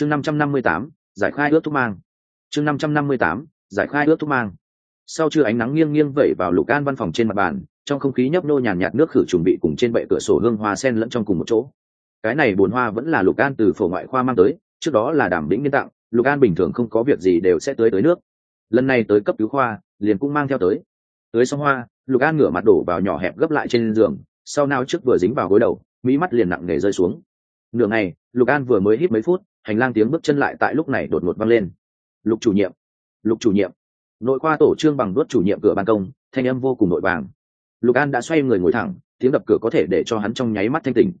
chương năm trăm năm mươi tám, giải khai ước thuốc mang. Chương năm trăm năm mươi tám, giải khai ước thuốc mang. Sau trưa ánh nắng nghiêng nghiêng vẩy vào lục an văn phòng trên mặt bàn, trong không khí nhấp nô nhàn nhạt nước khử trùng bị cùng trên bệ cửa sổ hương hoa sen lẫn trong cùng một chỗ. Cái này bồn hoa vẫn là lục an từ phổ ngoại khoa mang tới, trước đó là đảm lĩnh nhân tặng lục an bình thường không có việc gì đều sẽ tới tới nước. Lần này tới cấp cứu khoa, liền cũng mang theo tới. Tới xong hoa, lục an ngửa mặt đổ vào nhỏ hẹp gấp lại trên giường, sau nào trước vừa dính vào gối đầu mỹ mắt liền nặng nề rơi xuống. Nửa ngày, lục an vừa mới hít mấy phút hành lang tiếng bước chân lại tại lúc này đột ngột văng lên. Lục chủ nhiệm, lục chủ nhiệm. Nội khoa tổ trương bằng đuốt chủ nhiệm cửa ban công, thanh âm vô cùng nội vàng. Lục an đã xoay người ngồi thẳng, tiếng đập cửa có thể để cho hắn trong nháy mắt thanh tỉnh.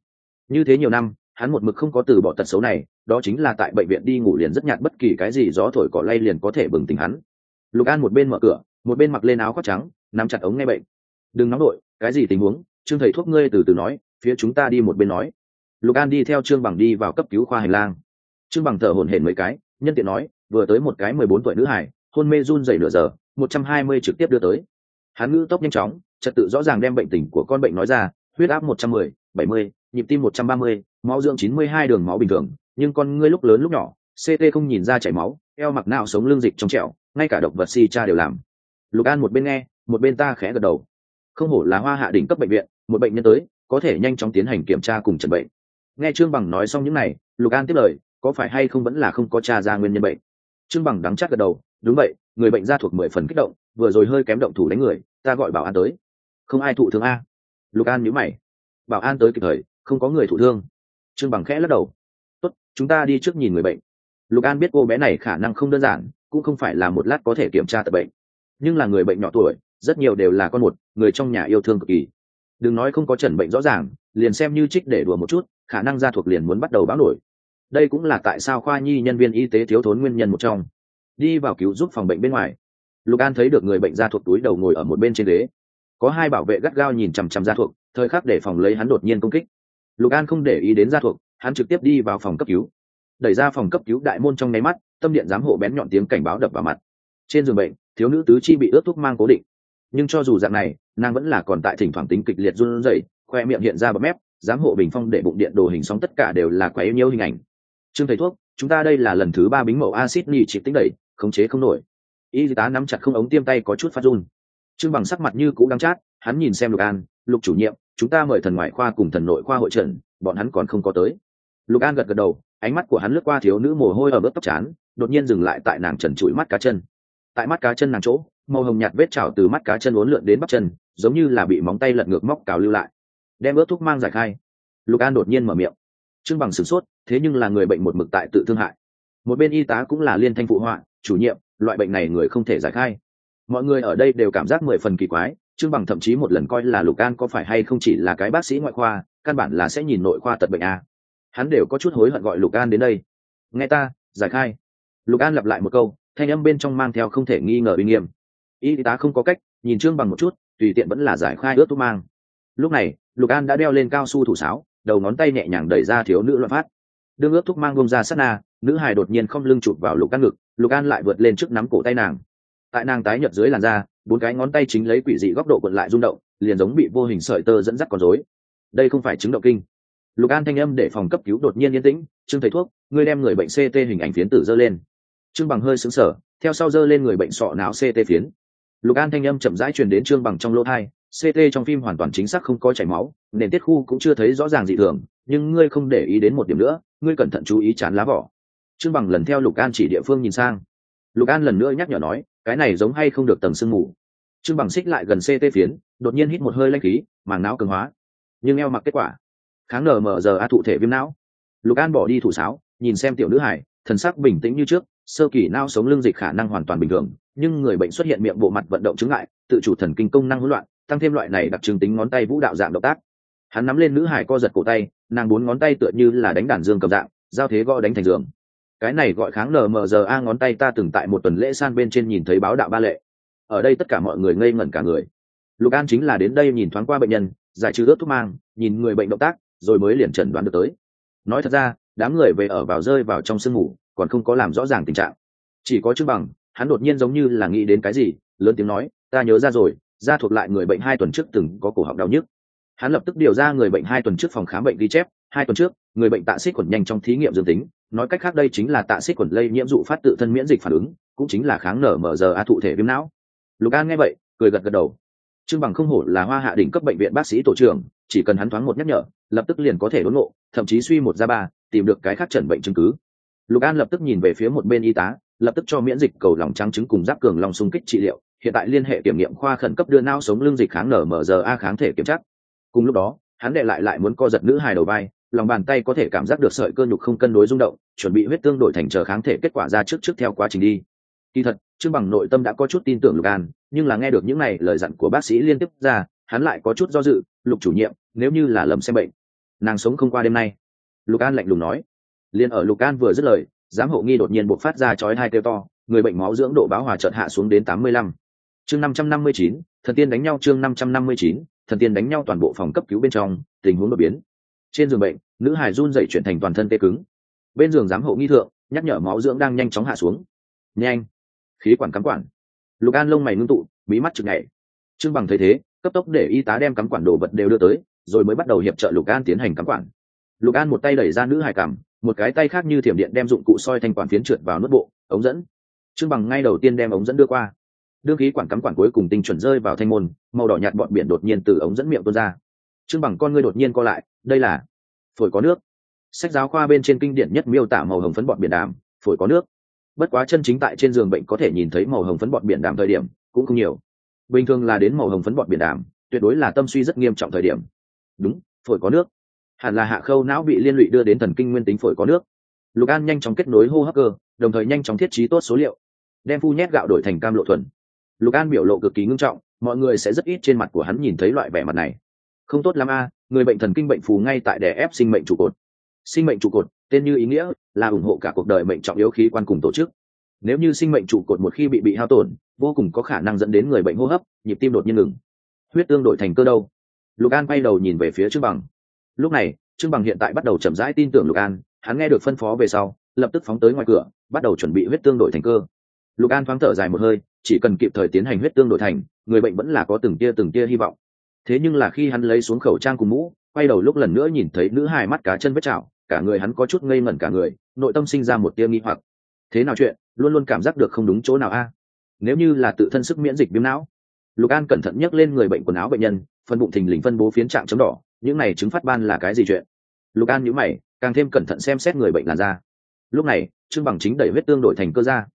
như thế nhiều năm, hắn một mực không có từ bỏ tật xấu này, đó chính là tại bệnh viện đi ngủ liền rất nhạt bất kỳ cái gì gió thổi cỏ lay liền có thể bừng tỉnh hắn. Lục an một bên mở cửa, một bên mặc lên áo khoác trắng, nắm chặt ống nghe bệnh. Đừng nóng đội cái gì tình huống? Trương thầy thuốc ngươi từ từ nói, phía chúng ta đi một bên nói. Lục an đi theo trương bằng đi vào cấp cứu khoa hành lang trương bằng thở hổn hển mấy cái, nhân tiện nói, vừa tới một cái mười bốn tuổi nữ hải hôn mê run dày nửa giờ, một trăm hai mươi trực tiếp đưa tới. Hắn ngữ tốc nhanh chóng, trật tự rõ ràng đem bệnh tình của con bệnh nói ra, huyết áp một trăm mười, bảy mươi, nhịp tim một trăm ba mươi, máu dưỡng chín mươi hai đường máu bình thường, nhưng con ngươi lúc lớn lúc nhỏ ct không nhìn ra chảy máu, eo mặc nào sống lương dịch trong trẹo ngay cả độc vật si cha đều làm. Lục an một bên nghe, một bên ta khẽ gật đầu. Không hổ là hoa hạ đỉnh cấp bệnh viện, một bệnh nhân tới, có thể nhanh chóng tiến hành kiểm tra cùng chẩn bệnh. Nghe trương bằng nói xong những này, lục an tiếp lời có phải hay không vẫn là không có tra ra nguyên nhân bệnh? Trương bằng đắng chắc gật đầu, đúng vậy, người bệnh ra thuộc mười phần kích động, vừa rồi hơi kém động thủ đánh người, ta gọi bảo an tới. Không ai thụ thương a? Lục an nhữ mày. Bảo an tới kịp thời, không có người thụ thương. Trương bằng khẽ lắc đầu. Tốt, chúng ta đi trước nhìn người bệnh. Lục an biết cô bé này khả năng không đơn giản, cũng không phải là một lát có thể kiểm tra tập bệnh. Nhưng là người bệnh nhỏ tuổi, rất nhiều đều là con một, người trong nhà yêu thương cực kỳ. Đừng nói không có chẩn bệnh rõ ràng, liền xem như trích để đùa một chút, khả năng da thuộc liền muốn bắt đầu báo nổi đây cũng là tại sao khoa nhi nhân viên y tế thiếu thốn nguyên nhân một trong. Đi vào cứu giúp phòng bệnh bên ngoài, lục an thấy được người bệnh gia thuộc túi đầu ngồi ở một bên trên ghế. Có hai bảo vệ gắt gao nhìn chằm chằm gia thuộc, thời khắc để phòng lấy hắn đột nhiên công kích. Lục an không để ý đến gia thuộc, hắn trực tiếp đi vào phòng cấp cứu. Đẩy ra phòng cấp cứu đại môn trong nháy mắt, tâm điện giám hộ bén nhọn tiếng cảnh báo đập vào mặt. Trên giường bệnh, thiếu nữ tứ chi bị ướt thuốc mang cố định. Nhưng cho dù dạng này, nàng vẫn là còn tại thỉnh thoảng tính kịch liệt run rẩy, khoe miệng hiện ra bọt mép, giám hộ bình phong để bụng điện đồ hình sóng tất cả đều là quá yêu nhiều hình ảnh trương thầy thuốc, chúng ta đây là lần thứ ba bính mẫu acid nỉ chỉ tính đẩy, khống chế không nổi. Y tá nắm chặt không ống tiêm tay có chút phát run. Trương bằng sắc mặt như cũ đắng chát, hắn nhìn xem lục an, lục chủ nhiệm, chúng ta mời thần ngoại khoa cùng thần nội khoa hội trần bọn hắn còn không có tới. Lục an gật gật đầu, ánh mắt của hắn lướt qua thiếu nữ mồ hôi ở bớt tóc chán, đột nhiên dừng lại tại nàng trần trụi mắt cá chân. Tại mắt cá chân nàng chỗ, màu hồng nhạt vết trào từ mắt cá chân uốn lượn đến bắp chân, giống như là bị móng tay lật ngược móc cào lưu lại. Đem ướt thuốc mang giải khai. Lục an đột nhiên mở miệng. Trương bằng sửng sốt thế nhưng là người bệnh một mực tại tự thương hại. Một bên y tá cũng là liên thanh phụ họa, chủ nhiệm, loại bệnh này người không thể giải khai. Mọi người ở đây đều cảm giác mười phần kỳ quái, trương bằng thậm chí một lần coi là lục an có phải hay không chỉ là cái bác sĩ ngoại khoa, căn bản là sẽ nhìn nội khoa tật bệnh a. Hắn đều có chút hối hận gọi lục an đến đây. Nghe ta, giải khai. Lục an lặp lại một câu, thanh âm bên trong mang theo không thể nghi ngờ uy nghiêm. Y tá không có cách, nhìn trương bằng một chút, tùy tiện vẫn là giải khai ướt thuốc mang. Lúc này, lục an đã đeo lên cao su thủ sáo, đầu ngón tay nhẹ nhàng đẩy ra thiếu nữ loạn phát đương ước thuốc mang bông ra sát na, nữ hài đột nhiên không lưng chụp vào lục an ngực, lục an lại vượt lên trước nắm cổ tay nàng. Tại nàng tái nhợt dưới làn da, bốn cái ngón tay chính lấy quỷ dị góc độ quận lại rung động, liền giống bị vô hình sợi tơ dẫn dắt con rối. Đây không phải chứng động kinh. Lục an thanh âm để phòng cấp cứu đột nhiên yên tĩnh, trương thầy thuốc, ngươi đem người bệnh ct hình ảnh phiến tử dơ lên. Trương bằng hơi xứng sở theo sau dơ lên người bệnh sọ não ct phiến. Lục an thanh âm chậm rãi truyền đến trương bằng trong lỗ thai ct trong phim hoàn toàn chính xác không có chảy máu, nền tiết khu cũng chưa thấy rõ ràng dị thường, nhưng ngươi không để ý đến một điểm nữa ngươi cẩn thận chú ý chán lá vỏ. Trương bằng lần theo lục an chỉ địa phương nhìn sang. Lục an lần nữa nhắc nhở nói, cái này giống hay không được tầng sương mù. Trương bằng xích lại gần ct phiến, đột nhiên hít một hơi lanh khí, màng não cường hóa. Nhưng eo mặc kết quả. Kháng nở mở giờ a thụ thể viêm não. Lục an bỏ đi thủ sáo, nhìn xem tiểu nữ hải thần sắc bình tĩnh như trước, sơ kỳ nao sống lưng dịch khả năng hoàn toàn bình thường, nhưng người bệnh xuất hiện miệng bộ mặt vận động chứng lại tự chủ thần kinh công năng hỗn loạn, tăng thêm loại này đặc trưng tính ngón tay vũ đạo dạng động tác. Hắn nắm lên nữ hải co giật cổ tay nàng bốn ngón tay tựa như là đánh đàn dương cầm dạng, giao thế gõ đánh thành giường. Cái này gọi kháng nờ mờ giờ a ngón tay ta từng tại một tuần lễ san bên trên nhìn thấy báo đạo ba lệ. Ở đây tất cả mọi người ngây ngẩn cả người. Lục an chính là đến đây nhìn thoáng qua bệnh nhân, giải trừ ướt thuốc mang, nhìn người bệnh động tác, rồi mới liền chẩn đoán được tới. Nói thật ra, đám người về ở vào rơi vào trong sương ngủ, còn không có làm rõ ràng tình trạng. Chỉ có chưng bằng, hắn đột nhiên giống như là nghĩ đến cái gì, lớn tiếng nói, ta nhớ ra rồi ra thuộc lại người bệnh hai tuần trước từng có cổ họng đau nhức hắn lập tức điều ra người bệnh hai tuần trước phòng khám bệnh ghi chép, hai tuần trước, người bệnh tạ xích khuẩn nhanh trong thí nghiệm dương tính, nói cách khác đây chính là tạ xích khuẩn lây nhiễm dụ phát tự thân miễn dịch phản ứng, cũng chính là kháng nở mở giờ a thụ thể viêm não. Lục an nghe vậy, cười gật gật đầu. Trương bằng không hổ là hoa hạ đỉnh cấp bệnh viện bác sĩ tổ trưởng, chỉ cần hắn thoáng một nhắc nhở, lập tức liền có thể đốn ngộ, thậm chí suy một ra ba, tìm được cái khác chẩn bệnh chứng cứ. Lục an lập tức nhìn về phía một bên y tá, lập tức cho miễn dịch cầu lòng trắng trứng cùng giáp cường lòng xung kích trị liệu, hiện tại liên hệ kiểm nghiệm khoa khẩn cấp đưa não sống lương dịch kháng nở mở giờ a kháng thể kiểm tra cùng lúc đó, hắn đệ lại lại muốn co giật nữ hài đầu vai, lòng bàn tay có thể cảm giác được sợi cơ nhục không cân đối rung động, chuẩn bị huyết tương đổi thành chờ kháng thể kết quả ra trước trước theo quá trình đi. Kỳ thật, trương bằng nội tâm đã có chút tin tưởng lục an, nhưng là nghe được những này lời dặn của bác sĩ liên tiếp ra, hắn lại có chút do dự, lục chủ nhiệm, nếu như là lầm xem bệnh, nàng sống không qua đêm nay. Lục an lạnh lùng nói. Liền ở lục an vừa dứt lời, giám hộ nghi đột nhiên buộc phát ra chói hai kêu to, người bệnh máu dưỡng độ báo hòa chợt hạ xuống đến tám mươi lăm. Chương năm trăm năm mươi chín, thần tiên đánh nhau chương năm trăm năm mươi chín thần tiên đánh nhau toàn bộ phòng cấp cứu bên trong, tình huống đột biến. Trên giường bệnh, nữ hải run dậy chuyển thành toàn thân tê cứng. Bên giường giám hộ nghi thượng, nhắc nhở máu dưỡng đang nhanh chóng hạ xuống. Nhanh. Khí quản cắm quản. Lục an lông mày ngưng tụ bí mắt chực nhảy. Trương bằng thấy thế, cấp tốc để y tá đem cắm quản đồ vật đều đưa tới, rồi mới bắt đầu hiệp trợ lục an tiến hành cắm quản. Lục an một tay đẩy ra nữ hải cảm, một cái tay khác như thiểm điện đem dụng cụ soi thanh quản phiến trượt vào nốt bộ, ống dẫn. Trương bằng ngay đầu tiên đem ống dẫn đưa qua đương khí quản cắm quản cuối cùng tinh chuẩn rơi vào thanh môn, màu đỏ nhạt bọn biển đột nhiên từ ống dẫn miệng tuôn ra. Trương bằng con ngươi đột nhiên co lại, đây là phổi có nước. Sách giáo khoa bên trên kinh điển nhất miêu tả màu hồng phấn bọn biển đàm, phổi có nước. Bất quá chân chính tại trên giường bệnh có thể nhìn thấy màu hồng phấn bọn biển đàm thời điểm, cũng không nhiều. Bình thường là đến màu hồng phấn bọn biển đàm, tuyệt đối là tâm suy rất nghiêm trọng thời điểm. Đúng, phổi có nước. Hẳn là hạ khâu não bị liên lụy đưa đến thần kinh nguyên tính phổi có nước. Lục an nhanh chóng kết nối hô hấp cơ, đồng thời nhanh chóng thiết trí tốt số liệu, đem phu nhét gạo đổi thành cam lộ thuần lục an biểu lộ cực kỳ ngưng trọng, mọi người sẽ rất ít trên mặt của hắn nhìn thấy loại vẻ mặt này. Không tốt lắm a, người bệnh thần kinh bệnh phù ngay tại đè ép sinh mệnh trụ cột. Sinh mệnh trụ cột, tên như ý nghĩa, là ủng hộ cả cuộc đời mệnh trọng yếu khí quan cùng tổ chức. Nếu như sinh mệnh trụ cột một khi bị bị hao tổn, vô cùng có khả năng dẫn đến người bệnh hô hấp, nhịp tim đột nhiên ngừng. Huyết tương đổi thành cơ đâu? Lục an quay đầu nhìn về phía trương bằng. Lúc này, trương bằng hiện tại bắt đầu chậm rãi tin tưởng lục an, hắn nghe được phân phó về sau, lập tức phóng tới ngoài cửa, bắt đầu chuẩn bị huyết tương đổi thành cơ lục an thoáng thở dài một hơi, chỉ cần kịp thời tiến hành huyết tương đổi thành, người bệnh vẫn là có từng tia từng tia hy vọng. Thế nhưng là khi hắn lấy xuống khẩu trang cùng mũ, quay đầu lúc lần nữa nhìn thấy nữ hài mắt cá chân vết chảo, cả người hắn có chút ngây ngẩn cả người, nội tâm sinh ra một tia nghi hoặc. Thế nào chuyện? Luôn luôn cảm giác được không đúng chỗ nào a? Nếu như là tự thân sức miễn dịch viêm não. Lục an cẩn thận nhấc lên người bệnh quần áo bệnh nhân, phân bụng thình lình phân bố phiến trạng chấm đỏ, những này chứng phát ban là cái gì chuyện? Lục an nhữ mày, càng thêm cẩn thận xem xét người bệnh làn da. Lúc này, trương bằng chính đẩy huyết tương đổi thành cơ da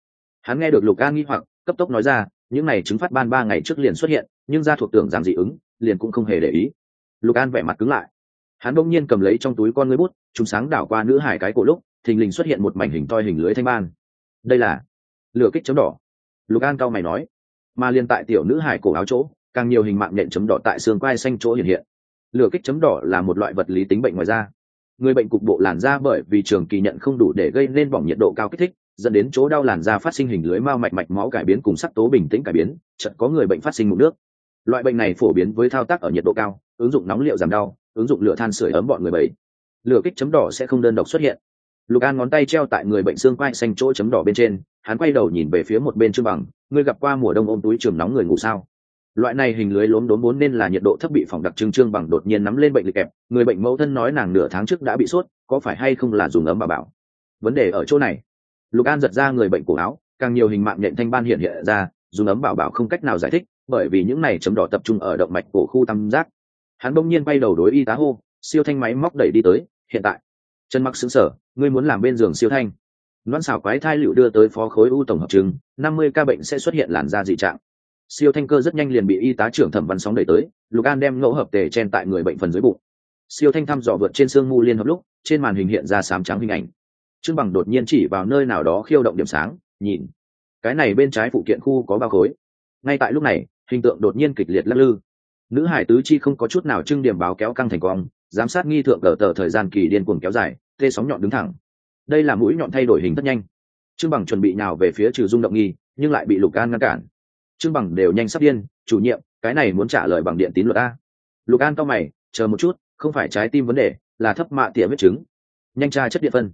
hắn nghe được lục a nghi hoặc, cấp tốc nói ra, những này chứng phát ban ba ngày trước liền xuất hiện, nhưng da thuộc tưởng rằng dị ứng, liền cũng không hề để ý. Lục an vẻ mặt cứng lại. Hắn bỗng nhiên cầm lấy trong túi con ngươi bút chúng sáng đảo qua nữ hải cái cổ lúc, thình lình xuất hiện một mảnh hình toi hình lưới thanh ban. Đây là lửa kích chấm đỏ. Lục an cao mày nói. Mà liền tại tiểu nữ hải cổ áo chỗ, càng nhiều hình mạng nhện chấm đỏ tại xương quai xanh chỗ hiện hiện. Lửa kích chấm đỏ là một loại vật lý tính bệnh ngoài da. Người bệnh cục bộ làn da bởi vì trường kỳ nhận không đủ để gây nên bỏng nhiệt độ cao kích thích dẫn đến chỗ đau làn da phát sinh hình lưới mao mạch mạch máu cải biến cùng sắc tố bình tĩnh cải biến, chợt có người bệnh phát sinh mụn nước. Loại bệnh này phổ biến với thao tác ở nhiệt độ cao, ứng dụng nóng liệu giảm đau, ứng dụng lửa than sửa ấm bọn người bảy lửa kích chấm đỏ sẽ không đơn độc xuất hiện. Lục an ngón tay treo tại người bệnh xương quai xanh chỗ chấm đỏ bên trên, hắn quay đầu nhìn về phía một bên trương bằng, ngươi gặp qua mùa đông ôm túi trường nóng người ngủ sao? Loại này hình lưới lốm đốm bốn nên là nhiệt độ thấp bị phòng đặc trưng, trương bằng đột nhiên nắm lên bệnh lịch kẹp, người bệnh mẫu thân nói nàng nửa tháng trước đã bị sốt, có phải hay không là dùng ấm bà bảo? Vấn đề ở chỗ này lục an giật ra người bệnh cổ áo, càng nhiều hình mạng nhện thanh ban hiện hiện ra, dùng ấm bảo bảo không cách nào giải thích, bởi vì những này chấm đỏ tập trung ở động mạch cổ khu tam giác. Hắn bỗng nhiên bay đầu đối y tá hô, siêu thanh máy móc đẩy đi tới, hiện tại. Chân mắc xứng sở ngươi muốn làm bên giường siêu thanh? Loan xảo quái thai liệu đưa tới phó khối u tổng hợp chứng, năm mươi ca bệnh sẽ xuất hiện làn da dị trạng. Siêu thanh cơ rất nhanh liền bị y tá trưởng thẩm văn sóng đẩy tới, lục an đem ngẫu hợp tề chen tại người bệnh phần dưới bụng. Siêu thanh thăm dò vượt trên xương mu liên hợp lúc, trên màn hình hiện ra sám trắng hình ảnh trương bằng đột nhiên chỉ vào nơi nào đó khiêu động điểm sáng, nhìn. Cái này bên trái phụ kiện khu có bao khối. Ngay tại lúc này, hình tượng đột nhiên kịch liệt lắc lư. Nữ hải tứ chi không có chút nào trưng điểm báo kéo căng thành quang giám sát nghi thượng cờ tờ thời gian kỳ điên cuồng kéo dài, tê sóng nhọn đứng thẳng. Đây là mũi nhọn thay đổi hình rất nhanh. Trương bằng chuẩn bị nào về phía trừ rung động nghi, nhưng lại bị lục an ngăn cản. Trương bằng đều nhanh sắp điên, chủ nhiệm, cái này muốn trả lời bằng điện tín luật a. Lục an cao mày, chờ một chút, không phải trái tim vấn đề, là thấp mạ tỉa vết chứng nhanh tra chất điện phân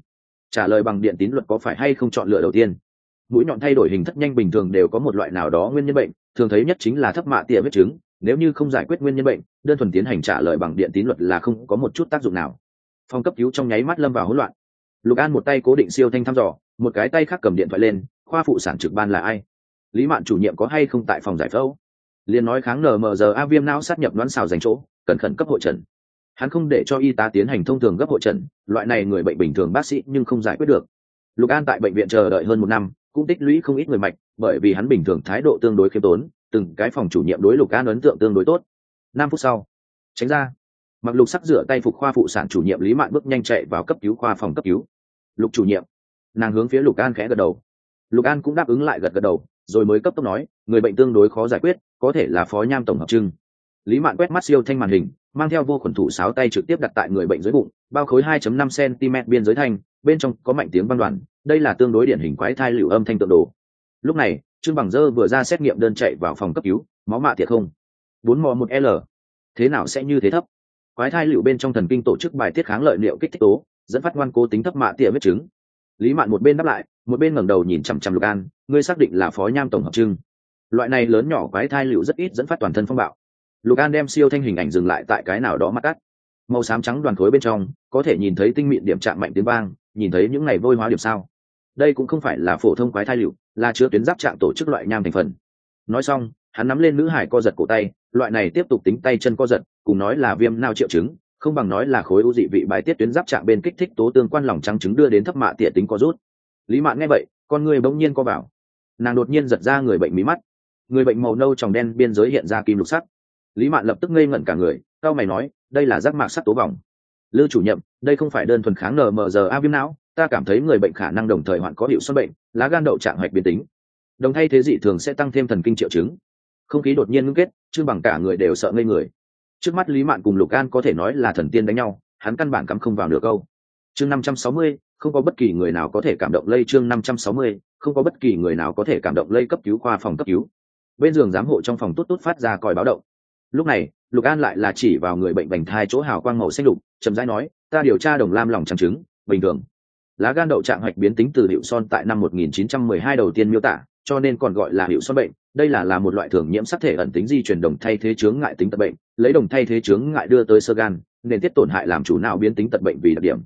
trả lời bằng điện tín luật có phải hay không chọn lựa đầu tiên? Mũi nhọn thay đổi hình thất nhanh bình thường đều có một loại nào đó nguyên nhân bệnh, thường thấy nhất chính là thấp mạ tia huyết chứng. Nếu như không giải quyết nguyên nhân bệnh, đơn thuần tiến hành trả lời bằng điện tín luật là không có một chút tác dụng nào. Phòng cấp cứu trong nháy mắt lâm vào hỗn loạn. Lục an một tay cố định siêu thanh thăm dò, một cái tay khác cầm điện thoại lên, khoa phụ sản trực ban là ai? Lý mạn chủ nhiệm có hay không tại phòng giải phẫu? Liền nói kháng nmr giờ a viêm não sát nhập đoán xào dành chỗ cần khẩn cấp hội trần hắn không để cho y tá tiến hành thông thường gấp hội trần, loại này người bệnh bình thường bác sĩ nhưng không giải quyết được. Lục an tại bệnh viện chờ đợi hơn một năm, cũng tích lũy không ít người mạch, bởi vì hắn bình thường thái độ tương đối khiêm tốn, từng cái phòng chủ nhiệm đối lục an ấn tượng tương đối tốt. Năm phút sau, tránh ra. Mặc lục sắc rửa tay phục khoa phụ sản chủ nhiệm lý mạn bước nhanh chạy vào cấp cứu khoa phòng cấp cứu. Lục chủ nhiệm. Nàng hướng phía lục an khẽ gật đầu. Lục an cũng đáp ứng lại gật gật đầu, rồi mới cấp tốc nói, người bệnh tương đối khó giải quyết, có thể là phó nham tổng hợp trưng. Lý mạn quét mắt siêu thanh màn hình mang theo vô khuẩn thủ sáo tay trực tiếp đặt tại người bệnh dưới bụng, bao khối 2.5 cm biên giới thanh, bên trong có mạnh tiếng văn đoàn, đây là tương đối điển hình quái thai liệu âm thanh tượng đồ. Lúc này, trương bằng dơ vừa ra xét nghiệm đơn chạy vào phòng cấp cứu, máu mạ thiệt không? Bốn mò một l. Thế nào sẽ như thế thấp? Quái thai liệu bên trong thần kinh tổ chức bài tiết kháng lợi liệu kích thích tố, dẫn phát ngoan cố tính thấp mạ tỉa vết chứng. Lý mạn một bên đáp lại, một bên ngẩng đầu nhìn chằm chằm lục an, ngươi xác định là phó nham tổng hợp trưng. Loại này lớn nhỏ quái thai liệu rất ít dẫn phát toàn thân phong bạo lục an đem siêu thanh hình ảnh dừng lại tại cái nào đó mắt cắt. Màu xám trắng đoàn khối bên trong, có thể nhìn thấy tinh mịn điểm chạm mạnh tiếng vang, nhìn thấy những ngày vôi hóa điểm sao. Đây cũng không phải là phổ thông quái thai liệu, là chứa tuyến giáp trạng tổ chức loại nham thành phần. Nói xong, hắn nắm lên nữ hải co giật cổ tay, loại này tiếp tục tính tay chân co giật, cùng nói là viêm nao triệu chứng, không bằng nói là khối u dị vị bài tiết tuyến giáp trạng bên kích thích tố tương quan lòng trắng trứng đưa đến thấp mạ tỉa tính co rút. Lý mạn nghe vậy, con người bỗng nhiên co vào. Nàng đột nhiên giật ra người bệnh mí mắt. Người bệnh màu nâu tròng đen biên giới hiện ra kim lục sắc lý mạn lập tức ngây ngẩn cả người, cao mày nói, đây là giác mạc sắc tố vòng. Lư chủ nhiệm, đây không phải đơn thuần kháng nờ mờ giờ a viêm não, ta cảm thấy người bệnh khả năng đồng thời hoạn có hiệu xuân bệnh, lá gan đậu trạng hoạch biến tính. Đồng thay thế dị thường sẽ tăng thêm thần kinh triệu chứng. Không khí đột nhiên ngưng kết chứ bằng cả người đều sợ ngây người. Trước mắt lý mạn cùng lục an có thể nói là thần tiên đánh nhau, hắn căn bản cắm không vào nửa câu. Chương năm trăm sáu mươi, không có bất kỳ người nào có thể cảm động lây chương năm trăm sáu mươi, không có bất kỳ người nào có thể cảm động lây cấp cứu khoa phòng cấp cứu. Bên giường giám hộ trong phòng tốt tốt phát ra còi báo động lúc này, lục an lại là chỉ vào người bệnh bành thai chỗ hào quang màu xanh lục, chậm rãi nói, ta điều tra đồng lam lòng trắng trứng, bình thường. Lá gan đậu trạng hoạch biến tính từ hiệu son tại năm 1912 đầu tiên miêu tả, cho nên còn gọi là hiệu son bệnh. Đây là là một loại thường nhiễm sắc thể ẩn tính di truyền đồng thay thế chướng ngại tính tật bệnh, lấy đồng thay thế chướng ngại đưa tới sơ gan, nên tiết tổn hại làm chủ não biến tính tật bệnh vì đặc điểm.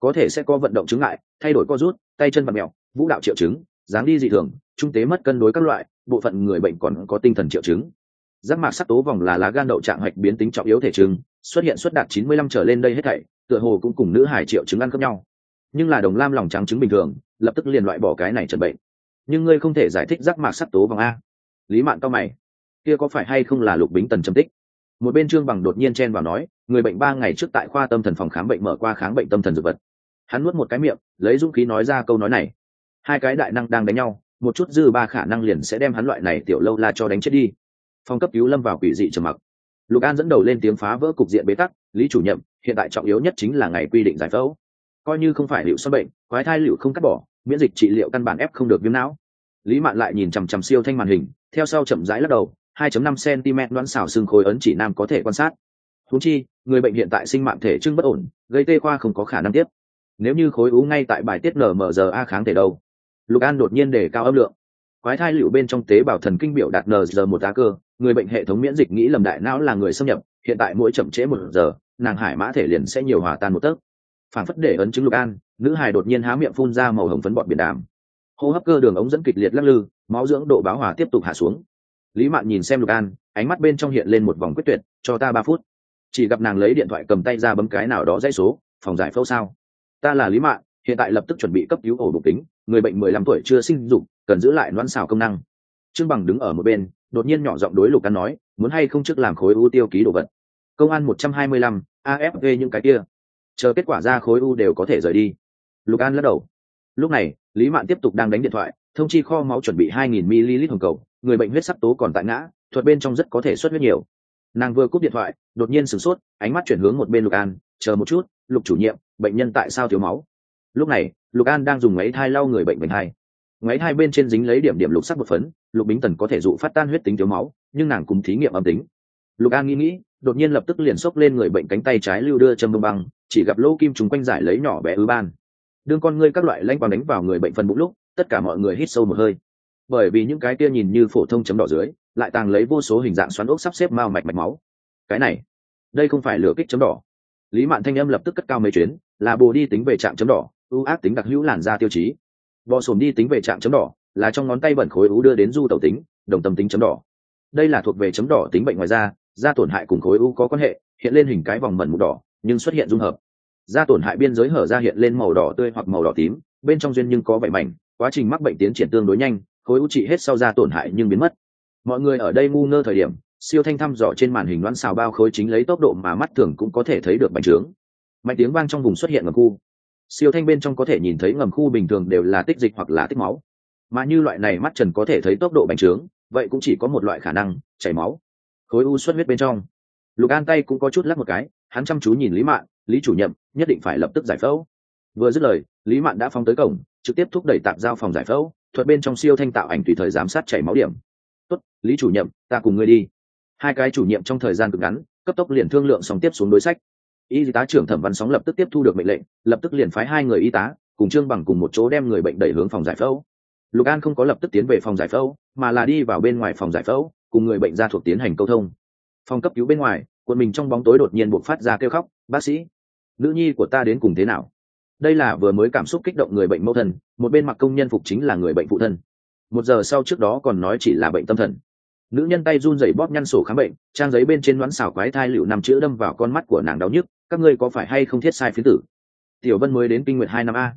Có thể sẽ có vận động chứng ngại, thay đổi co rút, tay chân và mèo, vũ đạo triệu chứng, dáng đi dị thường, trung tế mất cân đối các loại, bộ phận người bệnh còn có tinh thần triệu chứng giác mạc sắc tố vòng là lá gan đậu trạng hoạch biến tính trọng yếu thể chứng xuất hiện xuất đạt 95 trở lên đây hết thảy, tựa hồ cũng cùng nữ hải triệu chứng ăn khớp nhau. Nhưng là đồng lam lòng trắng chứng bình thường, lập tức liền loại bỏ cái này trần bệnh. Nhưng ngươi không thể giải thích giác mạc sắc tố vòng a. Lý mạn cao mày. Kia có phải hay không là lục bính tần châm tích? Một bên trương bằng đột nhiên chen vào nói, người bệnh ba ngày trước tại khoa tâm thần phòng khám bệnh mở qua kháng bệnh tâm thần dược vật. Hắn nuốt một cái miệng, lấy dũng khí nói ra câu nói này. Hai cái đại năng đang đánh nhau, một chút dư ba khả năng liền sẽ đem hắn loại này tiểu lâu la cho đánh chết đi phòng cấp cứu lâm vào quỷ dị trầm mặc. Lục an dẫn đầu lên tiếng phá vỡ cục diện bế tắc, lý chủ nhiệm, hiện tại trọng yếu nhất chính là ngày quy định giải phẫu. Coi như không phải liệu xoắn bệnh, quái thai liệu không cắt bỏ, miễn dịch trị liệu căn bản ép không được viêm não. Lý mạn lại nhìn chằm chằm siêu thanh màn hình, theo sau chậm rãi lắc đầu 2.5 cm đoán xảo xương khối ấn chỉ nam có thể quan sát. Húng chi, người bệnh hiện tại sinh mạng thể trưng bất ổn, gây tê khoa không có khả năng tiếp. Nếu như khối u ngay tại bài tiết nmr kháng thể đâu? Lục an đột nhiên để cao âm lượng quái thai liệu bên trong tế bào thần kinh biểu đạt nr một tá cơ, người bệnh hệ thống miễn dịch nghĩ lầm đại não là người xâm nhập, hiện tại mỗi chậm trễ một giờ, nàng hải mã thể liền sẽ nhiều hòa tan một tấc. Phản phất để ấn chứng lục an, nữ hài đột nhiên há miệng phun ra màu hồng phấn bọt biển đàm hô hấp cơ đường ống dẫn kịch liệt lắc lư, máu dưỡng độ báo hòa tiếp tục hạ xuống. Lý mạn nhìn xem lục an, ánh mắt bên trong hiện lên một vòng quyết tuyệt, cho ta ba phút. Chỉ gặp nàng lấy điện thoại cầm tay ra bấm cái nào đó dãy số, phòng giải phẫu sao? Ta là lý mạn hiện tại lập tức chuẩn bị cấp cứu ổ bụng tính người bệnh mười lăm tuổi chưa sinh dục, cần giữ lại loãn xào công năng. Trương bằng đứng ở một bên, đột nhiên nhỏ giọng đối lục an nói, muốn hay không trước làm khối u tiêu ký đồ vật? Công an một trăm hai mươi lăm afg những cái kia. Chờ kết quả ra khối u đều có thể rời đi. Lục an lắc đầu. Lúc này, lý mạn tiếp tục đang đánh điện thoại, thông chi kho máu chuẩn bị hai nghìn ml hồng cầu, người bệnh huyết sắc tố còn tại ngã, thuật bên trong rất có thể xuất huyết nhiều. Nàng vừa cúp điện thoại, đột nhiên sửng sốt, ánh mắt chuyển hướng một bên lục an, chờ một chút, lục chủ nhiệm, bệnh nhân tại sao thiếu máu? Lúc này, lục an đang dùng máy thai lau người bệnh bệnh thai máy thai bên trên dính lấy điểm điểm lục sắc một phấn, lục bính tần có thể dụ phát tan huyết tính thiếu máu, nhưng nàng cùng thí nghiệm âm tính. Lục an nghĩ nghĩ, đột nhiên lập tức liền xốc lên người bệnh cánh tay trái lưu đưa châm bông băng, chỉ gặp lỗ kim chúng quanh giải lấy nhỏ bé ứ ban. Đương con ngươi các loại lanh quang đánh vào người bệnh phần bụng lúc, tất cả mọi người hít sâu một hơi. Bởi vì những cái kia nhìn như phổ thông chấm đỏ dưới, lại tàng lấy vô số hình dạng xoắn ốc sắp xếp mao mạch mạch máu. Cái này, đây không phải lửa kích chấm đỏ. Lý mạn thanh âm lập tức cất cao mấy chuyến, là bồ đi tính về trạm chấm đỏ ưu ác tính đặc hữu làn da tiêu chí. Bò sồn đi tính về trạm chấm đỏ, là trong ngón tay bẩn khối u đưa đến du tẩu tính, đồng tâm tính chấm đỏ. Đây là thuộc về chấm đỏ tính bệnh ngoài da da tổn hại cùng khối u có quan hệ, hiện lên hình cái vòng mẩn mục đỏ, nhưng xuất hiện dung hợp. Da tổn hại biên giới hở ra hiện lên màu đỏ tươi hoặc màu đỏ tím, bên trong duyên nhưng có vảy mảnh, quá trình mắc bệnh tiến triển tương đối nhanh, khối u trị hết sau da tổn hại nhưng biến mất. Mọi người ở đây ngu ngơ thời điểm, siêu thanh thăm dò trên màn hình đoán xào bao khối chính lấy tốc độ mà mắt thường cũng có thể thấy được bành trướng. Mạnh tiếng vang trong vùng xuất hiện ngầm khu siêu thanh bên trong có thể nhìn thấy ngầm khu bình thường đều là tích dịch hoặc là tích máu. Mà như loại này mắt trần có thể thấy tốc độ bành trướng, vậy cũng chỉ có một loại khả năng, chảy máu. Khối u xuất huyết bên trong. Lục an tay cũng có chút lắc một cái, hắn chăm chú nhìn lý mạn, lý chủ nhiệm, nhất định phải lập tức giải phẫu. Vừa dứt lời, lý mạn đã phóng tới cổng, trực tiếp thúc đẩy tạm giao phòng giải phẫu, thuật bên trong siêu thanh tạo ảnh tùy thời giám sát chảy máu điểm. Tốt, lý chủ nhiệm, ta cùng ngươi đi. Hai cái chủ nhiệm trong thời gian cực ngắn, cấp tốc liền thương lượng xong tiếp xuống đối sách y tá trưởng thẩm văn sóng lập tức tiếp thu được mệnh lệnh, lập tức liền phái hai người y tá cùng trương bằng cùng một chỗ đem người bệnh đẩy hướng phòng giải phẫu. Lục an không có lập tức tiến về phòng giải phẫu, mà là đi vào bên ngoài phòng giải phẫu, cùng người bệnh ra thuộc tiến hành câu thông. Phòng cấp cứu bên ngoài, quần mình trong bóng tối đột nhiên buộc phát ra kêu khóc, bác sĩ, nữ nhi của ta đến cùng thế nào? Đây là vừa mới cảm xúc kích động người bệnh mẫu thân, một bên mặc công nhân phục chính là người bệnh phụ thân. Một giờ sau trước đó còn nói chỉ là bệnh tâm thần nữ nhân tay run rẩy bóp nhăn sổ khám bệnh, trang giấy bên trên đoán xảo quái thai liệu nằm chữ đâm vào con mắt của nàng đau nhức, các ngươi có phải hay không thiết sai phiến tử? Tiểu vân mới đến kinh nguyệt hai năm a.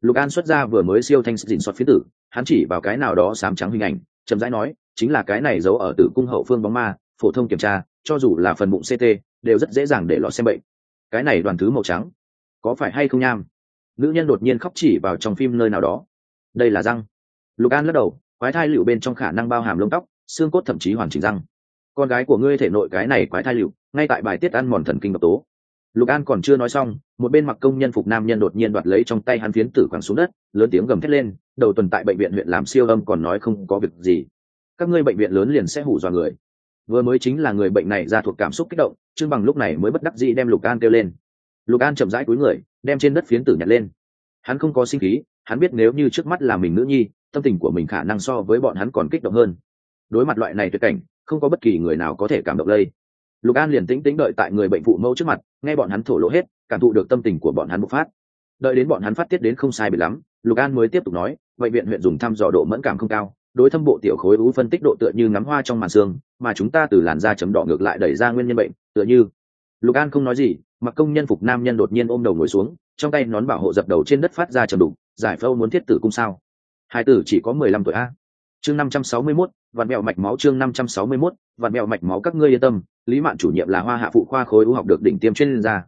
Lục an xuất ra vừa mới siêu thanh dình soát phiến tử, hắn chỉ vào cái nào đó sám trắng hình ảnh, chậm rãi nói, chính là cái này giấu ở tử cung hậu phương bóng ma, phổ thông kiểm tra, cho dù là phần bụng ct đều rất dễ dàng để lọt xem bệnh. Cái này đoàn thứ màu trắng, có phải hay không nham? Nữ nhân đột nhiên khóc chỉ vào trong phim nơi nào đó. Đây là răng. Lục an lắc đầu, quái thai liệu bên trong khả năng bao hàm lông tóc xương cốt thậm chí hoàn chỉnh răng. Con gái của ngươi thể nội cái này quái thai liệu ngay tại bài tiết ăn mòn thần kinh độc tố. Lục an còn chưa nói xong, một bên mặc công nhân phục nam nhân đột nhiên đoạt lấy trong tay hắn phiến tử quẳng xuống đất, lớn tiếng gầm thét lên, đầu tuần tại bệnh viện huyện làm siêu âm còn nói không có việc gì. Các ngươi bệnh viện lớn liền sẽ hủ dọa người. Vừa mới chính là người bệnh này ra thuộc cảm xúc kích động, trương bằng lúc này mới bất đắc dĩ đem lục an kêu lên. Lục an chậm rãi cúi người, đem trên đất phiến tử nhặt lên. Hắn không có sinh khí, hắn biết nếu như trước mắt là mình nữ nhi, tâm tình của mình khả năng so với bọn hắn còn kích động hơn đối mặt loại này tuyệt cảnh, không có bất kỳ người nào có thể cảm động lây. Lục an liền tĩnh tĩnh đợi tại người bệnh phụ mẫu trước mặt, nghe bọn hắn thổ lộ hết, cảm thụ được tâm tình của bọn hắn bộc phát. Đợi đến bọn hắn phát tiết đến không sai bị lắm, lục an mới tiếp tục nói, bệnh viện huyện dùng thăm dò độ mẫn cảm không cao, đối thâm bộ tiểu khối u phân tích độ tựa như ngắm hoa trong màn xương mà chúng ta từ làn da chấm đỏ ngược lại đẩy ra nguyên nhân bệnh, tựa như lục an không nói gì, mặc công nhân phục nam nhân đột nhiên ôm đầu ngồi xuống, trong tay nón bảo hộ dập đầu trên đất phát ra trầm đục, giải phẫu muốn thiết tử cung sao? Hai tử chỉ có mười lăm tuổi a. Chương năm trăm sáu mươi mốt vạn mẹo mạch máu chương năm trăm sáu mươi mốt, vạn mẹo mạch máu các ngươi yên tâm, lý mạn chủ nhiệm là hoa hạ phụ khoa khối u học được đỉnh tiêm chuyên gia.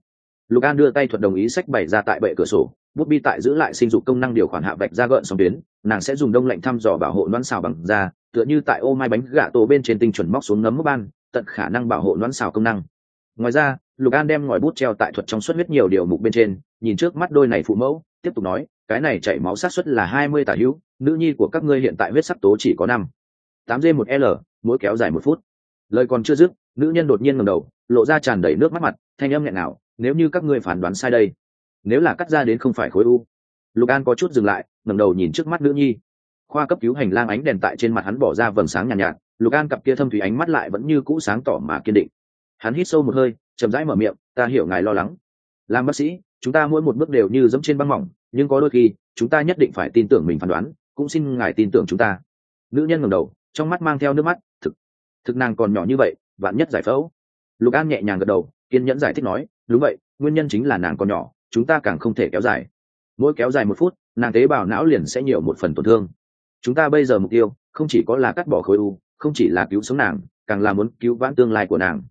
Lục an đưa tay thuật đồng ý sách bày ra tại bệ cửa sổ, bút bi tại giữ lại sinh dục công năng điều khoản hạ vạch ra gợn sóng tuyến, nàng sẽ dùng đông lạnh thăm dò bảo hộ đoán xào bằng da, tựa như tại ô mai bánh gà tổ bên trên tinh chuẩn móc xuống ngấm mốc ban, tận khả năng bảo hộ đoán xào công năng. Ngoài ra, lục an đem ngòi bút treo tại thuật trong suất huyết nhiều điều mục bên trên, nhìn trước mắt đôi này phụ mẫu, tiếp tục nói, cái này chảy máu sát suất là hai mươi tả hữu, nữ nhi của các ngươi hiện tại huyết sắc tố chỉ có năm tám d một l mỗi kéo dài một phút. Lời còn chưa dứt nữ nhân đột nhiên ngầm đầu lộ ra tràn đầy nước mắt mặt thanh âm nghẹn nào nếu như các ngươi phán đoán sai đây nếu là cắt ra đến không phải khối u. Lục an có chút dừng lại ngẩng đầu nhìn trước mắt nữ nhi. Khoa cấp cứu hành lang ánh đèn tại trên mặt hắn bỏ ra vầng sáng nhàn nhạt, nhạt. Lục an cặp kia thâm thủy ánh mắt lại vẫn như cũ sáng tỏ mà kiên định. Hắn hít sâu một hơi chậm rãi mở miệng ta hiểu ngài lo lắng. Làm bác sĩ chúng ta mỗi một bước đều như dẫm trên băng mỏng nhưng có đôi khi chúng ta nhất định phải tin tưởng mình phán đoán cũng xin ngài tin tưởng chúng ta. Nữ nhân ngẩng đầu trong mắt mang theo nước mắt, thực thực nàng còn nhỏ như vậy, vạn nhất giải phẫu. Lục an nhẹ nhàng gật đầu, kiên nhẫn giải thích nói, đúng vậy, nguyên nhân chính là nàng còn nhỏ, chúng ta càng không thể kéo dài. Mỗi kéo dài một phút, nàng tế bào não liền sẽ nhiều một phần tổn thương. Chúng ta bây giờ mục tiêu, không chỉ có là cắt bỏ khối u, không chỉ là cứu sống nàng, càng là muốn cứu vãn tương lai của nàng.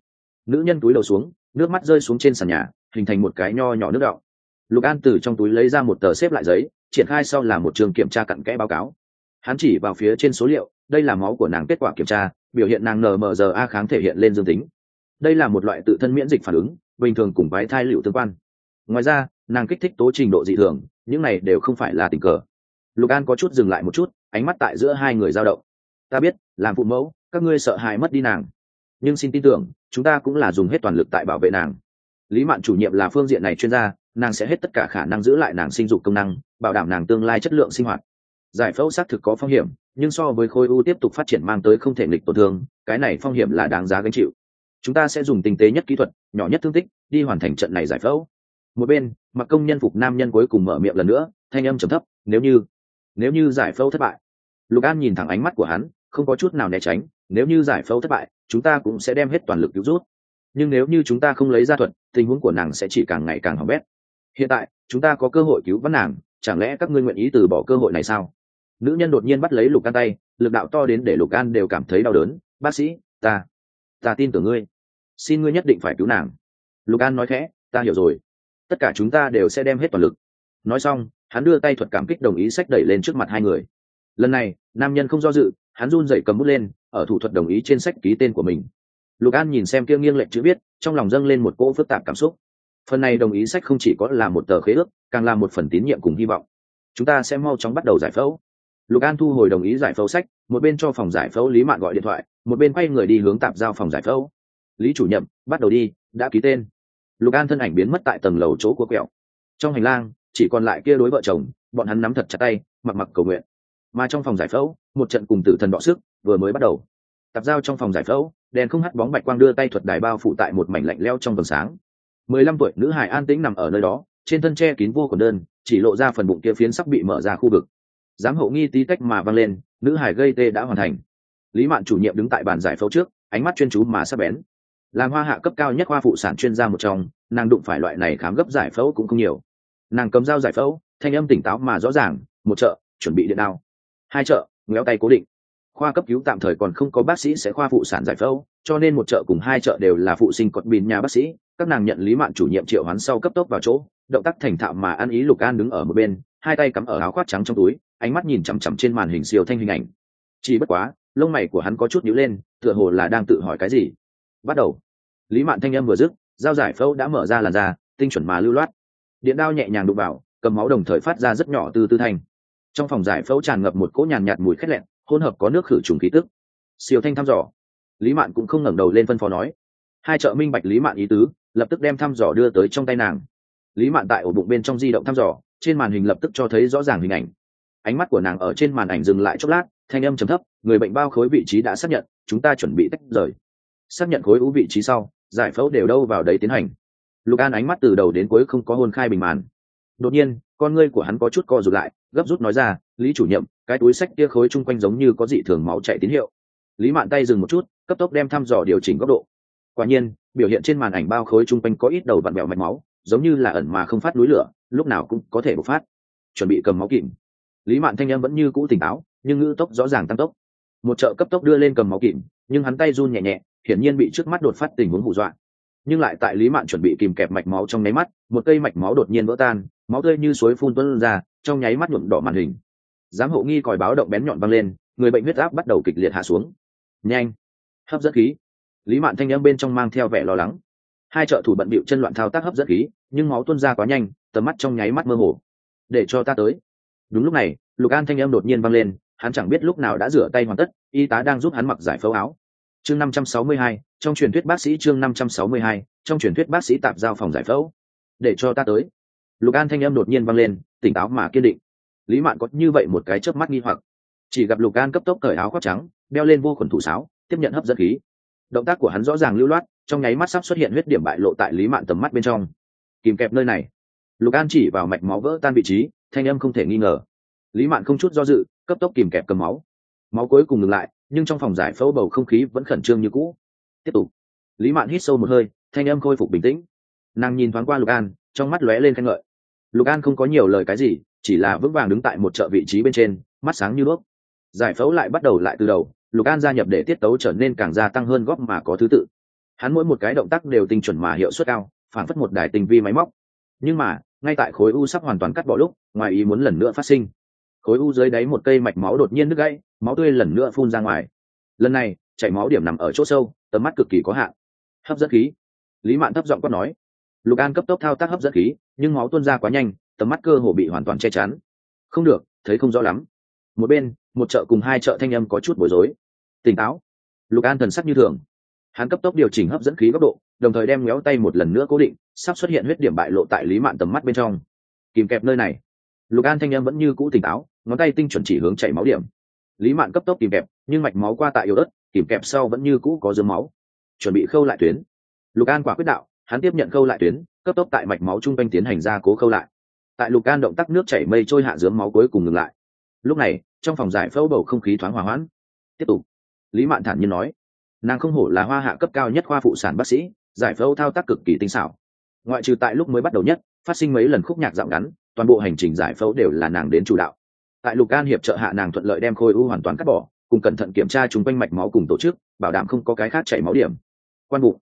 Nữ nhân túi đầu xuống, nước mắt rơi xuống trên sàn nhà, hình thành một cái nho nhỏ nước đọng. Lục an từ trong túi lấy ra một tờ xếp lại giấy, triển khai sau là một trường kiểm tra cặn kẽ báo cáo. Hắn chỉ vào phía trên số liệu đây là máu của nàng kết quả kiểm tra, biểu hiện nàng nmra kháng thể hiện lên dương tính. Đây là một loại tự thân miễn dịch phản ứng, bình thường cùng vái thai liệu tương quan. Ngoài ra, nàng kích thích tố trình độ dị thường, những này đều không phải là tình cờ. Lục an có chút dừng lại một chút, ánh mắt tại giữa hai người giao động. Ta biết, làm phụ mẫu, các ngươi sợ hãi mất đi nàng. Nhưng xin tin tưởng, chúng ta cũng là dùng hết toàn lực tại bảo vệ nàng. Lý mạn chủ nhiệm là phương diện này chuyên gia, nàng sẽ hết tất cả khả năng giữ lại nàng sinh dục công năng, bảo đảm nàng tương lai chất lượng sinh hoạt. Giải phẫu xác thực có phong hiểm nhưng so với khối u tiếp tục phát triển mang tới không thể nghịch tổn thương, cái này phong hiểm là đáng giá gánh chịu. Chúng ta sẽ dùng tinh tế nhất kỹ thuật, nhỏ nhất thương tích, đi hoàn thành trận này giải phẫu. Một bên, mặc công nhân phục nam nhân cuối cùng mở miệng lần nữa, thanh âm trầm thấp, nếu như nếu như giải phẫu thất bại. Lục an nhìn thẳng ánh mắt của hắn, không có chút nào né tránh, nếu như giải phẫu thất bại, chúng ta cũng sẽ đem hết toàn lực cứu rút. Nhưng nếu như chúng ta không lấy ra thuật, tình huống của nàng sẽ chỉ càng ngày càng hỏng bét. Hiện tại, chúng ta có cơ hội cứu vãn nàng, chẳng lẽ các ngươi nguyện ý từ bỏ cơ hội này sao? Nữ nhân đột nhiên bắt lấy lục an tay, lực đạo to đến để lục an đều cảm thấy đau đớn. Bác sĩ, ta ta tin tưởng ngươi. Xin ngươi nhất định phải cứu nàng. Lục an nói khẽ, ta hiểu rồi. Tất cả chúng ta đều sẽ đem hết toàn lực. Nói xong, hắn đưa tay thuật cảm kích đồng ý sách đẩy lên trước mặt hai người. Lần này, nam nhân không do dự, hắn run dậy cầm bút lên, ở thủ thuật đồng ý trên sách ký tên của mình. Lục an nhìn xem kia nghiêng lệnh chữ viết, trong lòng dâng lên một cỗ phức tạp cảm xúc. Phần này đồng ý sách không chỉ có là một tờ khế ước, càng là một phần tín nhiệm cùng hy vọng. Chúng ta sẽ mau chóng bắt đầu giải phẫu lục an thu hồi đồng ý giải phẫu sách, một bên cho phòng giải phẫu lý mạn gọi điện thoại, một bên quay người đi hướng tạp giao phòng giải phẫu. Lý chủ nhiệm, bắt đầu đi, đã ký tên. Lục an thân ảnh biến mất tại tầng lầu chỗ của quẹo. Trong hành lang, chỉ còn lại kia đối vợ chồng, bọn hắn nắm thật chặt tay, mặc mặc cầu nguyện. Mà trong phòng giải phẫu, một trận cùng tử thần đọ sức vừa mới bắt đầu. Tạp giao trong phòng giải phẫu, đèn không hắt bóng bạch quang đưa tay thuật đài bao phủ tại một mảnh lạnh leo trong vầng sáng. Mười lăm tuổi nữ hải an tĩnh nằm ở nơi đó, trên thân tre kín vô còn đơn, chỉ lộ ra phần bụng kia phiến sắp bị mở ra khu vực giám hậu nghi tí tách mà văng lên, nữ hải gây tê đã hoàn thành. Lý mạn chủ nhiệm đứng tại bàn giải phẫu trước, ánh mắt chuyên chú mà sắp bén. Làm hoa hạ cấp cao nhất khoa phụ sản chuyên gia một trong, nàng đụng phải loại này khám gấp giải phẫu cũng không nhiều. Nàng cầm dao giải phẫu, thanh âm tỉnh táo mà rõ ràng, một chợ, chuẩn bị điện đao. Hai chợ, ngéo tay cố định. Khoa cấp cứu tạm thời còn không có bác sĩ sẽ khoa phụ sản giải phẫu, cho nên một chợ cùng hai chợ đều là phụ sinh cột bìn nhà bác sĩ. Các nàng nhận lý Mạn chủ nhiệm triệu hoán sau cấp tốc vào chỗ, động tác thành thạo mà ăn ý lục an đứng ở một bên, hai tay cắm ở áo khoác trắng trong túi ánh mắt nhìn chằm chằm trên màn hình siêu thanh hình ảnh. Chỉ bất quá, lông mày của hắn có chút nhíu lên, tựa hồ là đang tự hỏi cái gì. Bắt đầu. Lý mạn thanh âm vừa dứt, dao giải phẫu đã mở ra làn da, tinh chuẩn mà lưu loát. Điện đao nhẹ nhàng đụng vào, cầm máu đồng thời phát ra rất nhỏ từ tư thanh. Trong phòng giải phẫu tràn ngập một cỗ nhàn nhạt mùi khét lẹn, hỗn hợp có nước khử trùng khí tức. Siêu thanh thăm dò. Lý mạn cũng không ngẩng đầu lên phân phó nói. Hai trợ minh bạch lý mạn ý tứ, lập tức đem thăm dò đưa tới trong tay nàng. Lý mạn tại ổ bụng bên trong di động thăm dò, trên màn hình lập tức cho thấy rõ ràng hình ảnh ánh mắt của nàng ở trên màn ảnh dừng lại chốc lát, thanh âm trầm thấp, người bệnh bao khối vị trí đã xác nhận, chúng ta chuẩn bị tách rời. Xác nhận khối u vị trí sau, giải phẫu đều đâu vào đấy tiến hành. Lục an ánh mắt từ đầu đến cuối không có hôn khai bình màn. Đột nhiên, con ngươi của hắn có chút co rụt lại, gấp rút nói ra, lý chủ nhiệm, cái túi sách kia khối chung quanh giống như có dị thường máu chạy tín hiệu. Lý mạn tay dừng một chút, cấp tốc đem thăm dò điều chỉnh góc độ. Quả nhiên, biểu hiện trên màn ảnh bao khối chung quanh có ít đầu vặn vẹo mạch máu, giống như là ẩn mà không phát núi lửa, lúc nào cũng có thể bộc phát. Chuẩn bị cầm máu kìm lý mạn thanh em vẫn như cũ tỉnh táo, nhưng ngữ tốc rõ ràng tăng tốc. Một chợ cấp tốc đưa lên cầm máu kìm, nhưng hắn tay run nhẹ nhẹ, hiển nhiên bị trước mắt đột phát tình huống hù dọa. Nhưng lại tại lý mạn chuẩn bị kìm kẹp mạch máu trong nháy mắt, một cây mạch máu đột nhiên vỡ tan, máu tươi như suối phun tuôn ra, trong nháy mắt nhuộm đỏ màn hình. Giám hộ nghi còi báo động bén nhọn văng lên, người bệnh huyết áp bắt đầu kịch liệt hạ xuống. Nhanh! Hấp dẫn khí. Lý mạn thanh âm bên trong mang theo vẻ lo lắng. Hai trợ thủ bận bịu chân loạn thao tác hấp dẫn khí, nhưng máu tuôn ra quá nhanh, tầm mắt trong nháy mắt mơ hồ. Để cho ta tới đúng lúc này, lục an thanh âm đột nhiên văng lên, hắn chẳng biết lúc nào đã rửa tay hoàn tất, y tá đang giúp hắn mặc giải phẫu áo. Chương năm trăm sáu mươi hai, trong truyền thuyết bác sĩ chương năm trăm sáu mươi hai, trong truyền thuyết bác sĩ tạp giao phòng giải phẫu. Để cho ta tới. Lục an thanh âm đột nhiên vang lên, tỉnh táo mà kiên định. Lý mạn có như vậy một cái chớp mắt nghi hoặc. Chỉ gặp lục an cấp tốc cởi áo khoác trắng, đeo lên vô khuẩn thủ sáo, tiếp nhận hấp dẫn khí. Động tác của hắn rõ ràng lưu loát, trong nháy mắt sắp xuất hiện huyết điểm bại lộ tại lý mạn tầm mắt bên trong. Kìm kẹp nơi này. Lục an chỉ vào mạch máu vỡ tan vị trí thanh âm không thể nghi ngờ. Lý mạn không chút do dự, cấp tốc kìm kẹp cầm máu. Máu cuối cùng ngừng lại, nhưng trong phòng giải phẫu bầu không khí vẫn khẩn trương như cũ. Tiếp tục. Lý mạn hít sâu một hơi, thanh âm khôi phục bình tĩnh. Nàng nhìn thoáng qua lục an, trong mắt lóe lên khen ngợi. Lục an không có nhiều lời cái gì, chỉ là vững vàng đứng tại một chợ vị trí bên trên, mắt sáng như đuốc. Giải phẫu lại bắt đầu lại từ đầu, lục an gia nhập để tiết tấu trở nên càng gia tăng hơn góp mà có thứ tự. Hắn mỗi một cái động tác đều tinh chuẩn mà hiệu suất cao phản phất một đài tinh vi máy móc. Nhưng mà ngay tại khối u sắp hoàn toàn cắt bỏ lúc, ngoài ý muốn lần nữa phát sinh. Khối u dưới đáy một cây mạch máu đột nhiên đứt gãy, máu tươi lần nữa phun ra ngoài. Lần này, chảy máu điểm nằm ở chỗ sâu, tầm mắt cực kỳ có hạn. Hấp dẫn khí. Lý mạn thấp giọng quát nói. Lục an cấp tốc thao tác hấp dẫn khí, nhưng máu tuôn ra quá nhanh, tầm mắt cơ hồ bị hoàn toàn che chắn. Không được, thấy không rõ lắm. Một bên, một chợ cùng hai chợ thanh âm có chút bối rối. Tỉnh táo. Lục an thần sắc như thường. Hắn cấp tốc điều chỉnh hấp dẫn khí góc độ đồng thời đem méo tay một lần nữa cố định, sắp xuất hiện huyết điểm bại lộ tại lý mạn tầm mắt bên trong. Kìm kẹp nơi này. Lục an thanh âm vẫn như cũ tỉnh táo, ngón tay tinh chuẩn chỉ hướng chảy máu điểm. Lý mạn cấp tốc kìm kẹp, nhưng mạch máu qua tại yếu đất kìm kẹp sau vẫn như cũ có dướng máu. Chuẩn bị khâu lại tuyến. Lục an quả quyết đạo, hắn tiếp nhận khâu lại tuyến, cấp tốc tại mạch máu trung quanh tiến hành ra cố khâu lại. Tại lục an động tác nước chảy mây trôi hạ dướng máu cuối cùng ngừng lại. Lúc này, trong phòng giải phẫu bầu không khí thoáng hòa hoãn. Tiếp tục. Lý mạn thản nhiên nói, nàng không hổ là hoa hạ cấp cao nhất khoa phụ sản bác sĩ giải phẫu thao tác cực kỳ tinh xảo. Ngoại trừ tại lúc mới bắt đầu nhất, phát sinh mấy lần khúc nhạc dạo ngắn, toàn bộ hành trình giải phẫu đều là nàng đến chủ đạo. Tại lục an hiệp trợ hạ nàng thuận lợi đem khối u hoàn toàn cắt bỏ, cùng cẩn thận kiểm tra chúng quanh mạch máu cùng tổ chức, bảo đảm không có cái khác chảy máu điểm. Quan bụng.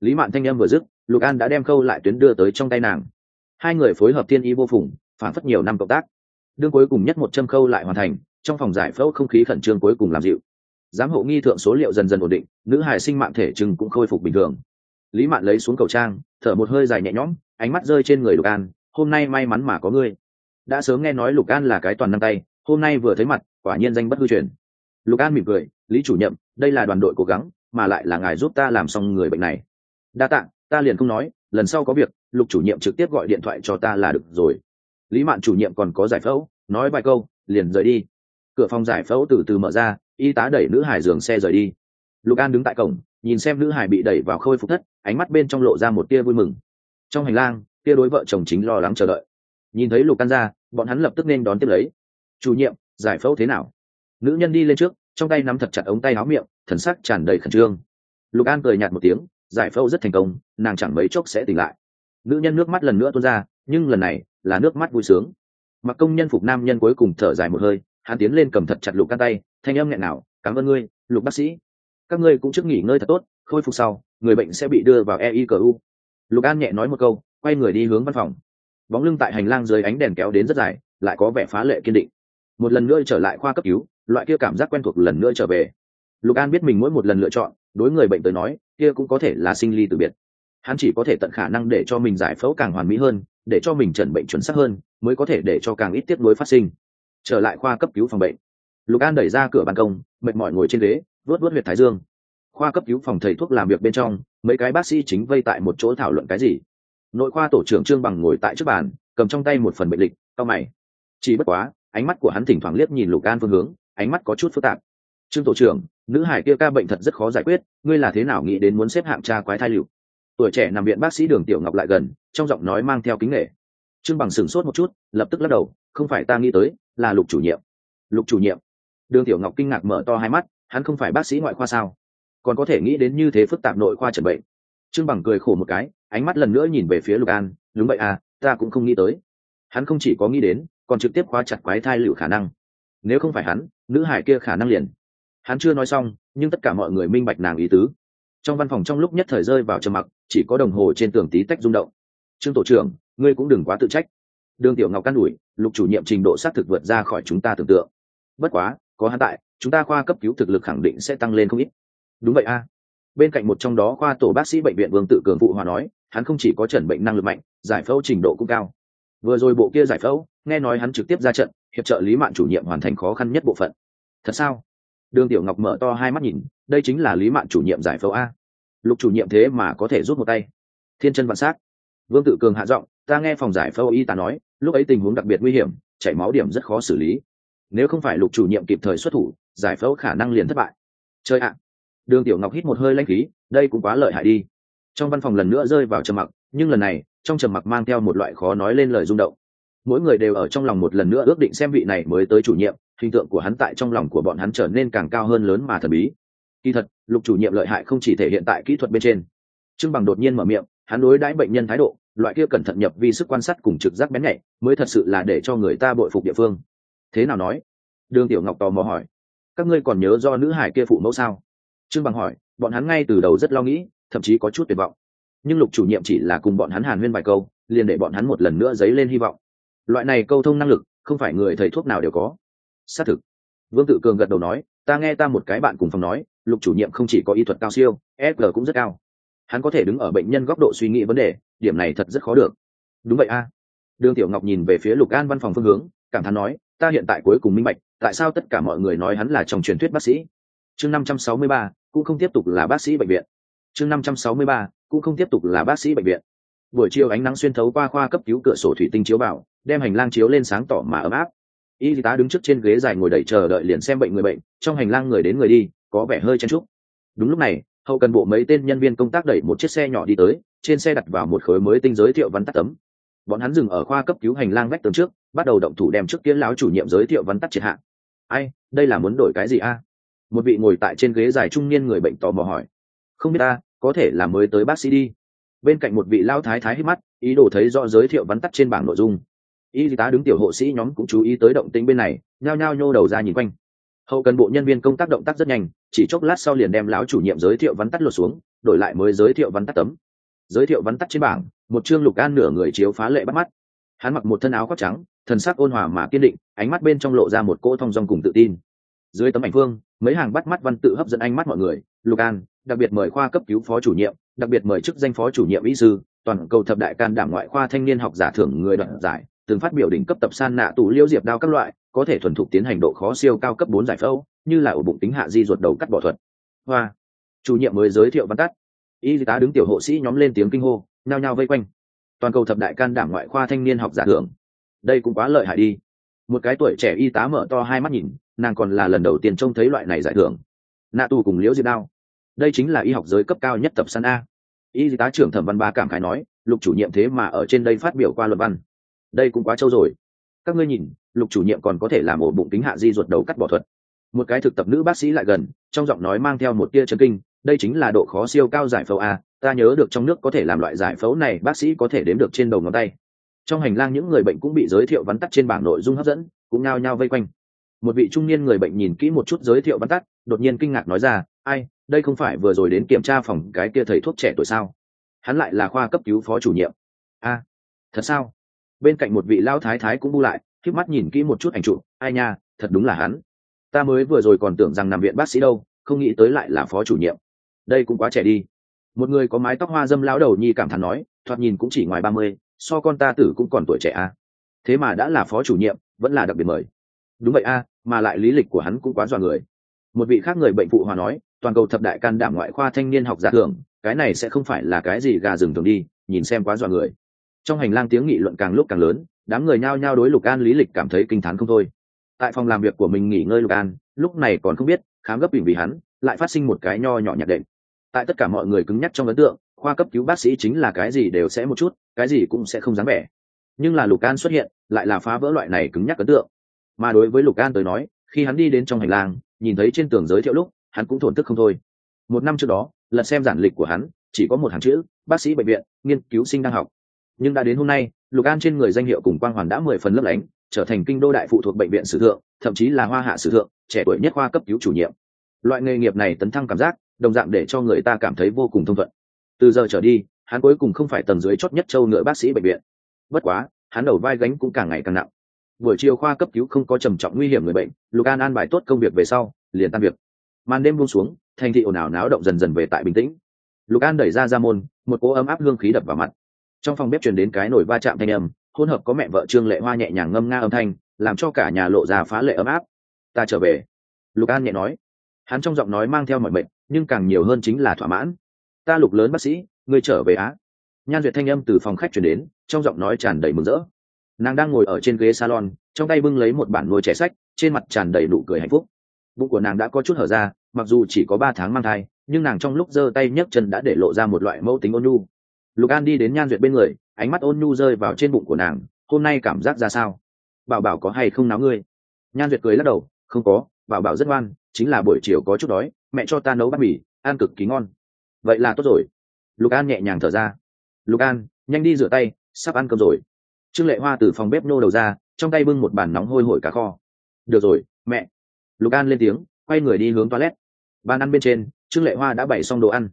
Lý mạn thanh em vừa dứt, lục an đã đem khâu lại tuyến đưa tới trong tay nàng. Hai người phối hợp tiên y vô phùng, phản phất nhiều năm cộng tác. Đương cuối cùng nhất một châm khâu lại hoàn thành, trong phòng giải phẫu không khí khẩn trương cuối cùng làm dịu. Giám hộ nghi thượng số liệu dần dần ổn định, nữ hài sinh mạng thể chừng cũng khôi phục bình thường lý mạn lấy xuống cầu trang, thở một hơi dài nhẹ nhõm, ánh mắt rơi trên người lục an, hôm nay may mắn mà có ngươi. Đã sớm nghe nói lục an là cái toàn năng tay, hôm nay vừa thấy mặt, quả nhiên danh bất hư truyền. Lục an mỉm cười, lý chủ nhiệm, đây là đoàn đội cố gắng, mà lại là ngài giúp ta làm xong người bệnh này. Đa tạng ta liền không nói, lần sau có việc, lục chủ nhiệm trực tiếp gọi điện thoại cho ta là được rồi. Lý mạn chủ nhiệm còn có giải phẫu, nói vài câu, liền rời đi. Cửa phòng giải phẫu từ từ mở ra, y tá đẩy nữ hải giường xe rời đi. Lục an đứng tại cổng nhìn xem nữ hải bị đẩy vào khôi phục thất, ánh mắt bên trong lộ ra một tia vui mừng. Trong hành lang, tia đối vợ chồng chính lo lắng chờ đợi. Nhìn thấy lục căn ra bọn hắn lập tức nên đón tiếp lấy. Chủ nhiệm, giải phẫu thế nào? Nữ nhân đi lên trước, trong tay nắm thật chặt ống tay áo miệng, thần sắc tràn đầy khẩn trương. Lục an cười nhạt một tiếng, giải phẫu rất thành công, nàng chẳng mấy chốc sẽ tỉnh lại. Nữ nhân nước mắt lần nữa tuôn ra, nhưng lần này là nước mắt vui sướng. Mặc công nhân phục nam nhân cuối cùng thở dài một hơi, hắn tiến lên cầm thật chặt lục căn tay, thanh âm nghẹn nào cảm ơn ngươi, lục bác sĩ các ngươi cũng trước nghỉ ngơi thật tốt, khôi phục sau, người bệnh sẽ bị đưa vào eicu lục an nhẹ nói một câu, quay người đi hướng văn phòng. Bóng lưng tại hành lang dưới ánh đèn kéo đến rất dài, lại có vẻ phá lệ kiên định. Một lần nữa trở lại khoa cấp cứu, loại kia cảm giác quen thuộc lần nữa trở về. Lục an biết mình mỗi một lần lựa chọn, đối người bệnh tới nói, kia cũng có thể là sinh ly từ biệt. Hắn chỉ có thể tận khả năng để cho mình giải phẫu càng hoàn mỹ hơn, để cho mình chẩn bệnh chuẩn xác hơn, mới có thể để cho càng ít tiếp nối phát sinh. Trở lại khoa cấp cứu phòng bệnh lục an đẩy ra cửa ban công, mệt mỏi ngồi trên ghế vớt vớt huyệt thái dương. Khoa cấp cứu phòng thầy thuốc làm việc bên trong, mấy cái bác sĩ chính vây tại một chỗ thảo luận cái gì. Nội khoa tổ trưởng trương bằng ngồi tại trước bàn, cầm trong tay một phần bệnh lịch cao mày. Chỉ bất quá, ánh mắt của hắn thỉnh thoảng liếc nhìn lục an phương hướng, ánh mắt có chút phức tạp. Trương tổ trưởng, nữ hải kia ca bệnh thật rất khó giải quyết, ngươi là thế nào nghĩ đến muốn xếp hạng cha quái thai liệu tuổi trẻ nằm viện bác sĩ đường tiểu ngọc lại gần, trong giọng nói mang theo kính nghệ trương bằng sửng sốt một chút, lập tức lắc đầu, không phải ta nghĩ tới, là lục chủ nhiệm. Lục chủ nhiệm? Đường tiểu ngọc kinh ngạc mở to hai mắt, hắn không phải bác sĩ ngoại khoa sao? Còn có thể nghĩ đến như thế phức tạp nội khoa trần bệnh. Trương bằng cười khổ một cái, ánh mắt lần nữa nhìn về phía lục an, đúng vậy à ta cũng không nghĩ tới. Hắn không chỉ có nghĩ đến, còn trực tiếp khóa chặt quái thai liệu khả năng. Nếu không phải hắn, nữ hải kia khả năng liền. Hắn chưa nói xong, nhưng tất cả mọi người minh bạch nàng ý tứ. Trong văn phòng trong lúc nhất thời rơi vào trầm mặc, chỉ có đồng hồ trên tường tí tách rung động. Trương tổ trưởng, ngươi cũng đừng quá tự trách. Đường tiểu ngọc căn đủi lục chủ nhiệm trình độ xác thực vượt ra khỏi chúng ta tưởng tượng. Bất quá có hắn tại, chúng ta khoa cấp cứu thực lực khẳng định sẽ tăng lên không ít. Đúng vậy a. Bên cạnh một trong đó khoa tổ bác sĩ bệnh viện vương tự cường phụ hòa nói, hắn không chỉ có chẩn bệnh năng lực mạnh, giải phẫu trình độ cũng cao. Vừa rồi bộ kia giải phẫu, nghe nói hắn trực tiếp ra trận, hiệp trợ lý mạng chủ nhiệm hoàn thành khó khăn nhất bộ phận. Thật sao? Đường tiểu ngọc mở to hai mắt nhìn, đây chính là lý mạng chủ nhiệm giải phẫu a. Lục chủ nhiệm thế mà có thể rút một tay. Thiên chân vạn sát vương tự cường hạ giọng, ta nghe phòng giải phẫu y tá nói, lúc ấy tình huống đặc biệt nguy hiểm, chảy máu điểm rất khó xử lý nếu không phải lục chủ nhiệm kịp thời xuất thủ, giải phẫu khả năng liền thất bại. Chơi ạ! Đường tiểu ngọc hít một hơi lanh khí, đây cũng quá lợi hại đi. Trong văn phòng lần nữa rơi vào trầm mặc, nhưng lần này, trong trầm mặc mang theo một loại khó nói lên lời rung động. Mỗi người đều ở trong lòng một lần nữa ước định xem vị này mới tới chủ nhiệm, hình tượng của hắn tại trong lòng của bọn hắn trở nên càng cao hơn lớn mà thần bí. Kỳ thật, lục chủ nhiệm lợi hại không chỉ thể hiện tại kỹ thuật bên trên. Trưng bằng đột nhiên mở miệng, hắn đối đãi bệnh nhân thái độ, loại kia cẩn thận nhập vi sức quan sát cùng trực giác bén nhạy, mới thật sự là để cho người ta bội phục địa phương thế nào nói? Đường tiểu ngọc tò mò hỏi. Các ngươi còn nhớ do nữ hải kia phụ mẫu sao? Trương bằng hỏi, bọn hắn ngay từ đầu rất lo nghĩ, thậm chí có chút tuyệt vọng. Nhưng lục chủ nhiệm chỉ là cùng bọn hắn hàn huyên vài câu, liền để bọn hắn một lần nữa dấy lên hy vọng. Loại này câu thông năng lực, không phải người thầy thuốc nào đều có. Xác thực. Vương tự cường gật đầu nói, ta nghe ta một cái bạn cùng phòng nói, lục chủ nhiệm không chỉ có y thuật cao siêu fg cũng rất cao. Hắn có thể đứng ở bệnh nhân góc độ suy nghĩ vấn đề, điểm này thật rất khó được. Đúng vậy a. Đường tiểu ngọc nhìn về phía lục an văn phòng phương hướng, cảm thán nói ta hiện tại cuối cùng minh bạch, tại sao tất cả mọi người nói hắn là trong truyền thuyết bác sĩ? Chương năm trăm sáu mươi ba, cũng không tiếp tục là bác sĩ bệnh viện. Chương năm trăm sáu mươi ba, cũng không tiếp tục là bác sĩ bệnh viện. Buổi chiều ánh nắng xuyên thấu qua khoa cấp cứu cửa sổ thủy tinh chiếu vào, đem hành lang chiếu lên sáng tỏ mà ấm áp. Y tá đứng trước trên ghế dài ngồi đẩy chờ đợi liền xem bệnh người bệnh, trong hành lang người đến người đi, có vẻ hơi chen trúc đúng lúc này, hậu cần bộ mấy tên nhân viên công tác đẩy một chiếc xe nhỏ đi tới, trên xe đặt vào một khối mới tinh giới thiệu văn tắt tấm bọn hắn dừng ở khoa cấp cứu hành lang vách tường trước, bắt đầu động thủ đem trước kiến lão chủ nhiệm giới thiệu văn tắt triệt hạ. Ai, đây là muốn đổi cái gì a? Một vị ngồi tại trên ghế dài trung niên người bệnh tò mò hỏi. Không biết ta, có thể là mới tới bác sĩ đi. Bên cạnh một vị lao thái thái hít mắt, ý đồ thấy rõ giới thiệu vắn tắt trên bảng nội dung. Y tá đứng tiểu hộ sĩ nhóm cũng chú ý tới động tĩnh bên này, nhao nhao nhô đầu ra nhìn quanh. Hậu cần bộ nhân viên công tác động tác rất nhanh, chỉ chốc lát sau liền đem lão chủ nhiệm giới thiệu vắn tắt lột xuống, đổi lại mới giới thiệu vắn tắt tấm giới thiệu vắn tắt trên bảng, một chương lục an nửa người chiếu phá lệ bắt mắt. Hắn mặc một thân áo khoác trắng, thần sắc ôn hòa mà kiên định, ánh mắt bên trong lộ ra một cỗ thong dong cùng tự tin. Dưới tấm ảnh phương mấy hàng bắt mắt văn tự hấp dẫn ánh mắt mọi người, lục an, đặc biệt mời khoa cấp cứu phó chủ nhiệm, đặc biệt mời chức danh phó chủ nhiệm y sư, toàn cầu thập đại can đảm ngoại khoa thanh niên học giả thưởng người đoạn giải, từng phát biểu đỉnh cấp tập san nạ tủ liêu diệp đao các loại, có thể thuần thục tiến hành độ khó siêu cao cấp bốn giải phẫu, như là ổ bụng tính hạ di ruột đầu cắt bỏ thuật. Hoa, chủ nhiệm mới giới thiệu văn tắt y tá đứng tiểu hộ sĩ nhóm lên tiếng kinh hô, nhao nhao vây quanh. Toàn cầu thập đại can đảm ngoại khoa thanh niên học giả thưởng. Đây cũng quá lợi hại đi. Một cái tuổi trẻ y tá mở to hai mắt nhìn, nàng còn là lần đầu tiên trông thấy loại này giải thưởng. Nạ tù cùng liễu diệp đao. Đây chính là y học giới cấp cao nhất tập săn a. Y tá trưởng thẩm văn ba cảm khái nói, lục chủ nhiệm thế mà ở trên đây phát biểu qua luận văn. Đây cũng quá trâu rồi. Các ngươi nhìn, lục chủ nhiệm còn có thể làm ổ bụng kính hạ di ruột đầu cắt bỏ thuật. Một cái thực tập nữ bác sĩ lại gần, trong giọng nói mang theo một tia chấn kinh đây chính là độ khó siêu cao giải phẫu a, ta nhớ được trong nước có thể làm loại giải phẫu này, bác sĩ có thể đếm được trên đầu ngón tay. Trong hành lang những người bệnh cũng bị giới thiệu vắn tắt trên bảng nội dung hấp dẫn, cũng nao nhao vây quanh. Một vị trung niên người bệnh nhìn kỹ một chút giới thiệu vắn tắt, đột nhiên kinh ngạc nói ra, ai, đây không phải vừa rồi đến kiểm tra phòng cái kia thầy thuốc trẻ tuổi sao? Hắn lại là khoa cấp cứu phó chủ nhiệm. A, thật sao? Bên cạnh một vị lao thái thái cũng bu lại k mắt nhìn kỹ một chút ảnh trụ ai nha, thật đúng là hắn. Ta mới vừa rồi còn tưởng rằng nằm viện bác sĩ đâu, không nghĩ tới lại là phó chủ nhiệm đây cũng quá trẻ đi. Một người có mái tóc hoa dâm lão đầu nhi cảm thán nói, thoạt nhìn cũng chỉ ngoài ba mươi, so con ta tử cũng còn tuổi trẻ a à. thế mà đã là phó chủ nhiệm, vẫn là đặc biệt mời. Đúng vậy a mà lại lý lịch của hắn cũng quá dọa người. Một vị khác người bệnh phụ hòa nói, toàn cầu thập đại can đảm ngoại khoa thanh niên học giả thường cái này sẽ không phải là cái gì gà rừng thường đi, nhìn xem quá dọa người. Trong hành lang tiếng nghị luận càng lúc càng lớn, đám người nhao nhao đối lục an lý lịch cảm thấy kinh t h á n không thôi. Tại phòng làm việc của mình nghỉ ngơi lục an, lúc này còn không biết, khám gấp bình vì hắn, lại phát sinh một cái nho nhỏ nhạc đệm tại tất cả mọi người cứng nhắc trong ấn tượng, khoa cấp cứu bác sĩ chính là cái gì đều sẽ một chút, cái gì cũng sẽ không dám vẻ nhưng là lục an xuất hiện, lại là phá vỡ loại này cứng nhắc ấn tượng. Mà đối với lục an tới nói, khi hắn đi đến trong hành lang, nhìn thấy trên tường giới thiệu lúc, hắn cũng thổn thức không thôi. Một năm trước đó, lật xem giản lịch của hắn, chỉ có một hàng chữ, bác sĩ bệnh viện, nghiên cứu sinh đang học. Nhưng đã đến hôm nay, lục an trên người danh hiệu cùng quang hoàn đã mười phần lấp lánh, trở thành kinh đô đại phụ thuộc bệnh viện sử thượng, thậm chí là hoa hạ sử thượng, trẻ tuổi nhất khoa cấp cứu chủ nhiệm. Loại nghề nghiệp này tấn thăng cảm giác đồng dạng để cho người ta cảm thấy vô cùng thông thuận. Từ giờ trở đi, hắn cuối cùng không phải tầng dưới chót nhất châu ngựa bác sĩ bệnh viện. Bất quá, hắn đầu vai gánh cũng càng ngày càng nặng. Buổi chiều khoa cấp cứu không có trầm trọng nguy hiểm người bệnh, lục an an bài tốt công việc về sau, liền tan việc. Màn đêm buông xuống, thành thị ồn ào náo động dần dần về tại bình tĩnh. Lục an đẩy ra ra môn, một cỗ ấm áp hương khí đập vào mặt. Trong phòng bếp truyền đến cái nồi va chạm thanh âm, hỗn hợp có mẹ vợ trương lệ hoa nhẹ nhàng ngâm nga âm thanh, làm cho cả nhà lộ ra phá lệ ấm áp. Ta trở về. Lục an nhẹ nói. Hắn trong giọng nói mang theo mọi mệnh nhưng càng nhiều hơn chính là thỏa mãn. Ta lục lớn bác sĩ, ngươi trở về á. Nhan duyệt thanh âm từ phòng khách chuyển đến, trong giọng nói tràn đầy mừng rỡ. Nàng đang ngồi ở trên ghế salon, trong tay bưng lấy một bản nuôi trẻ sách, trên mặt tràn đầy nụ cười hạnh phúc. Bụng của nàng đã có chút hở ra, mặc dù chỉ có ba tháng mang thai, nhưng nàng trong lúc giơ tay nhấc chân đã để lộ ra một loại mẫu tính ôn nhu. Lục an đi đến nhan duyệt bên người, ánh mắt ôn nhu rơi vào trên bụng của nàng, hôm nay cảm giác ra sao? Bảo bảo có hay không náo ngươi? Nhan duyệt cười lắc đầu, không có, bảo bảo rất ngoan chính là buổi chiều có chút đói, mẹ cho ta nấu bát mì, ăn cực kỳ ngon. Vậy là tốt rồi. Lục an nhẹ nhàng thở ra. Lục an, nhanh đi rửa tay, sắp ăn cơm rồi. Trương lệ hoa từ phòng bếp nô đầu ra, trong tay bưng một bàn nóng hôi hổi cá kho. Được rồi, mẹ. Lục an lên tiếng, quay người đi hướng toilet. Bàn ăn bên trên, trương lệ hoa đã bày xong đồ ăn.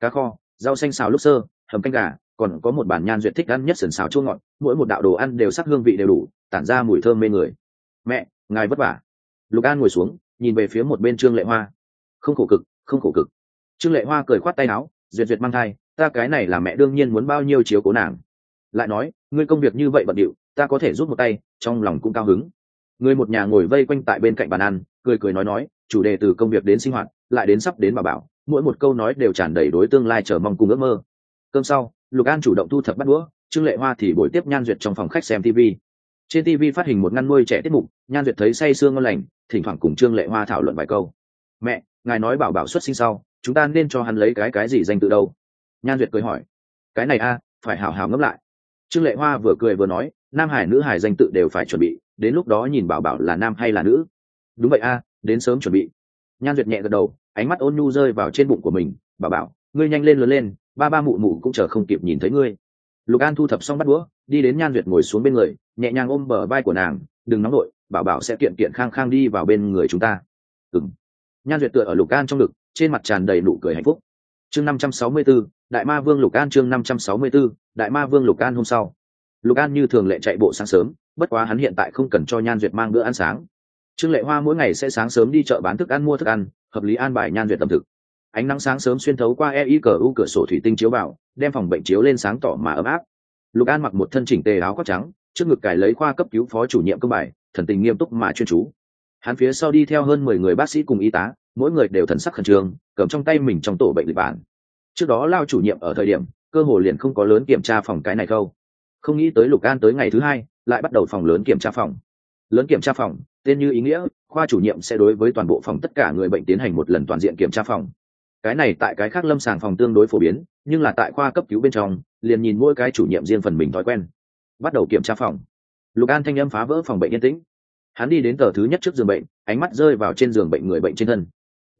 Cá kho, rau xanh xào lúc sơ, hầm canh gà, còn có một bản nhan duyệt thích ăn nhất sần xào chua ngọt. Mỗi một đạo đồ ăn đều sắc hương vị đều đủ, tản ra mùi thơm mê người. Mẹ, ngài vất vả. Lục an ngồi xuống nhìn về phía một bên trương lệ hoa. Không khổ cực, không khổ cực. Trương lệ hoa cười khoát tay áo, duyệt duyệt mang thai, ta cái này là mẹ đương nhiên muốn bao nhiêu chiếu cố nàng. Lại nói, ngươi công việc như vậy bận điệu, ta có thể rút một tay, trong lòng cũng cao hứng. Người một nhà ngồi vây quanh tại bên cạnh bàn ăn, cười cười nói nói, chủ đề từ công việc đến sinh hoạt, lại đến sắp đến bà bảo, mỗi một câu nói đều tràn đầy đối tương lai chờ mong cùng ước mơ. Cơm sau, lục an chủ động thu thập bắt đũa, trương lệ hoa thì buổi tiếp nhan duyệt trong phòng khách xem tv trên tv phát hình một ngăn nuôi trẻ tiết mục, nhan duyệt thấy say sương ngon lành, thỉnh thoảng cùng trương lệ hoa thảo luận vài câu. Mẹ, ngài nói bảo bảo xuất sinh sau, chúng ta nên cho hắn lấy cái cái gì danh tự đâu? Nhan duyệt cười hỏi. Cái này a, phải hào hào ngẫm lại. Trương lệ hoa vừa cười vừa nói, nam hải, nữ hải danh tự đều phải chuẩn bị, đến lúc đó nhìn bảo bảo là nam hay là nữ? Đúng vậy a, đến sớm chuẩn bị. Nhan duyệt nhẹ gật đầu, ánh mắt ôn nhu rơi vào trên bụng của mình. Bảo bảo, ngươi nhanh lên lớn lên, ba ba mụ mụ cũng chờ không kịp nhìn thấy ngươi. Lục an thu thập xong bắt đũa đi đến nhan duyệt ngồi xuống bên người, nhẹ nhàng ôm bờ vai của nàng, đừng nóng nổi bảo bảo sẽ kiện kiện khang khang đi vào bên người chúng ta. Ừng nhan duyệt tựa ở lục an trong ngực, trên mặt tràn đầy nụ cười hạnh phúc. Chương năm trăm sáu mươi b ố đại ma vương lục an chương năm trăm sáu mươi b ố đại ma vương lục an hôm sau. Lục an như thường lệ chạy bộ sáng sớm, bất quá hắn hiện tại không cần cho nhan duyệt mang bữa ăn sáng. Trương lệ hoa mỗi ngày sẽ sáng sớm đi chợ bán thức ăn mua thức ăn, hợp lý an bài nhan duyệt tầm thực. Ánh nắng sáng sớm xuyên thấu qua e y cờ u cửa sổ thủy tinh chiếu vào, đem phòng bệnh chiếu lên sáng tỏ mà ấm áp lục an mặc một thân chỉnh tề áo khoác trắng, trước ngực cài lấy khoa cấp cứu phó chủ nhiệm công bài, thần tình nghiêm túc mà chuyên chú. Hắn phía sau đi theo hơn mười người bác sĩ cùng y tá, mỗi người đều thần sắc khẩn trương, cầm trong tay mình trong tổ bệnh lịch bản. Trước đó lao chủ nhiệm ở thời điểm, cơ hồ liền không có lớn kiểm tra phòng cái này đâu. Không nghĩ tới lục an tới ngày thứ hai, lại bắt đầu phòng lớn kiểm tra phòng. Lớn kiểm tra phòng, tên như ý nghĩa, khoa chủ nhiệm sẽ đối với toàn bộ phòng tất cả người bệnh tiến hành một lần toàn diện kiểm tra phòng cái này tại cái khác lâm sàng phòng tương đối phổ biến, nhưng là tại khoa cấp cứu bên trong, liền nhìn mỗi cái chủ nhiệm riêng phần mình thói quen. Bắt đầu kiểm tra phòng. Lục an thanh âm phá vỡ phòng bệnh yên tĩnh. Hắn đi đến tờ thứ nhất trước giường bệnh, ánh mắt rơi vào trên giường bệnh người bệnh trên thân.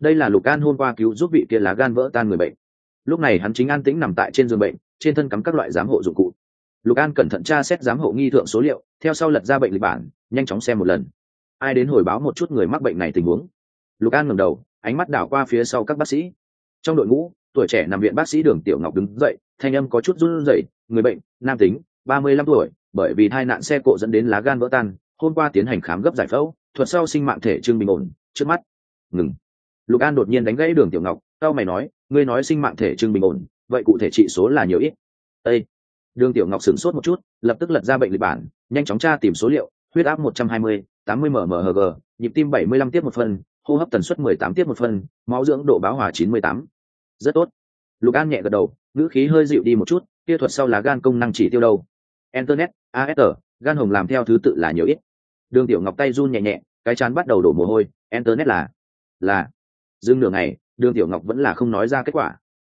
Đây là lục an hôm qua cứu giúp vị kia lá gan vỡ tan người bệnh. Lúc này hắn chính an tĩnh nằm tại trên giường bệnh, trên thân cắm các loại giám hộ dụng cụ. Lục an cẩn thận tra xét giám hộ nghi thượng số liệu, theo sau lật ra bệnh lịch bản, nhanh chóng xem một lần. Ai đến hồi báo một chút người mắc bệnh này tình huống. Lục an ngẩng đầu, ánh mắt đảo qua phía sau các bác sĩ trong đội ngũ, tuổi trẻ nằm viện bác sĩ đường tiểu ngọc đứng dậy, thanh âm có chút run rẩy, người bệnh, nam tính, ba mươi lăm tuổi, bởi vì tai nạn xe cộ dẫn đến lá gan vỡ tan, hôm qua tiến hành khám gấp giải phẫu, thuật sau sinh mạng thể trưng bình ổn, trước mắt, ngừng lục an đột nhiên đánh gãy đường tiểu ngọc cao mày nói, ngươi nói sinh mạng thể trưng bình ổn, vậy cụ thể trị số là nhiều ít Ê! đường tiểu ngọc sửng sốt một chút, lập tức lật ra bệnh lịch bản, nhanh chóng tra tìm số liệu, huyết áp một trăm hai mươi, tám mươi mmhg nhịp tim bảy mươi lăm tiết một phần hô hấp tần suất mười tám tiết một phân, máu dưỡng độ báo hòa chín mươi tám. Rất tốt. Lục an nhẹ gật đầu, ngữ khí hơi dịu đi một chút, kia thuật sau là gan công năng chỉ tiêu đâu? Internet asr gan hồng làm theo thứ tự là nhiều ít. Đường tiểu ngọc tay run nhẹ nhẹ, cái chán bắt đầu đổ mồ hôi, internet là là dưng nửa ngày, đường tiểu ngọc vẫn là không nói ra kết quả.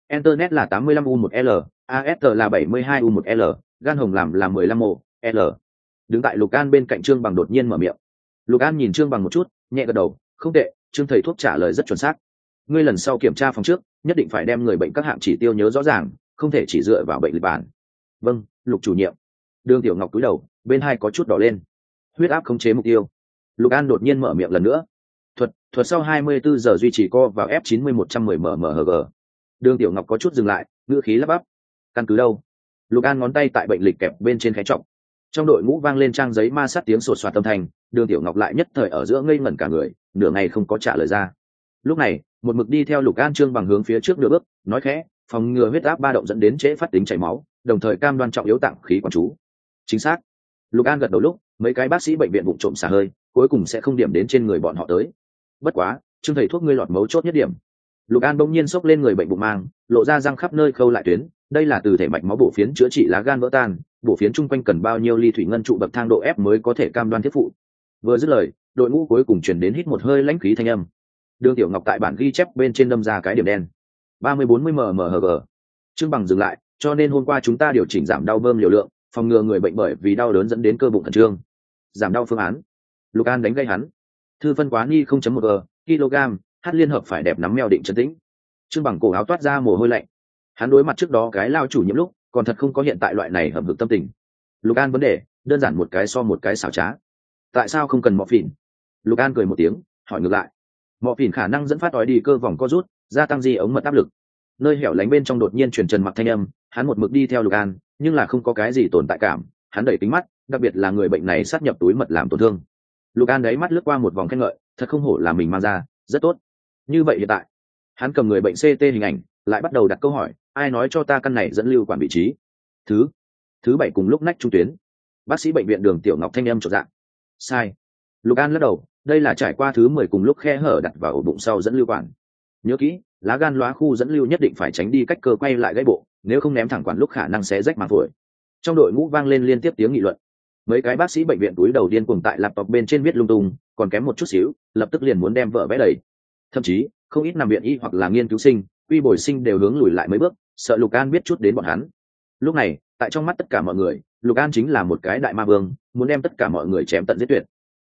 Internet là tám mươi lăm u một l asr là bảy mươi hai u một l, gan hồng làm là mười lăm mộ l. Đứng tại lục an bên cạnh trương bằng đột nhiên mở miệng. Lục an nhìn trương bằng một chút, nhẹ gật đầu, không tệ trương thầy thuốc trả lời rất chuẩn xác. Ngươi lần sau kiểm tra phòng trước, nhất định phải đem người bệnh các hạng chỉ tiêu nhớ rõ ràng, không thể chỉ dựa vào bệnh lịch bản. Vâng lục chủ nhiệm. Đường tiểu ngọc cúi đầu, bên hai có chút đỏ lên. Huyết áp khống chế mục tiêu. Lục an đột nhiên mở miệng lần nữa. Thuật thuật sau 24 giờ duy trì co vào f 90 110 mmhg đường tiểu ngọc có chút dừng lại, ngữ khí lắp bắp. Căn cứ đâu? Lục an ngón tay tại bệnh lịch kẹp bên trên khẽ trọng trong đội ngũ vang lên trang giấy ma sát tiếng sột soạt tâm thành đường tiểu ngọc lại nhất thời ở giữa ngây ngẩn cả người, nửa ngày không có trả lời ra. Lúc này, một mực đi theo lục an trương bằng hướng phía trước nửa bước, nói khẽ, phòng ngừa huyết áp ba động dẫn đến trễ phát tính chảy máu, đồng thời cam đoan trọng yếu tạng khí quản chú. Chính xác. Lục an gật đầu lúc, mấy cái bác sĩ bệnh viện vụ trộm xả hơi, cuối cùng sẽ không điểm đến trên người bọn họ tới. Bất quá, trương thầy thuốc ngươi lọt mấu chốt nhất điểm. Lục an bỗng nhiên xốc lên người bệnh bụng mang, lộ ra răng khắp nơi khâu lại tuyến, đây là từ thể mạch máu bổ phiến chữa trị lá gan vỡ tan Bộ phiến chung quanh cần bao nhiêu ly thủy ngân trụ bậc thang độ ép mới có thể cam đoan thiết phụ. Vừa dứt lời, đội ngũ cuối cùng chuyển đến hít một hơi lãnh khí thanh âm. Đường tiểu ngọc tại bản ghi chép bên trên đâm ra cái điểm đen. ba mươi bốn mươi mmhg trương bằng dừng lại, cho nên hôm qua chúng ta điều chỉnh giảm đau bơm liều lượng, phòng ngừa người bệnh bởi vì đau đớn dẫn đến cơ bụng khẩn trương. Giảm đau phương án. Lục an đánh gây hắn. Thư phân quá ni không chấm một g, kg, hát liên hợp phải đẹp nắm mèo định trấn tĩnh. Trương bằng cổ áo toát ra mồ hôi lạnh. Hắn đối mặt trước đó cái lao chủ nhiệm lúc còn thật không có hiện tại loại này hầm hực tâm tình. Lục an vấn đề, đơn giản một cái so một cái xảo trá. Tại sao không cần mọ phìn? Lục an cười một tiếng, hỏi ngược lại. Mọ phìn khả năng dẫn phát đói đi cơ vòng co rút, gia tăng di ống mật áp lực. Nơi hẻo lánh bên trong đột nhiên truyền trần mặc thanh âm, hắn một mực đi theo lục an, nhưng là không có cái gì tồn tại cảm, hắn đẩy tính mắt, đặc biệt là người bệnh này sát nhập túi mật làm tổn thương. Lục an đấy mắt lướt qua một vòng khen ngợi, thật không hổ là mình mang ra, rất tốt. Như vậy hiện tại, hắn cầm người bệnh ct hình ảnh lại bắt đầu đặt câu hỏi, ai nói cho ta căn này dẫn lưu quản vị trí? Thứ thứ bảy cùng lúc nách trung tuyến. Bác sĩ bệnh viện đường tiểu ngọc thanh âm trọn dạng. Sai. Lục an lắc đầu, đây là trải qua thứ mười cùng lúc khe hở đặt vào ổ bụng sau dẫn lưu quản. Nhớ kỹ, lá gan loá khu dẫn lưu nhất định phải tránh đi cách cơ quay lại gãy bộ, nếu không ném thẳng quản lúc khả năng sẽ rách màng phổi. Trong đội ngũ vang lên liên tiếp tiếng nghị luận. Mấy cái bác sĩ bệnh viện túi đầu điên cuồng tại laptop bên trên viết lung tung, còn kém một chút xíu, lập tức liền muốn đem vợ vẽ đầy thậm chí, không ít nằm viện y hoặc là nghiên cứu sinh uy bồi sinh đều hướng lùi lại mấy bước, sợ lục an biết chút đến bọn hắn. Lúc này, tại trong mắt tất cả mọi người, lục an chính là một cái đại ma vương, muốn đem tất cả mọi người chém tận giết tuyệt.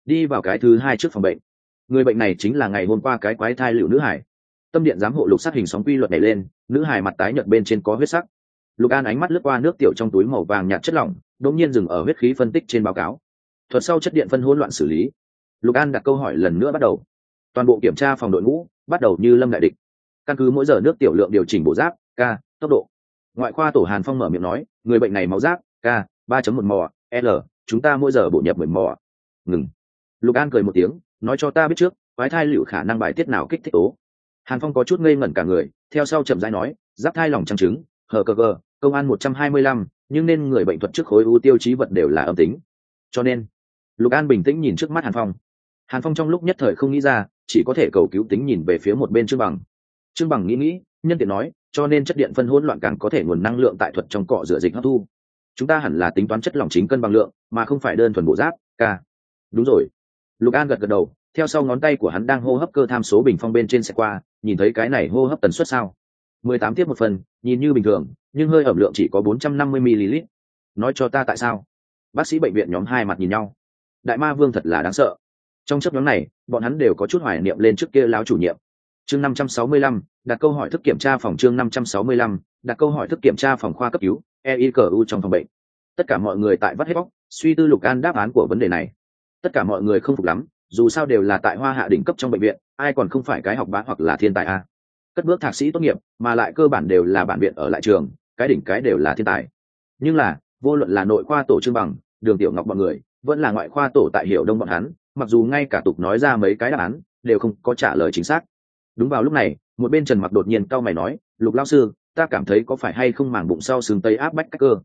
Đi vào cái thứ hai trước phòng bệnh. Người bệnh này chính là ngày hôm qua cái quái thai liệu nữ hải. Tâm điện giám hộ lục sát hình sóng quy luật này lên, nữ hải mặt tái nhợt bên trên có huyết sắc. Lục an ánh mắt lướt qua nước tiểu trong túi màu vàng nhạt chất lỏng, đột nhiên dừng ở huyết khí phân tích trên báo cáo. Thuật sau chất điện phân hỗn loạn xử lý. Lục an đặt câu hỏi lần nữa bắt đầu. Toàn bộ kiểm tra phòng đội ngũ bắt đầu như lâm đại địch căn cứ mỗi giờ nước tiểu lượng điều chỉnh bộ giáp k tốc độ. Ngoại khoa tổ hàn phong mở miệng nói, người bệnh này máu giáp k ba một mò, l, chúng ta mỗi giờ bổ nhập mười mò. Ngừng. Lục an cười một tiếng, nói cho ta biết trước, quái thai liệu khả năng bài tiết nào kích thích tố. Hàn phong có chút ngây ngẩn cả người, theo sau chậm rãi nói, giáp thai lòng trăng trứng, hờ cơ cơ công an một trăm hai mươi lăm, nhưng nên người bệnh thuật trước khối u tiêu chí vật đều là âm tính. Cho nên, lục an bình tĩnh nhìn trước mắt hàn phong. Hàn phong trong lúc nhất thời không nghĩ ra, chỉ có thể cầu cứu tính nhìn về phía một bên trương bằng trương bằng nghĩ nghĩ, nhân tiện nói, cho nên chất điện phân hỗn loạn càng có thể nguồn năng lượng tại thuật trong cọ rửa dịch hấp thu. Chúng ta hẳn là tính toán chất lỏng chính cân bằng lượng, mà không phải đơn thuần bộ giáp k đúng rồi. Lục an gật gật đầu, theo sau ngón tay của hắn đang hô hấp cơ tham số bình phong bên trên xe qua, nhìn thấy cái này hô hấp tần suất sao? Mười tám tiếp một phần, nhìn như bình thường, nhưng hơi ẩm lượng chỉ có bốn trăm năm mươi ml. Nói cho ta tại sao? Bác sĩ bệnh viện nhóm hai mặt nhìn nhau. Đại ma vương thật là đáng sợ. Trong chấp nhóm này, bọn hắn đều có chút hoài niệm lên trước kia láo chủ nhiệm. Chương năm trăm sáu mươi lăm đặt câu hỏi thức kiểm tra phòng chương năm trăm sáu mươi lăm, đặt câu hỏi thức kiểm tra phòng khoa cấp cứu eicu trong phòng bệnh. Tất cả mọi người tại vắt hết bóc suy tư lục an đáp án của vấn đề này. Tất cả mọi người không phục lắm, dù sao đều là tại hoa hạ đỉnh cấp trong bệnh viện, ai còn không phải cái học bá hoặc là thiên tài a. Cất bước thạc sĩ tốt nghiệp, mà lại cơ bản đều là bản viện ở lại trường, cái đỉnh cái đều là thiên tài. Nhưng là, vô luận là nội khoa tổ trương bằng, đường tiểu ngọc bọn người, vẫn là ngoại khoa tổ tại hiệu đông bọn hắn, mặc dù ngay cả tục nói ra mấy cái đáp án, đều không có trả lời chính xác. Đúng vào lúc này một bên trần mặc đột nhiên cau mày nói, lục lao sư, ta cảm thấy có phải hay không màng bụng sau xương tây áp bách cách cơ?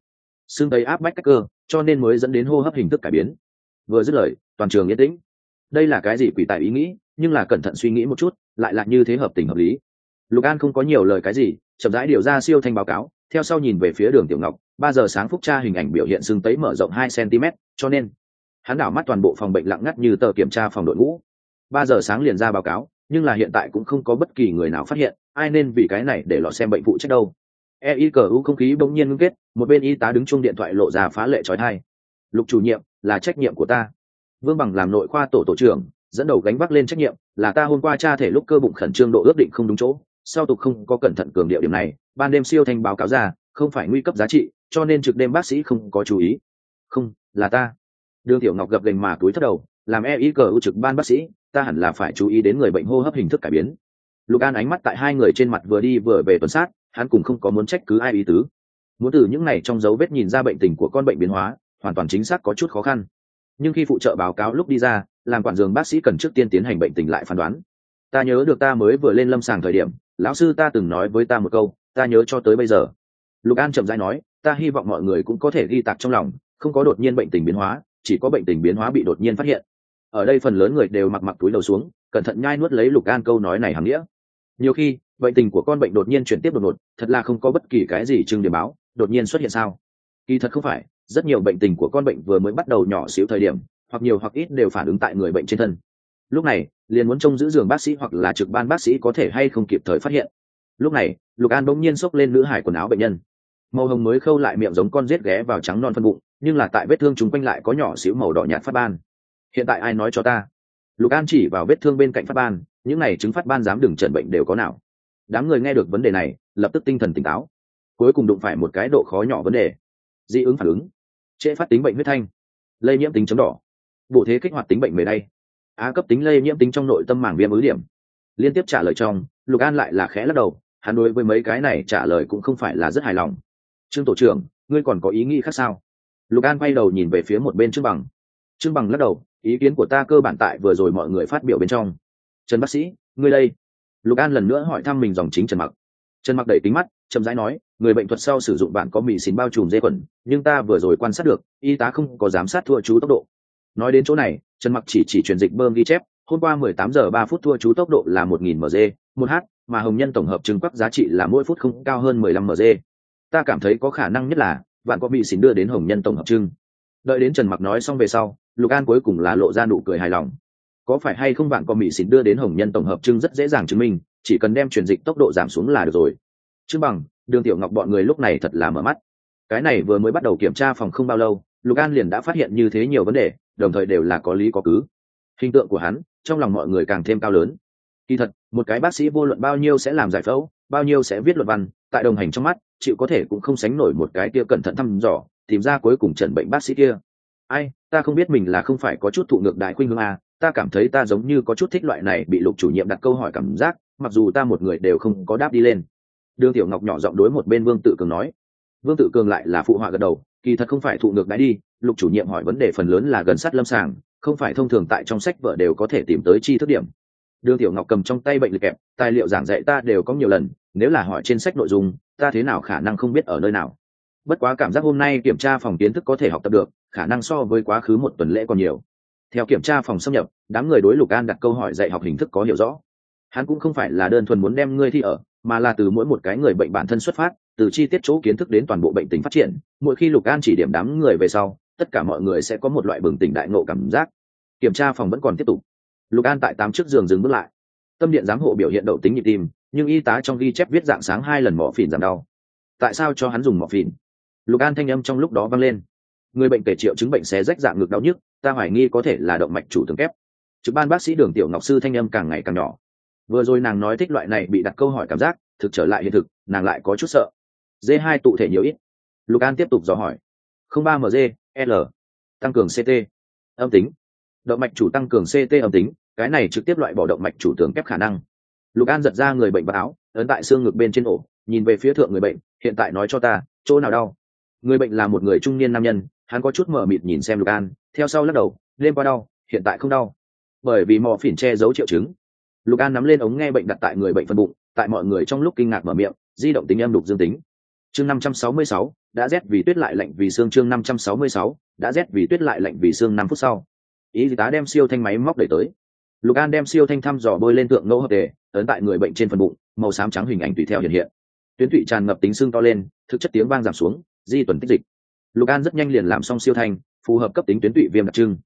Xương tây áp bách cách cơ, cho nên mới dẫn đến hô hấp hình thức cải biến. Vừa dứt lời, toàn trường yên tĩnh. Đây là cái gì quỷ tại ý nghĩ, nhưng là cẩn thận suy nghĩ một chút, lại là như thế hợp tình hợp lý. Lục an không có nhiều lời cái gì, chậm rãi điều ra siêu thanh báo cáo, theo sau nhìn về phía đường tiểu ngọc, ba giờ sáng phúc tra hình ảnh biểu hiện xương tấy mở rộng hai cm, cho nên, hắn đảo mắt toàn bộ phòng bệnh lặng ngắt như tờ kiểm tra phòng đội ngũ. Ba giờ sáng liền ra báo cáo nhưng là hiện tại cũng không có bất kỳ người nào phát hiện, ai nên vì cái này để lọt xem bệnh phụ trách đâu. E cờ u không khí bỗng nhiên ngưng kết, một bên y tá đứng chung điện thoại lộ ra phá lệ trói thai. Lục chủ nhiệm, là trách nhiệm của ta. Vương bằng làm nội khoa tổ tổ trưởng, dẫn đầu gánh vác lên trách nhiệm, là ta hôm qua cha thể lúc cơ bụng khẩn trương độ ước định không đúng chỗ, sau tục không có cẩn thận cường điệu điểm này, ban đêm siêu thanh báo cáo ra, không phải nguy cấp giá trị, cho nên trực đêm bác sĩ không có chú ý. Không, là ta. Đường tiểu ngọc gập gành mà túi thất đầu làm e ý cờ ưu trực ban bác sĩ, ta hẳn là phải chú ý đến người bệnh hô hấp hình thức cải biến. Lục an ánh mắt tại hai người trên mặt vừa đi vừa về tuần sát, hắn cùng không có muốn trách cứ ai ý tứ. Muốn từ những này trong dấu vết nhìn ra bệnh tình của con bệnh biến hóa, hoàn toàn chính xác có chút khó khăn. Nhưng khi phụ trợ báo cáo lúc đi ra, làm quản dường bác sĩ cần trước tiên tiến hành bệnh tình lại phán đoán. Ta nhớ được ta mới vừa lên lâm sàng thời điểm, lão sư ta từng nói với ta một câu, ta nhớ cho tới bây giờ. Lục an chậm dãi nói, ta hy vọng mọi người cũng có thể ghi tạc trong lòng, không có đột nhiên bệnh tình biến hóa, chỉ có bệnh tình biến hóa bị đột nhiên phát hiện ở đây phần lớn người đều mặc mặc túi đầu xuống, cẩn thận nhai nuốt lấy lục an câu nói này hàm nghĩa. Nhiều khi, bệnh tình của con bệnh đột nhiên chuyển tiếp đột ngột, thật là không có bất kỳ cái gì chừng điểm báo, đột nhiên xuất hiện sao? Kỳ thật không phải, rất nhiều bệnh tình của con bệnh vừa mới bắt đầu nhỏ xíu thời điểm, hoặc nhiều hoặc ít đều phản ứng tại người bệnh trên thân. Lúc này, liền muốn trông giữ giường bác sĩ hoặc là trực ban bác sĩ có thể hay không kịp thời phát hiện. Lúc này, lục an bỗng nhiên xốc lên nữ hải quần áo bệnh nhân. Màu hồng mới khâu lại miệng giống con rết ghé vào trắng non phân bụng, nhưng là tại vết thương chúng quanh lại có nhỏ xíu màu đỏ nhạt phát ban hiện tại ai nói cho ta? Lục an chỉ vào vết thương bên cạnh phát ban, những n à y chứng phát ban dám đừng trần bệnh đều có nào. Đám người nghe được vấn đề này, lập tức tinh thần tỉnh táo. Cuối cùng đụng phải một cái độ khó nhỏ vấn đề. Dị ứng phản ứng. Trễ phát tính bệnh huyết thanh. Lây nhiễm tính chấm đỏ. Bộ thế kích hoạt tính bệnh mề đay. Á cấp tính lây nhiễm tính trong nội tâm mảng viêm ứ điểm. Liên tiếp trả lời trong, lục an lại là khẽ lắc đầu, hắn đối với mấy cái này trả lời cũng không phải là rất hài lòng. Trương tổ trưởng, ngươi còn có ý nghĩ khác sao? Lục an quay đầu nhìn về phía một bên trương bằng. Trương bằng lắc đầu ý kiến của ta cơ bản tại vừa rồi mọi người phát biểu bên trong. Trần bác sĩ, ngươi đây. Lục an lần nữa hỏi thăm mình dòng chính trần mặc. Trần mặc đẩy tính mắt, chậm rãi nói, người bệnh thuật sau sử dụng bạn có mì xín bao trùm dây quẩn? nhưng ta vừa rồi quan sát được, y tá không có giám sát thua chú tốc độ. Nói đến chỗ này, trần mặc chỉ chỉ truyền dịch bơm ghi chép, hôm qua 18 giờ 3 phút thua chú tốc độ là 1000 mg một h, mà hồng nhân tổng hợp chứng quắc giá trị là mỗi phút không cao hơn 15 mg ta cảm thấy có khả năng nhất là, bạn có bị xỉn đưa đến hồng nhân tổng hợp trưng. Đợi đến trần mặc nói xong về sau lục an cuối cùng là lộ ra nụ cười hài lòng. Có phải hay không bạn có mỹ xịn đưa đến hồng nhân tổng hợp trưng rất dễ dàng chứng minh, chỉ cần đem truyền dịch tốc độ giảm xuống là được rồi. Chứ bằng, đường tiểu ngọc bọn người lúc này thật là mở mắt. Cái này vừa mới bắt đầu kiểm tra phòng không bao lâu, lục an liền đã phát hiện như thế nhiều vấn đề, đồng thời đều là có lý có cứ. Hình tượng của hắn, trong lòng mọi người càng thêm cao lớn. Kỳ thật, một cái bác sĩ vô luận bao nhiêu sẽ làm giải phẫu, bao nhiêu sẽ viết luận văn, tại đồng hành trong mắt, chịu có thể cũng không sánh nổi một cái kia cẩn thận thăm dò, tìm ra cuối cùng trần bệnh bác sĩ kia ai, ta không biết mình là không phải có chút thụ ngược đại khuynh hướng à? ta cảm thấy ta giống như có chút thích loại này bị lục chủ nhiệm đặt câu hỏi cảm giác, mặc dù ta một người đều không có đáp đi lên. Đường tiểu ngọc nhỏ giọng đối một bên vương tự cường nói. Vương tự cường lại là phụ họa gật đầu, kỳ thật không phải thụ ngược đáy đi, lục chủ nhiệm hỏi vấn đề phần lớn là gần sát lâm sàng, không phải thông thường tại trong sách vở đều có thể tìm tới chi thức điểm. Đường tiểu ngọc cầm trong tay bệnh lịch kẹp, tài liệu giảng dạy ta đều có nhiều lần, nếu là hỏi trên sách nội dung, ta thế nào khả năng không biết ở nơi nào. Bất quá cảm giác hôm nay kiểm tra phòng kiến thức có thể học tập được khả năng so với quá khứ một tuần lễ còn nhiều. Theo kiểm tra phòng xâm nhập, đám người đối lục an đặt câu hỏi dạy học hình thức có hiểu rõ. Hắn cũng không phải là đơn thuần muốn đem ngươi thi ở, mà là từ mỗi một cái người bệnh bản thân xuất phát, từ chi tiết chỗ kiến thức đến toàn bộ bệnh tình phát triển. Mỗi khi lục an chỉ điểm đám người về sau, tất cả mọi người sẽ có một loại bừng tỉnh đại ngộ cảm giác. Kiểm tra phòng vẫn còn tiếp tục. Lục an tại tám chiếc giường dừng bước lại. Tâm điện giám hộ biểu hiện đậu tính nhịp tim, nhưng y tá trong ghi chép viết dạng sáng hai lần mỏ phìn giảm đau. Tại sao cho hắn dùng mỏ phìn? Lục an thanh âm trong lúc đó vang lên người bệnh kể triệu chứng bệnh xé rách dạng ngực đau nhức, ta hoài nghi có thể là động mạch chủ tường kép. Trực ban bác sĩ đường tiểu ngọc sư thanh âm càng ngày càng nhỏ. Vừa rồi nàng nói thích loại này bị đặt câu hỏi cảm giác, thực trở lại hiện thực, nàng lại có chút sợ. D hai tụ thể nhiều ít. Lục an tiếp tục dò hỏi. không ba mg l, tăng cường ct âm tính. Động mạch chủ tăng cường ct âm tính, cái này trực tiếp loại bỏ động mạch chủ tường kép khả năng. Lục an giật ra người bệnh vào áo, ấn tại xương ngực bên trên ổ, nhìn về phía thượng người bệnh, hiện tại nói cho ta, chỗ nào đau? Người bệnh là một người trung niên nam nhân hắn có chút mở mịt nhìn xem lục an, theo sau lắc đầu, lên qua đau, hiện tại không đau. Bởi vì mò phỉn che giấu triệu chứng. Lục an nắm lên ống nghe bệnh đặt tại người bệnh phân bụng, tại mọi người trong lúc kinh ngạc mở miệng, di động tính âm đục dương tính. Chương năm trăm sáu mươi sáu, đã rét vì tuyết lại lạnh vì xương chương năm trăm sáu mươi sáu, đã rét vì tuyết lại lạnh vì xương năm phút sau. Y tá đem siêu thanh máy móc đẩy tới. Lục an đem siêu thanh thăm dò bôi lên tượng ngẫu hợp tề, ấn tại người bệnh trên phần bụng, màu xám trắng hình ảnh tùy theo hiện hiện. Tuyến tụy tràn ngập tính xương to lên, thực chất tiếng vang giảm xuống, di tuần tích dịch lục an rất nhanh liền làm xong siêu thanh, phù hợp cấp tính tuyến tụy viêm đặc trưng.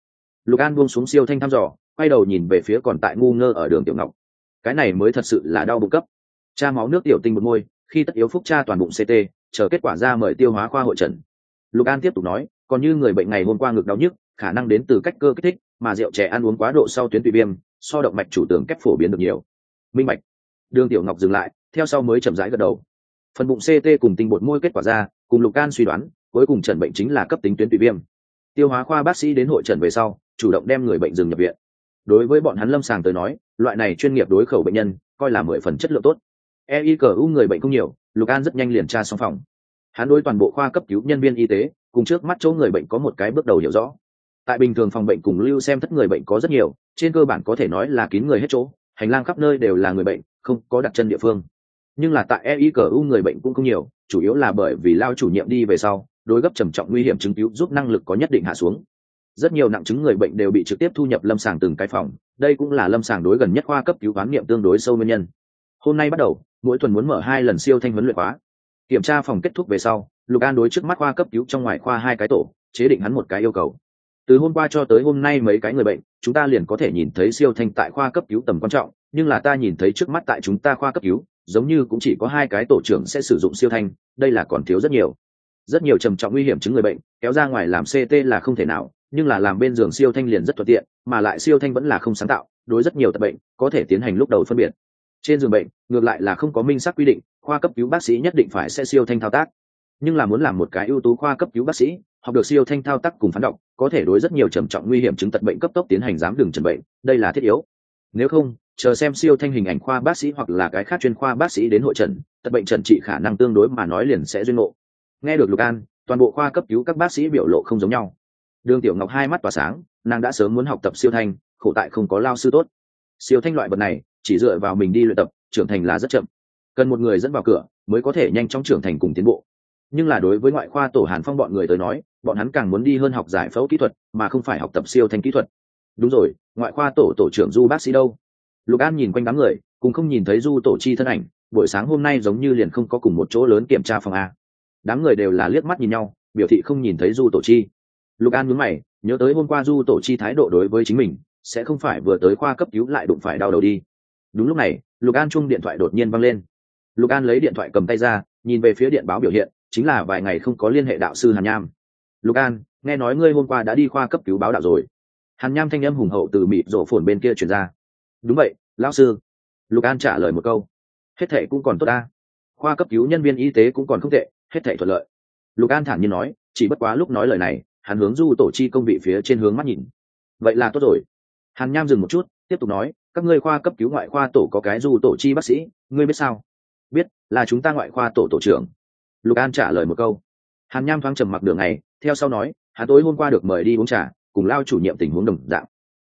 Lục an buông xuống siêu thanh thăm dò, quay đầu nhìn về phía còn tại ngu ngơ ở đường tiểu ngọc. Cái này mới thật sự là đau bụng cấp. Cha máu nước tiểu tinh một môi, khi tất yếu phúc cha toàn bụng ct chờ kết quả ra mời tiêu hóa khoa hội trần. Lục an tiếp tục nói, còn như người bệnh ngày hôm qua ngực đau nhức, khả năng đến từ cách cơ kích thích, mà rượu trẻ ăn uống quá độ sau tuyến tụy viêm, so động mạch chủ tường kép phổ biến được nhiều. Minh mạch đường tiểu ngọc dừng lại, theo sau mới chậm rãi gật đầu. Phần bụng ct cùng tinh bột môi kết quả ra, cùng lục an suy đoán cuối cùng trần bệnh chính là cấp tính tuyến tụy viêm. Tiêu hóa khoa bác sĩ đến hội trần về sau, chủ động đem người bệnh dừng nhập viện. Đối với bọn hắn lâm sàng tới nói, loại này chuyên nghiệp đối khẩu bệnh nhân, coi là mười phần chất lượng tốt. Ei cờ u người bệnh không nhiều, lục an rất nhanh liền tra xong phòng. Hắn đối toàn bộ khoa cấp cứu nhân viên y tế, cùng trước mắt chỗ người bệnh có một cái bước đầu hiểu rõ. Tại bình thường phòng bệnh cùng lưu xem thất người bệnh có rất nhiều, trên cơ bản có thể nói là kín người hết chỗ, hành lang khắp nơi đều là người bệnh, không có đặt chân địa phương. Nhưng là tại ei cờ u người bệnh cũng không nhiều, chủ yếu là bởi vì lao chủ nhiệm đi về sau đối gấp trầm trọng nguy hiểm chứng cứu giúp năng lực có nhất định hạ xuống. Rất nhiều nặng chứng người bệnh đều bị trực tiếp thu nhập lâm sàng từng cái phòng. Đây cũng là lâm sàng đối gần nhất khoa cấp cứu quán nghiệm tương đối sâu nguyên nhân. Hôm nay bắt đầu, mỗi tuần muốn mở hai lần siêu thanh huấn luyện khóa. Kiểm tra phòng kết thúc về sau, lục an đối trước mắt khoa cấp cứu trong ngoài khoa hai cái tổ, chế định hắn một cái yêu cầu. Từ hôm qua cho tới hôm nay mấy cái người bệnh, chúng ta liền có thể nhìn thấy siêu thanh tại khoa cấp cứu tầm quan trọng, nhưng là ta nhìn thấy trước mắt tại chúng ta khoa cấp cứu, giống như cũng chỉ có hai cái tổ trưởng sẽ sử dụng siêu thanh, đây là còn thiếu rất nhiều rất nhiều trầm trọng nguy hiểm chứng người bệnh, kéo ra ngoài làm ct là không thể nào, nhưng là làm bên giường siêu thanh liền rất thuận tiện, mà lại siêu thanh vẫn là không sáng tạo, đối rất nhiều tập bệnh, có thể tiến hành lúc đầu phân biệt. Trên giường bệnh, ngược lại là không có minh xác quy định, khoa cấp cứu bác sĩ nhất định phải sẽ siêu thanh thao tác. Nhưng là muốn làm một cái ưu tú khoa cấp cứu bác sĩ, học được siêu thanh thao tác cùng phán đọc, có thể đối rất nhiều trầm trọng nguy hiểm chứng tật bệnh cấp tốc tiến hành giám đường trần bệnh, đây là thiết yếu. Nếu không, chờ xem siêu thanh hình ảnh khoa bác sĩ hoặc là cái khác chuyên khoa bác sĩ đến hội trần, tật bệnh trần trị khả năng tương đối mà nói liền sẽ duyên ngộ nghe được lục an, toàn bộ khoa cấp cứu các bác sĩ biểu lộ không giống nhau. Đường tiểu ngọc hai mắt tỏa sáng, nàng đã sớm muốn học tập siêu thanh, khổ tại không có lao sư tốt. Siêu thanh loại vật này, chỉ dựa vào mình đi luyện tập, trưởng thành là rất chậm. Cần một người dẫn vào cửa, mới có thể nhanh chóng trưởng thành cùng tiến bộ. Nhưng là đối với ngoại khoa tổ hàn phong bọn người tới nói, bọn hắn càng muốn đi hơn học giải phẫu kỹ thuật, mà không phải học tập siêu thanh kỹ thuật. Đúng rồi, ngoại khoa tổ tổ trưởng du bác sĩ đâu? Lục an nhìn quanh đám người cùng không nhìn thấy du tổ chi thân ảnh, buổi sáng hôm nay giống như liền không có cùng một chỗ lớn kiểm tra phòng a đám người đều là liếc mắt nhìn nhau, biểu thị không nhìn thấy du tổ chi. Lục an nhớ mày, nhớ tới hôm qua du tổ chi thái độ đối với chính mình, sẽ không phải vừa tới khoa cấp cứu lại đụng phải đau đầu đi. Đúng lúc này, lục an chung điện thoại đột nhiên văng lên. Lục an lấy điện thoại cầm tay ra, nhìn về phía điện báo biểu hiện, chính là vài ngày không có liên hệ đạo sư hàn nham. Lục an, nghe nói ngươi hôm qua đã đi khoa cấp cứu báo đạo rồi. Hàn nham thanh âm hùng hậu từ mịt rổ phồn bên kia chuyển ra. Đúng vậy, lão sư. Lục an trả lời một câu. Hết thệ cũng còn tốt ta. Khoa cấp cứu nhân viên y tế cũng còn không tệ hết thảy thuận lợi. Lục an thản nhiên nói, chỉ bất quá lúc nói lời này, hắn hướng du tổ chi công vị phía trên hướng mắt nhìn. Vậy là tốt rồi. Hàn nham dừng một chút, tiếp tục nói, các ngươi khoa cấp cứu ngoại khoa tổ có cái du tổ chi bác sĩ, ngươi biết sao? Biết, là chúng ta ngoại khoa tổ tổ trưởng. Lục an trả lời một câu. Hàn nham thoáng trầm mặc đường này, theo sau nói, hắn tối hôm qua được mời đi uống trà, cùng lao chủ nhiệm tình huống đồng dạng.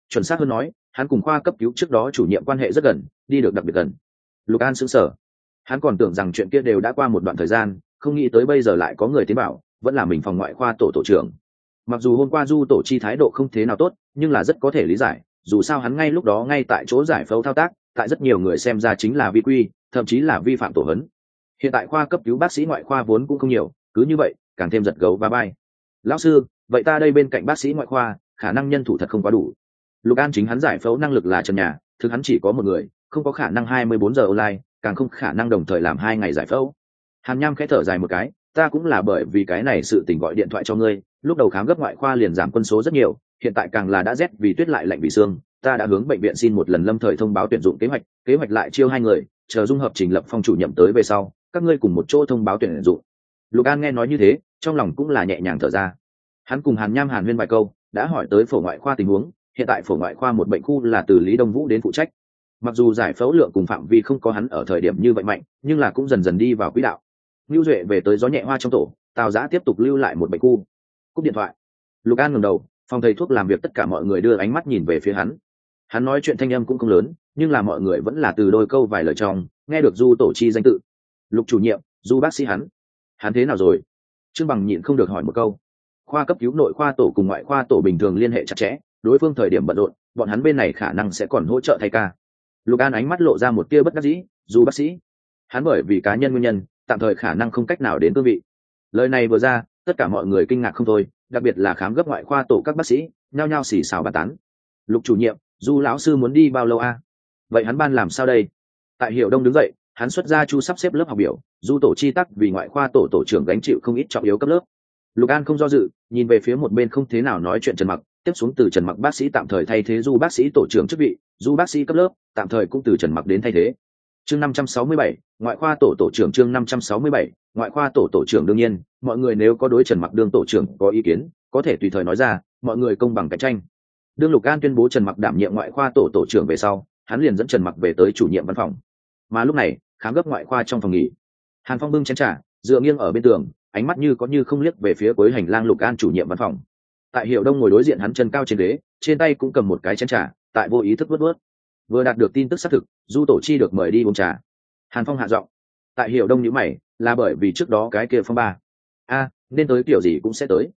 Chuẩn xác hơn nói, hắn cùng khoa cấp cứu trước đó chủ nhiệm quan hệ rất gần, đi được đặc biệt gần. Lục an xứng sở hắn còn tưởng rằng chuyện kia đều đã qua một đoạn thời gian không nghĩ tới bây giờ lại có người tiến bảo vẫn là mình phòng ngoại khoa tổ tổ trưởng. Mặc dù hôm qua du tổ chi thái độ không thế nào tốt, nhưng là rất có thể lý giải, dù sao hắn ngay lúc đó ngay tại chỗ giải phẫu thao tác, tại rất nhiều người xem ra chính là vi quy, thậm chí là vi phạm tổ hấn. Hiện tại khoa cấp cứu bác sĩ ngoại khoa vốn cũng không nhiều, cứ như vậy, càng thêm giật gấu và bay. Lão sư, vậy ta đây bên cạnh bác sĩ ngoại khoa, khả năng nhân thủ thật không quá đủ. Lục an chính hắn giải phẫu năng lực là trần nhà, thực hắn chỉ có một người, không có khả năng hai mươi bốn giờ online, càng không khả năng đồng thời làm hai ngày giải phẫu hàn nham khẽ thở dài một cái, ta cũng là bởi vì cái này sự tình gọi điện thoại cho ngươi, lúc đầu khám gấp ngoại khoa liền giảm quân số rất nhiều, hiện tại càng là đã rét vì tuyết lại lạnh vì xương, ta đã hướng bệnh viện xin một lần lâm thời thông báo tuyển dụng kế hoạch kế hoạch lại chiêu hai người, chờ dung hợp trình lập phong chủ nhiệm tới về sau, các ngươi cùng một chỗ thông báo tuyển dụng. Lục an nghe nói như thế, trong lòng cũng là nhẹ nhàng thở ra. Hắn cùng hàn nham hàn huyên vài câu, đã hỏi tới phổ ngoại khoa tình huống, hiện tại phổ ngoại khoa một bệnh khu là từ lý đông vũ đến phụ trách. Mặc dù giải phẫu lượng cùng phạm vi không có hắn ở thời điểm như vậy mạnh, nhưng là cũng dần dần đi vào quỹ đạo lưu duệ về tới gió nhẹ hoa trong tổ, tào giã tiếp tục lưu lại một bệnh khu. Cúp điện thoại. Lục an ngầm đầu, phòng thầy thuốc làm việc tất cả mọi người đưa ánh mắt nhìn về phía hắn. Hắn nói chuyện thanh âm cũng không lớn, nhưng là mọi người vẫn là từ đôi câu vài lời trong, nghe được du tổ chi danh tự. Lục chủ nhiệm, du bác sĩ hắn. Hắn thế nào rồi? Trương bằng nhịn không được hỏi một câu. Khoa cấp cứu nội khoa tổ cùng ngoại khoa tổ bình thường liên hệ chặt chẽ, đối phương thời điểm bận rộn, bọn hắn bên này khả năng sẽ còn hỗ trợ thay ca. Lục an ánh mắt lộ ra một tia bất đắc dĩ dù bác sĩ. Hắn bởi vì cá nhân nguyên nhân tạm thời khả năng không cách nào đến cương vị. Lời này vừa ra, tất cả mọi người kinh ngạc không thôi, đặc biệt là khám gấp ngoại khoa tổ các bác sĩ, nhao nhao xì xào bàn tán. Lục chủ nhiệm, du lão sư muốn đi bao lâu a? Vậy hắn ban làm sao đây? Tại hiệu đông đứng dậy, hắn xuất ra chu sắp xếp lớp học biểu, du tổ chi tắc vì ngoại khoa tổ tổ trưởng gánh chịu không ít trọng yếu cấp lớp. Lục an không do dự, nhìn về phía một bên không thế nào nói chuyện trần mặc, tiếp xuống từ trần mặc bác sĩ tạm thời thay thế du bác sĩ tổ trưởng chức vị, du bác sĩ cấp lớp, tạm thời cũng từ trần mặc đến thay thế chương năm trăm sáu mươi bảy, ngoại khoa tổ tổ trưởng chương năm trăm sáu mươi bảy, ngoại khoa tổ tổ trưởng đương nhiên, mọi người nếu có đối trần mặc đương tổ trưởng có ý kiến, có thể tùy thời nói ra, mọi người công bằng cạnh tranh. Đương lục an tuyên bố trần mặc đảm nhiệm ngoại khoa tổ tổ trưởng về sau, hắn liền dẫn trần mặc về tới chủ nhiệm văn phòng. Mà lúc này, khám gấp ngoại khoa trong phòng nghỉ. Hàn phong bưng chén t dựa nghiêng ở bên tường, ánh mắt như có như không liếc về phía cuối hành lang lục an chủ nhiệm văn phòng. Tại hiệu đông ngồi đối diện hắn chân cao trên ghế, trên tay cũng cầm một cái chén t tại vô ý thức vớt vớt vừa đạt được tin tức xác thực, du tổ chi được mời đi uống trà. Hàn phong hạ giọng, tại hiệu đông nhữ mày, là bởi vì trước đó cái kia phong ba. A, nên tới kiểu gì cũng sẽ tới.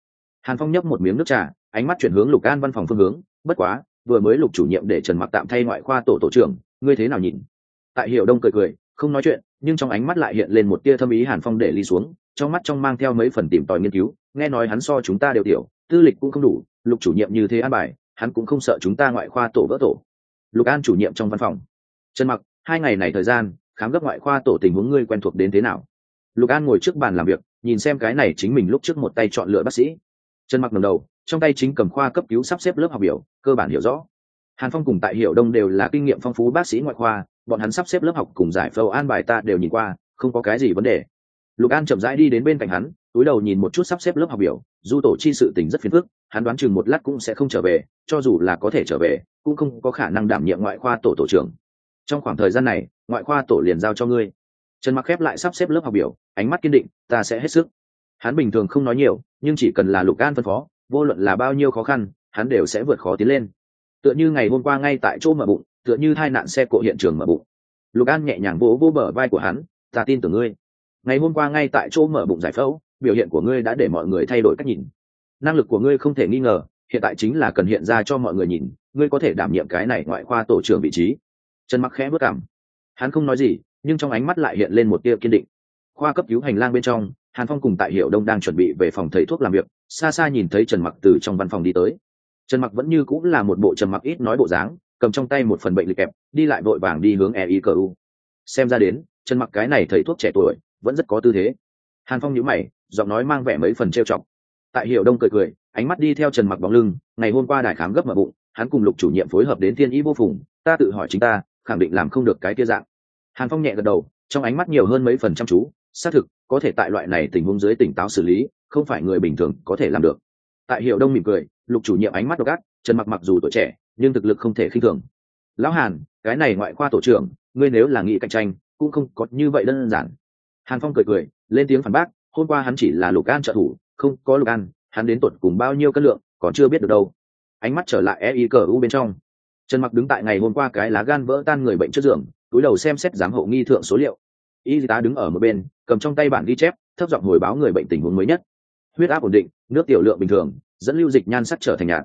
Hàn phong nhấp một miếng nước trà, ánh mắt chuyển hướng lục an văn phòng phương hướng, bất quá, vừa mới lục chủ nhiệm để trần mặc tạm thay ngoại khoa tổ tổ trưởng, ngươi thế nào nhìn? Tại hiệu đông cười cười, không nói chuyện, nhưng trong ánh mắt lại hiện lên một tia thâm ý hàn phong để ly xuống, trong mắt trong mang theo mấy phần tìm tòi nghiên cứu, nghe nói hắn so chúng ta đều tiểu, tư lịch cũng không đủ, lục chủ nhiệm như thế an bài, hắn cũng không sợ chúng ta ngoại khoa tổ vỡ tổ lục an chủ nhiệm trong văn phòng. Trần mặc, hai ngày này thời gian, khám gấp ngoại khoa tổ tình huống ngươi quen thuộc đến thế nào? Lục an ngồi trước bàn làm việc, nhìn xem cái này chính mình lúc trước một tay chọn lựa bác sĩ. Trần mặc ngầm đầu, trong tay chính cầm khoa cấp cứu sắp xếp lớp học biểu, cơ bản hiểu rõ. Hàn phong cùng tại hiểu đông đều là kinh nghiệm phong phú bác sĩ ngoại khoa, bọn hắn sắp xếp lớp học cùng giải phẫu an bài ta đều nhìn qua, không có cái gì vấn đề lục an chậm rãi đi đến bên cạnh hắn, túi đầu nhìn một chút sắp xếp lớp học biểu du tổ chi sự tình rất phiền phức, hắn đoán chừng một lát cũng sẽ không trở về, cho dù là có thể trở về, cũng không có khả năng đảm nhiệm ngoại khoa tổ tổ trưởng. Trong khoảng thời gian này, ngoại khoa tổ liền giao cho ngươi. Trần mặc khép lại sắp xếp lớp học biểu, ánh mắt kiên định, ta sẽ hết sức. Hắn bình thường không nói nhiều, nhưng chỉ cần là lục an phân phó, vô luận là bao nhiêu khó khăn, hắn đều sẽ vượt khó tiến lên. Tựa như ngày hôm qua ngay tại chỗ mở bụng, tựa như tai nạn xe cộ hiện trường mở bụng. Lục an nhẹ nhàng vỗ vỗ bờ vai của hắn, ta tin tưởng ngươi ngày hôm qua ngay tại chỗ mở bụng giải phẫu, biểu hiện của ngươi đã để mọi người thay đổi cách nhìn. Năng lực của ngươi không thể nghi ngờ, hiện tại chính là cần hiện ra cho mọi người nhìn, ngươi có thể đảm nhiệm cái này ngoại khoa tổ trưởng vị trí. Trần mặc khẽ bước cảm. Hắn không nói gì, nhưng trong ánh mắt lại hiện lên một tia kiên định. Khoa cấp cứu hành lang bên trong, hàn phong cùng tại hiệu đông đang chuẩn bị về phòng thầy thuốc làm việc, xa xa nhìn thấy trần mặc từ trong văn phòng đi tới. Trần mặc vẫn như cũng là một bộ trần mặc ít nói bộ dáng, cầm trong tay một phần bệnh lịch kẹp, đi lại vội vàng đi hướng e cờ u. Xem ra đến, trần mặc cái này thầy thuốc trẻ tuổi vẫn rất có tư thế. Hàn phong nhíu mày, giọng nói mang vẻ mấy phần trêu chọc. Tại hiệu đông cười cười, ánh mắt đi theo trần mặc bóng lưng, ngày hôm qua đại khám gấp mở bụng, hắn cùng lục chủ nhiệm phối hợp đến thiên ý vô phùng, ta tự hỏi chính ta, khẳng định làm không được cái kia dạng. Hàn phong nhẹ gật đầu, trong ánh mắt nhiều hơn mấy phần chăm chú, xác thực, có thể tại loại này tình huống dưới tỉnh táo xử lý, không phải người bình thường có thể làm được. Tại hiệu đông mỉm cười, lục chủ nhiệm ánh mắt độc ác, trần mặc mặc dù tuổi trẻ, nhưng thực lực không thể khinh thường. Lão hàn, cái này ngoại khoa tổ trưởng, ngươi nếu là nghị cạnh tranh, cũng không có như vậy đơn giản hàn phong cười cười, lên tiếng phản bác, hôm qua hắn chỉ là lục an trợ thủ, không có lục an, hắn đến tuột cùng bao nhiêu cân lượng, còn chưa biết được đâu. Ánh mắt trở lại e i cờ u bên trong. Trần mặc đứng tại ngày hôm qua cái lá gan vỡ tan người bệnh trước giường, túi đầu xem xét giám hộ nghi thượng số liệu. Y tá đứng ở một bên, cầm trong tay bản ghi chép, thấp giọng hồi báo người bệnh tình huống mới nhất. Huyết áp ổn định, nước tiểu lượng bình thường, dẫn lưu dịch nhan sắc trở thành nhạt.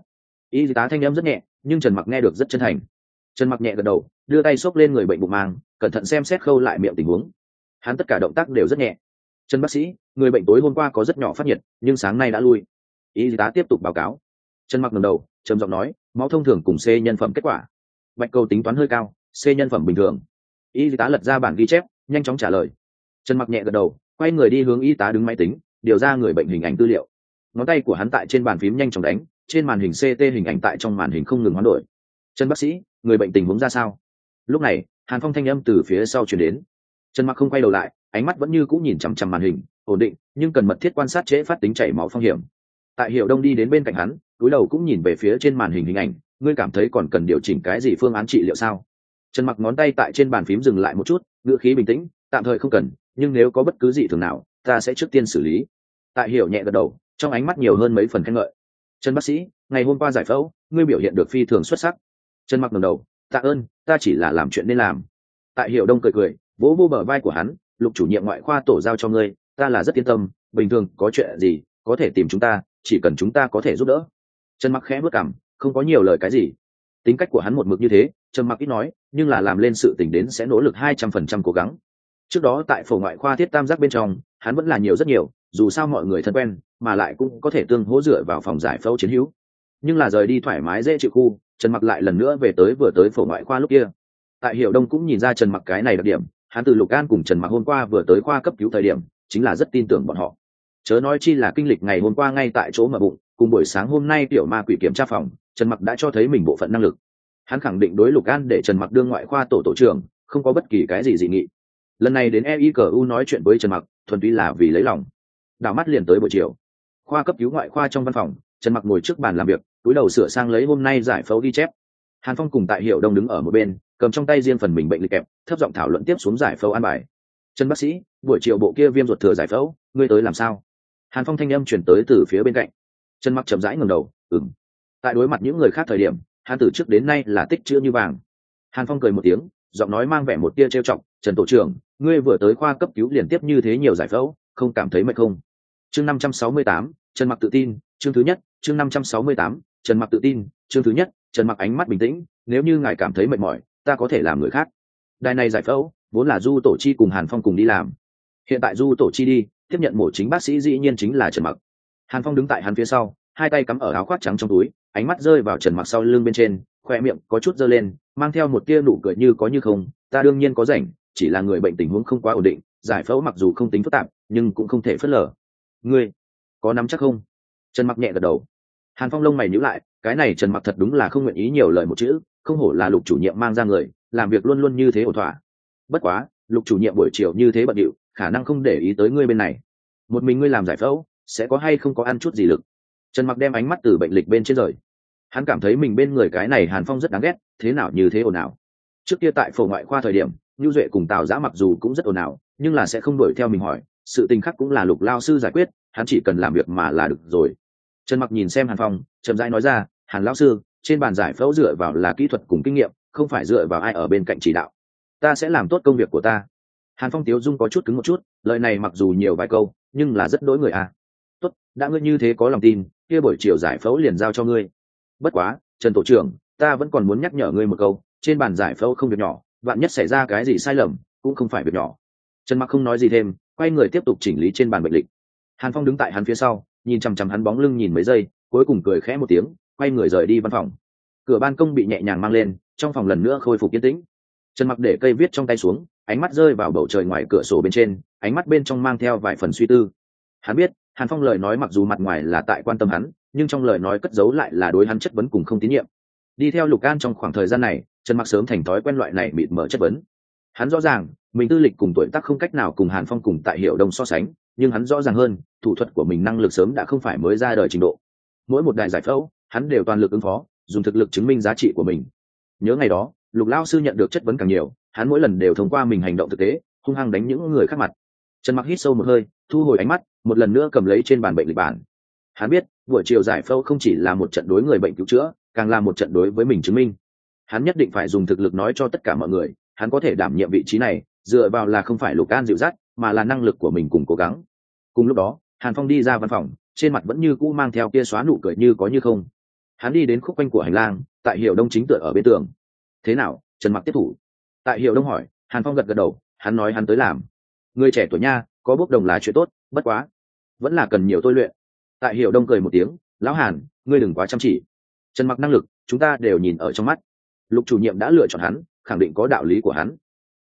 Y tá thanh âm rất nhẹ, nhưng trần mặc nghe được rất chân thành. Trần mặc nhẹ gật đầu, đưa tay xốc lên người bệnh bụng mang cẩn thận xem xét khâu lại miệng tình huống hắn tất cả động tác đều rất nhẹ. Trần bác sĩ, người bệnh tối hôm qua có rất nhỏ phát nhiệt, nhưng sáng nay đã lui. Y tá tiếp tục báo cáo. Trần mặc ngầm đầu, trầm giọng nói, máu thông thường cùng c nhân phẩm kết quả. Bạch cầu tính toán hơi cao, c nhân phẩm bình thường. Y tá lật ra bản ghi chép, nhanh chóng trả lời. Trần mặc nhẹ gật đầu, quay người đi hướng y tá đứng máy tính, điều ra người bệnh hình ảnh tư liệu. Ngón tay của hắn tại trên bàn phím nhanh chóng đánh, trên màn hình ct hình ảnh tại trong màn hình không ngừng hoán đổi. Trần bác sĩ, người bệnh tình huống ra sao? Lúc này, hàn phong thanh âm từ phía sau chuyển đến trần mặc không quay đầu lại, ánh mắt vẫn như cũng nhìn chằm chằm màn hình, ổn định, nhưng cần mật thiết quan sát trễ phát tính chảy máu phong hiểm. Tại hiệu đông đi đến bên cạnh hắn, túi đầu cũng nhìn về phía trên màn hình hình ảnh, ngươi cảm thấy còn cần điều chỉnh cái gì phương án trị liệu sao? Trần mặc ngón tay tại trên bàn phím dừng lại một chút, ngữ khí bình tĩnh, tạm thời không cần, nhưng nếu có bất cứ gì thường nào, ta sẽ trước tiên xử lý. Tại hiểu nhẹ gật đầu, trong ánh mắt nhiều hơn mấy phần khen ngợi. Trần bác sĩ, ngày hôm qua giải phẫu, ngươi biểu hiện được phi thường xuất sắc. Trần mặc ngầm đầu, tạ ơn, ta chỉ là làm chuyện nên làm. Tại Hiểu đông cười cười vỗ vô bờ vai của hắn, lục chủ nhiệm ngoại khoa tổ giao cho ngươi, ta là rất yên tâm, bình thường có chuyện gì, có thể tìm chúng ta, chỉ cần chúng ta có thể giúp đỡ. Trần mặc khẽ bước cảm, không có nhiều lời cái gì. Tính cách của hắn một mực như thế, trần mặc ít nói, nhưng là làm lên sự tình đến sẽ nỗ lực hai trăm phần trăm cố gắng. Trước đó tại phổ ngoại khoa thiết tam giác bên trong, hắn vẫn là nhiều rất nhiều, dù sao mọi người thân quen, mà lại cũng có thể tương hỗ dựa vào phòng giải phẫu chiến hữu. Nhưng là rời đi thoải mái dễ chịu khu, trần mặc lại lần nữa về tới vừa tới phổ ngoại khoa lúc kia. Tại hiệu đông cũng nhìn ra trần mặc cái này đặc điểm hắn từ lục an cùng trần mặc hôm qua vừa tới khoa cấp cứu thời điểm, chính là rất tin tưởng bọn họ. Chớ nói chi là kinh lịch ngày hôm qua ngay tại chỗ mở bụng, cùng buổi sáng hôm nay tiểu ma quỷ kiểm tra phòng, trần mặc đã cho thấy mình bộ phận năng lực. Hắn khẳng định đối lục an để trần mặc đương ngoại khoa tổ tổ trưởng, không có bất kỳ cái gì dị nghị. Lần này đến eicu nói chuyện với trần mặc thuần túy là vì lấy lòng. Đảo mắt liền tới buổi chiều. Khoa cấp cứu ngoại khoa trong văn phòng, trần mặc ngồi trước bàn làm việc, túi đầu sửa sang lấy hôm nay giải phẫu ghi chép. Hàn phong cùng tại hiệu đông đứng ở một bên cầm trong tay riêng phần mình bệnh lịch kẹp, thấp giọng thảo luận tiếp xuống giải phẫu an bài. Trần bác sĩ, buổi chiều bộ kia viêm ruột thừa giải phẫu, ngươi tới làm sao? Hàn phong thanh âm chuyển tới từ phía bên cạnh. Trần mặc chậm rãi ngầm đầu ừng tại đối mặt những người khác thời điểm hàn từ trước đến nay là tích chữ như vàng. Hàn phong cười một tiếng, giọng nói mang vẻ một tia trêu chọc, trần tổ trưởng, ngươi vừa tới khoa cấp cứu liên tiếp như thế nhiều giải phẫu, không cảm thấy mệt không? Chương năm trăm sáu mươi tám, trần mặc tự tin, chương thứ nhất, chương năm trăm sáu mươi tám, trần mặc tự tin, chương thứ nhất, trần mặc ánh mắt bình tĩnh, nếu như ngài cảm thấy mệt mỏi ta có thể làm người khác. Đài này giải phẫu, vốn là du tổ chi cùng hàn phong cùng đi làm. Hiện tại du tổ chi đi, tiếp nhận mổ chính bác sĩ dĩ nhiên chính là trần mặc. Hàn phong đứng tại hắn phía sau, hai tay cắm ở áo khoác trắng trong túi, ánh mắt rơi vào trần mặc sau lưng bên trên, khoe miệng có chút dơ lên, mang theo một tia nụ cười như có như không, ta đương nhiên có rảnh, chỉ là người bệnh tình huống không quá ổn định, giải phẫu mặc dù không tính phức tạp, nhưng cũng không thể phớt lờ. Ngươi, có nắm chắc không? Trần mặc nhẹ gật đầu. Hàn phong lông mày nhíu lại, cái này trần mặc thật đúng là không nguyện ý nhiều lời một chữ không hổ là lục chủ nhiệm mang ra người, làm việc luôn luôn như thế ổn thỏa. Bất quá, lục chủ nhiệm buổi chiều như thế bận điệu, khả năng không để ý tới ngươi bên này. Một mình ngươi làm giải phẫu, sẽ có hay không có ăn chút gì lực? Trần mặc đem ánh mắt từ bệnh lịch bên trên rời. Hắn cảm thấy mình bên người cái này hàn phong rất đáng ghét, thế nào như thế ồn ào. Trước kia tại phổ ngoại khoa thời điểm nhu duệ cùng tào giã mặc dù cũng rất ồn ào, nhưng là sẽ không đuổi theo mình hỏi, sự tình khắc cũng là lục lao sư giải quyết, hắn chỉ cần làm việc mà là được rồi. Trần mặc nhìn xem hàn phong, chậm rãi nói ra, hàn lao sư trên bàn giải phẫu dựa vào là kỹ thuật cùng kinh nghiệm, không phải dựa vào ai ở bên cạnh chỉ đạo. Ta sẽ làm tốt công việc của ta. Hàn phong tiếu dung có chút cứng một chút, lời này mặc dù nhiều vài câu, nhưng là rất đỗi người à tốt, đã ngươi như thế có lòng tin, kia buổi chiều giải phẫu liền giao cho ngươi. Bất quá, trần tổ trưởng, ta vẫn còn muốn nhắc nhở ngươi một câu, trên bàn giải phẫu không việc nhỏ, vạn nhất xảy ra cái gì sai lầm, cũng không phải việc nhỏ. Trần mặc không nói gì thêm, quay người tiếp tục chỉnh lý trên bàn bệnh lịch. Hàn phong đứng tại hắn phía sau, nhìn chằm chằm hắn bóng lưng nhìn mấy giây, cuối cùng cười khẽ một tiếng quay người rời đi văn phòng. Cửa ban công bị nhẹ nhàng mang lên, trong phòng lần nữa khôi phục yên tĩnh. Trần mặc để cây viết trong tay xuống, ánh mắt rơi vào bầu trời ngoài cửa sổ bên trên, ánh mắt bên trong mang theo vài phần suy tư. Hắn biết, hàn phong lời nói mặc dù mặt ngoài là tại quan tâm hắn, nhưng trong lời nói cất giấu lại là đối hắn chất vấn cùng không tín nhiệm. Đi theo lục an trong khoảng thời gian này, trần mặc sớm thành thói quen loại này mịt mở chất vấn. Hắn rõ ràng, mình tư lịch cùng tuổi tác không cách nào cùng hàn phong cùng tại hiệu đông so sánh, nhưng hắn rõ ràng hơn, thủ thuật của mình năng lực sớm đã không phải mới ra đời trình độ. Mỗi một đài giải phẫu hắn đều toàn lực ứng phó, dùng thực lực chứng minh giá trị của mình. Nhớ ngày đó, lục lao sư nhận được chất vấn càng nhiều, hắn mỗi lần đều thông qua mình hành động thực tế, hung hăng đánh những người khác mặt. Trần mặc hít sâu một hơi, thu hồi ánh mắt, một lần nữa cầm lấy trên bàn bệnh lịch bản. Hắn biết, buổi chiều giải phẫu không chỉ là một trận đối người bệnh cứu chữa, càng là một trận đối với mình chứng minh. Hắn nhất định phải dùng thực lực nói cho tất cả mọi người, hắn có thể đảm nhiệm vị trí này, dựa vào là không phải lục an dịu dắt, mà là năng lực của mình cùng cố gắng. Cùng lúc đó, hàn phong đi ra văn phòng, trên mặt vẫn như cũ mang theo kia xóa nụ cười như có như không hắn đi đến khúc quanh của hành lang, tại hiệu đông chính tựa ở bên tường. Thế nào, trần mặc tiếp thủ? Tại hiệu đông hỏi, hàn phong gật gật đầu, hắn nói hắn tới làm. Người trẻ tuổi nha, có bốc đồng là chuyện tốt, bất quá, vẫn là cần nhiều tôi luyện. Tại hiệu đông cười một tiếng, lão hàn, ngươi đừng quá chăm chỉ. Trần mặc năng lực, chúng ta đều nhìn ở trong mắt. Lục chủ nhiệm đã lựa chọn hắn, khẳng định có đạo lý của hắn.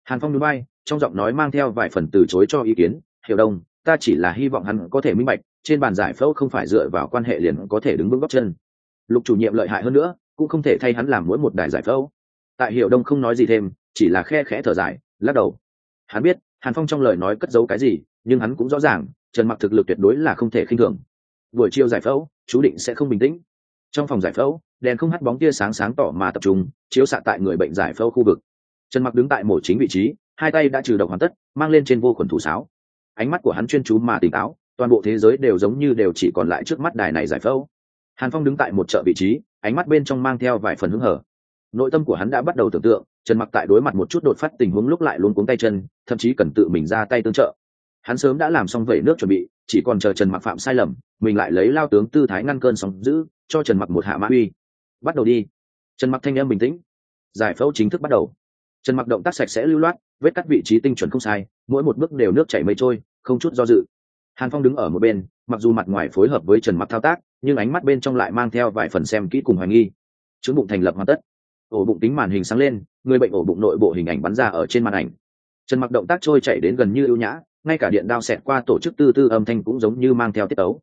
Hàn phong núi bay trong giọng nói mang theo vài phần từ chối cho ý kiến hiệu đông, ta chỉ là hy vọng hắn có thể minh bạch, trên bàn giải phẫu không phải dựa vào quan hệ liền có thể đứng vững góc chân lục chủ nhiệm lợi hại hơn nữa, cũng không thể thay hắn làm mỗi một đài giải phẫu. Tại hiệu đông không nói gì thêm, chỉ là khe khẽ thở dài, lắc đầu. Hắn biết, hàn phong trong lời nói cất giấu cái gì, nhưng hắn cũng rõ ràng, trần mặc thực lực tuyệt đối là không thể khinh thường. Buổi chiều giải phẫu, chú định sẽ không bình tĩnh. Trong phòng giải phẫu, đèn không hắt bóng tia sáng sáng tỏ mà tập trung, chiếu xạ tại người bệnh giải phẫu khu vực. Trần mặc đứng tại mổ chính vị trí, hai tay đã trừ độc hoàn tất, mang lên trên vô khuẩn thủ sáo. Ánh mắt của hắn chuyên chú mà tỉnh táo, toàn bộ thế giới đều giống như đều chỉ còn lại trước mắt đài này giải phẫu hàn phong đứng tại một chợ vị trí, ánh mắt bên trong mang theo vài phần hứng hở. Nội tâm của hắn đã bắt đầu tưởng tượng, trần mặc tại đối mặt một chút đột phát tình huống lúc lại luôn cuống tay chân, thậm chí cần tự mình ra tay tương trợ. Hắn sớm đã làm xong vẩy nước chuẩn bị, chỉ còn chờ trần mặc phạm sai lầm, mình lại lấy lao tướng tư thái ngăn cơn sóng giữ, cho trần mặc một hạ mã uy. Bắt đầu đi. Trần mặc thanh em bình tĩnh. Giải phẫu chính thức bắt đầu. Trần mặc động tác sạch sẽ lưu loát, vết cắt vị trí tinh chuẩn không sai, mỗi một bước đều nước chảy mây trôi, không chút do dự. Hàn phong đứng ở một bên, mặc dù mặt ngoài phối hợp với trần mặc thao tác nhưng ánh mắt bên trong lại mang theo vài phần xem kỹ cùng hoài nghi. Chứng bụng thành lập hoàn tất. Ổ bụng tính màn hình sáng lên, người bệnh ổ bụng nội bộ hình ảnh bắn ra ở trên màn ảnh. Trần mặc động tác trôi chảy đến gần như ưu nhã, ngay cả điện đao xẹt qua tổ chức tư tư âm thanh cũng giống như mang theo tiết tấu.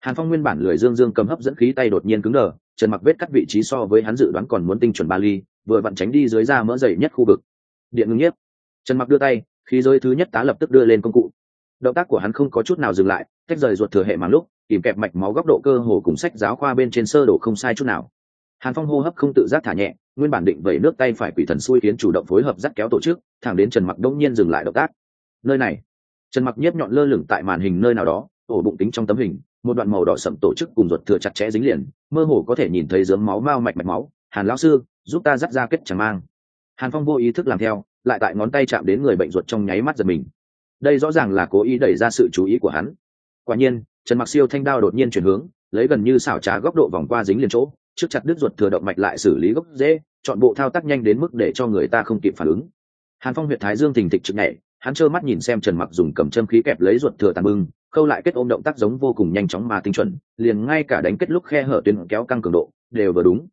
Hàn phong nguyên bản lười dương dương cầm hấp dẫn khí tay đột nhiên cứng đờ, trần mặc vết cắt vị trí so với hắn dự đoán còn muốn tinh chuẩn ba ly, vừa vặn tránh đi dưới da mỡ dày nhất khu vực. Điện ngưng nhiếp. Trần mặc đưa tay, khí giới thứ nhất tá lập tức đưa lên công cụ. Động tác của hắn không có chút nào dừng lại, tách rời ruột thừa hệ màng lúc kìm kẹp mạch máu góc độ cơ hồ cùng sách giáo khoa bên trên sơ đồ không sai chút nào. Hàn phong hô hấp không tự giác thả nhẹ, nguyên bản định vẩy nước tay phải quỷ thần xui khiến chủ động phối hợp dắt kéo tổ chức, thẳng đến trần mặc đông nhiên dừng lại động tác. Nơi này. Trần mặc nhiếp nhọn lơ lửng tại màn hình nơi nào đó, ổ bụng tính trong tấm hình, một đoạn màu đỏ sậm tổ chức cùng ruột thừa chặt chẽ dính liền, mơ hồ có thể nhìn thấy dướng máu mao mạch mạch máu, hàn lão sư, giúp ta dắt ra kết chẳng mang. Hàn phong vô ý thức làm theo, lại tại ngón tay chạm đến người bệnh ruột trong nháy mắt giật mình. Đây rõ ràng là cố ý đẩy ra sự chú ý của hắn. Quả nhiên trần mặc siêu thanh đao đột nhiên chuyển hướng, lấy gần như xảo trá góc độ vòng qua dính liền chỗ, trước chặt đứt ruột thừa động mạch lại xử lý gốc dễ, chọn bộ thao tác nhanh đến mức để cho người ta không kịp phản ứng. Hàn phong huyện thái dương thình thịch trực nhảy, hắn trơ mắt nhìn xem trần mặc dùng cầm châm khí kẹp lấy ruột thừa tàn bưng, khâu lại kết ôm động tác giống vô cùng nhanh chóng mà tinh chuẩn, liền ngay cả đánh kết lúc khe hở tuyến kéo căng cường độ, đều vừa đúng.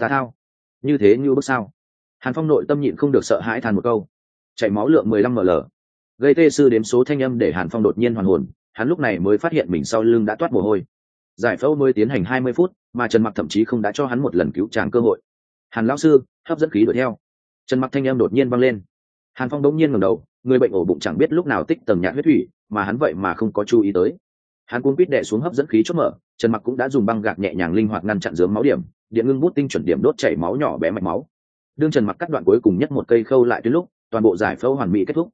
Ta thao. Như thế như bước sao? Hàn phong nội tâm nhịn không được sợ hãi than một câu. Chảy máu lượng mười lăm ml. Gây tê sư đếm số thanh âm để hàn phong đột nhiên hoàn hồn hắn lúc này mới phát hiện mình sau lưng đã toát mồ hôi. Giải phẫu mới tiến hành hai mươi phút, mà trần mặc thậm chí không đã cho hắn một lần cứu tràng cơ hội. Hàn lão sư, hấp dẫn khí đuổi theo. Trần mặc thanh âm đột nhiên vang lên. Hàn phong đống nhiên ngẩng đầu, người bệnh ổ bụng chẳng biết lúc nào tích tầng nhạt huyết thủy, mà hắn vậy mà không có chú ý tới. Hắn cuốn quýt đệ xuống hấp dẫn khí chốt mở, trần mặc cũng đã dùng băng gạc nhẹ nhàng linh hoạt ngăn chặn dướng máu điểm, điện ngưng bút tinh chuẩn điểm đốt chảy máu nhỏ bé mạch máu. Đương trần mặc cắt đoạn cuối cùng nhất một cây khâu lại tới lúc, toàn bộ giải phẫu hoàn mỹ kết thúc.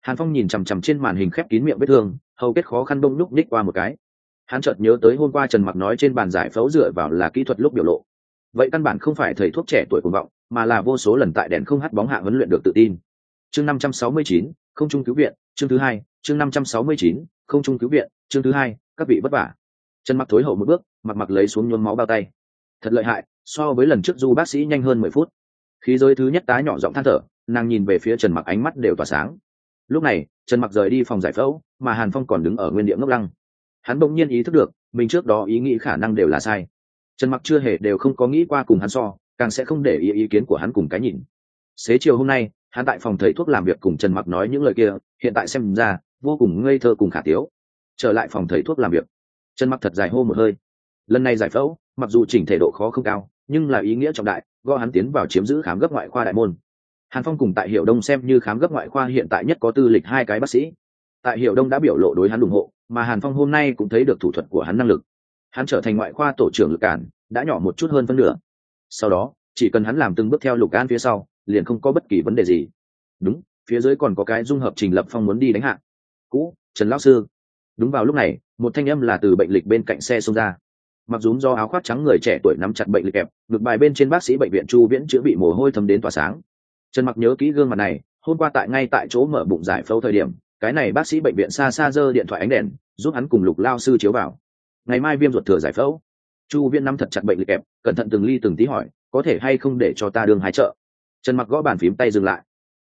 Hàn phong nhìn chằm chằm trên màn hình khép kín miệng vết thương hầu kết khó khăn đông nhúc ních qua một cái. Hắn chợt nhớ tới hôm qua trần mặc nói trên bàn giải phẫu dựa vào là kỹ thuật lúc biểu lộ. Vậy căn bản không phải thầy thuốc trẻ tuổi cuồng vọng, mà là vô số lần tại đèn không hắt bóng hạ huấn luyện được tự tin. Chương năm trăm sáu mươi chín, không trung cứu viện, chương thứ hai, chương năm trăm sáu mươi chín, không trung cứu viện, chương thứ hai, các vị vất vả. Trần mặc thối hậu một bước mặc mặc lấy xuống nhuốm máu bao tay. Thật lợi hại, so với lần trước du bác sĩ nhanh hơn mười phút. Khí giới thứ nhất tá nhỏ giọng than thở, nàng nhìn về phía trần mặc ánh mắt đều tỏa sáng lúc này, trần mặc rời đi phòng giải phẫu, mà hàn phong còn đứng ở nguyên địa ngốc lăng. Hắn bỗng nhiên ý thức được, mình trước đó ý nghĩ khả năng đều là sai. Trần mặc chưa hề đều không có nghĩ qua cùng hắn so, càng sẽ không để ý ý kiến của hắn cùng cái nhìn. Xế chiều hôm nay, hắn tại phòng thầy thuốc làm việc cùng trần mặc nói những lời kia, hiện tại xem ra, vô cùng ngây thơ cùng khả tiếu. Trở lại phòng thầy thuốc làm việc. Trần mặc thật dài hô một hơi. Lần này giải phẫu, mặc dù chỉnh thể độ khó không cao, nhưng là ý nghĩa trọng đại gõ hắn tiến vào chiếm giữ khám gấp ngoại khoa đại môn hàn phong cùng tại hiệu đông xem như khám gấp ngoại khoa hiện tại nhất có tư lịch hai cái bác sĩ. Tại hiệu đông đã biểu lộ đối hắn ủng hộ, mà hàn phong hôm nay cũng thấy được thủ thuật của hắn năng lực. Hắn trở thành ngoại khoa tổ trưởng lực cản, đã nhỏ một chút hơn phân nửa. Sau đó, chỉ cần hắn làm từng bước theo lục an phía sau, liền không có bất kỳ vấn đề gì. Đúng, phía dưới còn có cái dung hợp trình lập phong muốn đi đánh hạ. Cũ, trần lão sư. Đúng vào lúc này, một thanh âm là từ bệnh lịch bên cạnh xe xông ra. Mặc dù do áo khoác trắng người trẻ tuổi nắm chặt bệnh lịch kẹp ngược bài bên trên bác sĩ bệnh viện chu viễn chữa bị mồ hôi thấm đến tỏa sáng trần mặc nhớ kỹ gương mặt này, hôm qua tại ngay tại chỗ mở bụng giải phẫu thời điểm, cái này bác sĩ bệnh viện xa xa giơ điện thoại ánh đèn, giúp hắn cùng lục lao sư chiếu vào. Ngày mai viêm ruột thừa giải phẫu. Chu Viên nắm thật chặt bệnh lịch kẹp, cẩn thận từng ly từng tí hỏi, có thể hay không để cho ta đương hái trợ trần mặc gõ bàn phím tay dừng lại.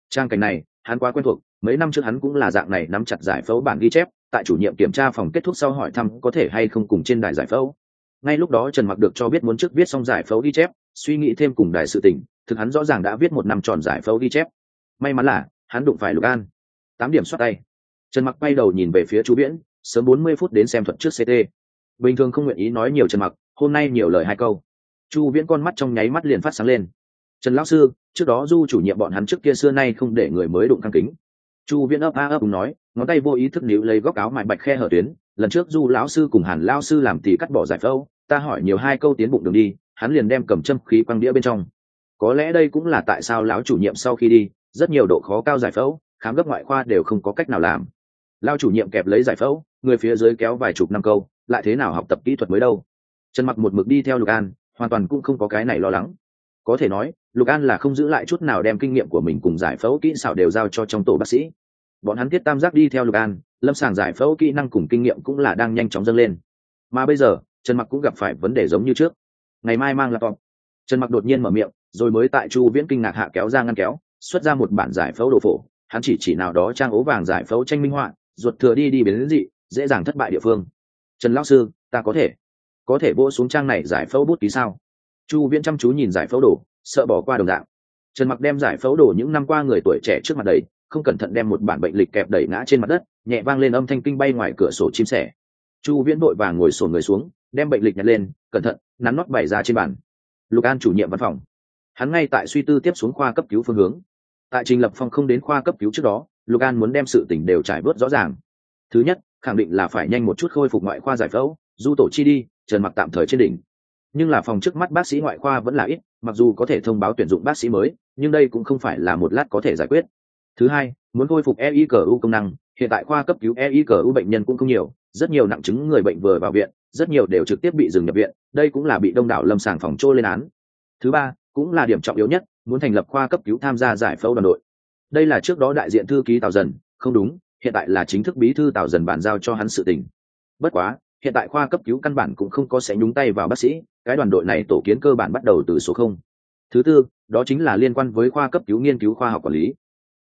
Trang cảnh này, hắn quá quen thuộc, mấy năm trước hắn cũng là dạng này nắm chặt giải phẫu bản ghi chép, tại chủ nhiệm kiểm tra phòng kết thúc sau hỏi thăm có thể hay không cùng trên đài giải phẫu. Ngay lúc đó trần mặc được cho biết muốn trước viết xong giải phẫu ghi chép, suy nghĩ thêm cùng đài sự tình thực hắn rõ ràng đã viết một năm tròn giải phẫu ghi chép. May mắn là, hắn đụng phải lục an. Tám điểm xoát tay. Trần mặc bay đầu nhìn về phía chú viễn, sớm bốn mươi phút đến xem thuật trước ct bình thường không nguyện ý nói nhiều trần mặc, hôm nay nhiều lời hai câu. Chu viễn con mắt trong nháy mắt liền phát sáng lên. Trần lão sư, trước đó du chủ nhiệm bọn hắn trước kia xưa nay không để người mới đụng căng kính. Chu viễn ấp a ấp nói, ngón tay vô ý thức níu lấy góc áo mại bạch khe hở tuyến. Lần trước du lão sư cùng hàn lao sư làm thì cắt bỏ giải phẫu, ta hỏi nhiều hai câu tiến bụng đường đi, hắn liền đem cầm châm khí quăng đĩa bên trong có lẽ đây cũng là tại sao lão chủ nhiệm sau khi đi, rất nhiều độ khó cao giải phẫu, khám gấp ngoại khoa đều không có cách nào làm. Lao chủ nhiệm kẹp lấy giải phẫu, người phía dưới kéo vài chục năm câu, lại thế nào học tập kỹ thuật mới đâu? Trần mặc một mực đi theo lục an, hoàn toàn cũng không có cái này lo lắng. Có thể nói, lục an là không giữ lại chút nào đem kinh nghiệm của mình cùng giải phẫu kỹ xảo đều giao cho trong tổ bác sĩ. Bọn hắn thiết tam giác đi theo lục an, lâm sàng giải phẫu kỹ năng cùng kinh nghiệm cũng là đang nhanh chóng dâng lên. Mà bây giờ, trần mặc cũng gặp phải vấn đề giống như trước. Ngày mai mang laptop. Trần mặc đột nhiên mở miệng rồi mới tại chu viễn kinh ngạc hạ kéo ra ngăn kéo, xuất ra một bản giải phẫu đồ phổ. Hắn chỉ chỉ nào đó trang ố vàng giải phẫu tranh minh họa, ruột thừa đi đi biến dị, dễ dàng thất bại địa phương. Trần lão sư, ta có thể. Có thể vỗ xuống trang này giải phẫu bút ký sao? Chu viễn chăm chú nhìn giải phẫu đồ, sợ bỏ qua đồng dạng. Trần mặc đem giải phẫu đồ những năm qua người tuổi trẻ trước mặt đầy, không cẩn thận đem một bản bệnh lịch kẹp đẩy ngã trên mặt đất, nhẹ vang lên âm thanh kinh bay ngoài cửa sổ chim sẻ. Chu viễn vội vàng ngồi sổ người xuống, đem bệnh lịch nhặt lên, cẩn thận, nắn nót bày ra trên bàn. Lục an chủ nhiệm văn phòng hắn ngay tại suy tư tiếp xuống khoa cấp cứu phương hướng. Tại trình lập phong không đến khoa cấp cứu trước đó, lục an muốn đem sự tỉnh đều trải bớt rõ ràng. Thứ nhất, khẳng định là phải nhanh một chút khôi phục ngoại khoa giải phẫu, du tổ chi đi, trần mặc tạm thời trên đỉnh. Nhưng là phòng trước mắt bác sĩ ngoại khoa vẫn là ít, mặc dù có thể thông báo tuyển dụng bác sĩ mới, nhưng đây cũng không phải là một lát có thể giải quyết. Thứ hai, muốn khôi phục eicu công năng, hiện tại khoa cấp cứu eicu bệnh nhân cũng không nhiều, rất nhiều nặng chứng người bệnh vừa vào viện, rất nhiều đều trực tiếp bị dừng nhập viện, đây cũng là bị đông đảo lâm sàng phòng trô lên án. Thứ ba cũng là điểm trọng yếu nhất, muốn thành lập khoa cấp cứu tham gia giải phẫu đoàn đội. Đây là trước đó đại diện thư ký tào dần, không đúng, hiện tại là chính thức bí thư tào dần bàn giao cho hắn sự tình. Bất quá, hiện tại khoa cấp cứu căn bản cũng không có sẽ nhúng tay vào bác sĩ, cái đoàn đội này tổ kiến cơ bản bắt đầu từ số không. Thứ tư, đó chính là liên quan với khoa cấp cứu nghiên cứu khoa học quản lý.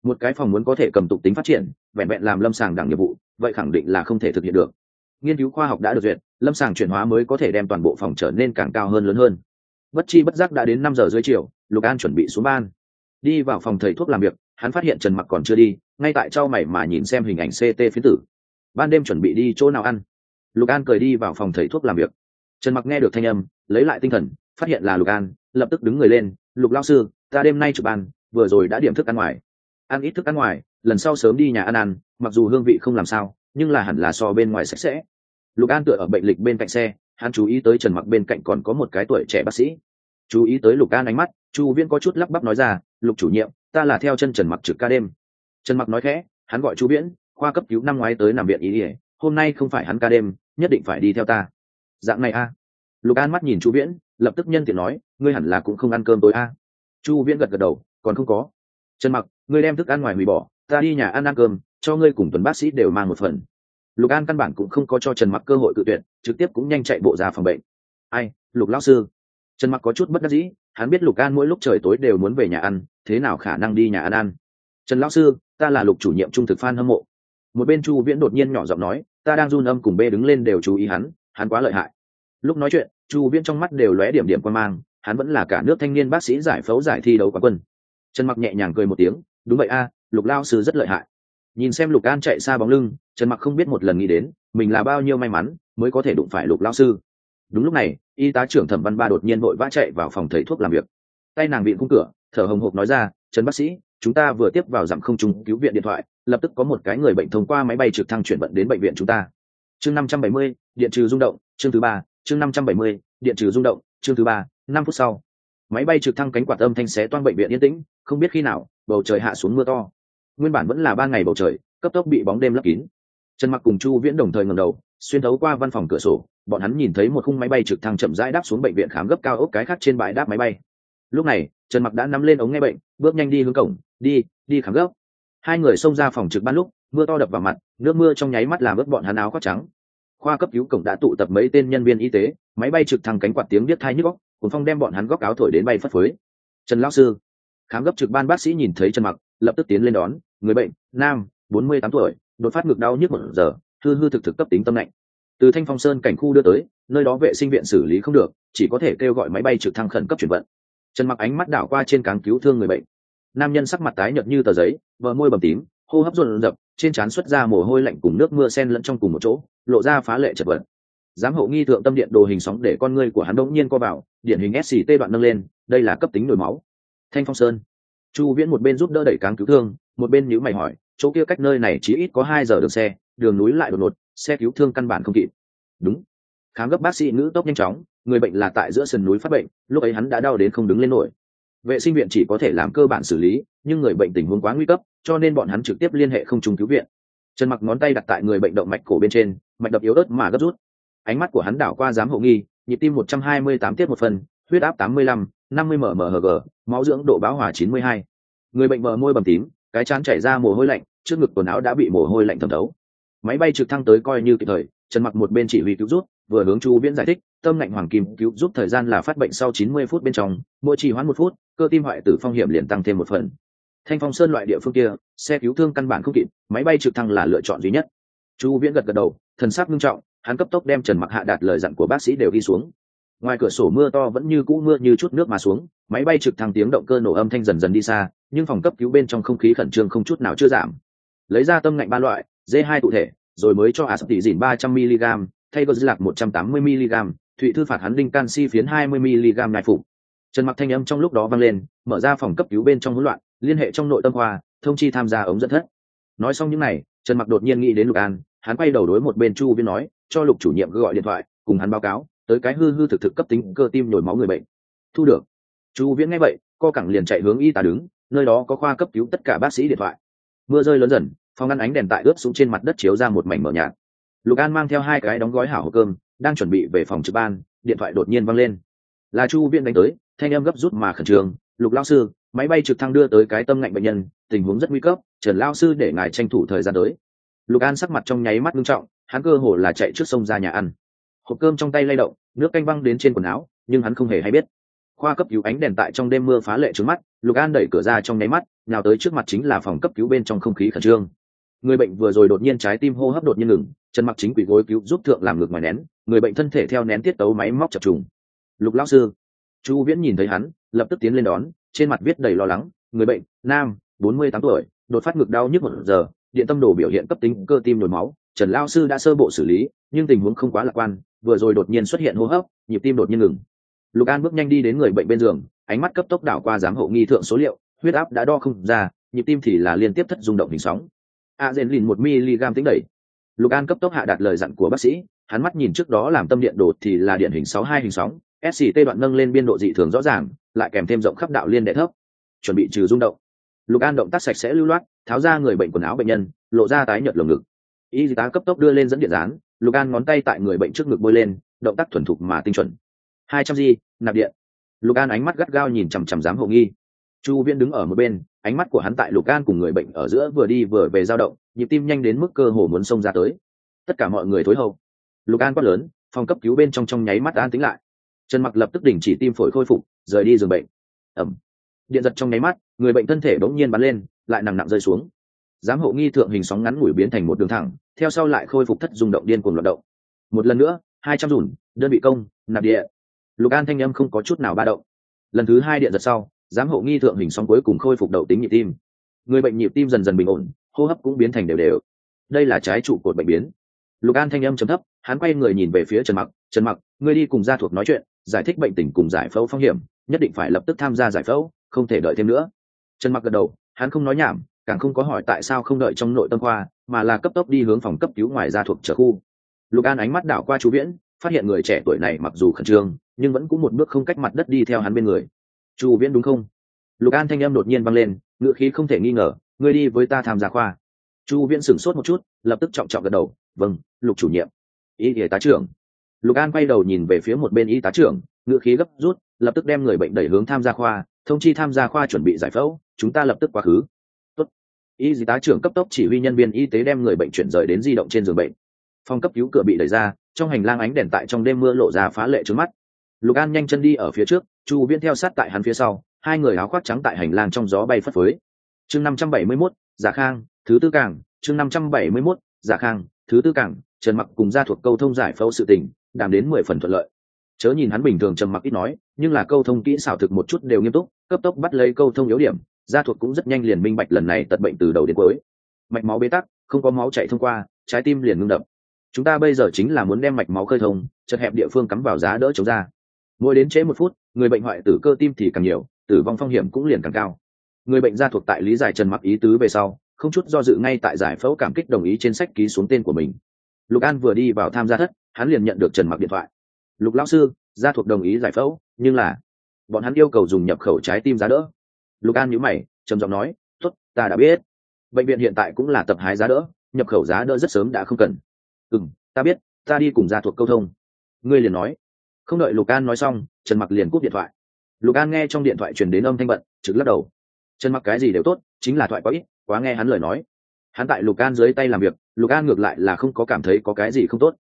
Một cái phòng muốn có thể cầm tục tính phát triển, vẹn vẹn làm lâm sàng đẳng nghiệp vụ, vậy khẳng định là không thể thực hiện được. Nghiên cứu khoa học đã được duyệt, lâm sàng chuyển hóa mới có thể đem toàn bộ phòng trở nên càng cao hơn lớn hơn bất chi bất giác đã đến năm giờ dưới chiều, lục an chuẩn bị xuống ban. Đi vào phòng thầy thuốc làm việc, hắn phát hiện trần mặc còn chưa đi, ngay tại trao mày mà nhìn xem hình ảnh ct phiến tử. Ban đêm chuẩn bị đi chỗ nào ăn? Lục an cười đi vào phòng thầy thuốc làm việc. Trần mặc nghe được thanh âm, lấy lại tinh thần, phát hiện là lục an, lập tức đứng người lên, lục lao sư, ta đêm nay chụp ban, vừa rồi đã điểm thức ăn ngoài. Ăn ít thức ăn ngoài, lần sau sớm đi nhà ăn ăn, mặc dù hương vị không làm sao, nhưng là hẳn là so bên ngoài sạch sẽ. Lục an tựa ở bệnh lịch bên cạnh xe, hắn chú ý tới trần mặc bên cạnh còn có một cái tuổi trẻ bác sĩ chú ý tới lục an ánh mắt, chu viễn có chút lắp bắp nói ra, lục chủ nhiệm, ta là theo chân trần mặc trực ca đêm. Trần mặc nói khẽ, hắn gọi chu viễn, khoa cấp cứu năm ngoái tới nằm viện ý ỉa hôm nay không phải hắn ca đêm, nhất định phải đi theo ta. Dạng này a. Lục an mắt nhìn chu viễn, lập tức nhân tiện nói, ngươi hẳn là cũng không ăn cơm tối a. Chu viễn gật gật đầu, còn không có. Trần mặc, ngươi đem thức ăn ngoài hủy bỏ, ta đi nhà ăn ăn cơm, cho ngươi cùng tuần bác sĩ đều mang một phần. Lục an căn bản cũng không có cho trần mặc cơ hội tự tuyển trực tiếp cũng nhanh chạy bộ ra phòng bệnh. Ai, lục lão sư? Trần mặc có chút bất đắc dĩ, hắn biết lục an mỗi lúc trời tối đều muốn về nhà ăn, thế nào khả năng đi nhà ăn ăn? Trần lão sư, ta là lục chủ nhiệm trung thực phan hâm mộ. Một bên chu viễn đột nhiên nhỏ giọng nói, ta đang run âm cùng bê đứng lên đều chú ý hắn hắn quá lợi hại. Lúc nói chuyện, chu viễn trong mắt đều lóe điểm điểm quan mang, hắn vẫn là cả nước thanh niên bác sĩ giải phẫu giải thi đấu quán quân. Trần mặc nhẹ nhàng cười một tiếng, đúng vậy a, lục lao sư rất lợi hại. Nhìn xem lục an chạy xa bóng lưng, trần mặc không biết một lần nghĩ đến, mình là bao nhiêu may mắn mới có thể đụng phải lục lao sư đúng lúc này, y tá trưởng thẩm văn ba đột nhiên vội vã chạy vào phòng thầy thuốc làm việc. Tay nàng viện cung cửa, thở hồng hộc nói ra, trần bác sĩ, chúng ta vừa tiếp vào giảm không trùng cứu viện điện thoại, lập tức có một cái người bệnh thông qua máy bay trực thăng chuyển vận đến bệnh viện chúng ta. Chương năm trăm bảy mươi, điện trừ rung động, chương thứ ba, chương năm trăm bảy mươi, điện trừ rung động, chương thứ ba, năm phút sau. Máy bay trực thăng cánh quạt âm thanh xé toan bệnh viện yên tĩnh, không biết khi nào, bầu trời hạ xuống mưa to. Nguyên bản vẫn là ba ngày bầu trời, cấp tốc bị bóng đêm lấp kín. Trần mặc cùng chu viễn đồng thời ngầm đầu, xuyên thấu qua văn phòng cửa sổ bọn hắn nhìn thấy một khung máy bay trực thăng chậm rãi đáp xuống bệnh viện khám gấp cao ốc cái khác trên bãi đáp máy bay. Lúc này, trần mặc đã nắm lên ống nghe bệnh, bước nhanh đi hướng cổng, đi đi khám gấp. Hai người xông ra phòng trực ban lúc, mưa to đập vào mặt, nước mưa trong nháy mắt làm ướt bọn hắn áo khoác trắng. Khoa cấp cứu cổng đã tụ tập mấy tên nhân viên y tế, máy bay trực thăng cánh quạt tiếng biết thai nhức góc cùng phong đem bọn hắn góc áo thổi đến bay phất phới. Trần lão sư, khám gấp trực ban bác sĩ nhìn thấy trần mặc, lập tức tiến lên đón, người bệnh, nam, bốn mươi tám tuổi, đột phát ngực đau nhức một giờ, hư hư thực thực cấp tính tâm lạnh từ thanh phong sơn cảnh khu đưa tới, nơi đó vệ sinh viện xử lý không được, chỉ có thể kêu gọi máy bay trực thăng khẩn cấp chuyển vận. Trần mặc ánh mắt đảo qua trên cáng cứu thương người bệnh. Nam nhân sắc mặt tái nhợt như tờ giấy vợ môi bầm tím, hô hấp dồn dập trên trán xuất ra mồ hôi lạnh cùng nước mưa sen lẫn trong cùng một chỗ, lộ ra phá lệ chật vật. Giám hộ nghi thượng tâm điện đồ hình sóng để con ngươi của hắn đống nhiên co vào, điển hình sct đoạn nâng lên, đây là cấp tính nổi máu. Thanh phong sơn. Chu viễn một bên giúp đỡ đẩy cáng cứu thương, một bên nhữ mày hỏi, chỗ kia cách nơi này chỉ ít có hai giờ đường xe, đường núi lại đột ngột xe cứu thương căn bản không kịp. Đúng. Khám gấp bác sĩ nữ tốc nhanh chóng, người bệnh là tại giữa sườn núi phát bệnh, lúc ấy hắn đã đau đến không đứng lên nổi. Vệ sinh viện chỉ có thể làm cơ bản xử lý, nhưng người bệnh tình huống quá nguy cấp, cho nên bọn hắn trực tiếp liên hệ không trùng cứu viện. Trần mặc ngón tay đặt tại người bệnh động mạch cổ bên trên, mạch đập yếu ớt mà gấp rút. Ánh mắt của hắn đảo qua giám hộ nghi, nhịp tim một trăm hai mươi tám tiết một phần, huyết áp tám mươi lăm, năm mươi mmhg máu dưỡng độ báo hòa chín mươi hai. Người bệnh bờ môi bầm tím, cái chán chảy ra mồ hôi lạnh, trước ngực quần áo đã bị mồ hôi lạnh thẩm thấu máy bay trực thăng tới coi như kịp thời, trần mặc một bên chỉ huy cứu rút vừa hướng chu viễn giải thích, tâm lạnh hoàng kim cứu giúp thời gian là phát bệnh sau 90 phút bên trong, mỗi chỉ hoãn một phút, cơ tim hoại tử phong hiểm liền tăng thêm một phần. Thanh phong sơn loại địa phương kia, xe cứu thương căn bản không kịp, máy bay trực thăng là lựa chọn duy nhất. Chu viễn gật gật đầu, thần sắc nghiêm trọng, hắn cấp tốc đem trần mặc hạ đạt lời dặn của bác sĩ đều đi xuống. Ngoài cửa sổ mưa to vẫn như cũ mưa như chút nước mà xuống, máy bay trực thăng tiếng động cơ nổ âm thanh dần dần đi xa, nhưng phòng cấp cứu bên trong không khí khẩn trương không chút nào chưa giảm. Lấy ra tâm ngạnh ba loại d 2 cụ thể, rồi mới cho áp tỷ dìn ba trăm mg thay gờ lạc một trăm tám mươi mg thụy thư phạt hắn đinh canxi phiến hai mươi mg ngài phục. Trần mặc thanh âm trong lúc đó vang lên, mở ra phòng cấp cứu bên trong hỗn loạn, liên hệ trong nội tâm khoa, thông chi tham gia ống dẫn thất. Nói xong những này, trần mặc đột nhiên nghĩ đến lục an, hắn quay đầu đối một bên chu viên nói, cho lục chủ nhiệm gọi điện thoại, cùng hắn báo cáo, tới cái hư hư thực thực cấp tính cơ tim nhồi máu người bệnh. Thu được. Chu viễn nghe vậy, co cẳng liền chạy hướng y tá đứng, nơi đó có khoa cấp cứu tất cả bác sĩ điện thoại. Mưa rơi lớn dần phòng ngăn ánh đèn tại ướp xuống trên mặt đất chiếu ra một mảnh mở nhạt. Lục an mang theo hai cái đóng gói hảo hộp cơm, đang chuẩn bị về phòng trực ban, điện thoại đột nhiên văng lên. Là chu viện đánh tới, thanh em gấp rút mà khẩn trương, lục lao sư, máy bay trực thăng đưa tới cái tâm ngạnh bệnh nhân, tình huống rất nguy cấp, trần lao sư để ngài tranh thủ thời gian tới. Lục an sắc mặt trong nháy mắt nghiêm trọng, hắn cơ hồ là chạy trước sông ra nhà ăn. Hộp cơm trong tay lay động, nước canh văng đến trên quần áo, nhưng hắn không hề hay biết. Khoa cấp cứu ánh đèn tại trong đêm mưa phá lệ trước mắt, lục an đẩy cửa ra trong nháy mắt, nào tới trước mặt chính là phòng cấp cứu bên trong không khí khẩn trương người bệnh vừa rồi đột nhiên trái tim hô hấp đột nhiên ngừng chân mặc chính quỷ gối cứu giúp thượng làm ngược ngoài nén, người bệnh thân thể theo nén tiết tấu máy móc chập trùng. Lục lão sư, chu viễn nhìn thấy hắn, lập tức tiến lên đón, trên mặt viết đầy lo lắng, người bệnh, nam, bốn mươi tám tuổi, đột phát ngực đau nhức một giờ, điện tâm đồ biểu hiện cấp tính, cơ tim nhồi máu, trần lao sư đã sơ bộ xử lý, nhưng tình huống không quá lạc quan, vừa rồi đột nhiên xuất hiện hô hấp, nhịp tim đột nhiên ngừng. Lục an bước nhanh đi đến người bệnh bên giường, ánh mắt cấp tốc đảo qua giám hộ nghi thượng số liệu, huyết áp đã đo không ra, nhịp tim thì là liên tiếp thất rung động hình sóng a dền lìn một mg tính đẩy. Lục an cấp tốc hạ đạt lời dặn của bác sĩ, hắn mắt nhìn trước đó làm tâm điện đột thì là điện hình sáu hai hình sóng sct đoạn nâng lên biên độ dị thường rõ ràng, lại kèm thêm rộng khắp đạo liên đệ thấp. Chuẩn bị trừ rung động. Lục an động tác sạch sẽ lưu loát, tháo ra người bệnh quần áo bệnh nhân, lộ ra tái nhợt lồng ngực. Y tá cấp tốc đưa lên dẫn điện dán lục an ngón tay tại người bệnh trước ngực bôi lên, động tác thuần thục mà tinh chuẩn. Hai trăm di nạp điện. Lục an ánh mắt gắt gao nhìn chằm chằm dám hộ nghi. Chu viễn đứng ở một bên ánh mắt của hắn tại lục an cùng người bệnh ở giữa vừa đi vừa về dao động, nhịp tim nhanh đến mức cơ hồ muốn xông ra tới. Tất cả mọi người thối hậu. Lục an quát lớn, phòng cấp cứu bên trong trong nháy mắt an tính lại. Trần mặc lập tức đình chỉ tim phổi khôi phục, rời đi giường bệnh. Ẩm. Điện giật trong nháy mắt, người bệnh thân thể bỗng nhiên bắn lên, lại nặng nặng rơi xuống. Giám hộ nghi thượng hình sóng ngắn ngủi biến thành một đường thẳng, theo sau lại khôi phục thất dùng động điên cuồng loạt động. Một lần nữa, hai trăm rủn đơn vị công, nạp địa. Lục an thanh âm không có chút nào ba động. Lần thứ hai điện giật sau giám hộ nghi thượng hình xong cuối cùng khôi phục đầu tính nhịp tim. Người bệnh nhịp tim dần dần bình ổn, hô hấp cũng biến thành đều đều. Đây là trái trụ cột bệnh biến. Lục an thanh âm chấm thấp, hắn quay người nhìn về phía trần mặc trần mặc, ngươi đi cùng gia thuộc nói chuyện, giải thích bệnh tình cùng giải phẫu phong hiểm, nhất định phải lập tức tham gia giải phẫu, không thể đợi thêm nữa. Trần mặc gật đầu, hắn không nói nhảm, càng không có hỏi tại sao không đợi trong nội tâm khoa, mà là cấp tốc đi hướng phòng cấp cứu ngoài gia thuộc trở khu. Lục an ánh mắt đảo qua chú viễn, phát hiện người trẻ tuổi này mặc dù khẩn trương, nhưng vẫn cũng một bước không cách mặt đất đi theo hắn bên người chu viễn đúng không? Lục an thanh em đột nhiên văng lên ngựa khí không thể nghi ngờ, ngươi đi với ta tham gia khoa. Chu viễn sửng sốt một chút, lập tức trọng trọng gật đầu vâng lục chủ nhiệm. Y y tá trưởng. Lục an quay đầu nhìn về phía một bên y tá trưởng ngựa khí gấp rút, lập tức đem người bệnh đẩy hướng tham gia khoa, thông chi tham gia khoa chuẩn bị giải phẫu, chúng ta lập tức quá khứ. Tốt. y tá trưởng cấp tốc chỉ huy nhân viên y tế đem người bệnh chuyển rời đến di động trên giường bệnh. Phòng cấp cứu cửa bị đẩy ra, trong hành lang ánh đèn tại trong đêm mưa lộ ra phá lệ trước mắt lục an nhanh chân đi ở phía trước, chu viễn theo sát tại hắn phía sau, hai người áo khoác trắng tại hành lang trong gió bay phất phới. Chương năm trăm bảy mươi mốt, giả khang, thứ tư cảng, chương năm trăm bảy mươi mốt, giả khang, thứ tư cảng, trần mặc cùng ra thuộc câu thông giải phẫu sự tình đảm đến mười phần thuận lợi. Chớ nhìn hắn bình thường trầm mặc ít nói, nhưng là câu thông kỹ xảo thực một chút đều nghiêm túc, cấp tốc bắt lấy câu thông yếu điểm, gia thuộc cũng rất nhanh liền minh bạch lần này tật bệnh từ đầu đến cuối. Mạch máu bế tắc, không có máu chạy thông qua, trái tim liền ngưng đập. Chúng ta bây giờ chính là muốn đem mạch máu khơi thông, chật hẹp địa phương cắm vào giá đỡ chống ra mỗi đến trễ một phút, người bệnh hoại tử cơ tim thì càng nhiều, tử vong phong hiểm cũng liền càng cao. Người bệnh gia thuộc tại lý giải trần mặc ý tứ về sau, không chút do dự ngay tại giải phẫu cảm kích đồng ý trên sách ký xuống tên của mình. Lục an vừa đi vào tham gia thất, hắn liền nhận được trần mặc điện thoại. Lục lão sư, gia thuộc đồng ý giải phẫu, nhưng là bọn hắn yêu cầu dùng nhập khẩu trái tim giá đỡ. Lục an nhíu mày, trầm giọng nói, tốt, ta đã biết. Bệnh viện hiện tại cũng là tập hái giá đỡ, nhập khẩu giá đỡ rất sớm đã không cần. Ừ ta biết, ta đi cùng gia thuộc câu thông. Ngươi liền nói không đợi lục an nói xong, trần mặc liền cúp điện thoại. Lục an nghe trong điện thoại truyền đến âm thanh bận, trực lắc đầu. Trần mặc cái gì đều tốt, chính là thoại quá ít, quá nghe hắn lời nói. Hắn tại lục an dưới tay làm việc, lục an ngược lại là không có cảm thấy có cái gì không tốt.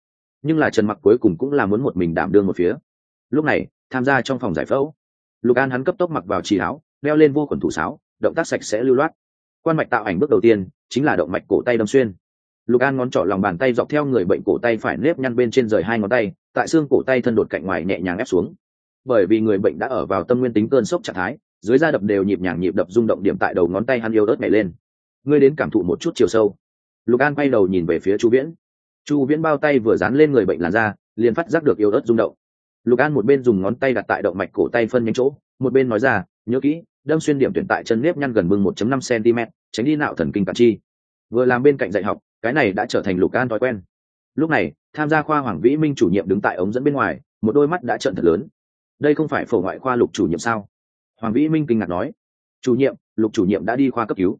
Nhưng là trần mặc cuối cùng cũng là muốn một mình đảm đương một phía. Lúc này, tham gia trong phòng giải phẫu. Lục an hắn cấp tốc mặc vào trì áo, đeo lên vô khuẩn thủ sáo, động tác sạch sẽ lưu loát. Quan mạch tạo ảnh bước đầu tiên, chính là động mạch cổ tay đâm xuyên. Lục an ngón trỏ lòng bàn tay dọc theo người bệnh cổ tay phải nếp nhăn bên trên rời hai ngón tay tại xương cổ tay thân đột cạnh ngoài nhẹ nhàng ép xuống. Bởi vì người bệnh đã ở vào tâm nguyên tính cơn sốc trạng thái, dưới da đập đều nhịp nhàng nhịp đập rung động điểm tại đầu ngón tay hắn yêu ớt nhảy lên. Ngươi đến cảm thụ một chút chiều sâu. Lục an quay đầu nhìn về phía chu viễn. Chu viễn bao tay vừa dán lên người bệnh làn da, liền phát giác được yêu ớt rung động. Lục an một bên dùng ngón tay đặt tại động mạch cổ tay phân nhánh chỗ, một bên nói ra, nhớ kỹ, đâm xuyên điểm tuyển tại chân nếp nhăn gần bưng 1 năm cm tránh đi nạo thần kinh cản chi. Vừa làm bên cạnh dạy học, cái này đã trở thành lục an thói quen lúc này, tham gia khoa hoàng vĩ minh chủ nhiệm đứng tại ống dẫn bên ngoài, một đôi mắt đã trợn thật lớn. Đây không phải phổ ngoại khoa lục chủ nhiệm sao? Hoàng vĩ minh kinh ngạc nói. Chủ nhiệm, lục chủ nhiệm đã đi khoa cấp cứu.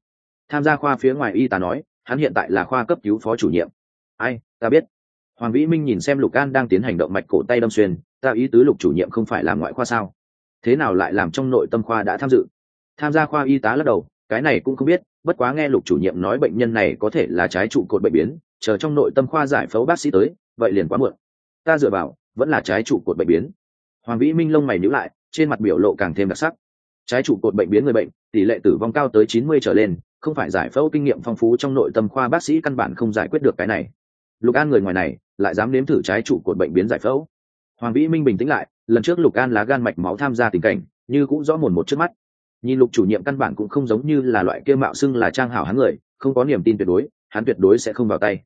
Tham gia khoa phía ngoài y tá nói, hắn hiện tại là khoa cấp cứu phó chủ nhiệm. Ai, ta biết. Hoàng vĩ minh nhìn xem lục an đang tiến hành động mạch cổ tay đâm xuyên, ta ý tứ lục chủ nhiệm không phải là ngoại khoa sao? Thế nào lại làm trong nội tâm khoa đã tham dự? Tham gia khoa y tá lắc đầu, cái này cũng không biết, bất quá nghe lục chủ nhiệm nói bệnh nhân này có thể là trái trụ cột bệnh biến chờ trong nội tâm khoa giải phẫu bác sĩ tới, vậy liền quá muộn. Ta dựa vào, vẫn là trái trụ cột bệnh biến. Hoàng vĩ minh lông mày nhữ lại, trên mặt biểu lộ càng thêm đặc sắc. Trái trụ cột bệnh biến người bệnh, tỷ lệ tử vong cao tới chín mươi trở lên, không phải giải phẫu kinh nghiệm phong phú trong nội tâm khoa bác sĩ căn bản không giải quyết được cái này. Lục an người ngoài này, lại dám nếm thử trái trụ cột bệnh biến giải phẫu. Hoàng vĩ minh bình tĩnh lại, lần trước lục an lá gan mạch máu tham gia tình cảnh, như cũng rõ mồn một trước mắt. Nhìn lục chủ nhiệm căn bản cũng không giống như là loại kia mạo xưng là trang hảo hắn người, không có niềm tin tuyệt đối, hắn tuyệt đối sẽ không vào tay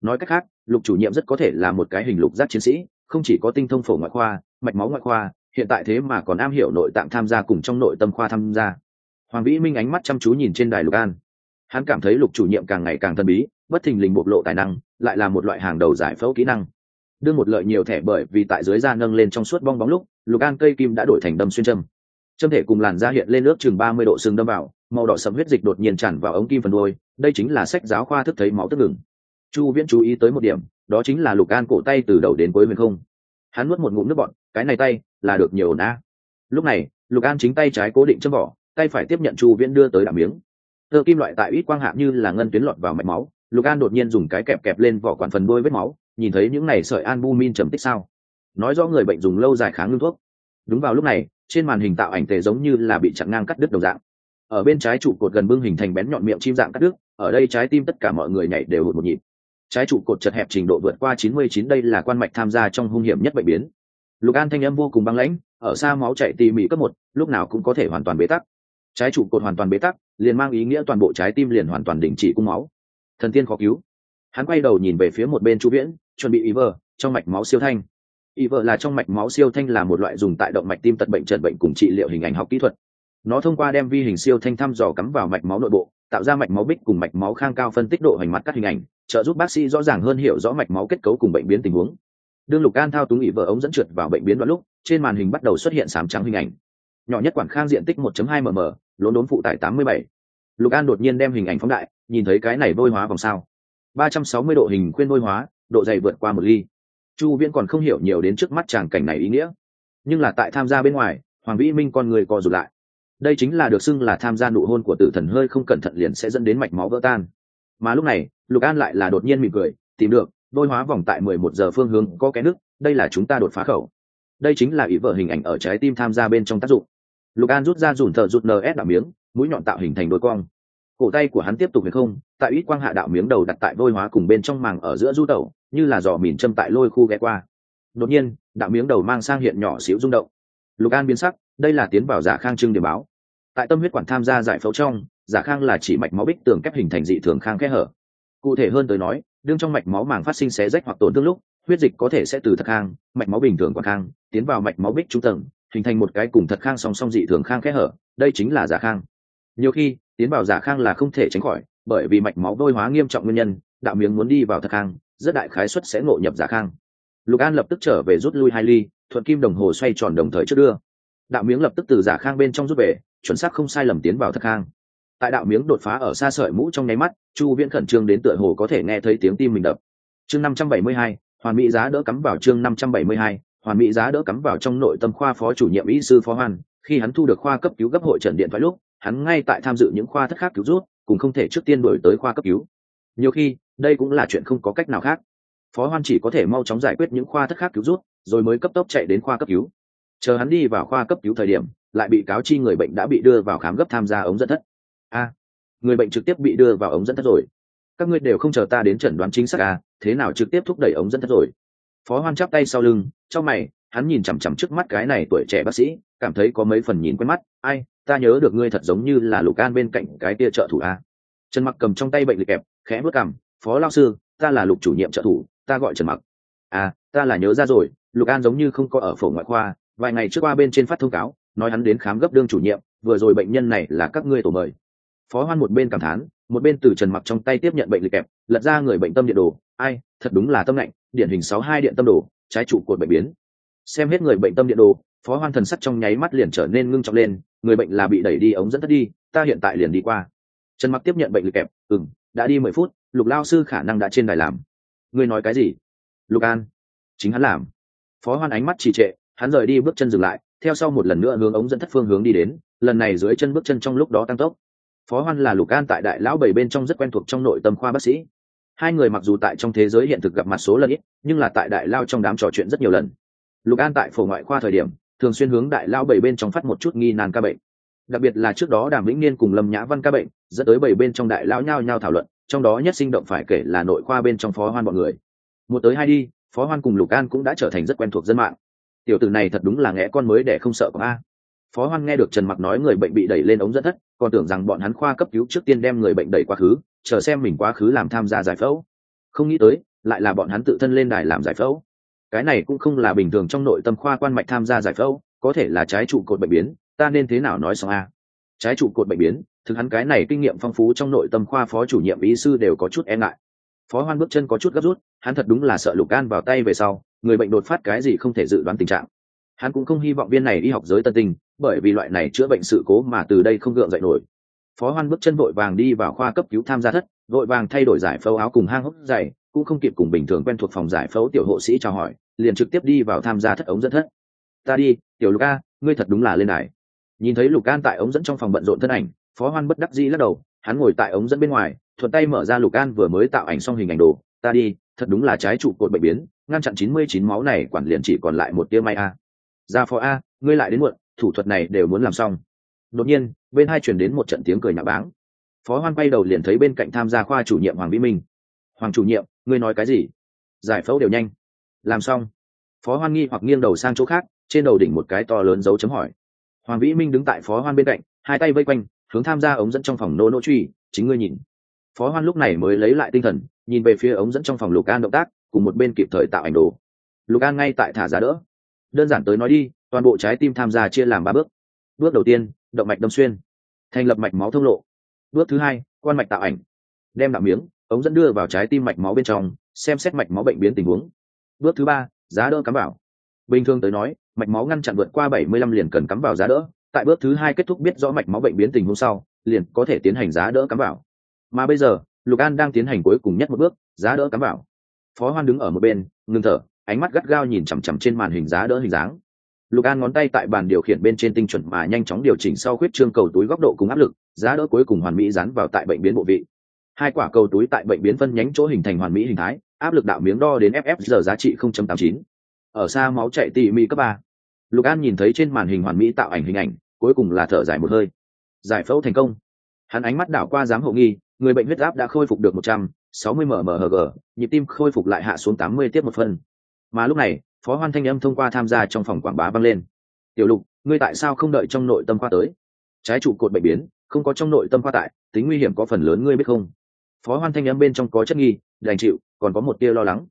nói cách khác, lục chủ nhiệm rất có thể là một cái hình lục giác chiến sĩ, không chỉ có tinh thông phổ ngoại khoa, mạch máu ngoại khoa, hiện tại thế mà còn am hiểu nội tạng tham gia cùng trong nội tâm khoa tham gia. Hoàng vĩ minh ánh mắt chăm chú nhìn trên đài lục an. Hắn cảm thấy lục chủ nhiệm càng ngày càng thần bí, bất thình lình bộc lộ tài năng, lại là một loại hàng đầu giải phẫu kỹ năng. Đương một lợi nhiều thẻ bởi vì tại dưới da nâng lên trong suốt bong bóng lúc, lục an cây kim đã đổi thành đâm xuyên châm. Châm thể cùng làn da hiện lên nước chừng ba mươi độ xương đâm vào, màu đỏ sẫm huyết dịch đột nhiên tràn vào ống kim phần đôi đây chính là sách giáo khoa thức thấy máu tức ngừng chu viễn chú ý tới một điểm, đó chính là lục an cổ tay từ đầu đến cuối huyền không. Hắn nuốt một ngụm nước bọn cái này tay, là được nhiều ổn a. Lúc này, lục an chính tay trái cố định châm vỏ, tay phải tiếp nhận chu viễn đưa tới đạm miếng. Thơ kim loại tại ít quang hạ như là ngân tuyến lọt vào mạch máu, lục an đột nhiên dùng cái kẹp kẹp lên vỏ quản phần đôi vết máu, nhìn thấy những này sợi albumin trầm tích sao. Nói rõ người bệnh dùng lâu dài kháng ngưng thuốc. Đúng vào lúc này, trên màn hình tạo ảnh tề giống như là bị chặn ngang cắt đứt đầu dạng. Ở bên trái trụ cột gần bưng hình thành bén nhọn miệng chim dạng cắt đứt, ở đây trái tim tất cả mọi người nhảy đều hụt một nhịp trái trụ cột chật hẹp trình độ vượt qua 99 đây là quan mạch tham gia trong hung hiểm nhất bệnh biến. Lục an thanh âm vô cùng băng lãnh ở xa máu chảy tỉ mỉ cấp một lúc nào cũng có thể hoàn toàn bế tắc. Trái trụ cột hoàn toàn bế tắc liền mang ý nghĩa toàn bộ trái tim liền hoàn toàn đình chỉ cung máu. Thần tiên khó cứu. Hắn quay đầu nhìn về phía một bên chu viễn chuẩn bị Iver, trong mạch máu siêu thanh. Iver là trong mạch máu siêu thanh là một loại dùng tại động mạch tim tật bệnh trần bệnh cùng trị liệu hình ảnh học kỹ thuật. Nó thông qua đem vi hình siêu thanh thăm dò cắm vào mạch máu nội bộ tạo ra mạch máu bích cùng mạch máu khang cao phân tích độ hành mặt các hình ảnh, trợ giúp bác sĩ rõ ràng hơn hiểu rõ mạch máu kết cấu cùng bệnh biến tình huống. Đương lục an thao túng ỉ vợ ống dẫn trượt vào bệnh biến đoạn lúc, trên màn hình bắt đầu xuất hiện sám trắng hình ảnh. Nhỏ nhất quản khang diện tích 1.2 mm lốm đốm phụ tải 87. lục an đột nhiên đem hình ảnh phóng đại, nhìn thấy cái này vôi hóa vòng sao. 360 độ hình khuyên vôi hóa, độ dày vượt qua một ly. Chu viễn còn không hiểu nhiều đến trước mắt tràng cảnh này ý nghĩa. Nhưng là tại tham gia bên ngoài, hoàng vĩ minh con người co rụt lại đây chính là được xưng là tham gia nụ hôn của tử thần hơi không cẩn thận liền sẽ dẫn đến mạch máu vỡ tan. Mà lúc này, lục an lại là đột nhiên mỉm cười, tìm được, đôi hóa vòng tại mười một giờ phương hướng có cái nước đây là chúng ta đột phá khẩu. Đây chính là ý vợ hình ảnh ở trái tim tham gia bên trong tác dụng. Lục an rút ra dùn thợ rụt ns đạo miếng, mũi nhọn tạo hình thành đôi cong. Cổ tay của hắn tiếp tục hay không, tại ít quang hạ đạo miếng đầu đặt tại đôi hóa cùng bên trong màng ở giữa du tẩu, như là giò mìn châm tại lôi khu ghé qua. Đột nhiên, đạo miếng đầu mang sang hiện nhỏ xíu rung động. Lục an biến sắc đây là tiến vào giả khang trưng điểm báo. Tại tâm huyết quản tham gia giải phẫu trong, giả khang là chỉ mạch máu bích tường kép hình thành dị thường khang kẽ hở. Cụ thể hơn tới nói, đương trong mạch máu màng phát sinh xé rách hoặc tổn thương lúc, huyết dịch có thể sẽ từ thật khang, mạch máu bình thường qua khang, tiến vào mạch máu bích trung tầng, hình thành một cái cùng thật khang song song dị thường khang kẽ hở, đây chính là giả khang. Nhiều khi, tiến vào giả khang là không thể tránh khỏi, bởi vì mạch máu đôi hóa nghiêm trọng nguyên nhân, đạo miếng muốn đi vào thật khang, rất đại khái suất sẽ ngộ nhập giả khang. Lục an lập tức trở về rút lui hai ly, thuận kim đồng hồ xoay tròn đồng thời trước đưa đạo miếng lập tức từ giả khang bên trong rút về, chuẩn xác không sai lầm tiến vào thật khang. Tại đạo miếng đột phá ở xa sợi mũ trong nháy mắt, chu viễn khẩn trương đến tựa hồ có thể nghe thấy tiếng tim mình đập. Chương năm trăm bảy mươi hai, hoàn mỹ giá đỡ cắm vào chương năm trăm bảy mươi hai, hoàn mỹ giá đỡ cắm vào trong nội tâm khoa phó chủ nhiệm y sư phó hoan. Khi hắn thu được khoa cấp cứu gấp hội trần điện thoại lúc, hắn ngay tại tham dự những khoa thất khác cứu rút, cùng không thể trước tiên đổi tới khoa cấp cứu. Nhiều khi, đây cũng là chuyện không có cách nào khác. Phó hoan chỉ có thể mau chóng giải quyết những khoa thất khác cứu rút, rồi mới cấp tốc chạy đến khoa cấp cứu chờ hắn đi vào khoa cấp cứu thời điểm, lại bị cáo chi người bệnh đã bị đưa vào khám gấp tham gia ống dẫn thất. A, người bệnh trực tiếp bị đưa vào ống dẫn thất rồi. Các ngươi đều không chờ ta đến chẩn đoán chính xác à thế nào trực tiếp thúc đẩy ống dẫn thất rồi? Phó hoan chắp tay sau lưng, trong mày, hắn nhìn chằm chằm trước mắt cái này tuổi trẻ bác sĩ, cảm thấy có mấy phần nhìn quen mắt. Ai, ta nhớ được ngươi thật giống như là lục an bên cạnh cái tia trợ thủ a trần mặc cầm trong tay bệnh lịch kẹp, khẽ bước cằm, phó lao sư, ta là lục chủ nhiệm trợ thủ, ta gọi trần mặc. À ta là nhớ ra rồi, lục an giống như không có ở phổ ngoại khoa vài ngày trước qua bên trên phát thông cáo, nói hắn đến khám gấp đương chủ nhiệm, vừa rồi bệnh nhân này là các ngươi tổ mời. Phó hoan một bên cảm thán, một bên từ trần mặc trong tay tiếp nhận bệnh lịch kẹp, lật ra người bệnh tâm điện đồ. Ai, thật đúng là tâm lạnh, điển hình sáu hai điện tâm đồ, trái trụ cột bệnh biến. Xem hết người bệnh tâm điện đồ, phó hoan thần sắc trong nháy mắt liền trở nên ngưng trọng lên, người bệnh là bị đẩy đi ống dẫn thất đi, ta hiện tại liền đi qua. Trần mặc tiếp nhận bệnh lịch kẹp ừng đã đi mười phút, lục lao sư khả năng đã trên đài làm. Ngươi nói cái gì? Lục an. Chính hắn làm. Phó hoan ánh mắt trì trệ hắn rời đi bước chân dừng lại, theo sau một lần nữa hướng ống dẫn thất phương hướng đi đến, lần này dưới chân bước chân trong lúc đó tăng tốc. Phó hoan là lục an tại đại lão bảy bên trong rất quen thuộc trong nội tâm khoa bác sĩ. Hai người mặc dù tại trong thế giới hiện thực gặp mặt số lần ít, nhưng là tại đại lao trong đám trò chuyện rất nhiều lần. Lục an tại phổ ngoại khoa thời điểm, thường xuyên hướng đại lao bảy bên trong phát một chút nghi nan ca bệnh. Đặc biệt là trước đó đàm vĩnh niên cùng lâm nhã văn ca bệnh, dẫn tới bảy bên trong đại lao nhao nhao thảo luận, trong đó nhất sinh động phải kể là nội khoa bên trong phó hoan bọn người. Một tới hai đi, phó hoan cùng lục an cũng đã trở thành rất quen thuộc dân mạng tiểu tử này thật đúng là ngẽ con mới để không sợ có a. Phó hoan nghe được trần mặc nói người bệnh bị đẩy lên ống dẫn thất, còn tưởng rằng bọn hắn khoa cấp cứu trước tiên đem người bệnh đẩy quá khứ, chờ xem mình quá khứ làm tham gia giải phẫu. Không nghĩ tới, lại là bọn hắn tự thân lên đài làm giải phẫu. Cái này cũng không là bình thường trong nội tâm khoa quan mạch tham gia giải phẫu, có thể là trái trụ cột bệnh biến, ta nên thế nào nói xong a? Trái trụ cột bệnh biến, thực hắn cái này kinh nghiệm phong phú trong nội tâm khoa phó chủ nhiệm ý sư đều có chút e ngại. Phó hoan bước chân có chút gấp rút, hắn thật đúng là sợ lục gan vào tay về sau người bệnh đột phát cái gì không thể dự đoán tình trạng. Hắn cũng không hy vọng viên này y học giới tân tình bởi vì loại này chữa bệnh sự cố mà từ đây không gượng dậy nổi. Phó hoan bước chân vội vàng đi vào khoa cấp cứu tham gia thất, vội vàng thay đổi giải phẫu áo cùng hang hốc dày, cũng không kịp cùng bình thường quen thuộc phòng giải phẫu tiểu hộ sĩ chào hỏi, liền trực tiếp đi vào tham gia thất ống dẫn thất. Ta đi, tiểu lục a, ngươi thật đúng là lên đài. Nhìn thấy lục an tại ống dẫn trong phòng bận rộn thân ảnh, phó hoan bất đắc dĩ lắc đầu, hắn ngồi tại ống dẫn bên ngoài, thuận tay mở ra lục an vừa mới tạo ảnh xong hình ảnh đồ. Ta đi, thật đúng là trái trụ cột bệnh biến ngăn chặn chín mươi chín máu này quản liền chỉ còn lại một tia may a. Ra phó a, ngươi lại đến muộn, thủ thuật này đều muốn làm xong. Đột nhiên, bên hai chuyển đến một trận tiếng cười nhạo báng. Phó hoan quay đầu liền thấy bên cạnh tham gia khoa chủ nhiệm hoàng vĩ minh. Hoàng chủ nhiệm, ngươi nói cái gì? Giải phẫu đều nhanh. Làm xong. Phó hoan nghi hoặc nghiêng đầu sang chỗ khác, trên đầu đỉnh một cái to lớn dấu chấm hỏi. Hoàng vĩ minh đứng tại phó hoan bên cạnh, hai tay vây quanh, hướng tham gia ống dẫn trong phòng nô nô truy, chính ngươi nhìn. Phó hoan lúc này mới lấy lại tinh thần, nhìn về phía ống dẫn trong phòng lục an động tác cùng một bên kịp thời tạo ảnh đồ. Lục an ngay tại thả giá đỡ. Đơn giản tới nói đi, toàn bộ trái tim tham gia chia làm ba bước. Bước đầu tiên, động mạch đâm xuyên. Thành lập mạch máu thông lộ. Bước thứ hai, quan mạch tạo ảnh. Đem đạo miếng, ống dẫn đưa vào trái tim mạch máu bên trong, xem xét mạch máu bệnh biến tình huống. Bước thứ ba, giá đỡ cắm vào. Bình thường tới nói, mạch máu ngăn chặn vượt qua 75 liền cần cắm vào giá đỡ. Tại bước thứ hai kết thúc biết rõ mạch máu bệnh biến tình huống sau, liền có thể tiến hành giá đỡ cắm vào. Mà bây giờ, lục an đang tiến hành cuối cùng nhất một bước, giá đỡ cắm vào phó hoan đứng ở một bên, ngừng thở, ánh mắt gắt gao nhìn chằm chằm trên màn hình giá đỡ hình dáng. Lục an ngón tay tại bàn điều khiển bên trên tinh chuẩn mà nhanh chóng điều chỉnh sau khuyết trương cầu túi góc độ cùng áp lực, giá đỡ cuối cùng hoàn mỹ dán vào tại bệnh biến bộ vị. Hai quả cầu túi tại bệnh biến phân nhánh chỗ hình thành hoàn mỹ hình thái, áp lực đạo miếng đo đến ff giờ giá trị 0.89. ở xa máu chạy tỉ mỉ cấp ba. Lục an nhìn thấy trên màn hình hoàn mỹ tạo ảnh hình ảnh, cuối cùng là thở dài một hơi. Giải phẫu thành công. Hắn ánh mắt đảo qua giám hộ nghi, người bệnh huyết áp đã khôi phục được một trăm sáu mươi mmhg nhịp tim khôi phục lại hạ xuống tám mươi tiết một phân. Mà lúc này, phó hoan thanh âm thông qua tham gia trong phòng quảng bá vang lên. Tiểu lục, ngươi tại sao không đợi trong nội tâm khoa tới? Trái trụ cột bệnh biến, không có trong nội tâm khoa tại, tính nguy hiểm có phần lớn ngươi biết không? Phó hoan thanh âm bên trong có chất nghi, đành chịu, còn có một tia lo lắng.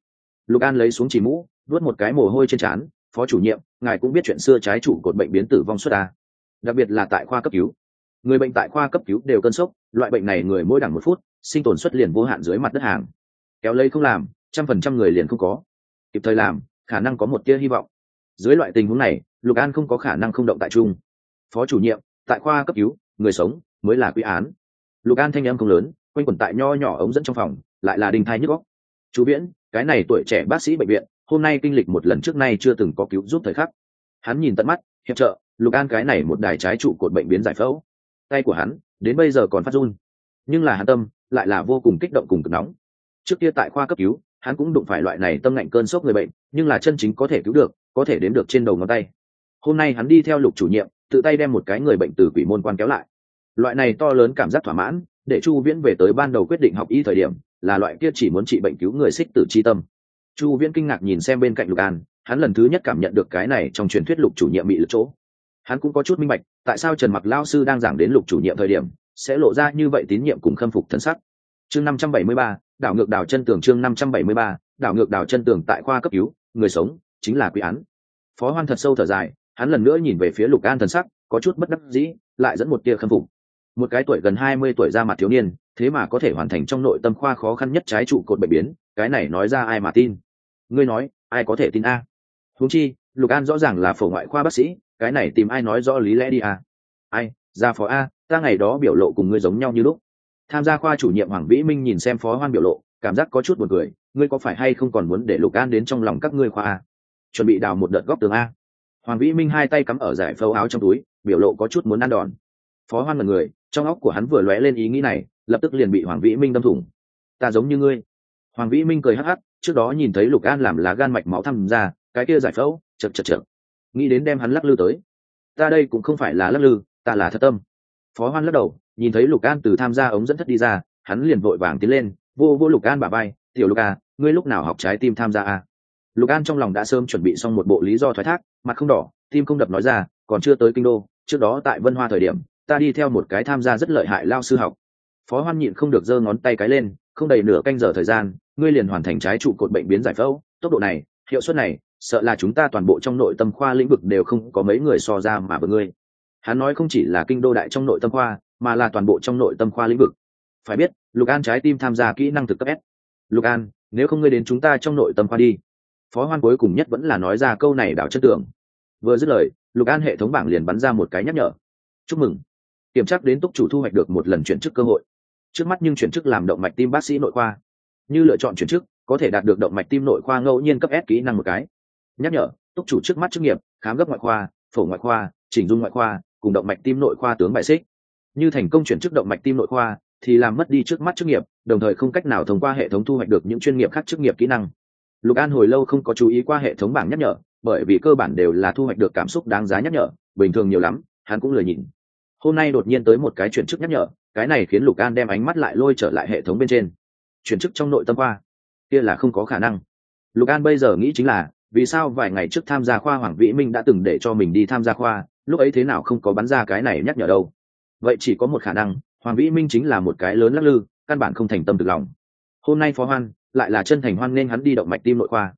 Lục an lấy xuống chỉ mũ nuốt một cái mồ hôi trên trán, phó chủ nhiệm, ngài cũng biết chuyện xưa trái trụ cột bệnh biến tử vong suất à? Đặc biệt là tại khoa cấp cứu. Người bệnh tại khoa cấp cứu đều cơn sốc, loại bệnh này người mỗi đẳng một phút sinh tồn suất liền vô hạn dưới mặt đất hàng. Kéo lấy không làm, trăm phần trăm người liền không có. Kịp thời làm, khả năng có một tia hy vọng. Dưới loại tình huống này, lục an không có khả năng không động tại trung phó chủ nhiệm, tại khoa cấp cứu, người sống mới là quy án. Lục an thanh em không lớn, quanh quẩn tại nho nhỏ ống dẫn trong phòng, lại là đình thai nhức góc chú viễn, cái này tuổi trẻ bác sĩ bệnh viện, hôm nay kinh lịch một lần trước nay chưa từng có cứu giúp thời khắc. Hắn nhìn tận mắt, hiệp trợ, lục an cái này một đài trái trụ cột bệnh biến giải phẫu. Tay của hắn, đến bây giờ còn phát run. Nhưng là hắn tâm lại là vô cùng kích động cùng cực nóng. Trước kia tại khoa cấp cứu, hắn cũng đụng phải loại này tâm ngạnh cơn sốc người bệnh, nhưng là chân chính có thể cứu được, có thể đếm được trên đầu ngón tay. Hôm nay hắn đi theo lục chủ nhiệm, tự tay đem một cái người bệnh từ quỷ môn quan kéo lại. Loại này to lớn cảm giác thỏa mãn, để chu viễn về tới ban đầu quyết định học y thời điểm, là loại kia chỉ muốn trị bệnh cứu người xích tử c tâm. Chu viễn kinh ngạc nhìn xem bên cạnh lục an, hắn lần thứ nhất cảm nhận được cái này trong truyền thuyết lục chủ nhiệm bị lật chỗ. Hắn cũng có chút minh bạch, tại sao trần mặc lao sư đang giảng đến lục chủ nhiệm thời điểm sẽ lộ ra như vậy tín nhiệm cùng khâm phục thân sắc. Chương năm trăm bảy mươi ba, đảo ngược đảo chân tường chương năm trăm bảy mươi ba, đảo ngược đảo chân tường tại khoa cấp cứu, người sống chính là quy án. Phó hoan thật sâu thở dài, hắn lần nữa nhìn về phía lục an thần sắc, có chút bất đắc dĩ, lại dẫn một tia khâm phục. Một cái tuổi gần hai mươi tuổi ra mặt thiếu niên, thế mà có thể hoàn thành trong nội tâm khoa khó khăn nhất trái trụ cột bệnh biến, cái này nói ra ai mà tin? Ngươi nói, ai có thể tin a? Huống chi, lục an rõ ràng là phổ ngoại khoa bác sĩ, cái này tìm ai nói rõ lý lẽ đi a? Ai, ra phó a ta ngày đó biểu lộ cùng ngươi giống nhau như lúc. Tham gia khoa chủ nhiệm hoàng vĩ minh nhìn xem phó hoan biểu lộ, cảm giác có chút buồn cười, ngươi có phải hay không còn muốn để lục an đến trong lòng các ngươi khoa a? Chuẩn bị đào một đợt góc tường a. Hoàng vĩ minh hai tay cắm ở giải phâu áo trong túi, biểu lộ có chút muốn ăn đòn. Phó hoan là người, trong óc của hắn vừa lóe lên ý nghĩ này, lập tức liền bị hoàng vĩ minh đâm thủng. Ta giống như ngươi. Hoàng vĩ minh cười hắc hắc, trước đó nhìn thấy lục an làm lá gan mạch máu thăm ra, cái kia giải phẫu chật chật chật. Nghĩ đến đem hắn lắc lư tới. Ta đây cũng không phải là lắc lư, ta là thật tâm phó hoan lắc đầu, nhìn thấy lục an từ tham gia ống dẫn thất đi ra, hắn liền vội vàng tiến lên, vô vô lục an bà bay tiểu lục a ngươi lúc nào học trái tim tham gia a lục an trong lòng đã sớm chuẩn bị xong một bộ lý do thoái thác, mặt không đỏ, tim không đập nói ra, còn chưa tới kinh đô, trước đó tại vân hoa thời điểm, ta đi theo một cái tham gia rất lợi hại lao sư học. Phó hoan nhịn không được giơ ngón tay cái lên, không đầy nửa canh giờ thời gian, ngươi liền hoàn thành trái trụ cột bệnh biến giải phẫu, tốc độ này, hiệu suất này, sợ là chúng ta toàn bộ trong nội tâm khoa lĩnh vực đều không có mấy người so ra mà với ngươi hắn nói không chỉ là kinh đô đại trong nội tâm khoa, mà là toàn bộ trong nội tâm khoa lĩnh vực. Phải biết, lục an trái tim tham gia kỹ năng thực cấp s. Lục an, nếu không ngươi đến chúng ta trong nội tâm khoa đi. Phó hoan cuối cùng nhất vẫn là nói ra câu này đảo chất tưởng vừa dứt lời, lục an hệ thống bảng liền bắn ra một cái nhắc nhở. Chúc mừng. Kiểm tra đến túc chủ thu hoạch được một lần chuyển chức cơ hội. Trước mắt nhưng chuyển chức làm động mạch tim bác sĩ nội khoa. Như lựa chọn chuyển chức, có thể đạt được động mạch tim nội khoa ngẫu nhiên cấp s kỹ năng một cái. Nhắc nhở, túc chủ trước mắt chức nghiệp, khám gấp ngoại khoa, phổ ngoại khoa, chỉnh dung ngoại khoa cùng động mạch tim nội khoa tướng bài xích. Như thành công chuyển chức động mạch tim nội khoa, thì làm mất đi trước mắt chức nghiệp, đồng thời không cách nào thông qua hệ thống thu hoạch được những chuyên nghiệp khác chức nghiệp kỹ năng. Lục an hồi lâu không có chú ý qua hệ thống bảng nhắc nhở, bởi vì cơ bản đều là thu hoạch được cảm xúc đáng giá nhắc nhở, bình thường nhiều lắm, hắn cũng lười nhìn. Hôm nay đột nhiên tới một cái chuyển chức nhắc nhở, cái này khiến lục an đem ánh mắt lại lôi trở lại hệ thống bên trên. Chuyển chức trong nội tâm khoa, kia là không có khả năng. Lục an bây giờ nghĩ chính là, vì sao vài ngày trước tham gia khoa hoàng vĩ minh đã từng để cho mình đi tham gia khoa lúc ấy thế nào không có bắn ra cái này nhắc nhở đâu. Vậy chỉ có một khả năng, hoàng vĩ minh chính là một cái lớn lắc lư, căn bản không thành tâm thực lòng. Hôm nay phó hoan, lại là chân thành hoan nên hắn đi động mạch tim nội khoa.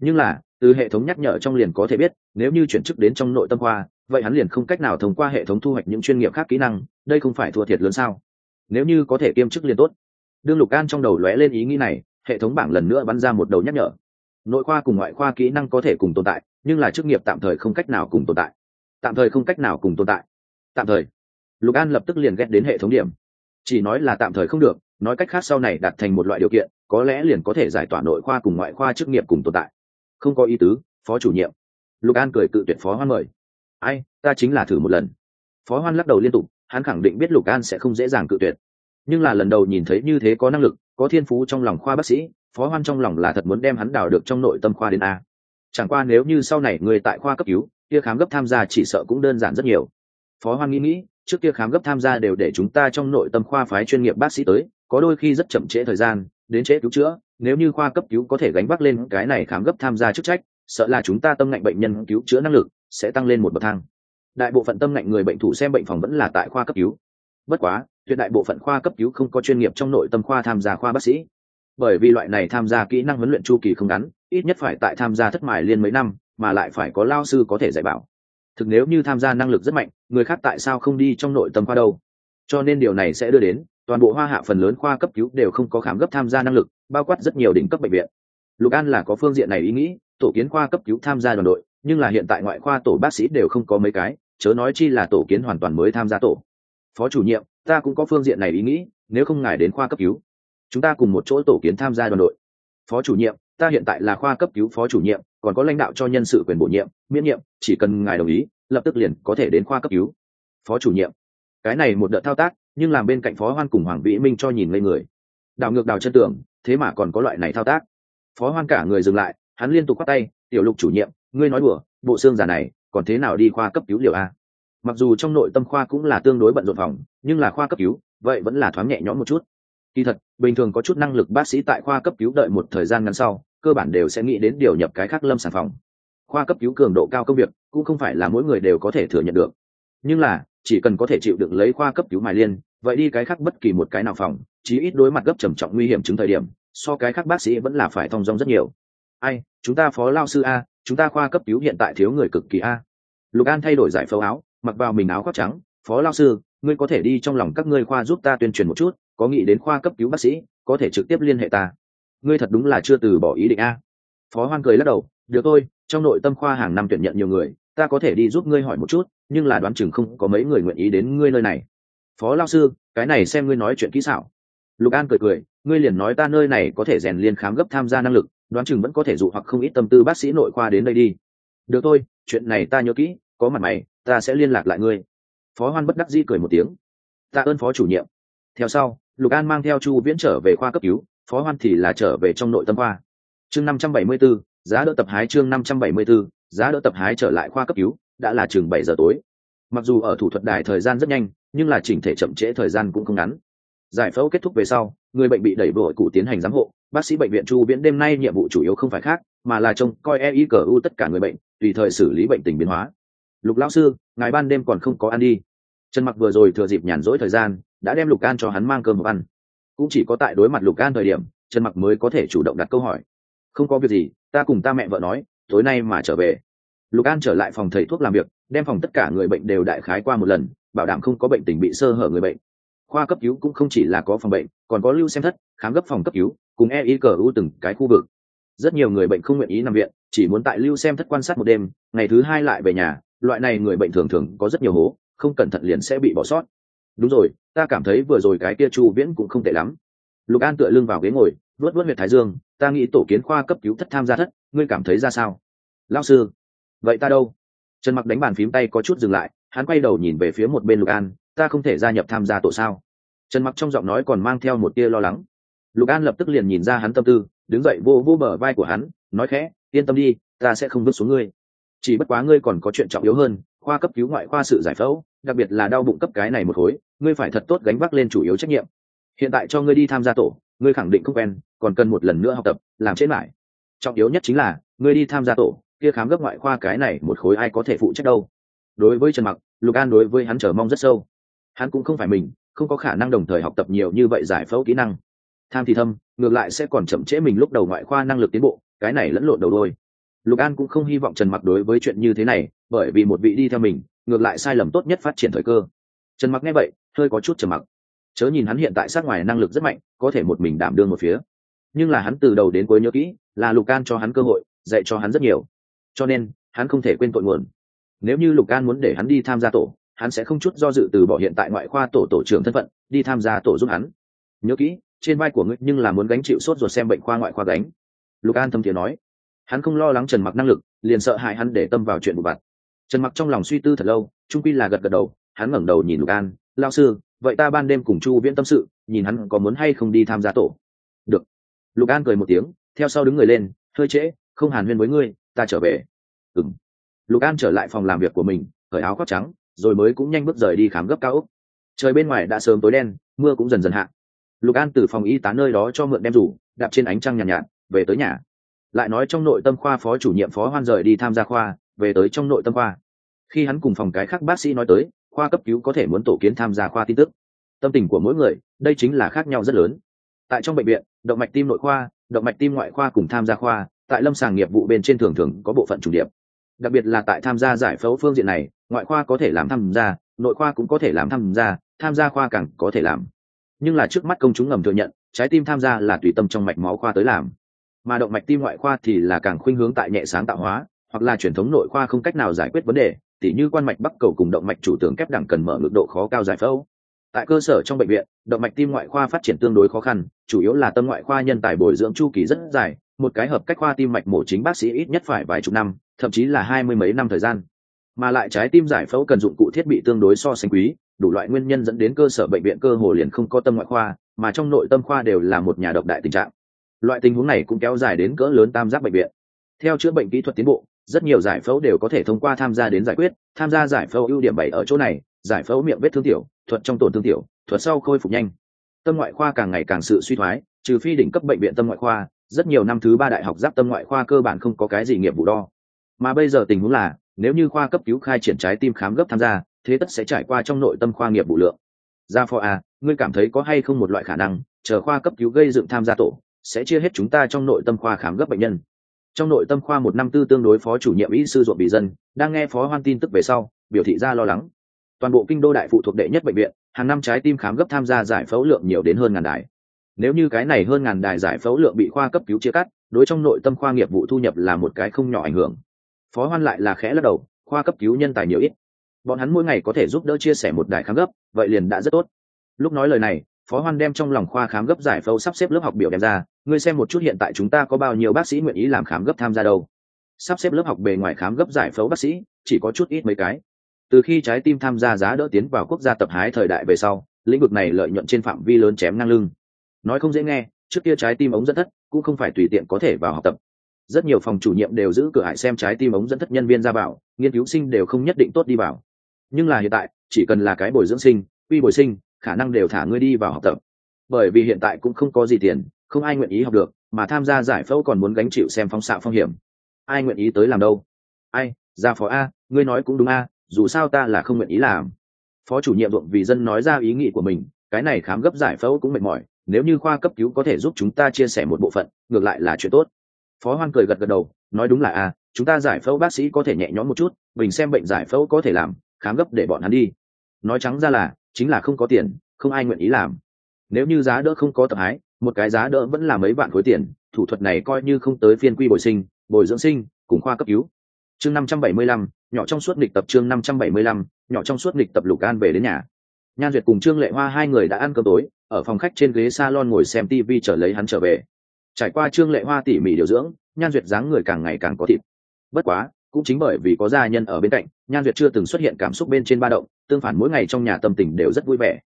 Nhưng là, từ hệ thống nhắc nhở trong liền có thể biết, nếu như chuyển chức đến trong nội tâm khoa, vậy hắn liền không cách nào thông qua hệ thống thu hoạch những chuyên nghiệp khác kỹ năng, đây không phải thua thiệt lớn sao? Nếu như có thể kiêm chức liền tốt. Đương lục an trong đầu lóe lên ý nghĩ này, hệ thống bảng lần nữa bắn ra một đầu nhắc nhở. Nội khoa cùng ngoại khoa kỹ năng có thể cùng tồn tại, nhưng là chức nghiệp tạm thời không cách nào cùng tồn tại tạm thời không cách nào cùng tồn tại. Tạm thời. Lục an lập tức liền ghét đến hệ thống điểm. Chỉ nói là tạm thời không được, nói cách khác sau này đặt thành một loại điều kiện, có lẽ liền có thể giải tỏa nội khoa cùng ngoại khoa chức nghiệp cùng tồn tại. Không có ý tứ, phó chủ nhiệm. Lục an cười cự tuyệt phó hoan mời. Ai, ta chính là thử một lần. Phó hoan lắc đầu liên tục, hắn khẳng định biết lục an sẽ không dễ dàng cự tuyệt. Nhưng là lần đầu nhìn thấy như thế có năng lực, có thiên phú trong lòng khoa bác sĩ, phó hoan trong lòng là thật muốn đem hắn đào được trong nội tâm khoa đến a. Chẳng qua nếu như sau này người tại khoa cấp cứu kia khám gấp tham gia chỉ sợ cũng đơn giản rất nhiều. Phó hoan nghĩ nghĩ, trước kia khám gấp tham gia đều để chúng ta trong nội tâm khoa phái chuyên nghiệp bác sĩ tới, có đôi khi rất chậm trễ thời gian, đến trễ cứu chữa, nếu như khoa cấp cứu có thể gánh vác lên cái này khám gấp tham gia chức trách, sợ là chúng ta tâm ngạnh bệnh nhân cứu chữa năng lực sẽ tăng lên một bậc thang. Đại bộ phận tâm ngạnh người bệnh thủ xem bệnh phòng vẫn là tại khoa cấp cứu. Bất quá, tuyệt đại bộ phận khoa cấp cứu không có chuyên nghiệp trong nội tâm khoa tham gia khoa bác sĩ. Bởi vì loại này tham gia kỹ năng huấn luyện chu kỳ không ngắn, ít nhất phải tại tham gia thất mài liên mấy năm mà lại phải có lao sư có thể dạy bảo. Thực nếu như tham gia năng lực rất mạnh, người khác tại sao không đi trong nội tâm khoa đâu? Cho nên điều này sẽ đưa đến, toàn bộ hoa hạ phần lớn khoa cấp cứu đều không có khám gấp tham gia năng lực, bao quát rất nhiều đỉnh cấp bệnh viện. Lục an là có phương diện này ý nghĩ, tổ kiến khoa cấp cứu tham gia đoàn đội, nhưng là hiện tại ngoại khoa tổ bác sĩ đều không có mấy cái, chớ nói chi là tổ kiến hoàn toàn mới tham gia tổ. Phó chủ nhiệm, ta cũng có phương diện này ý nghĩ, nếu không ngài đến khoa cấp cứu. Chúng ta cùng một chỗ tổ kiến tham gia đoàn đội. Phó chủ nhiệm, ta hiện tại là khoa cấp cứu phó chủ nhiệm còn có lãnh đạo cho nhân sự quyền bổ nhiệm, miễn nhiệm, chỉ cần ngài đồng ý, lập tức liền có thể đến khoa cấp cứu. Phó chủ nhiệm. Cái này một đợt thao tác, nhưng làm bên cạnh phó hoan cùng hoàng vĩ minh cho nhìn lên người. Đảo ngược đào chân tường, thế mà còn có loại này thao tác. Phó hoan cả người dừng lại, hắn liên tục quát tay, tiểu lục chủ nhiệm, ngươi nói đùa, bộ xương giả này, còn thế nào đi khoa cấp cứu liều a? Mặc dù trong nội tâm khoa cũng là tương đối bận rộn phòng, nhưng là khoa cấp cứu, vậy vẫn là thoáng nhẹ nhõm một chút. Kỳ thật, bình thường có chút năng lực bác sĩ tại khoa cấp cứu đợi một thời gian ngắn sau cơ bản đều sẽ nghĩ đến điều nhập cái khác lâm sản phòng. Khoa cấp cứu cường độ cao công việc cũng không phải là mỗi người đều có thể thừa nhận được. Nhưng là, chỉ cần có thể chịu đựng lấy khoa cấp cứu mài liên, vậy đi cái khác bất kỳ một cái nào phòng, chí ít đối mặt gấp trầm trọng nguy hiểm chứng thời điểm, so cái khác bác sĩ vẫn là phải thong dong rất nhiều. Ai, chúng ta phó lao sư a, chúng ta khoa cấp cứu hiện tại thiếu người cực kỳ a. Lục an thay đổi giải phẫu áo, mặc vào mình áo khoác trắng, phó lao sư, ngươi có thể đi trong lòng các ngươi khoa giúp ta tuyên truyền một chút, có nghĩ đến khoa cấp cứu bác sĩ có thể trực tiếp liên hệ ta? Ngươi thật đúng là chưa từ bỏ ý định a. Phó hoan cười lắc đầu, được thôi, trong nội tâm khoa hàng năm tuyển nhận nhiều người, ta có thể đi giúp ngươi hỏi một chút, nhưng là đoán chừng không có mấy người nguyện ý đến ngươi nơi này. Phó lao sư, cái này xem ngươi nói chuyện kỹ xảo. Lục an cười cười, ngươi liền nói ta nơi này có thể rèn liên khám gấp tham gia năng lực, đoán chừng vẫn có thể dụ hoặc không ít tâm tư bác sĩ nội khoa đến đây đi. Được thôi, chuyện này ta nhớ kỹ, có mặt mày, ta sẽ liên lạc lại ngươi. Phó hoan bất đắc dĩ cười một tiếng. Tạ ơn phó chủ nhiệm. Theo sau, lục an mang theo chu viễn trở về khoa cấp cứu phó hoan thì là trở về trong nội tâm khoa. Chương năm trăm bảy mươi 574, giá đỡ tập hái chương năm trăm bảy mươi 574, giá đỡ tập hái trở lại khoa cấp cứu đã là chừng bảy giờ tối. Mặc dù ở thủ thuật đài thời gian rất nhanh nhưng là chỉnh thể chậm trễ thời gian cũng không ngắn. Giải phẫu kết thúc về sau người bệnh bị đẩy vội cụ tiến hành giám hộ. Bác sĩ bệnh viện chu viễn đêm nay nhiệm vụ chủ yếu không phải khác mà là trông coi e cờ u tất cả người bệnh tùy thời xử lý bệnh tình biến hóa. Lục lão sư ngài ban đêm còn không có ăn đi. Trần mặc vừa rồi thừa dịp nhàn rỗi thời gian đã đem lục an cho hắn mang cơm ăn cũng chỉ có tại đối mặt lục an thời điểm, trần mặc mới có thể chủ động đặt câu hỏi. Không có việc gì, ta cùng ta mẹ vợ nói, tối nay mà trở về. Lục an trở lại phòng thầy thuốc làm việc, đem phòng tất cả người bệnh đều đại khái qua một lần, bảo đảm không có bệnh tình bị sơ hở người bệnh. Khoa cấp cứu cũng không chỉ là có phòng bệnh, còn có lưu xem thất, khám gấp phòng cấp cứu, cùng e y cờ u từng cái khu vực. Rất nhiều người bệnh không nguyện ý nằm viện, chỉ muốn tại lưu xem thất quan sát một đêm, ngày thứ hai lại về nhà, loại này người bệnh thường thường có rất nhiều hố, không cẩn thận liền sẽ bị bỏ sót đúng rồi, ta cảm thấy vừa rồi cái kia chu viễn cũng không tệ lắm. Lục an tựa lưng vào ghế ngồi, vớt vớt huyệt thái dương, ta nghĩ tổ kiến khoa cấp cứu thất tham gia thất, ngươi cảm thấy ra sao? Lao sư, vậy ta đâu? Trần mặc đánh bàn phím tay có chút dừng lại, hắn quay đầu nhìn về phía một bên lục an, ta không thể gia nhập tham gia tổ sao? Trần mặc trong giọng nói còn mang theo một tia lo lắng. Lục an lập tức liền nhìn ra hắn tâm tư, đứng dậy vô vô bờ vai của hắn, nói khẽ, yên tâm đi, ta sẽ không vứt xuống ngươi. Chỉ bất quá ngươi còn có chuyện trọng yếu hơn, khoa cấp cứu ngoại khoa sự giải phẫu đặc biệt là đau bụng cấp cái này một khối, ngươi phải thật tốt gánh vác lên chủ yếu trách nhiệm. Hiện tại cho ngươi đi tham gia tổ, ngươi khẳng định không quen, còn cần một lần nữa học tập, làm chết lại trọng yếu nhất chính là, ngươi đi tham gia tổ, kia khám gấp ngoại khoa cái này một khối ai có thể phụ trách đâu. Đối với trần mặc, lục an đối với hắn chờ mong rất sâu. Hắn cũng không phải mình, không có khả năng đồng thời học tập nhiều như vậy giải phẫu kỹ năng. Tham thì thâm, ngược lại sẽ còn chậm trễ mình lúc đầu ngoại khoa năng lực tiến bộ, cái này lẫn lộn đầu đôi. Lục an cũng không hy vọng trần mặc đối với chuyện như thế này, bởi vì một vị đi theo mình ngược lại sai lầm tốt nhất phát triển thời cơ. Trần mặc nghe vậy, hơi có chút trầm mặc. Chớ nhìn hắn hiện tại sát ngoài năng lực rất mạnh, có thể một mình đảm đương một phía. Nhưng là hắn từ đầu đến cuối nhớ kỹ, là lục an cho hắn cơ hội, dạy cho hắn rất nhiều. Cho nên, hắn không thể quên tội nguồn. Nếu như lục an muốn để hắn đi tham gia tổ, hắn sẽ không chút do dự từ bỏ hiện tại ngoại khoa tổ tổ trưởng thân phận, đi tham gia tổ giúp hắn. Nhớ kỹ, trên vai của ngươi nhưng là muốn gánh chịu sốt ruột xem bệnh khoa ngoại khoa gánh. Lục an thâm thì nói. Hắn không lo lắng trần mặc năng lực, liền sợ hại hắn để tâm vào chuyện vụ vặt trần mặc trong lòng suy tư thật lâu trung quy là gật gật đầu hắn ngẩng đầu nhìn lục an lao sư vậy ta ban đêm cùng chu viễn tâm sự nhìn hắn có muốn hay không đi tham gia tổ. Được. Lục an cười một tiếng theo sau đứng người lên hơi trễ không hàn huyên với ngươi ta trở về. Ừng lục an trở lại phòng làm việc của mình cởi áo khoác trắng rồi mới cũng nhanh bước rời đi khám gấp cao úc trời bên ngoài đã sớm tối đen mưa cũng dần dần hạ. Lục an từ phòng y tá nơi đó cho mượn đem rủ đạp trên ánh trăng nhàn nhạt, nhạt về tới nhà. Lại nói trong nội tâm khoa phó chủ nhiệm phó hoan rời đi tham gia khoa về tới trong nội tâm khoa. Khi hắn cùng phòng cái khác bác sĩ nói tới, khoa cấp cứu có thể muốn tổ kiến tham gia khoa tin tức. Tâm tình của mỗi người, đây chính là khác nhau rất lớn. Tại trong bệnh viện, động mạch tim nội khoa, động mạch tim ngoại khoa cùng tham gia khoa, tại lâm sàng nghiệp vụ bên trên thường thường có bộ phận chủ điểm. Đặc biệt là tại tham gia giải phẫu phương diện này, ngoại khoa có thể làm tham gia, nội khoa cũng có thể làm tham gia tham gia khoa càng có thể làm. Nhưng là trước mắt công chúng ngầm thừa nhận, trái tim tham gia là tùy tâm trong mạch máu khoa tới làm. Mà động mạch tim ngoại khoa thì là càng khuynh hướng tại nhẹ sáng tạo hóa hoặc là truyền thống nội khoa không cách nào giải quyết vấn đề, tỉ như quan mạch bắc cầu cùng động mạch chủ tưởng kép đẳng cần mở ngược độ khó cao giải phẫu. Tại cơ sở trong bệnh viện, động mạch tim ngoại khoa phát triển tương đối khó khăn, chủ yếu là tâm ngoại khoa nhân tài bồi dưỡng chu kỳ rất dài, một cái hợp cách khoa tim mạch mổ chính bác sĩ ít nhất phải vài chục năm, thậm chí là hai mươi mấy năm thời gian. Mà lại trái tim giải phẫu cần dụng cụ thiết bị tương đối so sánh quý, đủ loại nguyên nhân dẫn đến cơ sở bệnh viện cơ hồ liền không có tâm ngoại khoa, mà trong nội tâm khoa đều là một nhà độc đại tình trạng. Loại tình huống này cũng kéo dài đến cỡ lớn tam giác bệnh viện. Theo chữa bệnh kỹ thuật tiến bộ rất nhiều giải phẫu đều có thể thông qua tham gia đến giải quyết, tham gia giải phẫu ưu điểm bảy ở chỗ này, giải phẫu miệng vết thương tiểu, thuật trong tổn thương tiểu, thuật sau khôi phục nhanh. Tâm ngoại khoa càng ngày càng sự suy thoái, trừ phi đỉnh cấp bệnh viện tâm ngoại khoa, rất nhiều năm thứ ba đại học giáp tâm ngoại khoa cơ bản không có cái gì nghiệp vụ đo. Mà bây giờ tình huống là, nếu như khoa cấp cứu khai triển trái tim khám gấp tham gia, thế tất sẽ trải qua trong nội tâm khoa nghiệp vụ lượng. Ra phò a à, ngươi cảm thấy có hay không một loại khả năng, chờ khoa cấp cứu gây dựng tham gia tổ, sẽ chia hết chúng ta trong nội tâm khoa khám gấp bệnh nhân? Trong nội tâm khoa một năm tư tương đối phó chủ nhiệm y sư ruột bị dân, đang nghe phó hoan tin tức về sau, biểu thị ra lo lắng. Toàn bộ kinh đô đại phụ thuộc đệ nhất bệnh viện, hàng năm trái tim khám gấp tham gia giải phẫu lượng nhiều đến hơn ngàn đài. Nếu như cái này hơn ngàn đài giải phẫu lượng bị khoa cấp cứu chia cắt, đối trong nội tâm khoa nghiệp vụ thu nhập là một cái không nhỏ ảnh hưởng. Phó hoan lại là khẽ lắc đầu, khoa cấp cứu nhân tài nhiều ít. Bọn hắn mỗi ngày có thể giúp đỡ chia sẻ một đài khám gấp, vậy liền đã rất tốt. Lúc nói lời này phó hoan đem trong lòng khoa khám gấp giải phẫu sắp xếp lớp học biểu đem ra ngươi xem một chút hiện tại chúng ta có bao nhiêu bác sĩ nguyện ý làm khám gấp tham gia đâu. Sắp xếp lớp học bề ngoài khám gấp giải phẫu bác sĩ chỉ có chút ít mấy cái. Từ khi trái tim tham gia giá đỡ tiến vào quốc gia tập hái thời đại về sau lĩnh vực này lợi nhuận trên phạm vi lớn chém ngang lưng. Nói không dễ nghe trước kia trái tim ống dẫn thất cũng không phải tùy tiện có thể vào học tập. Rất nhiều phòng chủ nhiệm đều giữ cửa hại xem trái tim ống dẫn thất nhân viên ra bảo, nghiên cứu sinh đều không nhất định tốt đi vào. Nhưng là hiện tại chỉ cần là cái bồi dưỡng sinh quy bồi sinh khả năng đều thả ngươi đi vào học tập. Bởi vì hiện tại cũng không có gì tiền, không ai nguyện ý học được, mà tham gia giải phẫu còn muốn gánh chịu xem phóng xạ phong hiểm. Ai nguyện ý tới làm đâu? Ai, ra phó a, ngươi nói cũng đúng a, dù sao ta là không nguyện ý làm. Phó chủ nhiệm ruộng vì dân nói ra ý nghĩ của mình, cái này khám gấp giải phẫu cũng mệt mỏi, nếu như khoa cấp cứu có thể giúp chúng ta chia sẻ một bộ phận, ngược lại là chuyện tốt. Phó hoan cười gật gật đầu, nói đúng là a, chúng ta giải phẫu bác sĩ có thể nhẹ nhõm một chút, mình xem bệnh giải phẫu có thể làm, khám gấp để bọn hắn đi. Nói trắng ra là chính là không có tiền, không ai nguyện ý làm. Nếu như giá đỡ không có tập hái, một cái giá đỡ vẫn là mấy vạn khối tiền, thủ thuật này coi như không tới phiên quy bồi sinh, bồi dưỡng sinh, cùng khoa cấp cứu. Chương năm trăm bảy mươi lăm, nhỏ trong suốt nghịch tập chương năm trăm bảy mươi lăm, nhỏ trong suốt nghịch tập lục an về đến nhà. Nhan duyệt cùng trương lệ hoa hai người đã ăn cơm tối, ở phòng khách trên ghế salon ngồi xem tv trở lấy hắn trở về. Trải qua trương lệ hoa tỉ mỉ điều dưỡng, nhan duyệt dáng người càng ngày càng có thịt. Bất quá cũng chính bởi vì có gia nhân ở bên cạnh, nhan duyệt chưa từng xuất hiện cảm xúc bên trên ba động, tương phản mỗi ngày trong nhà tâm tình đều rất vui vẻ.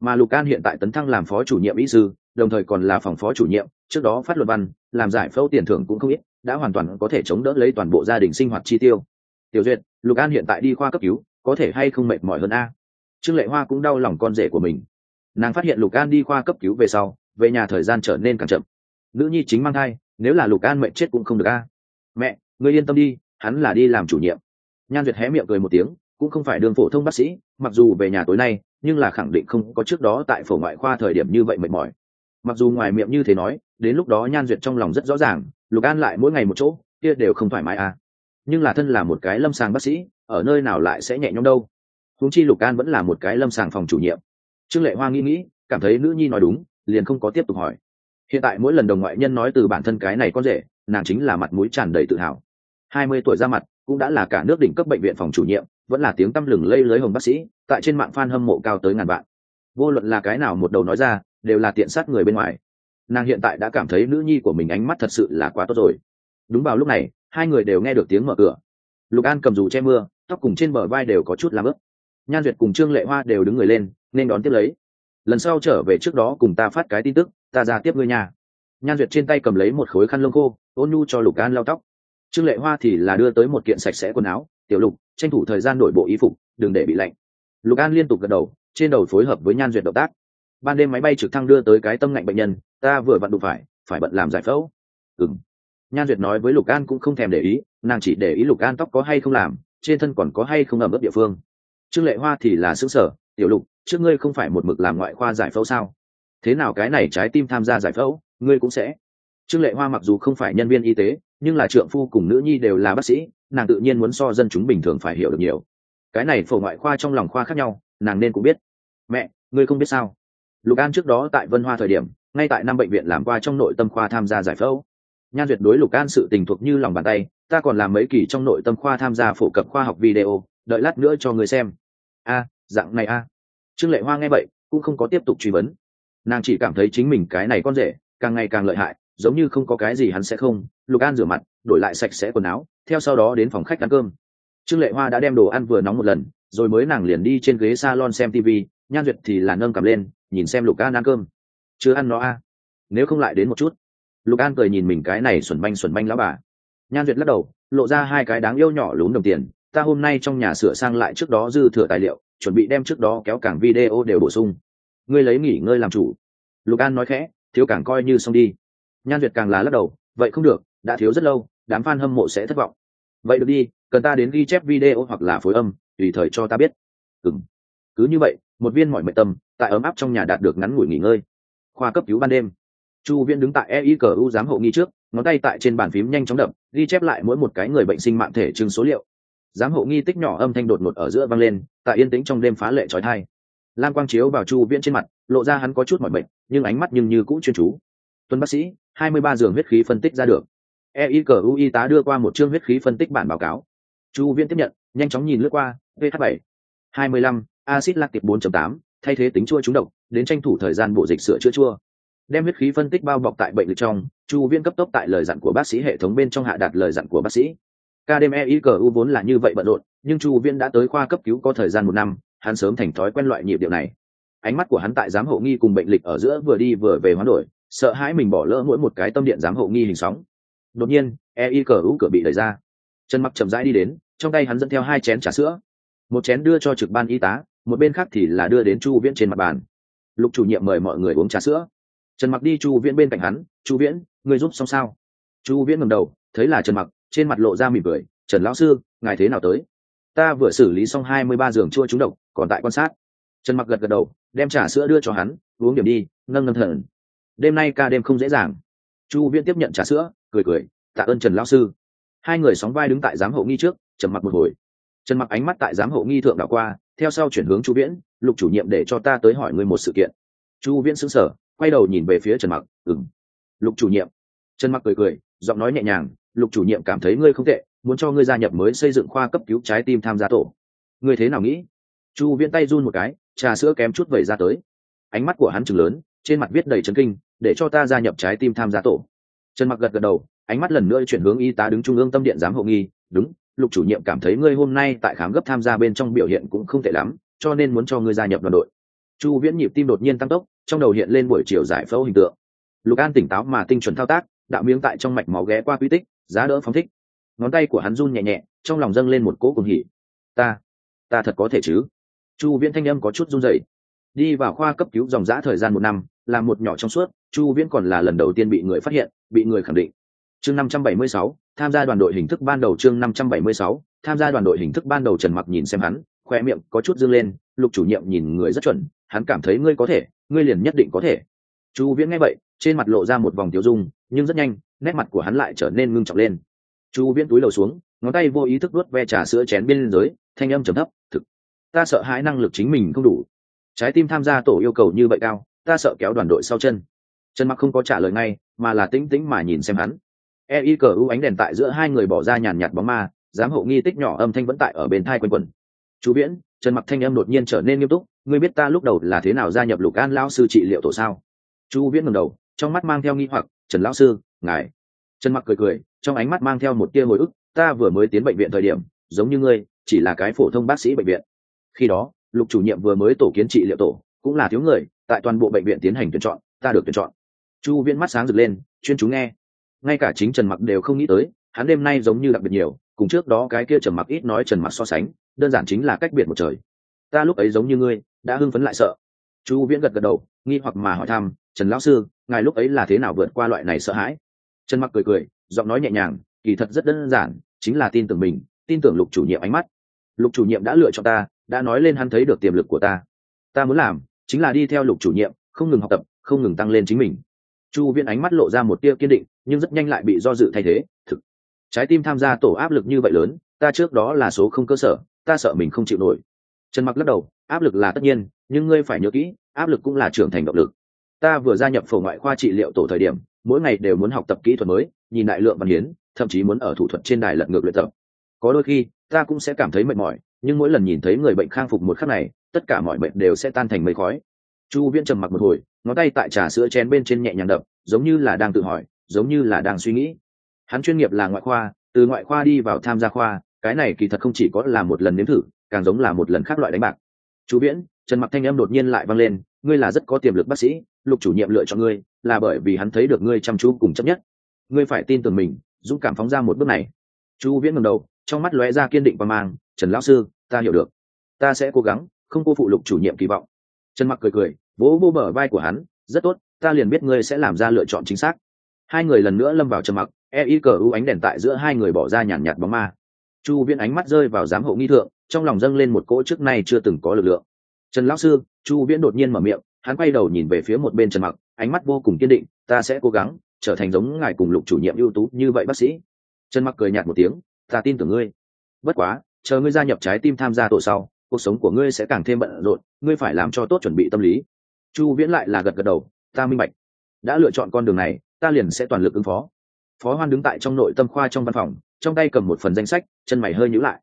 Mà lục an hiện tại tấn thăng làm phó chủ nhiệm ý sư, đồng thời còn là phòng phó chủ nhiệm, trước đó phát luật văn, làm giải phẫu tiền thưởng cũng không ít, đã hoàn toàn có thể chống đỡ lấy toàn bộ gia đình sinh hoạt chi tiêu. Tiểu duyệt, lục an hiện tại đi khoa cấp cứu, có thể hay không mệt mỏi hơn a? Trương lệ hoa cũng đau lòng con rể của mình. Nàng phát hiện lục an đi khoa cấp cứu về sau, về nhà thời gian trở nên càng chậm. Nữ nhi chính mang thai, nếu là lục an mệnh chết cũng không được a. Mẹ, ngươi yên tâm đi hắn là đi làm chủ nhiệm. Nhan duyệt hé miệng cười một tiếng, cũng không phải đường phổ thông bác sĩ, mặc dù về nhà tối nay, nhưng là khẳng định không có trước đó tại phổ ngoại khoa thời điểm như vậy mệt mỏi. Mặc dù ngoài miệng như thế nói, đến lúc đó nhan duyệt trong lòng rất rõ ràng, lục an lại mỗi ngày một chỗ, kia đều không thoải mái à. Nhưng là thân là một cái lâm sàng bác sĩ, ở nơi nào lại sẽ nhẹ nhõm đâu. Húng chi lục an vẫn là một cái lâm sàng phòng chủ nhiệm. Trương lệ hoa nghĩ nghĩ, cảm thấy nữ nhi nói đúng, liền không có tiếp tục hỏi. Hiện tại mỗi lần đồng ngoại nhân nói từ bản thân cái này con rể, nàng chính là mặt mũi tràn đầy tự hào hai mươi tuổi ra mặt, cũng đã là cả nước đỉnh cấp bệnh viện phòng chủ nhiệm, vẫn là tiếng tăm lừng lây lưới hồng bác sĩ, tại trên mạng fan hâm mộ cao tới ngàn vạn. Vô luận là cái nào một đầu nói ra, đều là tiện sát người bên ngoài. Nàng hiện tại đã cảm thấy nữ nhi của mình ánh mắt thật sự là quá tốt rồi. Đúng vào lúc này, hai người đều nghe được tiếng mở cửa. Lục an cầm dù che mưa, tóc cùng trên bờ vai đều có chút làm ướp nhan duyệt cùng trương lệ hoa đều đứng người lên, nên đón tiếp lấy. Lần sau trở về trước đó cùng ta phát cái tin tức, ta ra tiếp ngươi nhà nhan duyệt trên tay cầm lấy một khối khăn lông khô, ôn nhu cho lục an lau tóc trương lệ hoa thì là đưa tới một kiện sạch sẽ quần áo, tiểu lục, tranh thủ thời gian đổi bộ y phục, đừng để bị lạnh. Lục an liên tục gật đầu, trên đầu phối hợp với nhan duyệt động tác. Ban đêm máy bay trực thăng đưa tới cái tâm lạnh bệnh nhân, ta vừa vặn đụng phải phải bận làm giải phẫu. Ừ m nhan duyệt nói với lục an cũng không thèm để ý, nàng chỉ để ý lục an tóc có hay không làm, trên thân còn có hay không ẩm ướt địa phương. Trương lệ hoa thì là xứ sở tiểu lục, trước ngươi không phải một mực làm ngoại khoa giải phẫu sao? Thế nào cái này trái tim tham gia giải phẫu, ngươi cũng sẽ? Trương lệ hoa mặc dù không phải nhân viên y tế nhưng là trượng phu cùng nữ nhi đều là bác sĩ, nàng tự nhiên muốn so dân chúng bình thường phải hiểu được nhiều. Cái này phổ ngoại khoa trong lòng khoa khác nhau, nàng nên cũng biết. Mẹ, ngươi không biết sao? Lục an trước đó tại vân hoa thời điểm, ngay tại năm bệnh viện làm qua trong nội tâm khoa tham gia giải phẫu. Nhan duyệt đối lục an sự tình thuộc như lòng bàn tay, ta còn làm mấy kỳ trong nội tâm khoa tham gia phổ cập khoa học video, đợi lát nữa cho người xem. A, dạng này a. Trương lệ hoa nghe vậy, cũng không có tiếp tục truy vấn. Nàng chỉ cảm thấy chính mình cái này con rể, càng ngày càng lợi hại giống như không có cái gì hắn sẽ không. Lục an rửa mặt, đổi lại sạch sẽ quần áo, theo sau đó đến phòng khách ăn cơm. Trương lệ hoa đã đem đồ ăn vừa nóng một lần, rồi mới nàng liền đi trên ghế salon xem tv nhan duyệt thì là nâng cầm lên, nhìn xem lục an ăn cơm. Chưa ăn nó a? Nếu không lại đến một chút. Lục an cười nhìn mình cái này xuẩn banh xuẩn banh lão bà. Nhan duyệt lắc đầu, lộ ra hai cái đáng yêu nhỏ lún đồng tiền. Ta hôm nay trong nhà sửa sang lại trước đó dư thừa tài liệu, chuẩn bị đem trước đó kéo cảng video đều bổ sung. Ngươi lấy nghỉ ngơi làm chủ. Lục an nói khẽ, thiếu cảng coi như xong đi nhan duyệt càng là lắc đầu, vậy không được, đã thiếu rất lâu, đám f a n hâm mộ sẽ thất vọng. Vậy được đi, cần ta đến ghi chép video hoặc là phối âm, tùy thời cho ta biết. Ừng cứ như vậy, một viên mọi mệnh tâm, tại ấm áp trong nhà đạt được ngắn ngủi nghỉ ngơi. Khoa cấp cứu ban đêm. Chu viễn đứng tại ei cờ u giám hộ nghi trước, ngón tay tại trên bàn phím nhanh chóng đập, ghi chép lại mỗi một cái người bệnh sinh mạng thể trưng số liệu. Giám hộ nghi tích nhỏ âm thanh đột ngột ở giữa vang lên, tại yên tĩnh trong đêm phá lệ trói thai lam quang chiếu vào chu viễn trên mặt, lộ ra hắn có chút mọi bệnh nhưng ánh mắt nhưng như cũ chuyên chú tuân bác sĩ hai mươi ba giường huyết khí phân tích ra được. EICU y tá đưa qua một chương huyết khí phân tích bản báo cáo. Chu viễn tiếp nhận nhanh chóng nhìn lướt qua vh bảy. hai mươi lăm acid lactic 4.8, thay thế tính chua trúng độc đến tranh thủ thời gian bộ dịch sửa chữa chua. Đem huyết khí phân tích bao bọc tại bệnh lực trong chu viên cấp tốc tại lời dặn của bác sĩ hệ thống bên trong hạ đạt lời dặn của bác sĩ. KDMEICU vốn là như vậy bận rộn, nhưng Chu Viên đã tới khoa cấp cứu có thời gian một năm, hắn sớm thành thói quen loại nhịp điệu này. Ánh mắt của hắn tại giám hộ nghi cùng bệnh lịch ở giữa vừa đi vừa về hoán đổi, sợ hãi mình bỏ lỡ mỗi một cái tâm điện giám hộ nghi hình sóng. Đột nhiên, e EICU cửa bị đẩy ra. Chân Mặc chậm rãi đi đến, trong tay hắn dẫn theo hai chén trà sữa. Một chén đưa cho trực ban y tá, một bên khác thì là đưa đến chu viễn trên mặt bàn lục chủ nhiệm mời mọi người uống trà sữa trần mặc đi chu viễn bên cạnh hắn chu viễn người giúp xong sao chu viễn ngầm đầu thấy là trần mặc trên mặt lộ ra mỉm cười trần lão sư ngài thế nào tới ta vừa xử lý xong hai mươi ba giường chua trúng độc còn tại quan sát trần mặc gật gật đầu đem trà sữa đưa cho hắn uống điểm đi nâng ngâm thần đêm nay ca đêm không dễ dàng. Chu viễn tiếp nhận trà sữa, cười cười, tạ ơn trần lão sư. Hai người sóng vai đứng tại giám hộ nghi trước trần mặc một hồi. Trần mặc ánh mắt tại giám hộ nghi thượng đảo qua, theo sau chuyển hướng chu viễn, lục chủ nhiệm để cho ta tới hỏi ngươi một sự kiện. Chu viễn xứng sở quay đầu nhìn về phía trần mặc ừng lục chủ nhiệm. Trần mặc cười cười, giọng nói nhẹ nhàng, lục chủ nhiệm cảm thấy ngươi không tệ, muốn cho ngươi gia nhập mới xây dựng khoa cấp cứu trái tim tham gia tổ. Ngươi thế nào nghĩ? Chu viễn tay run một cái, trà sữa kém chút vẩy ra tới. Ánh mắt của hắn chừng lớn, trên mặt viết đầy chấn kinh để cho ta gia nhập trái tim tham gia tổ. Trần mặc gật gật đầu, ánh mắt lần nữa chuyển hướng y tá đứng trung ương tâm điện giám hộ nghi, đúng, lục chủ nhiệm cảm thấy ngươi hôm nay tại khám gấp tham gia bên trong biểu hiện cũng không tệ lắm, cho nên muốn cho ngươi gia nhập đoàn đội. Chu viễn nhịp tim đột nhiên tăng tốc, trong đầu hiện lên buổi chiều giải phẫu hình tượng. Lục an tỉnh táo mà tinh chuẩn thao tác, đạo miếng tại trong mạch máu ghé qua quy tích, giá đỡ phóng thích. Ngón tay của hắn run nhẹ nhẹ, trong lòng dâng lên một cỗ cùng hỉ. Ta ta thật có thể chứ? Chu viễn thanh âm có chút run dậy đi vào khoa cấp cứu dòng giã thời gian một năm, là một nhỏ trong suốt chu viễn còn là lần đầu tiên bị người phát hiện, bị người khẳng định. Chương năm trăm bảy mươi sáu, tham gia đoàn đội hình thức ban đầu chương năm trăm bảy mươi sáu, tham gia đoàn đội hình thức ban đầu trần mặc nhìn xem hắn khoe miệng có chút dương lên, lục chủ nhiệm nhìn người rất chuẩn, hắn cảm thấy ngươi có thể, ngươi liền nhất định có thể. Chu viễn nghe vậy, trên mặt lộ ra một vòng tiêu dung, nhưng rất nhanh, nét mặt của hắn lại trở nên ngưng trọng lên. Chu viễn túi lầu xuống, ngón tay vô ý thức đuốt ve trà sữa chén bên dưới, thanh âm trầm thấp, thực, ta sợ hãi năng lực chính mình không đủ. Trái tim tham gia tổ yêu cầu như vậy cao, ta sợ kéo đoàn đội sau chân trần mặc không có trả lời ngay, mà là tĩnh tĩnh mà nhìn xem hắn. E y cờ ưu ánh đèn tại giữa hai người bỏ ra nhàn nhạt bóng ma, giám hộ nghi tích nhỏ âm thanh vẫn tại ở bên thai quanh quẩn. Chú viễn, trần mặc thanh âm đột nhiên trở nên nghiêm túc, ngươi biết ta lúc đầu là thế nào gia nhập lục an lão sư trị liệu tổ sao? Chú viễn ngẩng đầu, trong mắt mang theo nghi hoặc, trần lão sư, ngài. Trần mặc cười cười, trong ánh mắt mang theo một tia hồi ức, ta vừa mới tiến bệnh viện thời điểm, giống như ngươi, chỉ là cái phổ thông bác sĩ bệnh viện. Khi đó, lục chủ nhiệm vừa mới tổ kiến trị liệu tổ, cũng là thiếu người, tại toàn bộ bệnh viện tiến hành tuyển chọn, ta được tuyển chọn chu viễn mắt sáng rực lên, chuyên chú nghe. Ngay cả chính trần mặc đều không nghĩ tới, hắn đêm nay giống như đặc biệt nhiều, cùng trước đó cái kia trần mặc ít nói trần mặc so sánh, đơn giản chính là cách biệt một trời. Ta lúc ấy giống như ngươi, đã hưng phấn lại sợ. Chu viễn gật gật đầu, nghi hoặc mà hỏi thăm, trần lão sư, ngài lúc ấy là thế nào vượt qua loại này sợ hãi? Trần mặc cười cười, giọng nói nhẹ nhàng, kỳ thật rất đơn giản, chính là tin tưởng mình, tin tưởng lục chủ nhiệm ánh mắt. Lục chủ nhiệm đã lựa chọn ta, đã nói lên hắn thấy được tiềm lực của ta. Ta muốn làm, chính là đi theo lục chủ nhiệm, không ngừng học tập, không ngừng tăng lên chính mình chu viễn ánh mắt lộ ra một tia kiên định, nhưng rất nhanh lại bị do dự thay thế, thực, trái tim tham gia tổ áp lực như vậy lớn, ta trước đó là số không cơ sở, ta sợ mình không chịu nổi. Trần mặc lắc đầu, áp lực là tất nhiên, nhưng ngươi phải nhớ kỹ, áp lực cũng là trưởng thành động lực. Ta vừa gia nhập phổ ngoại khoa trị liệu tổ thời điểm, mỗi ngày đều muốn học tập kỹ thuật mới, nhìn đại lượng văn hiến, thậm chí muốn ở thủ thuật trên đài lật ngược luyện tập. Có đôi khi, ta cũng sẽ cảm thấy mệt mỏi, nhưng mỗi lần nhìn thấy người bệnh khang phục một khắc này, tất cả mọi bệnh đều sẽ tan thành mây khói. Chu viễn trầm mặc một hồi ngón tay tại trà sữa chén bên trên nhẹ nhàng đập, giống như là đang tự hỏi, giống như là đang suy nghĩ. Hắn chuyên nghiệp là ngoại khoa, từ ngoại khoa đi vào tham gia khoa, cái này kỳ thật không chỉ có là một lần nếm thử, càng giống là một lần khác loại đánh bạc. Chú viễn, trần mặc thanh âm đột nhiên lại vang lên, ngươi là rất có tiềm lực bác sĩ, lục chủ nhiệm lựa chọn ngươi, là bởi vì hắn thấy được ngươi chăm chú cùng chấp nhất. Ngươi phải tin tưởng mình, dũng cảm phóng ra một bước này. Chu viễn ngầm đầu, trong mắt lóe ra kiên định và mang, trần lão sư, ta hiểu được. Ta sẽ cố gắng, không cô phụ lục chủ nhiệm kỳ vọng. Trần mặc cười cười vỗ vô bờ vai của hắn, rất tốt, ta liền biết ngươi sẽ làm ra lựa chọn chính xác. Hai người lần nữa lâm vào trầm mặc e y cờ u ánh đèn tại giữa hai người bỏ ra nhàn nhạt bóng ma. Chu viễn ánh mắt rơi vào giám hộ nghi thượng, trong lòng dâng lên một cỗ trước nay chưa từng có lực lượng. Trần lão sư, chu viễn đột nhiên mở miệng, hắn quay đầu nhìn về phía một bên trần mặc, ánh mắt vô cùng kiên định, ta sẽ cố gắng trở thành giống ngài cùng lục chủ nhiệm ưu tú như vậy bác sĩ. Trần mặc cười nhạt một tiếng, ta tin tưởng ngươi. Bất quá, chờ ngươi gia nhập trái tim tham gia tổ sau, cuộc sống của ngươi sẽ càng thêm bận rộn, ngươi phải làm cho tốt chuẩn bị tâm lý chu viễn lại là gật gật đầu, ta minh bạch. Đã lựa chọn con đường này, ta liền sẽ toàn lực ứng phó. Phó hoan đứng tại trong nội tâm khoa trong văn phòng, trong tay cầm một phần danh sách, chân mày hơi nhữ lại.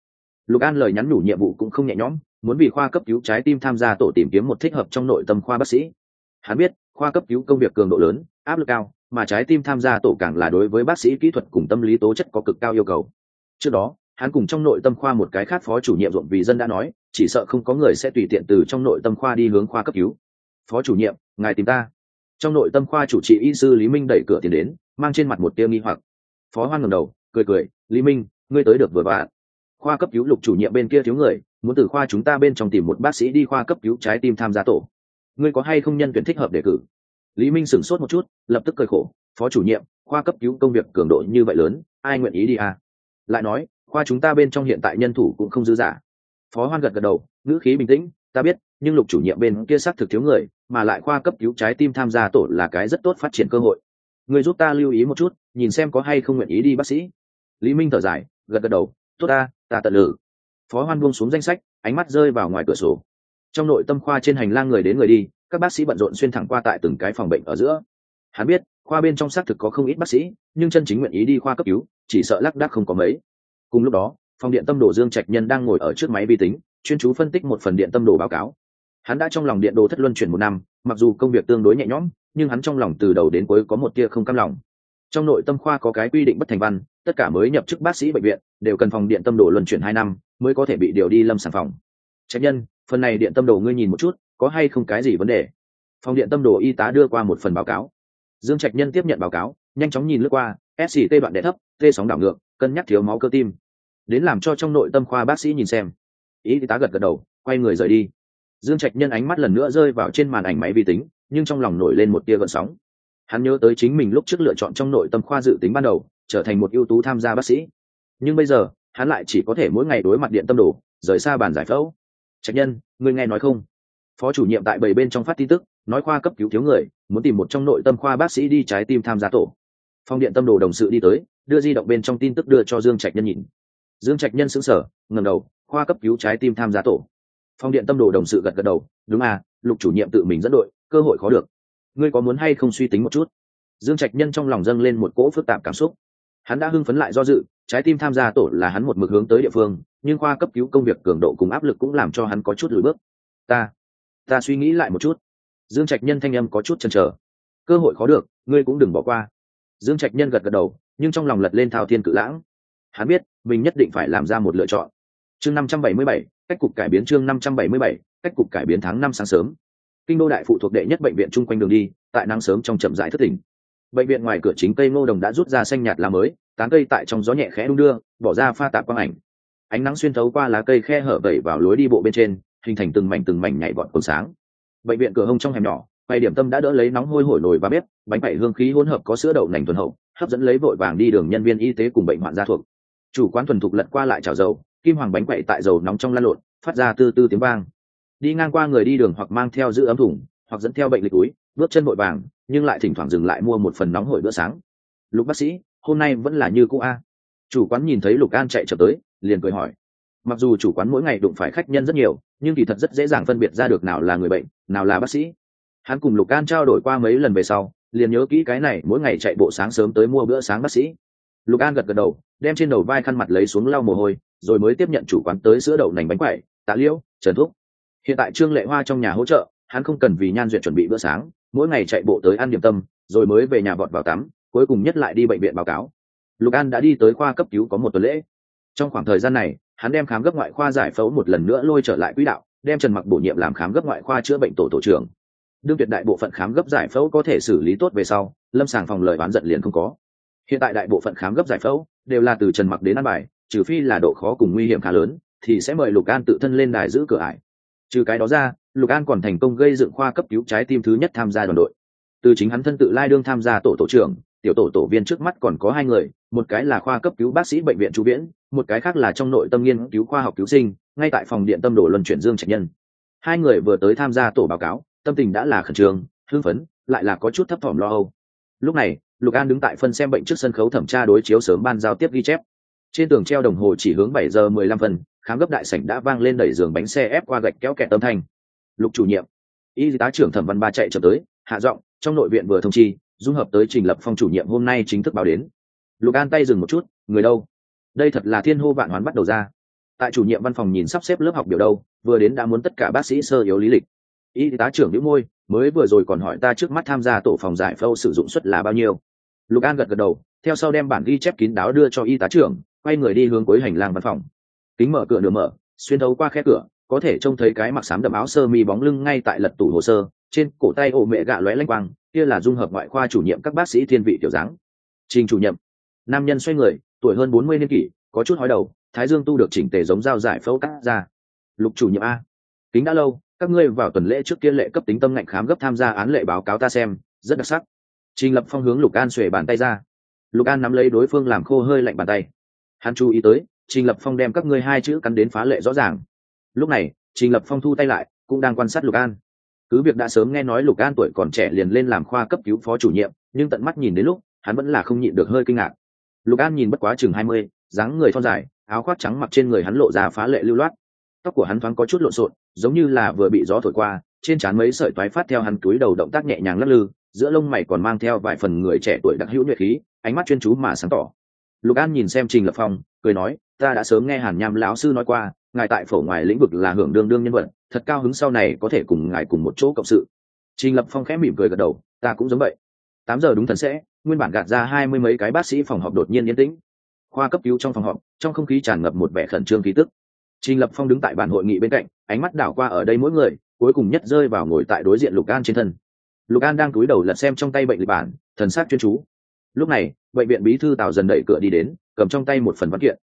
Lục an lời nhắn nhủ nhiệm vụ cũng không nhẹ nhõm, muốn vì khoa cấp cứu trái tim tham gia tổ tìm kiếm một thích hợp trong nội tâm khoa bác sĩ. Hắn biết, khoa cấp cứu công việc cường độ lớn, áp lực cao, mà trái tim tham gia tổ càng là đối với bác sĩ kỹ thuật cùng tâm lý tố chất có cực cao yêu cầu. Trước đó, hắn cùng trong nội tâm khoa một cái khác phó chủ nhiệm ruộng vì dân đã nói, chỉ sợ không có người sẽ tùy tiện từ trong nội tâm khoa đi hướng khoa cấp cứu phó chủ nhiệm, ngài tìm ta. Trong nội tâm khoa chủ trị y sư lý minh đẩy cửa tiền đến, mang trên mặt một tia nghi hoặc. Phó hoan ngầm đầu, cười cười, lý minh, ngươi tới được vừa vặn. Khoa cấp cứu lục chủ nhiệm bên kia thiếu người, muốn từ khoa chúng ta bên trong tìm một bác sĩ đi khoa cấp cứu trái tim tham gia tổ. Ngươi có hay không nhân tuyển thích hợp để cử? Lý minh sửng sốt một chút, lập tức cười khổ, phó chủ nhiệm, khoa cấp cứu công việc cường độ như vậy lớn, ai nguyện ý đi à? lại nói, khoa chúng ta bên trong hiện tại nhân thủ cũng không dư giả phó hoan gật gật đầu, ngữ khí bình tĩnh, ta biết, nhưng lục chủ nhiệm bên kia xác thực thiếu người mà lại khoa cấp cứu trái tim tham gia tổ là cái rất tốt phát triển cơ hội. Người giúp ta lưu ý một chút, nhìn xem có hay không nguyện ý đi bác sĩ. Lý minh thở dài, gật gật đầu, tốt ta ta tận lử phó hoan buông xuống danh sách, ánh mắt rơi vào ngoài cửa sổ. Trong nội tâm khoa trên hành lang người đến người đi, các bác sĩ bận rộn xuyên thẳng qua tại từng cái phòng bệnh ở giữa. Hắn biết, khoa bên trong xác thực có không ít bác sĩ, nhưng chân chính nguyện ý đi khoa cấp cứu, chỉ sợ lác đác không có mấy. Cùng lúc đó, phòng điện tâm đồ dương trạch nhân đang ngồi ở trước máy vi tính, chuyên chú phân tích một phần điện tâm đồ báo cáo hắn đã trong lòng điện đồ thất luân chuyển một năm, mặc dù công việc tương đối nhẹ nhõm, nhưng hắn trong lòng từ đầu đến cuối có một tia không cam lòng. Trong nội tâm khoa có cái quy định bất thành văn, tất cả mới nhập chức bác sĩ bệnh viện, đều cần phòng điện tâm đồ luân chuyển hai năm, mới có thể bị điều đi lâm sản phòng. Trách nhân, phần này điện tâm đồ ngươi nhìn một chút, có hay không cái gì vấn đề? Phòng điện tâm đồ y tá đưa qua một phần báo cáo. Dương trạch nhân tiếp nhận báo cáo, nhanh chóng nhìn lướt qua sct đoạn đệ thấp, t sóng đảo ngược, cân nhắc thiếu máu cơ tim. Đến làm cho trong nội tâm khoa bác sĩ nhìn xem. Y tá gật gật đầu, quay người rời đi dương trạch nhân ánh mắt lần nữa rơi vào trên màn ảnh máy vi tính, nhưng trong lòng nổi lên một tia gợn sóng. Hắn nhớ tới chính mình lúc trước lựa chọn trong nội tâm khoa dự tính ban đầu, trở thành một ưu tú tham gia bác sĩ. Nhưng bây giờ, hắn lại chỉ có thể mỗi ngày đối mặt điện tâm đồ, rời xa bàn giải phẫu. Trạch nhân, ngươi nghe nói không? Phó chủ nhiệm tại bảy bên trong phát tin tức, nói khoa cấp cứu thiếu người, muốn tìm một trong nội tâm khoa bác sĩ đi trái tim tham gia tổ. Phong điện tâm đồ đồng sự đi tới, đưa di động bên trong tin tức đưa cho dương trạch nhân nhìn. Dương trạch nhân xứng sở ngầm đầu, khoa cấp cứu trái tim tham gia tổ phong điện tâm đồ đồng sự gật gật đầu, đúng à lục chủ nhiệm tự mình dẫn đội, cơ hội khó được. Ngươi có muốn hay không suy tính một chút? Dương trạch nhân trong lòng dâng lên một cỗ phức tạp cảm xúc. Hắn đã hưng phấn lại do dự, trái tim tham gia tổ là hắn một mực hướng tới địa phương, nhưng khoa cấp cứu công việc cường độ cùng áp lực cũng làm cho hắn có chút lùi bước. Ta ta suy nghĩ lại một chút. Dương trạch nhân thanh âm có chút chần chờ. Cơ hội khó được, ngươi cũng đừng bỏ qua. Dương trạch nhân gật gật đầu, nhưng trong lòng lật lên thao thiên cự lãng. Hắn biết, mình nhất định phải làm ra một lựa chọn chương năm trăm bảy mươi bảy, cách cục cải biến chương năm trăm bảy mươi bảy, cách cục cải biến tháng năm sáng sớm. Kinh đô đại phụ thuộc đệ nhất bệnh viện chung quanh đường đi, tại nắng sớm trong chậm rãi thất tỉnh. Bệnh viện ngoài cửa chính cây ngô đồng đã rút ra xanh nhạt lá mới, tán cây tại trong gió nhẹ khẽ đung đưa, bỏ ra pha tạp quang ảnh. Ánh nắng xuyên thấu qua lá cây khe hở vẩy vào lối đi bộ bên trên, hình thành từng mảnh từng mảnh nhảy vọt cồn sáng. Bệnh viện cửa hông trong hẻm nhỏ, bày điểm tâm đã đỡ lấy nóng hôi hổi nồi và bếp, bánh bảy hương khí hỗn hợp có sữa đậu nành thuần hậu, hấp dẫn lấy vội vàng đi đường nhân viên y tế cùng bệnh hoạn gia thuộc. Chủ quán thuần thục lật qua lại chảo dầu kim hoàng bánh quậy tại dầu nóng trong lăn lộn, phát ra tư tư tiếng vang. Đi ngang qua người đi đường hoặc mang theo giữ ấm thủng hoặc dẫn theo bệnh lịch túi, bước chân vội vàng, nhưng lại thỉnh thoảng dừng lại mua một phần nóng hổi bữa sáng. Lục bác sĩ, hôm nay vẫn là như cũ a. Chủ quán nhìn thấy lục an chạy chậm tới, liền cười hỏi. Mặc dù chủ quán mỗi ngày đụng phải khách nhân rất nhiều, nhưng thì thật rất dễ dàng phân biệt ra được nào là người bệnh, nào là bác sĩ. Hắn cùng lục an trao đổi qua mấy lần về sau, liền nhớ kỹ cái này, mỗi ngày chạy bộ sáng sớm tới mua bữa sáng bác sĩ. Lục an gật gật đầu, đem trên đầu vai khăn mặt lấy xuống lau mồ hôi rồi mới tiếp nhận chủ quán tới sữa đậu nành bánh quẩy, tạ liễu, trần thúc. Hiện tại trương lệ hoa trong nhà hỗ trợ, hắn không cần vì nhan duyệt chuẩn bị bữa sáng, mỗi ngày chạy bộ tới ăn điểm tâm, rồi mới về nhà vọt vào tắm, cuối cùng nhất lại đi bệnh viện báo cáo. Lục an đã đi tới khoa cấp cứu có một tuần lễ. Trong khoảng thời gian này, hắn đem khám gấp ngoại khoa giải phẫu một lần nữa lôi trở lại quỹ đạo, đem trần mặc bổ nhiệm làm khám gấp ngoại khoa chữa bệnh tổ tổ trưởng. Đương tuyệt đại bộ phận khám gấp giải phẫu có thể xử lý tốt về sau, lâm sàng phòng lời bán giận liền không có. Hiện tại đại bộ phận khám gấp giải phẫu đều là từ trần mặc đến ăn bài trừ phi là độ khó cùng nguy hiểm khá lớn, thì sẽ mời lục an tự thân lên đài giữ cửa ải. Trừ cái đó ra, lục an còn thành công gây dựng khoa cấp cứu trái tim thứ nhất tham gia đoàn đội. Từ chính hắn thân tự lai đương tham gia tổ tổ trưởng, tiểu tổ tổ viên trước mắt còn có hai người, một cái là khoa cấp cứu bác sĩ bệnh viện chu viễn, một cái khác là trong nội tâm nghiên cứu khoa học cứu sinh, ngay tại phòng điện tâm đồ luân chuyển dương trạch nhân. Hai người vừa tới tham gia tổ báo cáo, tâm tình đã là khẩn trương, hưng phấn, lại là có chút thấp thỏm lo âu. Lúc này, lục an đứng tại phân xem bệnh trước sân khấu thẩm tra đối chiếu sớm ban giao tiếp ghi chép trên tường treo đồng hồ chỉ hướng bảy giờ mười lăm phân, khám gấp đại sảnh đã vang lên đẩy giường bánh xe ép qua gạch kéo kẹt âm thanh. Lục chủ nhiệm. Y tá trưởng thẩm văn ba chạy chậm tới, hạ giọng, trong nội viện vừa thông chi, dung hợp tới trình lập phong chủ nhiệm hôm nay chính thức báo đến. Lục an tay dừng một chút, người đâu? Đây thật là thiên hô vạn hoán bắt đầu ra. Tại chủ nhiệm văn phòng nhìn sắp xếp lớp học biểu đâu, vừa đến đã muốn tất cả bác sĩ sơ yếu lý lịch. Y tá trưởng đĩu môi, mới vừa rồi còn hỏi ta trước mắt tham gia tổ phòng giải phẫu sử dụng suất là bao nhiêu. Lục an gật gật đầu, theo sau đem bản ghi chép kín đáo đưa cho y tá trưởng quay người đi hướng cuối hành lang văn phòng. Kính mở cửa nửa mở, xuyên thấu qua khe cửa, có thể trông thấy cái mặc xám đậm áo sơ mi bóng lưng ngay tại lật tủ hồ sơ, trên cổ tay ổ mẹ gạ lóe lanh quang, kia là dung hợp ngoại khoa chủ nhiệm các bác sĩ thiên vị tiểu dáng. Trình chủ nhiệm. Nam nhân xoay người, tuổi hơn bốn mươi niên kỷ, có chút hói đầu, thái dương tu được chỉnh tề giống dao giải phẫu cắt ra. Lục chủ nhiệm a. Kính đã lâu, các ngươi vào tuần lễ trước kia lệ cấp tính tâm ngạnh khám gấp tham gia án lệ báo cáo ta xem, rất đặc sắc. Trình lập phong hướng lục an xuề bàn tay ra. Lục an nắm lấy đối phương làm khô hơi lạnh bàn tay hắn chú ý tới, trình lập phong đem các ngươi hai chữ cắn đến phá lệ rõ ràng. Lúc này, trình lập phong thu tay lại, cũng đang quan sát lục an. Cứ việc đã sớm nghe nói lục an tuổi còn trẻ liền lên làm khoa cấp cứu phó chủ nhiệm, nhưng tận mắt nhìn đến lúc, hắn vẫn là không nhịn được hơi kinh ngạc. Lục an nhìn bất quá chừng hai mươi, dáng người thon dài, áo khoác trắng mặc trên người hắn lộ ra phá lệ lưu loát. Tóc của hắn thoáng có chút lộn xộn, giống như là vừa bị gió thổi qua, trên trán mấy sợi toái phát theo hắn túi đầu động tác nhẹ nhàng lắc lư, giữa lông mày còn mang theo vài phần người trẻ tuổi đặc hữu nhuệ khí, ánh mắt chuyên chú mà sáng tỏ lục an nhìn xem trình lập phong, cười nói, ta đã sớm nghe hàn nham lão sư nói qua, ngài tại phổ ngoài lĩnh vực là hưởng đương đương nhân vật, thật cao hứng sau này có thể cùng ngài cùng một chỗ cộng sự. Trình lập phong khẽ mỉm cười gật đầu, ta cũng giống vậy. Tám giờ đúng thần sẽ, nguyên bản gạt ra hai mươi mấy cái bác sĩ phòng họp đột nhiên yên tĩnh. Khoa cấp cứu trong phòng họp, trong không khí tràn ngập một vẻ khẩn trương khí tức. Trình lập phong đứng tại bàn hội nghị bên cạnh, ánh mắt đảo qua ở đây mỗi người, cuối cùng nhất rơi vào ngồi tại đối diện lục an trên thân. Lục an đang cúi đầu lật xem trong tay bệnh lịch bản, thần sắc chuyên chú lúc này, bệnh viện bí thư tào dần đẩy cửa đi đến, cầm trong tay một phần văn kiện.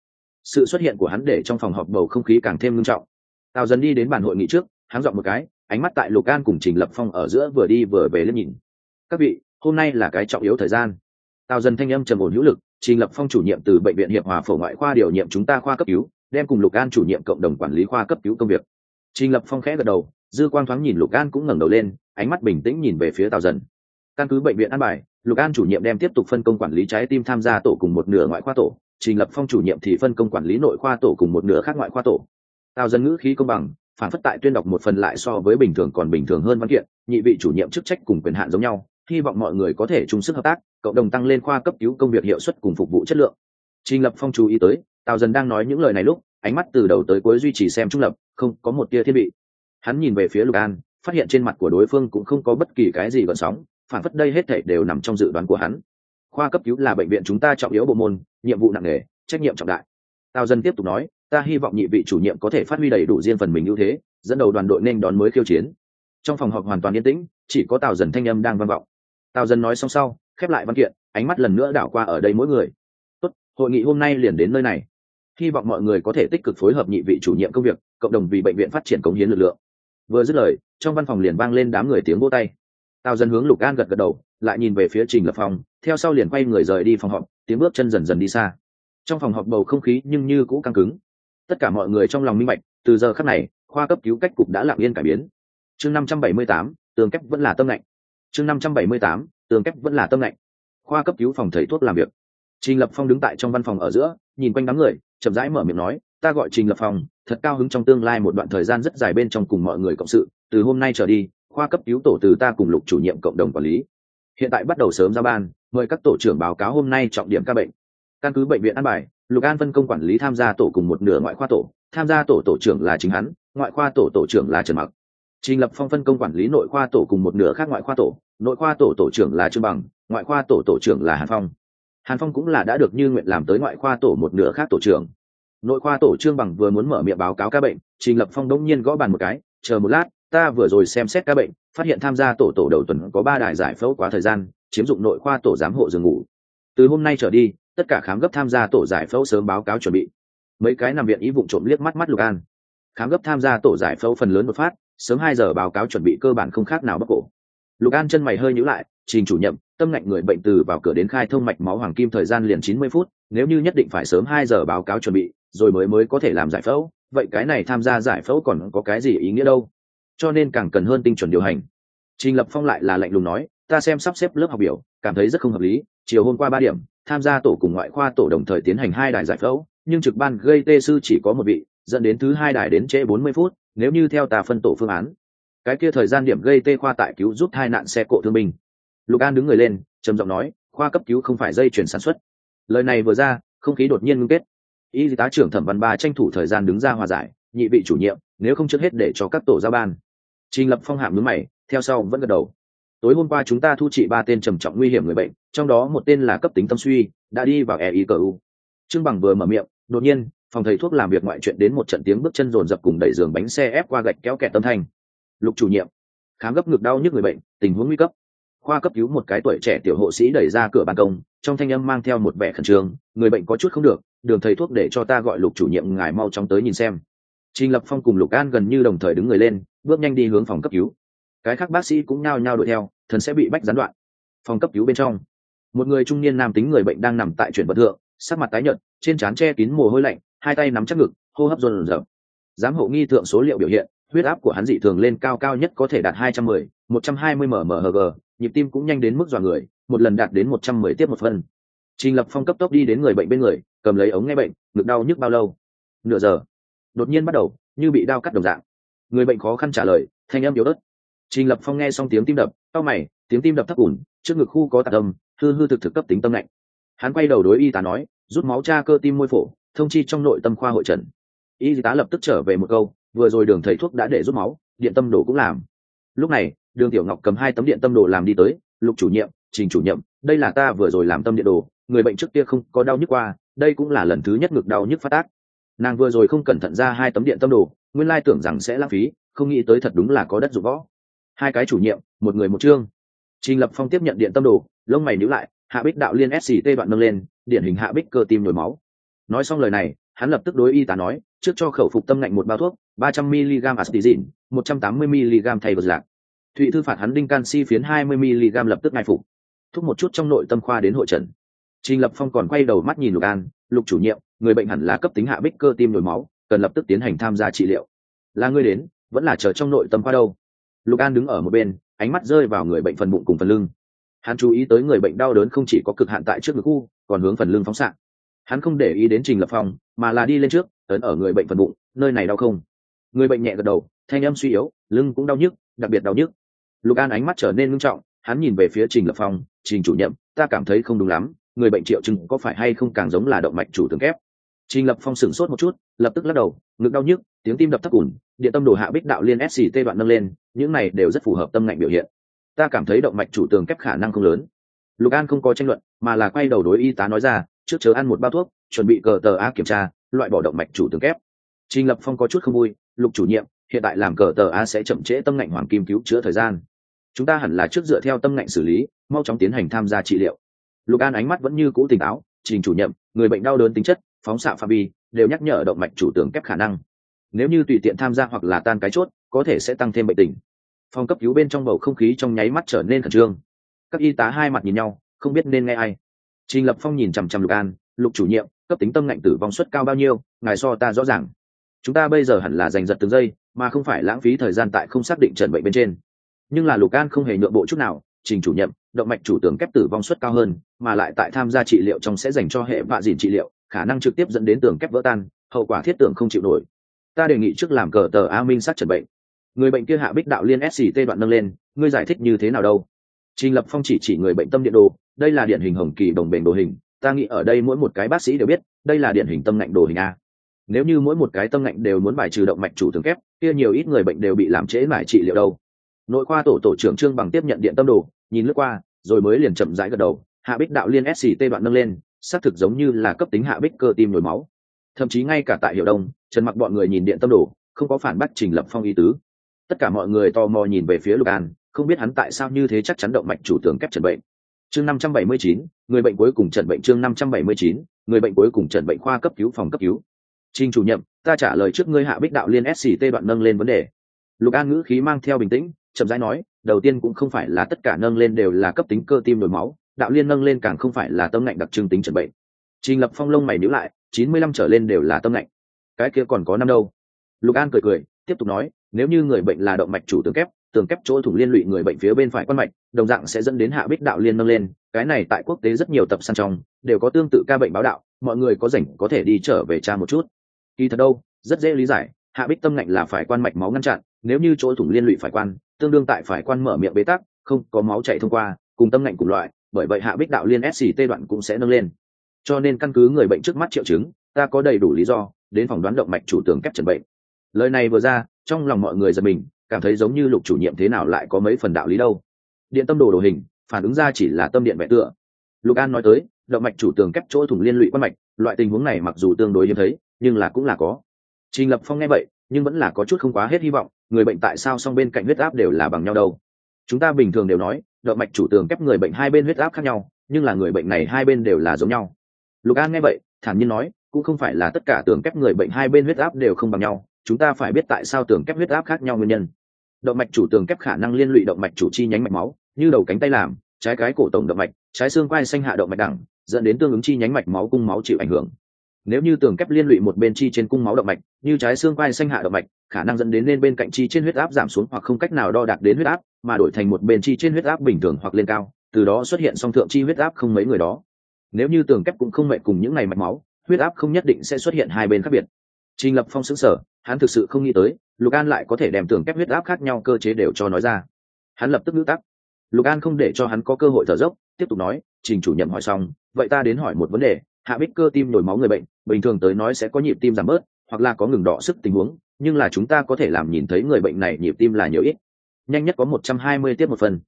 Sự xuất hiện của hắn để trong phòng họp bầu không khí càng thêm nghiêm trọng. Tào dần đi đến bàn hội nghị trước, hắn dọn một cái, ánh mắt tại lục an cùng trình lập phong ở giữa vừa đi vừa về lên nhìn. Các vị, hôm nay là cái trọng yếu thời gian. Tào dần thanh âm trầm ổn hữu lực, trình lập phong chủ nhiệm từ bệnh viện hiệp hòa phổ ngoại khoa điều nhiệm chúng ta khoa cấp cứu, đem cùng lục an chủ nhiệm cộng đồng quản lý khoa cấp cứu công việc. Trình lập phong khẽ gật đầu, dư quang thoáng nhìn lục an cũng ngẩng đầu lên, ánh mắt bình tĩnh nhìn về phía tào dần căn cứ bệnh viện an bài, lục an chủ nhiệm đem tiếp tục phân công quản lý trái tim tham gia tổ cùng một nửa ngoại khoa tổ, trình lập phong chủ nhiệm thì phân công quản lý nội khoa tổ cùng một nửa khác ngoại khoa tổ. Tào dân ngữ khí công bằng, phản phất tại tuyên đọc một phần lại so với bình thường còn bình thường hơn văn kiện, nhị vị chủ nhiệm chức trách cùng quyền hạn giống nhau, hy vọng mọi người có thể chung sức hợp tác, cộng đồng tăng lên khoa cấp cứu công việc hiệu suất cùng phục vụ chất lượng. Trình lập phong chú ý tới, tào dân đang nói những lời này lúc, ánh mắt từ đầu tới cuối duy trì xem trung lập, không có một tia thiết bị hắn nhìn về phía lục an, phát hiện trên mặt của đối phương cũng không có bất kỳ cái gì gợn sóng phản phất đây hết thảy đều nằm trong dự đoán của hắn. Khoa cấp cứu là bệnh viện chúng ta trọng yếu bộ môn, nhiệm vụ nặng nề, trách nhiệm trọng đại. Tào dân tiếp tục nói, ta hy vọng nhị vị chủ nhiệm có thể phát huy đầy đủ riêng phần mình ưu thế, dẫn đầu đoàn đội nên đón mới khiêu chiến. Trong phòng họp hoàn toàn yên tĩnh, chỉ có tào dần thanh âm đang vang vọng. Tào dần nói xong sau, khép lại văn kiện, ánh mắt lần nữa đảo qua ở đây mỗi người. Tốt, hội nghị hôm nay liền đến nơi này. Hy vọng mọi người có thể tích cực phối hợp nhị vị chủ nhiệm công việc, cộng đồng vì bệnh viện phát triển cống hiến lực lượng. Vừa dứt lời, trong văn phòng liền vang lên đám người tiếng vô tay tào dân hướng lục an gật gật đầu, lại nhìn về phía trình lập phòng theo sau liền quay người rời đi phòng họp, tiếng bước chân dần dần đi xa. Trong phòng họp bầu không khí nhưng như cũ căng cứng. Tất cả mọi người trong lòng minh bạch, từ giờ khắc này, khoa cấp cứu cách cục đã lặng yên cải biến. Chương năm trăm bảy mươi tám, tường kép vẫn là tâm lạnh. Chương năm trăm bảy mươi tám, tường kép vẫn là tâm lạnh. Khoa cấp cứu phòng thầy thuốc làm việc. Trình lập phong đứng tại trong văn phòng ở giữa, nhìn quanh đám người, chậm rãi mở miệng nói, ta gọi trình lập phong, thật cao hứng trong tương lai một đoạn thời gian rất dài bên trong cùng mọi người cộng sự, từ hôm nay trở đi khoa cấp cứu tổ từ ta cùng lục chủ nhiệm cộng đồng quản lý. Hiện tại bắt đầu sớm ra ban, mời các tổ trưởng báo cáo hôm nay trọng điểm ca bệnh. Căn cứ bệnh viện an bài, lục an phân công quản lý tham gia tổ cùng một nửa ngoại khoa tổ, tham gia tổ tổ trưởng là chính hắn, ngoại khoa tổ tổ trưởng là trần mặc. Trình lập phong phân công quản lý nội khoa tổ cùng một nửa khác ngoại khoa tổ, nội khoa tổ tổ trưởng là trương bằng, ngoại khoa tổ tổ trưởng là hàn phong. Hàn phong cũng là đã được như nguyện làm tới ngoại khoa tổ một nửa khác tổ trưởng. Nội khoa tổ trương bằng vừa muốn mở miệng báo cáo ca bệnh, trình lập phong đông nhiên gõ bàn một cái, chờ một lát ta vừa rồi xem xét ca bệnh, phát hiện tham gia tổ tổ đầu tuần có ba đài giải phẫu quá thời gian, chiếm dụng nội khoa tổ giám hộ giường ngủ. Từ hôm nay trở đi, tất cả khám gấp tham gia tổ giải phẫu sớm báo cáo chuẩn bị. Mấy cái nằm viện ý vụ trộm liếc mắt mắt lục an. Khám gấp tham gia tổ giải phẫu phần lớn một phát, sớm hai giờ báo cáo chuẩn bị cơ bản không khác nào bắc cổ. Lục an chân mày hơi nhữ lại, trình chủ nhậm tâm ngạnh người bệnh từ vào cửa đến khai thông mạch máu hoàng kim thời gian liền chín mươi phút, nếu như nhất định phải sớm hai giờ báo cáo chuẩn bị, rồi mới mới có thể làm giải phẫu, vậy cái này tham gia giải phẫu còn có cái gì ý nghĩa đâu? Cho nên càng cần hơn tinh chuẩn điều hành. Trình lập phong lại là lạnh lùng nói, ta xem sắp xếp lớp học biểu, cảm thấy rất không hợp lý. Chiều hôm qua ba điểm, tham gia tổ cùng ngoại khoa tổ đồng thời tiến hành hai đài giải phẫu, nhưng trực ban gây tê sư chỉ có một vị, dẫn đến thứ hai đài đến trễ bốn mươi phút, nếu như theo tà phân tổ phương án. Cái kia thời gian điểm gây tê khoa tại cứu giúp hai nạn xe cộ thương binh. Lục an đứng người lên, trầm giọng nói, khoa cấp cứu không phải dây chuyển sản xuất. Lời này vừa ra, không khí đột nhiên ngưng kết. Y tá trưởng thẩm văn ba tranh thủ thời gian đứng ra hòa giải, nhị vị chủ nhiệm, nếu không trước hết để cho các tổ giao ban trình lập phong hàm mướn mày, theo sau vẫn gật đầu. Tối hôm qua chúng ta thu trị ba tên trầm trọng nguy hiểm người bệnh, trong đó một tên là cấp tính tâm suy, đã đi vào eicu trương bằng vừa mở miệng, đột nhiên, phòng thầy thuốc làm việc ngoại chuyện đến một trận tiếng bước chân rồn rập cùng đẩy giường bánh xe ép qua gạch kéo kẹt tâm thanh. Lục chủ nhiệm, khám gấp ngực đau nhức người bệnh, tình huống nguy cấp. Khoa cấp cứu một cái tuổi trẻ tiểu hộ sĩ đẩy ra cửa ban công, trong thanh âm mang theo một vẻ khẩn trương, người bệnh có chút không được, đường thầy thuốc để cho ta gọi lục chủ nhiệm ngài mau chóng tới nhìn xem trình lập phong cùng lục an gần như đồng thời đứng người lên bước nhanh đi hướng phòng cấp cứu cái khác bác sĩ cũng nhao nhao đuổi theo thần sẽ bị bách gián đoạn phòng cấp cứu bên trong một người trung niên nam tính người bệnh đang nằm tại chuyển vật thượng sắc mặt tái nhợt trên trán che kín mồ hôi lạnh hai tay nắm chắc ngực hô hấp dồn dập giám hộ nghi thượng số liệu biểu hiện huyết áp của hắn dị thường lên cao cao nhất có thể đạt 210, 120 mmHg, nhịp tim cũng nhanh đến mức dọa người, một lần đạt đến 110 tiếp một phân. Trình Lập Phong cấp tốc đi đến người bệnh bên người, cầm lấy ống nghe bệnh, ngực đau nhức bao lâu? Nửa giờ. Đột nhiên bắt đầu, như bị đao cắt đồng dạng. Người bệnh khó khăn trả lời, thanh âm yếu ớt. Trình Lập Phong nghe xong tiếng tim đập, tao mày, tiếng tim đập thấp ủn, trước ngực khu có tạc âm, hư hư thực thực cấp tính tâm lạnh. Hắn quay đầu đối y tá nói, rút máu tra cơ tim môi phổ, thông chi trong nội tâm khoa hội trần. Y tá lập tức trở về một câu, vừa rồi đường thầy thuốc đã để rút máu, điện tâm đồ cũng làm. Lúc này, Đường Tiểu Ngọc cầm hai tấm điện tâm đồ làm đi tới, "Lục chủ nhiệm, Trình chủ nhiệm, đây là ta vừa rồi làm tâm điện đồ, người bệnh trước kia không có đau nhức qua, đây cũng là lần thứ nhất ngực đau nhức phát tác." Nàng vừa rồi không cẩn thận ra hai tấm điện tâm đồ, nguyên lai tưởng rằng sẽ lãng phí, không nghĩ tới thật đúng là có đất dụng võ. Hai cái chủ nhiệm một người một chương. Trình lập phong tiếp nhận điện tâm đồ lông mày níu lại hạ bích đạo liên sct đoạn nâng lên điển hình hạ bích cơ tim nhồi máu. Nói xong lời này hắn lập tức đối y tá nói trước cho khẩu phục tâm ngạnh một bao thuốc ba trăm mg astizin một trăm tám mươi mg thay vật lạc. Thụy thư phạt hắn đinh canxi phiến hai mươi mg lập tức ngay phục. Thuốc một chút trong nội tâm khoa đến hội trần trình lập phong còn quay đầu mắt nhìn lục an lục chủ nhiệm người bệnh hẳn là cấp tính hạ bích cơ tim nhồi máu cần lập tức tiến hành tham gia trị liệu. Là người đến vẫn là chờ trong nội tâm qua đâu? Lục an đứng ở một bên ánh mắt rơi vào người bệnh phần bụng cùng phần lưng. Hắn chú ý tới người bệnh đau đớn không chỉ có cực hạn tại trước ngực khu còn hướng phần lưng phóng xạ. Hắn không để ý đến trình lập phòng, mà là đi lên trước ấn ở người bệnh phần bụng nơi này đau không? Người bệnh nhẹ gật đầu thanh âm suy yếu lưng cũng đau nhức đặc biệt đau nhức. Lục an ánh mắt trở nên nghiêm trọng hắn nhìn về phía trình lập phong trình chủ nhiệm ta cảm thấy không đúng lắm người bệnh triệu chứng có phải hay không càng giống là động mạch chủ tướng kép? Trình lập phong sửng sốt một chút, lập tức lắc đầu, ngực đau nhức, tiếng tim đập thấp ủn điện tâm đồ hạ bích đạo liên sct đoạn nâng lên, những này đều rất phù hợp tâm ngạnh biểu hiện. Ta cảm thấy động mạch chủ tường kép khả năng không lớn. Lục an không có tranh luận, mà là quay đầu đối y tá nói ra, trước chớ ăn một bao thuốc, chuẩn bị cờ tờ a kiểm tra, loại bỏ động mạch chủ tường kép. Trình lập phong có chút không vui, lục chủ nhiệm, hiện tại làm cờ tờ a sẽ chậm trễ tâm ngạnh hoàng kim cứu chữa thời gian. Chúng ta hẳn là trước dựa theo tâm ngạnh xử lý, mau chóng tiến hành tham gia trị liệu. Lục an ánh mắt vẫn như cũ tỉnh táo, trình chủ nhiệm, người bệnh đau đớn tính chất phóng xạ phạm vi, đều nhắc nhở động mạch chủ tường kép khả năng. Nếu như tùy tiện tham gia hoặc là tan cái chốt, có thể sẽ tăng thêm bệnh tình. Phòng cấp cứu bên trong bầu không khí trong nháy mắt trở nên khẩn trương. Các y tá hai mặt nhìn nhau, không biết nên nghe ai. Trình lập phong nhìn chằm chằm lục an, lục chủ nhiệm, cấp tính tâm ngạnh tử vong suất cao bao nhiêu? Ngài so ta rõ ràng. Chúng ta bây giờ hẳn là giành giật từng giây, mà không phải lãng phí thời gian tại không xác định trần bệnh bên trên. Nhưng là lục an không hề nhượng bộ chút nào, trình chủ nhiệm, động mạch chủ tưởng kép tử vong suất cao hơn, mà lại tại tham gia trị liệu trong sẽ dành cho hệ vạ dìn trị liệu khả năng trực tiếp dẫn đến tường kép vỡ tan, hậu quả thiết tưởng không chịu nổi. Ta đề nghị trước làm cờ tờ a minh sát trần bệnh. Người bệnh kia hạ bích đạo liên sct đoạn nâng lên, ngươi giải thích như thế nào đâu? Trình lập phong chỉ chỉ người bệnh tâm điện đồ, đây là điển hình hồng kỳ đồng bền đồ hình, ta nghĩ ở đây mỗi một cái bác sĩ đều biết, đây là điển hình tâm ngạnh đồ hình a. Nếu như mỗi một cái tâm ngạnh đều muốn bài trừ động mạch chủ thường kép, kia nhiều ít người bệnh đều bị làm trễ mải trị liệu đâu. Nội khoa tổ tổ trưởng trương bằng tiếp nhận điện tâm đồ, nhìn lướt qua, rồi mới liền chậm rãi gật đầu, hạ bích đạo liên sct đoạn nâng lên xác thực giống như là cấp tính hạ bích cơ tim nhồi máu. Thậm chí ngay cả tại hiệu đông trần mặc bọn người nhìn điện tâm đồ không có phản bác trình lập phong ý tứ. Tất cả mọi người tò mò nhìn về phía lục an không biết hắn tại sao như thế chắc chắn động mạch chủ tưởng kép trần bệnh. Chương năm trăm bảy mươi chín người bệnh cuối cùng trần bệnh chương năm trăm bảy mươi chín người bệnh cuối cùng trần bệnh khoa cấp cứu phòng cấp cứu. Trình chủ nhiệm, ta trả lời trước ngươi hạ bích đạo liên SCT đoạn nâng lên vấn đề. Lục An ngữ khí mang theo bình tĩnh, chậm rãi nói, đầu tiên cũng không phải là tất cả nâng lên đều là cấp tính cơ tim nhồi máu, đạo liên nâng lên càng không phải là tâm ngạnh đặc trưng tính chuẩn bệnh. Trình Lập Phong lông mày nhữ lại, chín mươi lăm trở lên đều là tâm ngạnh. Cái kia còn có năm đâu? Lục An cười cười, tiếp tục nói, nếu như người bệnh là động mạch chủ tường kép, tường kép chỗ thủng liên lụy người bệnh phía bên phải quan mạch, đồng dạng sẽ dẫn đến hạ bích đạo liên nâng lên, cái này tại quốc tế rất nhiều tập san trong đều có tương tự ca bệnh báo đạo, mọi người có rảnh có thể đi trở về tra một chút kỳ thật đâu rất dễ lý giải hạ bích tâm ngạnh là phải quan mạch máu ngăn chặn nếu như chỗ thủng liên lụy phải quan tương đương tại phải quan mở miệng bế tắc không có máu chạy thông qua cùng tâm ngạnh cùng loại bởi vậy hạ bích đạo liên sct đoạn cũng sẽ nâng lên. Cho nên căn cứ người bệnh trước mắt triệu chứng, ta có đầy đủ lý do đến phòng đoán động mạch chủ tường kép trần bệnh. Lời này vừa ra, trong lòng mọi người giật mình, cảm thấy giống như lục chủ nhiệm thế nào lại có mấy phần đạo lý đâu. Điện tâm đồ đồ hình, phản ứng ra chỉ là tâm điện vẽ tựa. Lục an nói tới, động mạch chủ tường kép chỗ thủng liên lụy quan mạch, loại tình huống này mặc dù tương đối hiếm thấy, nhưng là cũng là có. Trình lập phong nghe vậy, nhưng vẫn là có chút không quá hết hy vọng, người bệnh tại sao song bên cạnh huyết áp đều là bằng nhau đâu? Chúng ta bình thường đều nói, động mạch chủ tường kép người bệnh hai bên huyết áp khác nhau, nhưng là người bệnh này hai bên đều là giống nhau. Lục an nghe vậy, thản nhiên nói, cũng không phải là tất cả tường kép người bệnh hai bên huyết áp đều không bằng nhau, chúng ta phải biết tại sao tường kép huyết áp khác nhau nguyên nhân. Động mạch chủ tường kép khả năng liên lụy động mạch chủ chi nhánh mạch máu, như đầu cánh tay làm, trái cái cổ tổng động mạch, trái xương quai xanh hạ động mạch đẳng, dẫn đến tương ứng chi nhánh mạch máu cung máu chịu ảnh hưởng nếu như tường kép liên lụy một bên chi trên cung máu động mạch, như trái xương quai xanh hạ động mạch, khả năng dẫn đến lên bên cạnh chi trên huyết áp giảm xuống hoặc không cách nào đo đạc đến huyết áp, mà đổi thành một bên chi trên huyết áp bình thường hoặc lên cao, từ đó xuất hiện song thượng chi huyết áp không mấy người đó. Nếu như tường kép cũng không mệnh cùng những ngày mạch máu, huyết áp không nhất định sẽ xuất hiện hai bên khác biệt. Trình lập phong xứng sở hắn thực sự không nghĩ tới, lục an lại có thể đem tường kép huyết áp khác nhau cơ chế đều cho nói ra. Hắn lập tức ngữ tắc. Lục an không để cho hắn có cơ hội thở dốc, tiếp tục nói, trình chủ nhiệm hỏi xong, vậy ta đến hỏi một vấn đề hạ bích cơ tim nhồi máu người bệnh, bình thường tới nói sẽ có nhịp tim giảm bớt, hoặc là có ngừng đỏ sức tình huống, nhưng là chúng ta có thể làm nhìn thấy người bệnh này nhịp tim là nhiều ít. Nhanh nhất có một trăm hai mươi tiết một phần.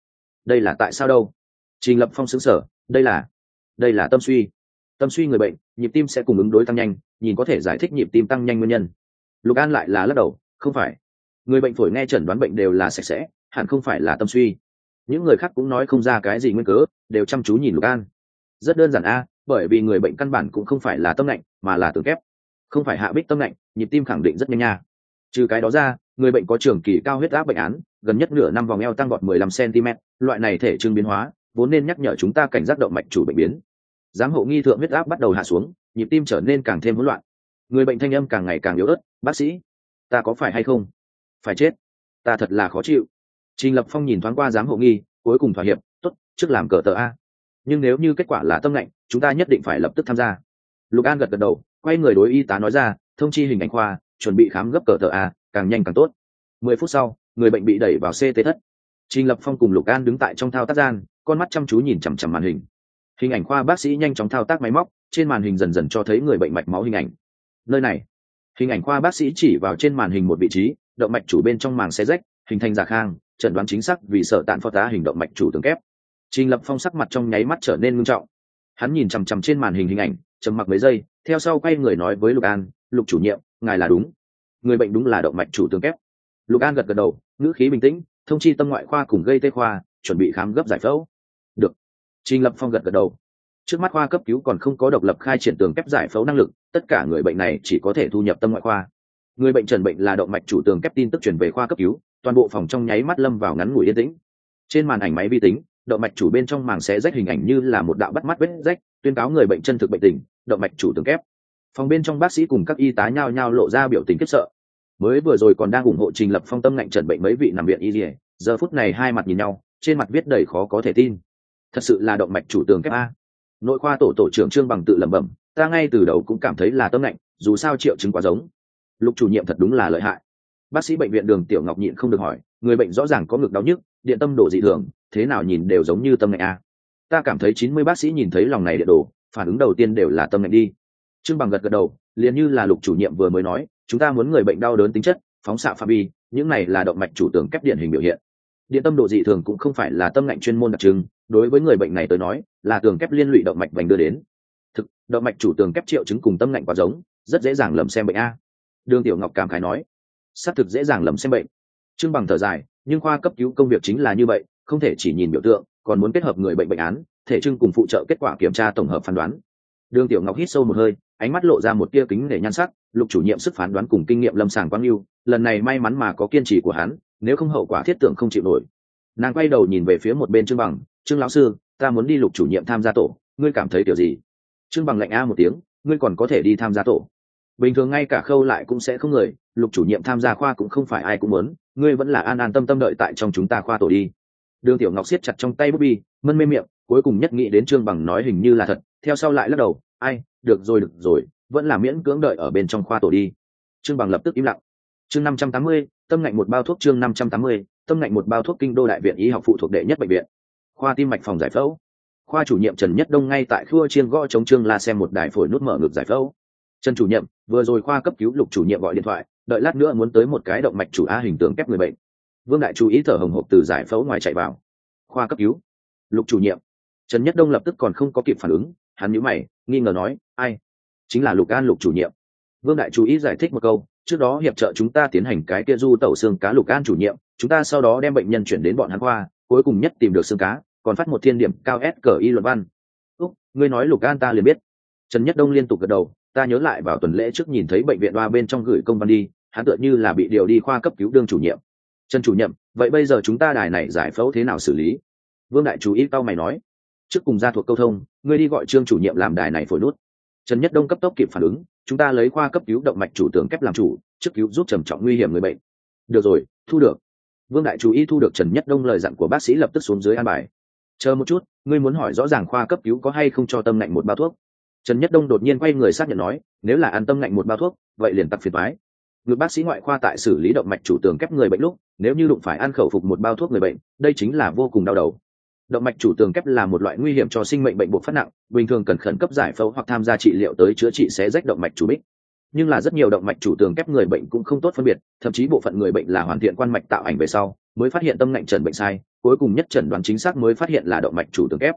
Đây là tại sao đâu? Trình lập phong xứng sở đây là đây là tâm suy. Tâm suy người bệnh, nhịp tim sẽ cùng ứng đối tăng nhanh, nhìn có thể giải thích nhịp tim tăng nhanh nguyên nhân. Lục an lại là lắc đầu, không phải. Người bệnh phổi nghe chẩn đoán bệnh đều là sạch sẽ, hẳn không phải là tâm suy. Những người khác cũng nói không ra cái gì nguyên cớ, đều chăm chú nhìn lục an. Rất đơn giản a bởi vì người bệnh căn bản cũng không phải là tâm lạnh, mà là tường kép. Không phải hạ bích tâm lạnh, nhịp tim khẳng định rất nhanh nha. Trừ cái đó ra, người bệnh có trường kỳ cao huyết áp bệnh án, gần nhất nửa năm vòng eo tăng gọt 15 cm loại này thể trưng biến hóa, vốn nên nhắc nhở chúng ta cảnh giác động mạch chủ bệnh biến. Giám hộ nghi thượng huyết áp bắt đầu hạ xuống, nhịp tim trở nên càng thêm hỗn loạn. Người bệnh thanh âm càng ngày càng yếu ớt, bác sĩ, ta có phải hay không? Phải chết. Ta thật là khó chịu. Trình lập phong nhìn thoáng qua giám hộ nghi, cuối cùng thỏa hiệp t ố t trước làm cờ tờ a nhưng nếu như kết quả là tâm lạnh chúng ta nhất định phải lập tức tham gia. Lục an gật gật đầu, quay người đối y tá nói ra, thông chi hình ảnh khoa, chuẩn bị khám gấp cờ tờ a, càng nhanh càng tốt. Mười phút sau, người bệnh bị đẩy vào ct thất. Trình lập phong cùng lục an đứng tại trong thao tác gian, con mắt chăm chú nhìn chằm chằm màn hình. Hình ảnh khoa bác sĩ nhanh chóng thao tác máy móc, trên màn hình dần dần cho thấy người bệnh mạch máu hình ảnh. Nơi này, hình ảnh khoa bác sĩ chỉ vào trên màn hình một vị trí, động mạch chủ bên trong màng xe rách, hình thành giả khang, chẩn đoán chính xác vì sợ tàn phó tá hình động mạch chủ tường kép trình lập phong sắc mặt trong nháy mắt trở nên ngưng trọng. Hắn nhìn chằm chằm trên màn hình hình ảnh, trầm mặc mấy giây, theo sau quay người nói với lục an, lục chủ nhiệm, ngài là đúng. Người bệnh đúng là động mạch chủ tương kép. Lục an gật gật đầu, ngữ khí bình tĩnh, thông chi tâm ngoại khoa cùng gây tê khoa, chuẩn bị khám gấp giải phẫu. Được. Trình lập phong gật gật đầu. Trước mắt khoa cấp cứu còn không có độc lập khai triển tường kép giải phẫu năng lực, tất cả người bệnh này chỉ có thể thu nhập tâm ngoại khoa. Người bệnh trần bệnh là động mạch chủ tường kép tin tức chuyển về khoa cấp cứu, toàn bộ phòng trong nháy mắt lâm vào ngắn ngủi yên tĩnh. Trên màn ảnh máy vi tính động mạch chủ bên trong màng xé rách hình ảnh như là một đạo bắt mắt vết rách, tuyên cáo người bệnh chân thực bệnh tình, động mạch chủ tường kép. Phòng bên trong bác sĩ cùng các y tá nhao nhao lộ ra biểu tình khiếp sợ. Mới vừa rồi còn đang ủng hộ trình lập phong tâm ngạnh trần bệnh mấy vị nằm viện y dỉa giờ phút này hai mặt nhìn nhau, trên mặt viết đầy khó có thể tin. Thật sự là động mạch chủ tường kép a. Nội khoa tổ tổ trưởng trương bằng tự lẩm bẩm, ta ngay từ đầu cũng cảm thấy là tâm ngạnh, dù sao triệu chứng quá giống. Lục chủ nhiệm thật đúng là lợi hại. Bác sĩ bệnh viện đường tiểu ngọc nhịn không được hỏi, người bệnh rõ ràng có ngực đau nhức, điện tâm đổ dị thường thế nào nhìn đều giống như tâm ngạnh a. Ta cảm thấy chín mươi bác sĩ nhìn thấy lòng này địa đổ phản ứng đầu tiên đều là tâm ngạnh đi. Trương bằng gật gật đầu, liền như là lục chủ nhiệm vừa mới nói, chúng ta muốn người bệnh đau đớn tính chất, phóng xạ phạm vi, những này là động mạch chủ tưởng kép điện hình biểu hiện. Điện tâm độ dị thường cũng không phải là tâm ngạnh chuyên môn đặc trưng, đối với người bệnh này tới nói, là tường kép liên lụy động mạch vành đưa đến. Thực, động mạch chủ tường kép triệu chứng cùng tâm ngạnh quá giống, rất dễ dàng lầm xem bệnh a. Đường tiểu ngọc cảm khái nói, xác thực dễ dàng lầm xem bệnh. Trương bằng thở dài, nhưng khoa cấp cứu công việc chính là như vậy không thể chỉ nhìn biểu tượng, còn muốn kết hợp người bệnh bệnh án, thể trưng cùng phụ trợ kết quả kiểm tra tổng hợp phán đoán. Đường tiểu ngọc hít sâu một hơi, ánh mắt lộ ra một tia kính để nhan sắc, lục chủ nhiệm sức phán đoán cùng kinh nghiệm lâm sàng quang yêu lần này may mắn mà có kiên trì của hắn, nếu không hậu quả thiết tưởng không chịu nổi. Nàng quay đầu nhìn về phía một bên trương bằng, trương lão sư, ta muốn đi lục chủ nhiệm tham gia tổ, ngươi cảm thấy kiểu gì? Trương bằng lạnh a một tiếng, ngươi còn có thể đi tham gia tổ. Bình thường ngay cả khâu lại cũng sẽ không người, lục chủ nhiệm tham gia khoa cũng không phải ai cũng muốn, ngươi vẫn là an an tâm tâm đợi tại trong chúng ta khoa tổ đi đường tiểu ngọc siết chặt trong tay bút bi, mân mê miệng, cuối cùng nhất nghĩ đến trương bằng nói hình như là thật, theo sau lại lắc đầu, ai, được rồi được rồi, vẫn là miễn cưỡng đợi ở bên trong khoa tổ đi. Trương bằng lập tức im lặng. Chương năm trăm tám mươi, tâm ngạnh một bao thuốc chương năm trăm tám mươi, tâm ngạnh một bao thuốc kinh đô đại viện y học phụ thuộc đệ nhất bệnh viện. Khoa tim mạch phòng giải phẫu. Khoa chủ nhiệm trần nhất đông ngay tại khua chiên gõ chống trương la xem một đài phổi nút mở ngực giải phẫu. Trần chủ nhiệm, vừa rồi khoa cấp cứu lục chủ nhiệm gọi điện thoại, đợi lát nữa muốn tới một cái động mạch chủ a hình tượng kép người bệnh vương đại chú ý thở hồng hộc từ giải phẫu ngoài chạy vào. Khoa cấp cứu. Lục chủ nhiệm. Trần nhất đông lập tức còn không có kịp phản ứng, hắn nhíu mày, nghi ngờ nói, ai? Chính là lục an lục chủ nhiệm. Vương đại chú ý giải thích một câu, trước đó hiệp trợ chúng ta tiến hành cái kia du tẩu xương cá lục an chủ nhiệm, chúng ta sau đó đem bệnh nhân chuyển đến bọn hắn khoa, cuối cùng nhất tìm được xương cá, còn phát một thiên điểm cao s cờ y luật văn. Úc, ngươi nói lục an ta liền biết. Trần nhất đông liên tục gật đầu, ta nhớ lại vào tuần lễ trước nhìn thấy bệnh viện đoa bên trong gửi công văn đi, hắn tựa như là bị điều đi khoa cấp cứu đương chủ nhiệm trần chủ nhiệm, vậy bây giờ chúng ta đài này giải phẫu thế nào xử lý? Vương đại chú ý tao mày nói. Trước cùng gia thuộc câu thông, ngươi đi gọi trương chủ nhiệm làm đài này phổi nút. Trần nhất đông cấp tốc kịp phản ứng, chúng ta lấy khoa cấp cứu động mạch chủ tưởng kép làm chủ, trước cứu giúp trầm trọng nguy hiểm người bệnh. Được rồi, thu được. Vương đại chú ý thu được trần nhất đông lời dặn của bác sĩ lập tức xuống dưới an bài. Chờ một chút, ngươi muốn hỏi rõ ràng khoa cấp cứu có hay không cho tâm lạnh một bao thuốc. Trần nhất đông đột nhiên quay người xác nhận nói, nếu là an tâm lạnh một bao thuốc, vậy liền tặc phiền thoái người bác sĩ ngoại khoa tại xử lý động mạch chủ tường kép người bệnh lúc, nếu như đụng phải ăn khẩu phục một bao thuốc người bệnh, đây chính là vô cùng đau đầu. Động mạch chủ tường kép là một loại nguy hiểm cho sinh mệnh bệnh buộc phát nặng, bình thường cần khẩn cấp giải phẫu hoặc tham gia trị liệu tới chữa trị xé rách động mạch chủ bích. Nhưng là rất nhiều động mạch chủ tường kép người bệnh cũng không tốt phân biệt, thậm chí bộ phận người bệnh là hoàn thiện quan mạch tạo ảnh về sau, mới phát hiện tâm ngạnh trần bệnh sai, cuối cùng nhất trần đoán chính xác mới phát hiện là động mạch chủ tường kép.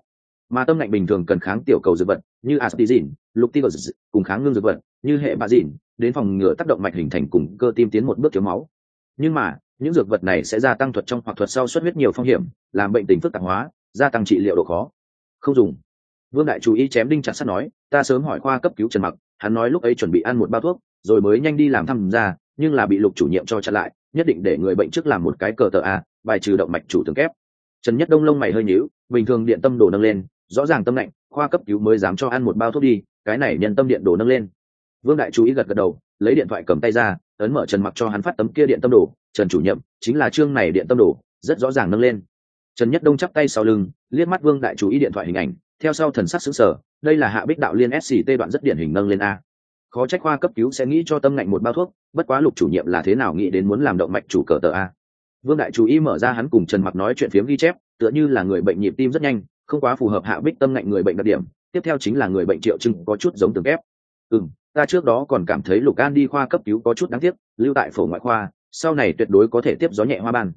Mà tâm ngạnh bình thường cần kháng tiểu cầu dược vật, như aspizin luptigos cùng kháng ngưng dược vật, như hệ bà dìn đến phòng ngừa tác động mạch hình thành cùng cơ tim tiến một bước thiếu máu. Nhưng mà, những dược vật này sẽ gia tăng thuật trong hoặc thuật sau xuất huyết nhiều phong hiểm, làm bệnh tình phức tạp hóa, gia tăng trị liệu độ khó. Không dùng. Vương đại chú ý chém đinh chặt sắt nói, ta sớm hỏi khoa cấp cứu trần mặc, hắn nói lúc ấy chuẩn bị ăn một bao thuốc, rồi mới nhanh đi làm thăm ra, nhưng là bị lục chủ nhiệm cho chặn lại, nhất định để người bệnh trước làm một cái cờ tờ a, bài trừ động mạch chủ tường kép. Trần nhất đông lông mày hơi nhíu, bình thường điện tâm đồ nâng lên, rõ ràng tâm lạnh, khoa cấp cứu mới dám cho ăn một bao thuốc đi, cái này nhân tâm điện đồ nâng lên vương đại chú ý gật gật đầu, lấy điện thoại cầm tay ra, ấn mở trần mặc cho hắn phát tấm kia điện tâm đồ, trần chủ nhiệm, chính là chương này điện tâm đồ, rất rõ ràng nâng lên. Trần nhất đông chắp tay sau lưng, liếc mắt vương đại chú ý điện thoại hình ảnh, theo sau thần sắc xứng sở đây là hạ bích đạo liên sct đoạn rất điển hình nâng lên a. Khó trách khoa cấp cứu sẽ nghĩ cho tâm ngạnh một bao thuốc, bất quá lục chủ nhiệm là thế nào nghĩ đến muốn làm động mạch chủ cờ tờ a. Vương đại chú ý mở ra hắn cùng trần mặc nói chuyện phiếm ghi chép, tựa như là người bệnh nhịp tim rất nhanh, không quá phù hợp hạ bích tâm ngạnh người bệnh đặc điểm, tiếp theo chính là người bệnh triệu chứng có chút giống từng kép. Ừ ta trước đó còn cảm thấy lục an đi khoa cấp cứu có chút đáng tiếc, lưu tại phổ ngoại khoa, sau này tuyệt đối có thể tiếp gió nhẹ hoa ban.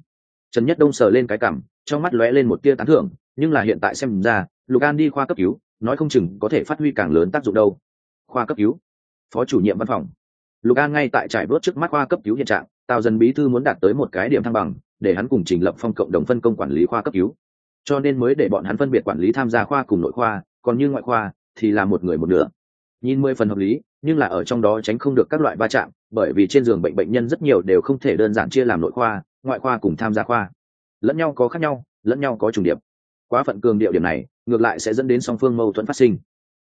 Trần nhất đông sờ lên cái cảm, trong mắt lóe lên một tia tán thưởng, nhưng là hiện tại xem ra, lục an đi khoa cấp cứu, nói không chừng có thể phát huy càng lớn tác dụng đâu. Khoa cấp cứu? Phó chủ nhiệm văn phòng. Lục an ngay tại trải bớt trước mắt khoa cấp cứu hiện trạng, tào dần bí thư muốn đạt tới một cái điểm thăng bằng, để hắn cùng trình lập phong cộng đồng phân công quản lý khoa cấp cứu. Cho nên mới để bọn hắn phân biệt quản lý tham gia khoa cùng nội khoa, còn như ngoại khoa thì là một người một nửa. Nhìn mười phần hợp lý nhưng là ở trong đó tránh không được các loại va chạm bởi vì trên giường bệnh bệnh nhân rất nhiều đều không thể đơn giản chia làm nội khoa ngoại khoa cùng tham gia khoa. Lẫn nhau có khác nhau lẫn nhau có trùng điệp. Quá phận cường điệu điểm này ngược lại sẽ dẫn đến song phương mâu thuẫn phát sinh.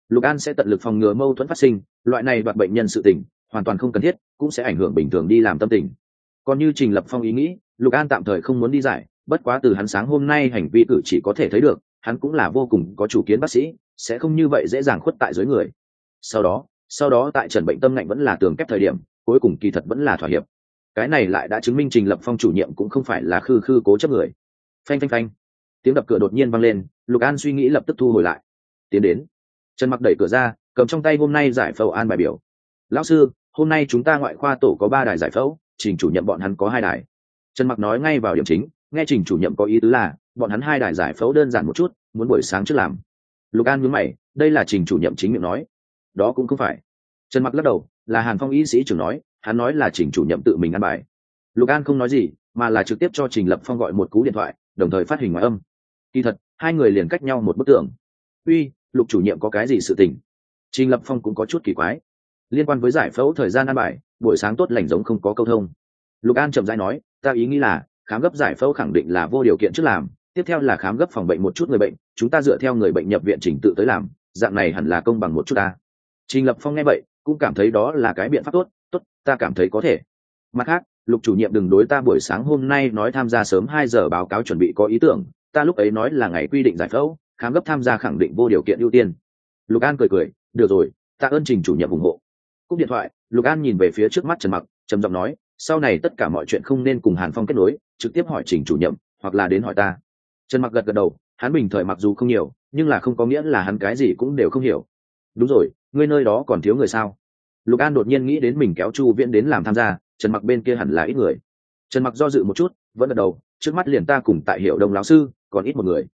Lục an sẽ tận lực phòng ngừa mâu thuẫn phát sinh loại này đoạt bệnh nhân sự tỉnh, hoàn toàn không cần thiết cũng sẽ ảnh hưởng bình thường đi làm tâm tình. Còn như trình lập phong ý nghĩ lục an tạm thời không muốn đi giải bất quá từ hắn sáng hôm nay hành vi cử chỉ có thể thấy được hắn cũng là vô cùng có chủ kiến bác sĩ sẽ không như vậy dễ dàng khuất tại dưới người. Sau đó sau đó tại trần bệnh tâm ngạnh vẫn là tường kép thời điểm, cuối cùng kỳ thật vẫn là thỏa hiệp. Cái này lại đã chứng minh trình lập phong chủ nhiệm cũng không phải là khư khư cố chấp người. Phanh phanh phanh. Tiếng đập cửa đột nhiên vang lên, lục an suy nghĩ lập tức thu hồi lại. Tiến đến. Trần mặc đẩy cửa ra, cầm trong tay hôm nay giải phẫu an bài biểu. Lão sư, hôm nay chúng ta ngoại khoa tổ có ba đài giải phẫu, trình chủ nhiệm bọn hắn có hai đài. Trần mặc nói ngay vào điểm chính, nghe trình chủ nhiệm có ý tứ là, bọn hắn hai đài giải phẫu đơn giản một chút, muốn buổi sáng trước làm. Lục an nhớ mày, đây là trình chủ nhiệm chính miệng nói đó cũng không phải. Trần mặc lắc đầu, là hàn phong y sĩ trưởng nói, hắn nói là trình chủ nhiệm tự mình ăn bài. Lục an không nói gì, mà là trực tiếp cho trình lập phong gọi một cú điện thoại, đồng thời phát hình ngoại âm. Kỳ thật, hai người liền cách nhau một bức tường. uy, lục chủ nhiệm có cái gì sự tình? Trình lập phong cũng có chút kỳ quái. Liên quan với giải phẫu thời gian ăn bài, buổi sáng tốt lành giống không có câu thông. Lục an chậm rãi nói, ta ý nghĩ là, khám gấp giải phẫu khẳng định là vô điều kiện trước làm, tiếp theo là khám gấp phòng bệnh một chút người bệnh, chúng ta dựa theo người bệnh nhập viện trình tự tới làm, dạng này hẳn là công bằng một chút ta trình lập phong nghe vậy, cũng cảm thấy đó là cái biện pháp tốt tốt, ta cảm thấy có thể. Mặt khác, lục chủ nhiệm đừng đối ta buổi sáng hôm nay nói tham gia sớm hai giờ báo cáo chuẩn bị có ý tưởng, ta lúc ấy nói là ngày quy định giải phẫu, khám gấp tham gia khẳng định vô điều kiện ưu tiên. Lục an cười cười, được rồi, ta ơn trình chủ nhiệm ủng hộ. Cúp điện thoại, lục an nhìn về phía trước mắt trần mặc, trầm giọng nói, sau này tất cả mọi chuyện không nên cùng hàn phong kết nối, trực tiếp hỏi trình chủ nhiệm, hoặc là đến hỏi ta. Trần mặc gật gật đầu, hắn bình thời mặc dù không nhiều, nhưng là không có nghĩa là hắn cái gì cũng đều không hiểu. Đúng rồi ngươi nơi đó còn thiếu người sao? Lục an đột nhiên nghĩ đến mình kéo chu viễn đến làm tham gia trần mặc bên kia hẳn là ít người. Trần mặc do dự một chút vẫn gật đầu trước mắt liền ta cùng tại hiệu đồng lão sư còn ít một người.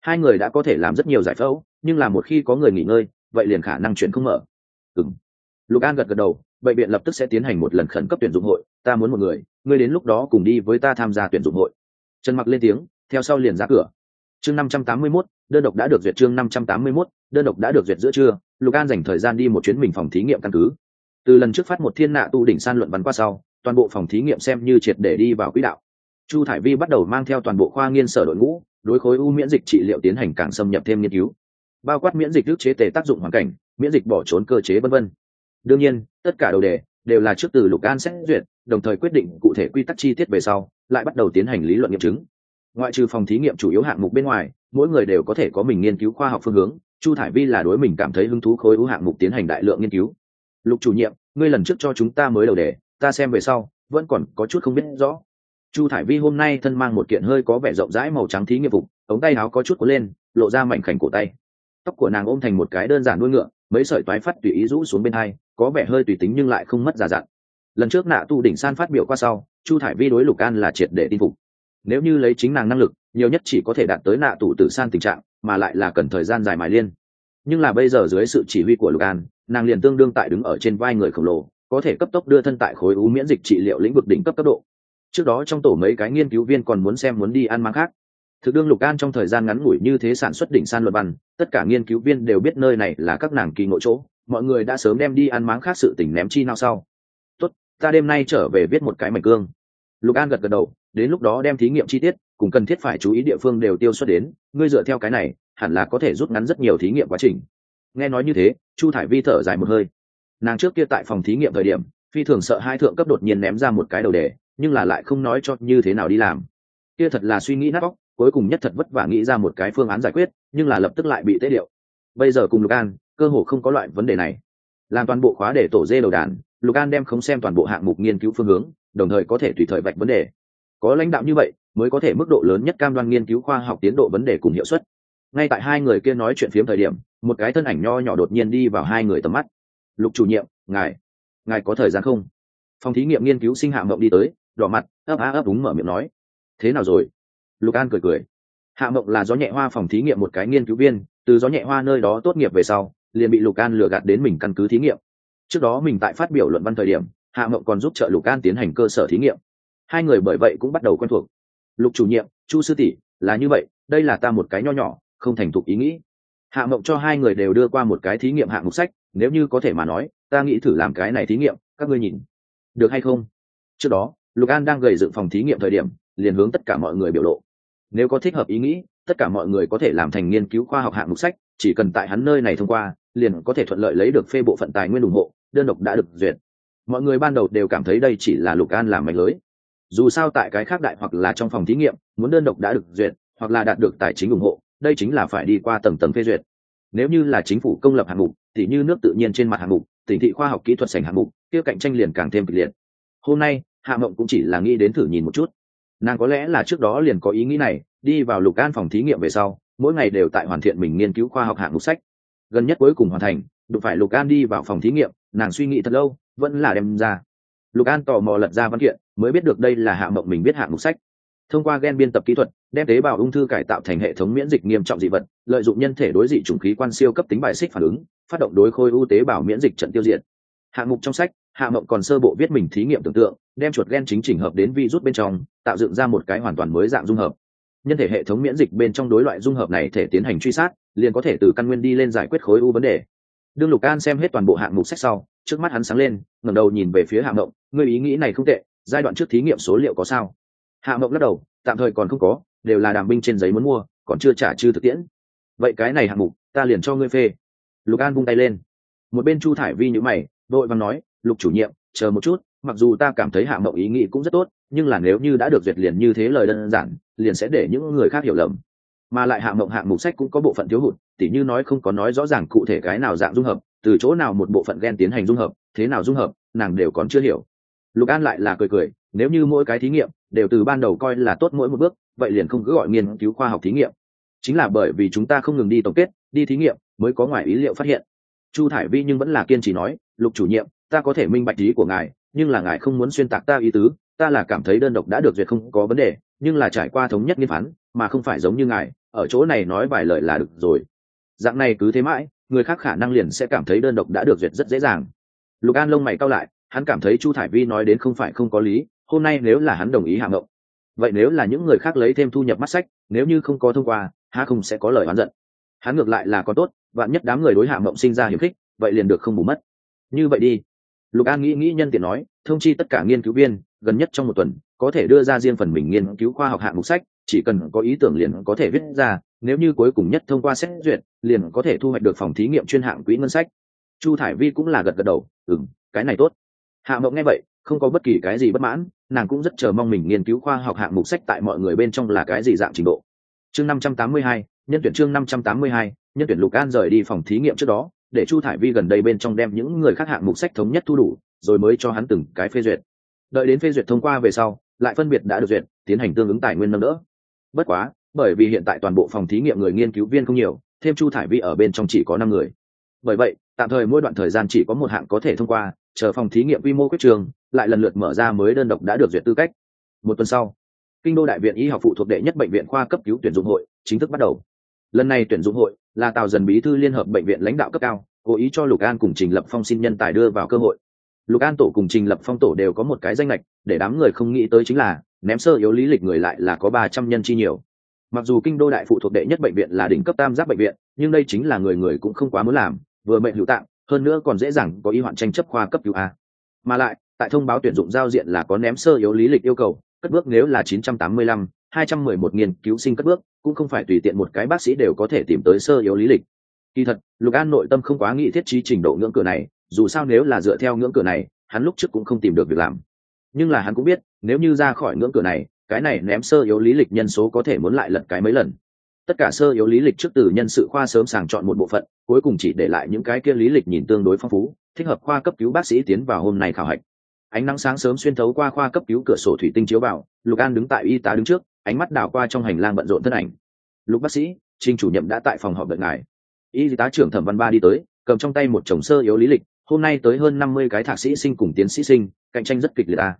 Hai người đã có thể làm rất nhiều giải phẫu nhưng là một khi có người nghỉ ngơi vậy liền khả năng chuyển không mở. Ừng lục an gật gật đầu bệnh viện lập tức sẽ tiến hành một lần khẩn cấp tuyển dụng hội ta muốn một người ngươi đến lúc đó cùng đi với ta tham gia tuyển dụng hội. Trần mặc lên tiếng theo sau liền ra cửa. Chương năm trăm tám mươi 581, đơn độc đã được duyệt chương năm trăm tám mươi 581, đơn độc đã được duyệt giữa trưa lục an dành thời gian đi một chuyến mình phòng thí nghiệm căn cứ. Từ lần trước phát một thiên nạ tu đỉnh san luận văn qua sau, toàn bộ phòng thí nghiệm xem như triệt để đi vào quỹ đạo. Chu thải vi bắt đầu mang theo toàn bộ khoa nghiên sở đội ngũ, đối khối u miễn dịch trị liệu tiến hành càng xâm nhập thêm nghiên cứu. Bao quát miễn dịch ước chế tề tác dụng hoàn cảnh, miễn dịch bỏ trốn cơ chế vân vân. Đương nhiên, tất cả đầu đề đều là trước từ lục an xét duyệt, đồng thời quyết định cụ thể quy tắc chi tiết về sau, lại bắt đầu tiến hành lý luận nghiệm chứng. Ngoại trừ phòng thí nghiệm chủ yếu hạng mục bên ngoài, mỗi người đều có thể có mình nghiên cứu khoa học phương hướng chu thải vi là đối mình cảm thấy hứng thú khối ưu hạng mục tiến hành đại lượng nghiên cứu. Lục chủ nhiệm ngươi lần trước cho chúng ta mới đầu đề ta xem về sau vẫn còn có chút không biết rõ. Chu thải vi hôm nay thân mang một kiện hơi có vẻ rộng rãi màu trắng thí nghiệm vụ, ống tay áo có chút cuốn lên lộ ra mảnh khảnh cổ tay. Tóc của nàng ôm thành một cái đơn giản đuôi ngựa mấy sợi toái phát tùy ý rũ xuống bên hai có vẻ hơi tùy tính nhưng lại không mất giả dặn lần trước nạ tu đỉnh san phát biểu qua sau chu thải vi đối lục an là triệt để tin phục. Nếu như lấy chính nàng năng lực nhiều nhất chỉ có thể đạt tới nạ tụ tử san tình trạng mà lại là cần thời gian dài mài liên. Nhưng là bây giờ dưới sự chỉ huy của lục an, nàng liền tương đương tại đứng ở trên vai người khổng lồ, có thể cấp tốc đưa thân tại khối u miễn dịch trị liệu lĩnh vực đỉnh cấp cấp độ. Trước đó trong tổ mấy cái nghiên cứu viên còn muốn xem muốn đi ăn mang khác. Thực đương lục an trong thời gian ngắn ngủi như thế sản xuất đỉnh san luật văn, tất cả nghiên cứu viên đều biết nơi này là các nàng kỳ ngộ chỗ. Mọi người đã sớm đem đi ăn máng khác sự tỉnh ném chi nào sau. Tốt, ta đêm nay trở về viết một cái mảnh cương lục an gật gật đầu, đến lúc đó đem thí nghiệm chi tiết cùng cần thiết phải chú ý địa phương đều tiêu xuất đến ngươi dựa theo cái này hẳn là có thể rút ngắn rất nhiều thí nghiệm quá trình. Nghe nói như thế chu thải vi thở dài một hơi. Nàng trước kia tại phòng thí nghiệm thời điểm phi thường sợ hai thượng cấp đột nhiên ném ra một cái đầu đề nhưng là lại không nói cho như thế nào đi làm. Kia thật là suy nghĩ nát bóc, cuối cùng nhất thật vất vả nghĩ ra một cái phương án giải quyết nhưng là lập tức lại bị tế điệu. Bây giờ cùng lục an cơ hồ không có loại vấn đề này. Làm toàn bộ khóa để tổ dê đầu đàn lục an đem không xem toàn bộ hạng mục nghiên cứu phương hướng đồng thời có thể tùy thời vạch vấn đề. Có lãnh đạo như vậy mới có thể mức độ lớn nhất cam đoan nghiên cứu khoa học tiến độ vấn đề cùng hiệu suất. Ngay tại hai người kia nói chuyện phiếm thời điểm, một cái thân ảnh nho nhỏ đột nhiên đi vào hai người tầm mắt. Lục chủ nhiệm, ngài ngài có thời gian không? Phòng thí nghiệm nghiên cứu sinh hạ mộng đi tới, đỏ mặt, ấp á ấp úng mở miệng nói. Thế nào rồi? Lục an cười cười. Hạ mộng là gió nhẹ hoa phòng thí nghiệm một cái nghiên cứu viên, từ gió nhẹ hoa nơi đó tốt nghiệp về sau, liền bị lục an lừa gạt đến mình căn cứ thí nghiệm. Trước đó mình tại phát biểu luận văn thời điểm, hạ mộng còn giúp trợ lục an tiến hành cơ sở thí nghiệm. Hai người bởi vậy cũng bắt đầu quen thuộc lục chủ nhiệm, chu sư tỷ, là như vậy, đây là ta một cái nho nhỏ, không thành thục ý nghĩ. Hạ mộng cho hai người đều đưa qua một cái thí nghiệm hạng mục sách, nếu như có thể mà nói, ta nghĩ thử làm cái này thí nghiệm, các ngươi nhìn. Được hay không? Trước đó, lục an đang gầy dựng phòng thí nghiệm thời điểm, liền hướng tất cả mọi người biểu lộ. Nếu có thích hợp ý nghĩ, tất cả mọi người có thể làm thành nghiên cứu khoa học hạng mục sách, chỉ cần tại hắn nơi này thông qua, liền có thể thuận lợi lấy được phê bộ phận tài nguyên ủng hộ, đơn độc đã được duyệt. Mọi người ban đầu đều cảm thấy đây chỉ là lục an làm mạnh lưới dù sao tại cái khác đại hoặc là trong phòng thí nghiệm, muốn đơn độc đã được duyệt, hoặc là đạt được tài chính ủng hộ, đây chính là phải đi qua tầng tầng phê duyệt. Nếu như là chính phủ công lập hạng mục thì như nước tự nhiên trên mặt hạng mục tỉnh thị khoa học kỹ thuật sành hạng mục, kia cạnh tranh liền càng thêm kịch liệt. Hôm nay, hạ mộng cũng chỉ là nghĩ đến thử nhìn một chút. Nàng có lẽ là trước đó liền có ý nghĩ này, đi vào lục an phòng thí nghiệm về sau, mỗi ngày đều tại hoàn thiện mình nghiên cứu khoa học hạng mục sách. Gần nhất cuối cùng hoàn thành, đụng phải lục an đi vào phòng thí nghiệm, nàng suy nghĩ thật lâu, vẫn là đem ra. Lục an tò mò lật ra văn kiện mới biết được đây là hạ mộng mình biết hạng mục sách. Thông qua gen biên tập kỹ thuật, đem tế bào ung thư cải tạo thành hệ thống miễn dịch nghiêm trọng dị vật, lợi dụng nhân thể đối dị chủng khí quan siêu cấp tính bài xích phản ứng, phát động đối khôi ưu tế bào miễn dịch trận tiêu diệt. Hạng mục trong sách, hạ mộng còn sơ bộ viết mình thí nghiệm tưởng tượng, đem chuột gen chính chỉnh hợp đến virus bên trong, tạo dựng ra một cái hoàn toàn mới dạng dung hợp. Nhân thể hệ thống miễn dịch bên trong đối loại dung hợp này thể tiến hành truy sát, liền có thể từ căn nguyên đi lên giải quyết khối u vấn đề. Đương lục an xem hết toàn bộ hạng mục sách sau, trước mắt hắn sáng lên, ngẩng đầu nhìn về phía hạ mộng người ý nghĩ này không tệ giai đoạn trước thí nghiệm số liệu có sao? Hạ mộng lắc đầu, tạm thời còn không có, đều là đàm binh trên giấy muốn mua, còn chưa trả chư thực tiễn. Vậy cái này hạng mục ta liền cho ngươi phê. Lục an vung tay lên. Một bên chu thải vi nhữ mày, đội văn nói, lục chủ nhiệm, chờ một chút, mặc dù ta cảm thấy hạ mộng ý nghĩ cũng rất tốt, nhưng là nếu như đã được duyệt liền như thế lời đơn giản, liền sẽ để những người khác hiểu lầm. Mà lại hạ mộng hạng mục sách cũng có bộ phận thiếu hụt, tỉ như nói không có nói rõ ràng cụ thể cái nào dạng dung hợp, từ chỗ nào một bộ phận gen tiến hành dung hợp, thế nào dung hợp, nàng đều còn chưa hiểu lục an lại là cười cười, nếu như mỗi cái thí nghiệm đều từ ban đầu coi là tốt mỗi một bước, vậy liền không cứ gọi nghiên cứu khoa học thí nghiệm. Chính là bởi vì chúng ta không ngừng đi tổng kết, đi thí nghiệm mới có ngoài ý liệu phát hiện. Chu thải vi nhưng vẫn là kiên trì nói, lục chủ nhiệm, ta có thể minh bạch ý của ngài, nhưng là ngài không muốn xuyên tạc ta ý tứ, ta là cảm thấy đơn độc đã được duyệt không có vấn đề, nhưng là trải qua thống nhất nghiên phán, mà không phải giống như ngài, ở chỗ này nói vài lời là được rồi. Dạng này cứ thế mãi, người khác khả năng liền sẽ cảm thấy đơn độc đã được duyệt rất dễ dàng. Lục an lông mày cao lại hắn cảm thấy chu thải vi nói đến không phải không có lý, hôm nay nếu là hắn đồng ý hạ ngộng vậy nếu là những người khác lấy thêm thu nhập mắt sách, nếu như không có thông qua ha không sẽ có lời oán giận. Hắn ngược lại là có tốt, vạn nhất đám người đối hạ mộng sinh ra hiểm khích, vậy liền được không bù mất. Như vậy đi. Lục an nghĩ nghĩ nhân tiện nói, thông chi tất cả nghiên cứu viên, gần nhất trong một tuần, có thể đưa ra riêng phần mình nghiên cứu khoa học hạng mục sách, chỉ cần có ý tưởng liền có thể viết ra, nếu như cuối cùng nhất thông qua xét duyệt, liền có thể thu hoạch được phòng thí nghiệm chuyên hạng quỹ ngân sách. Chu thải vi cũng là gật gật đầu ừ cái này tốt hạ mộng nghe vậy, không có bất kỳ cái gì bất mãn, nàng cũng rất chờ mong mình nghiên cứu khoa học hạng mục sách tại mọi người bên trong là cái gì dạng trình độ. Chương năm trăm tám mươi hai, nhân tuyển chương năm trăm tám mươi hai, nhân tuyển lục an rời đi phòng thí nghiệm trước đó, để chu thải vi gần đây bên trong đem những người khác hạng mục sách thống nhất thu đủ, rồi mới cho hắn từng cái phê duyệt. Đợi đến phê duyệt thông qua về sau, lại phân biệt đã được duyệt, tiến hành tương ứng tài nguyên nâng đỡ. Bất quá, bởi vì hiện tại toàn bộ phòng thí nghiệm người nghiên cứu viên không nhiều, thêm chu thải vi ở bên trong chỉ có năm người bởi vậy, tạm thời mỗi đoạn thời gian chỉ có một hạng có thể thông qua, chờ phòng thí nghiệm quy mô quyết trường, lại lần lượt mở ra mới đơn độc đã được duyệt tư cách. Một tuần sau, kinh đô đại viện y học phụ thuộc đệ nhất bệnh viện khoa cấp cứu tuyển dụng hội chính thức bắt đầu. Lần này tuyển dụng hội là tào dần bí thư liên hợp bệnh viện lãnh đạo cấp cao, cố ý cho lục an cùng trình lập phong xin nhân tài đưa vào cơ hội. Lục an tổ cùng trình lập phong tổ đều có một cái danh lệch để đám người không nghĩ tới chính là, ném sơ yếu lý lịch người lại là có ba trăm nhân chi nhiều mặc dù kinh đô đại phụ thuộc đệ nhất bệnh viện là đỉnh cấp tam giác bệnh viện nhưng đây chính là người người cũng không quá muốn làm vừa mệnh hữu tạng hơn nữa còn dễ dàng có y hoạn tranh chấp khoa cấp cứu a. Mà lại tại thông báo tuyển dụng giao diện là có ném sơ yếu lý lịch yêu cầu cất bước nếu là 985, 211 nghiên cứu sinh cất bước cũng không phải tùy tiện một cái bác sĩ đều có thể tìm tới sơ yếu lý lịch. Kỳ thật lục an nội tâm không quá nghĩ thiết trí trình độ ngưỡng cửa này dù sao nếu là dựa theo ngưỡng cửa này hắn lúc trước cũng không tìm được việc làm. Nhưng là hắn cũng biết nếu như ra khỏi ngưỡng cửa này cái này ném sơ yếu lý lịch nhân số có thể muốn lại lật cái mấy lần. Tất cả sơ yếu lý lịch trước từ nhân sự khoa sớm sàng chọn một bộ phận, cuối cùng chỉ để lại những cái kia lý lịch nhìn tương đối phong phú, thích hợp khoa cấp cứu bác sĩ tiến vào hôm nay khảo hạch. Ánh nắng sáng sớm xuyên thấu qua khoa cấp cứu cửa sổ thủy tinh chiếu vào, lục an đứng tại y tá đứng trước, ánh mắt đảo qua trong hành lang bận rộn thân ảnh. Lục bác sĩ trinh chủ nhiệm đã tại phòng họp đợi ngài. Y tá trưởng thẩm văn ba đi tới, cầm trong tay một chồng sơ yếu lý lịch, hôm nay tới hơn năm mươi cái thạc sĩ sinh cùng tiến sĩ sinh, cạnh tranh rất kịch liệt à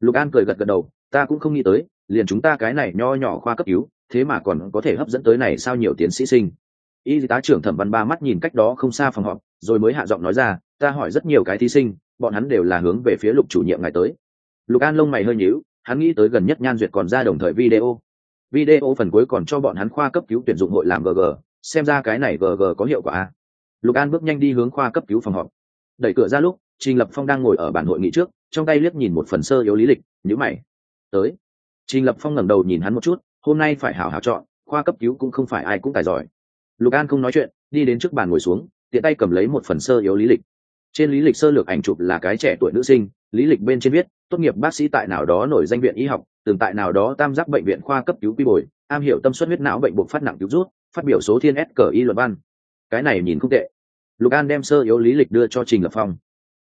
lục an cười gật gật đầu, ta cũng không nghĩ tới, liền chúng ta cái này nho nhỏ khoa cấp cứu, thế mà còn có thể hấp dẫn tới này sao nhiều tiến sĩ sinh. Y tá trưởng thẩm văn ba mắt nhìn cách đó không xa phòng họp, rồi mới hạ giọng nói ra, ta hỏi rất nhiều cái thí sinh, bọn hắn đều là hướng về phía lục chủ nhiệm ngài tới. Lục an lông mày hơi nhíu, hắn nghĩ tới gần nhất nhan duyệt còn ra đồng thời video. Video phần cuối còn cho bọn hắn khoa cấp cứu tuyển dụng hội làm gg xem ra cái này gg có hiệu quả. Lục an bước nhanh đi hướng khoa cấp cứu phòng họp. Đẩy cửa ra lúc trình lập phong đang ngồi ở bàn hội nghị trước, trong tay liếc nhìn một phần sơ yếu lý lịch nhữ mày. Tới. Trình lập phong ngẩng đầu nhìn hắn một chút, hôm nay phải hảo hảo chọn, khoa cấp cứu cũng không phải ai cũng tài giỏi. Lục an không nói chuyện, đi đến trước bàn ngồi xuống, tiện tay cầm lấy một phần sơ yếu lý lịch. Trên lý lịch sơ lược ảnh chụp là cái trẻ tuổi nữ sinh, lý lịch bên trên viết, tốt nghiệp bác sĩ tại nào đó nổi danh viện y học, từng tại nào đó tam giác bệnh viện khoa cấp cứu quy bồi, am hiểu tâm suất huyết não bệnh buộc phát nặng cứu rút, phát biểu số thiên s cờ y luật văn. Cái này nhìn không tệ. Lục an đem sơ yếu lý lịch đưa cho trình lập phong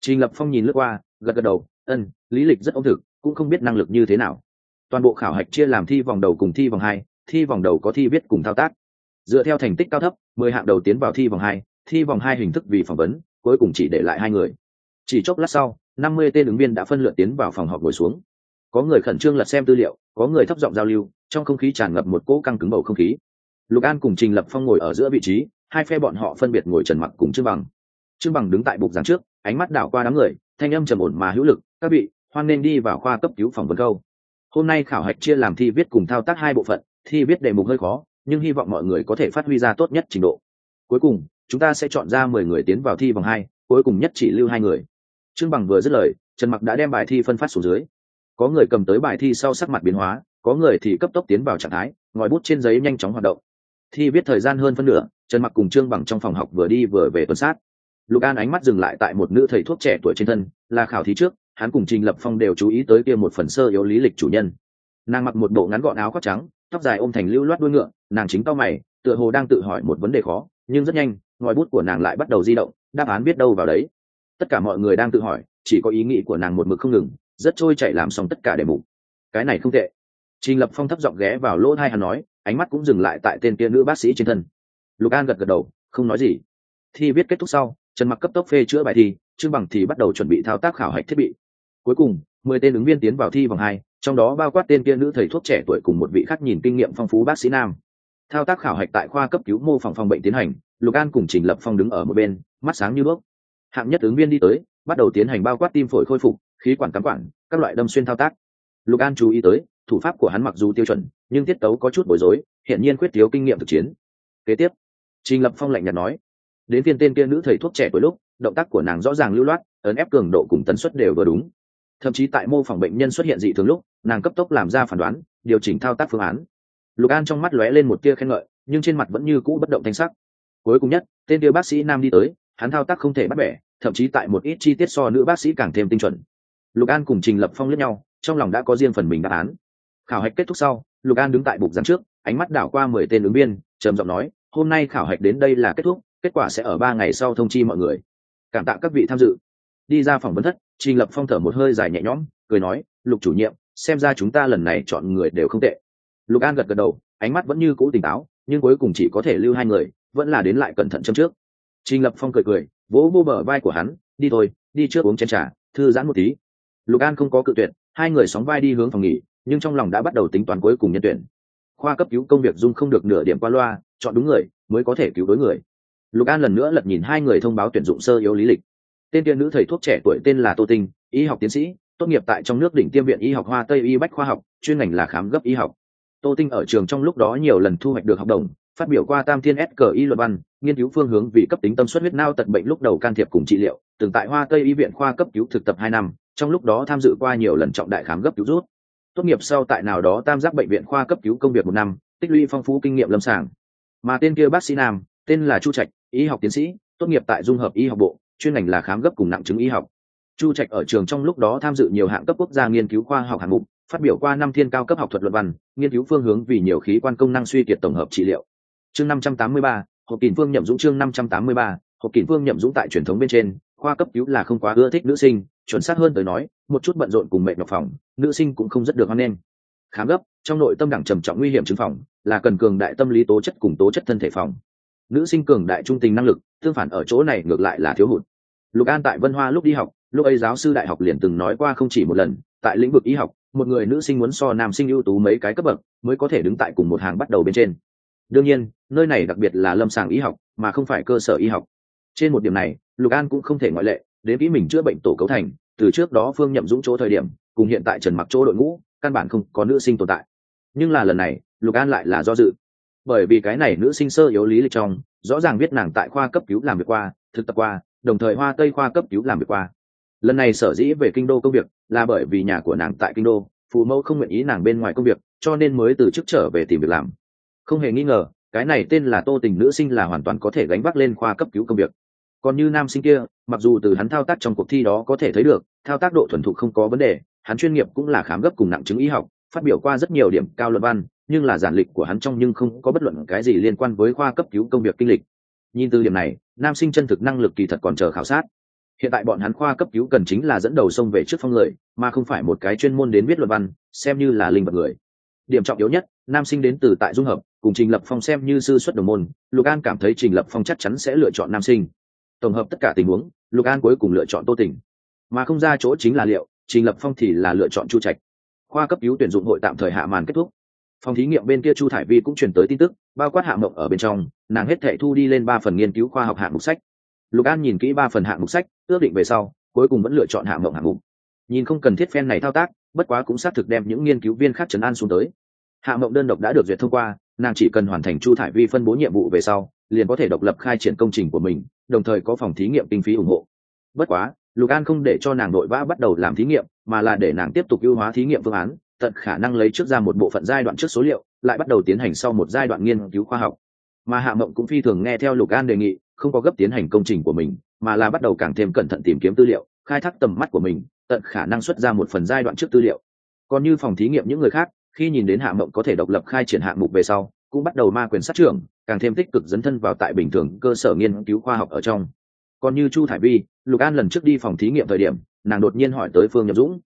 trình lập phong nhìn lướt qua, gật gật đầu ân lý lịch rất ống thực, cũng không biết năng lực như thế nào. Toàn bộ khảo hạch chia làm thi vòng đầu cùng thi vòng hai, thi vòng đầu có thi viết cùng thao tác. Dựa theo thành tích cao thấp, mười hạng đầu tiến vào thi vòng hai, thi vòng hai hình thức vì phỏng vấn, cuối cùng chỉ để lại hai người. Chỉ chốc lát sau, năm mươi tên ứng viên đã phân lượt tiến vào phòng họp ngồi xuống. Có người khẩn trương lật xem tư liệu, có người thấp giọng giao lưu, trong không khí tràn ngập một cỗ căng cứng bầu không khí. Lục an cùng trình lập phong ngồi ở giữa vị trí, hai phe bọn họ phân biệt ngồi trần mặc cùng trương bằng. Trương bằng đứng tại bục giảng trước ánh mắt đảo qua đám người, thanh âm trầm ổn mà hữu lực, các vị, hoan nên đi vào khoa cấp cứu phòng vấn câu. Hôm nay khảo hạch chia làm thi viết cùng thao tác hai bộ phận, thi viết đề mục hơi khó, nhưng hy vọng mọi người có thể phát huy ra tốt nhất trình độ. Cuối cùng, chúng ta sẽ chọn ra mười người tiến vào thi vòng hai, cuối cùng nhất chỉ lưu hai người. Trương bằng vừa dứt lời, trần mặc đã đem bài thi phân phát xuống dưới. Có người cầm tới bài thi sau sắc mặt biến hóa, có người thì cấp tốc tiến vào trạng thái, ngòi bút trên giấy nhanh chóng hoạt động. Thi viết thời gian hơn phân nửa, trần mặc cùng trương bằng trong phòng học vừa đi vừa về tuần sát lục an ánh mắt dừng lại tại một nữ thầy thuốc trẻ tuổi trên thân, là khảo thí trước, hắn cùng trình lập phong đều chú ý tới kia một phần sơ yếu lý lịch chủ nhân. Nàng mặc một bộ ngắn gọn áo khoác trắng, tóc dài ôm thành lưu loát đuôi ngựa, nàng chính to mày, tựa hồ đang tự hỏi một vấn đề khó, nhưng rất nhanh, ngòi bút của nàng lại bắt đầu di động, đáp án biết đâu vào đấy. Tất cả mọi người đang tự hỏi, chỉ có ý nghĩ của nàng một mực không ngừng, rất trôi chạy làm xong tất cả đề mục cái này không tệ. Trình lập phong thấp giọng ghé vào lỗ hai hắn nói, ánh mắt cũng dừng lại tại tên kia nữ bác sĩ trên thân. Lục an gật gật đầu, không nói gì. Thi viết kết thúc sau trần mặc cấp tốc phê chữa bài thi, trương bằng thì bắt đầu chuẩn bị thao tác khảo hạch thiết bị. Cuối cùng, mười tên ứng viên tiến vào thi vòng hai, trong đó bao quát tên kia nữ thầy thuốc trẻ tuổi cùng một vị khách nhìn kinh nghiệm phong phú bác sĩ nam. Thao tác khảo hạch tại khoa cấp cứu mô phòng phòng bệnh tiến hành, lục an cùng trình lập phong đứng ở một bên, mắt sáng như đuốc. Hạng nhất ứng viên đi tới, bắt đầu tiến hành bao quát tim phổi khôi phục, khí quản cắm quản, các loại đâm xuyên thao tác. Lục an chú ý tới, thủ pháp của hắn mặc dù tiêu chuẩn, nhưng tiết tấu có chút bối rối hiện nhiên khuyết thiếu kinh nghiệm thực chiến. Kế tiếp, trình lập phong lạnh nhạt nói đến phiên tên kia nữ thầy thuốc trẻ tuổi lúc, động tác của nàng rõ ràng lưu loát, ấn ép cường độ cùng tần suất đều vừa đúng. Thậm chí tại mô phỏng bệnh nhân xuất hiện dị thường lúc, nàng cấp tốc làm ra phản đoán, điều chỉnh thao tác phương án. Lục an trong mắt lóe lên một tia khen ngợi, nhưng trên mặt vẫn như cũ bất động thanh sắc. Cuối cùng nhất, tên kia bác sĩ nam đi tới, hắn thao tác không thể bắt bẻ, thậm chí tại một ít chi tiết so nữ bác sĩ càng thêm tinh chuẩn. Lục an cùng trình lập phong lẫn nhau, trong lòng đã có riêng phần mình đáp án. Khảo hạch kết thúc sau, lục an đứng tại bục giảng trước, ánh mắt đảo qua mười tên ứng viên, trầm giọng nói, hôm nay khảo hạch đến đây là kết thúc kết quả sẽ ở ba ngày sau thông chi mọi người. Cảm tạ các vị tham dự. Đi ra phòng vấn thất, trình lập phong thở một hơi dài nhẹ nhõm, cười nói, lục chủ nhiệm, xem ra chúng ta lần này chọn người đều không tệ. Lục an gật gật đầu, ánh mắt vẫn như cũ tỉnh táo, nhưng cuối cùng chỉ có thể lưu hai người, vẫn là đến lại cẩn thận châm trước. Trình lập phong cười cười, vỗ vô bờ vai của hắn, đi thôi, đi trước uống chén trà. thư giãn một tí. Lục an không có cự tuyệt, hai người sóng vai đi hướng phòng nghỉ, nhưng trong lòng đã bắt đầu tính toán cuối cùng nhân tuyển. Khoa cấp cứu công việc dung không được nửa điểm qua loa, chọn đúng người, mới có thể cứu đối người lục an lần nữa lật nhìn hai người thông báo tuyển dụng sơ yếu lý lịch. Tên tiên nữ thầy thuốc trẻ tuổi tên là tô tinh, y học tiến sĩ, tốt nghiệp tại trong nước đỉnh tiêm viện y học hoa tây y bách khoa học, chuyên ngành là khám gấp y học. Tô tinh ở trường trong lúc đó nhiều lần thu hoạch được học đồng, phát biểu qua tam thiên s cờ y luật văn, nghiên cứu phương hướng vì cấp tính tâm suất huyết nao tật bệnh lúc đầu can thiệp cùng trị liệu, từng tại hoa tây y viện khoa cấp cứu thực tập hai năm, trong lúc đó tham dự qua nhiều lần trọng đại khám gấp cứu rút. Tốt nghiệp sau tại nào đó tam giác bệnh viện khoa cấp cứu công việc một năm, tích lũy phong phú kinh nghiệm lâm sàng. Mà tên kia bác sĩ nam tên là chu trạch, y học tiến sĩ, tốt nghiệp tại dung hợp y học bộ, chuyên ngành là khám gấp cùng nặng chứng y học. Chu trạch ở trường trong lúc đó tham dự nhiều hạng cấp quốc gia nghiên cứu khoa học hạng mục, phát biểu qua năm thiên cao cấp học thuật luận văn, nghiên cứu phương hướng vì nhiều khí quan công năng suy kiệt tổng hợp trị liệu. Chương năm trăm tám mươi ba hộp kỳn phương nhậm dũng chương năm trăm tám mươi ba hộp kỳn phương nhậm dũng tại truyền thống bên trên, khoa cấp cứu là không quá ưa thích nữ sinh, chuẩn xác hơn tới nói, một chút bận rộn cùng mệnh nhọc phòng, nữ sinh cũng không rất được hoan nghênh. Khám gấp, trong nội tâm đẳng trầm trọng nguy hiểm chứng phòng, là cần cường đại tâm lý tố chất cùng tố chất thân thể phòng nữ sinh cường đại trung tình năng lực, tương phản ở chỗ này ngược lại là thiếu hụt. Lục an tại vân hoa lúc đi học, lúc ấy giáo sư đại học liền từng nói qua không chỉ một lần, tại lĩnh vực y học, một người nữ sinh muốn so nam sinh ưu tú mấy cái cấp bậc mới có thể đứng tại cùng một hàng bắt đầu bên trên. Đương nhiên, nơi này đặc biệt là lâm sàng y học, mà không phải cơ sở y học. Trên một điểm này, lục an cũng không thể ngoại lệ, đến kỹ mình chữa bệnh tổ cấu thành, từ trước đó phương nhậm dũng chỗ thời điểm, cùng hiện tại trần mặc chỗ đội ngũ, căn bản không có nữ sinh tồn tại. Nhưng là lần này, lục an lại là do dự bởi vì cái này nữ sinh sơ yếu lý lịch trong, rõ ràng biết nàng tại khoa cấp cứu làm việc qua, thực tập qua, đồng thời hoa tây khoa cấp cứu làm việc qua. Lần này sở dĩ về kinh đô công việc là bởi vì nhà của nàng tại kinh đô, phụ mẫu không nguyện ý nàng bên ngoài công việc, cho nên mới từ chức trở về tìm việc làm. Không hề nghi ngờ, cái này tên là tô tình nữ sinh là hoàn toàn có thể gánh vác lên khoa cấp cứu công việc. Còn như nam sinh kia, mặc dù từ hắn thao tác trong cuộc thi đó có thể thấy được, thao tác độ thuần thục không có vấn đề, hắn chuyên nghiệp cũng là khám gấp cùng nặng chứng y học phát biểu qua rất nhiều điểm cao luận văn, nhưng là giản lịch của hắn trong nhưng không có bất luận cái gì liên quan với khoa cấp cứu công việc kinh lịch. Nhìn từ điểm này, nam sinh chân thực năng lực kỳ thật còn chờ khảo sát. Hiện tại bọn hắn khoa cấp cứu cần chính là dẫn đầu sông về trước phong người mà không phải một cái chuyên môn đến viết luận văn, xem như là linh vật người. Điểm trọng yếu nhất, nam sinh đến từ tại dung hợp, cùng trình lập phong xem như sư xuất đồng môn, lục an cảm thấy trình lập phong chắc chắn sẽ lựa chọn nam sinh. Tổng hợp tất cả tình huống, lục an cuối cùng lựa chọn tô tình. Mà không ra chỗ chính là liệu, trình lập phong thì là lựa chọn chu trạch khoa cấp cứu tuyển dụng hội tạm thời hạ màn kết thúc. Phòng thí nghiệm bên kia chu thải vi cũng truyền tới tin tức, bao quát hạ mộng ở bên trong, nàng hết thệ thu đi lên ba phần nghiên cứu khoa học hạng mục sách. Lục an nhìn kỹ ba phần hạng mục sách, ước định về sau, cuối cùng vẫn lựa chọn hạng mộng hạng mục. Nhìn không cần thiết phen này thao tác, bất quá cũng xác thực đem những nghiên cứu viên khác trấn an xuống tới. Hạ mộng đơn độc đã được duyệt thông qua, nàng chỉ cần hoàn thành chu thải vi phân bố nhiệm vụ về sau, liền có thể độc lập khai triển công trình của mình, đồng thời có phòng thí nghiệm kinh phí ủng hộ. Bất quá lục an không để cho nàng nội vã bắt đầu làm thí nghiệm, mà là để nàng tiếp tục ưu hóa thí nghiệm phương án, tận khả năng lấy trước ra một bộ phận giai đoạn trước số liệu, lại bắt đầu tiến hành sau một giai đoạn nghiên cứu khoa học. Mà hạ mộng cũng phi thường nghe theo lục an đề nghị, không có gấp tiến hành công trình của mình, mà là bắt đầu càng thêm cẩn thận tìm kiếm tư liệu, khai thác tầm mắt của mình, tận khả năng xuất ra một phần giai đoạn trước tư liệu. Còn như phòng thí nghiệm những người khác, khi nhìn đến hạ mộng có thể độc lập khai triển hạng mục về sau, cũng bắt đầu ma quyền sát trưởng, càng thêm tích cực dấn thân vào tại bình thường cơ sở nghiên cứu khoa học ở trong. Còn như chu thải vi lục an lần trước đi phòng thí nghiệm thời điểm, nàng đột nhiên hỏi tới phương nhậm dũng.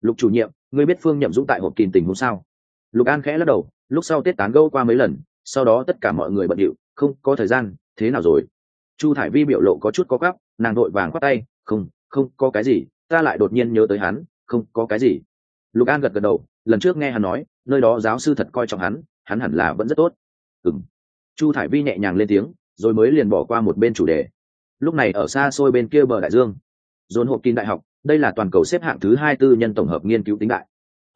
Lục chủ nhiệm, ngươi biết phương nhậm dũng tại hộp kìm tình huống sao? Lục an khẽ lắc đầu, lúc sau tết tán gâu qua mấy lần, sau đó tất cả mọi người bận điệu, không, có thời gian, thế nào rồi? Chu thải vi biểu lộ có chút có gắp nàng đội vàng khoác tay, không không có cái gì, ta lại đột nhiên nhớ tới hắn, không có cái gì. Lục an gật gật đầu, lần trước nghe hắn nói, nơi đó giáo sư thật coi trọng hắn hắn hẳn là vẫn rất tốt. Ừng chu thải vi nhẹ nhàng lên tiếng, rồi mới liền bỏ qua một bên chủ đề lúc này ở xa xôi bên kia bờ đại dương. Dồn hộp kín đại học, đây là toàn cầu xếp hạng thứ hai tư nhân tổng hợp nghiên cứu tính đại.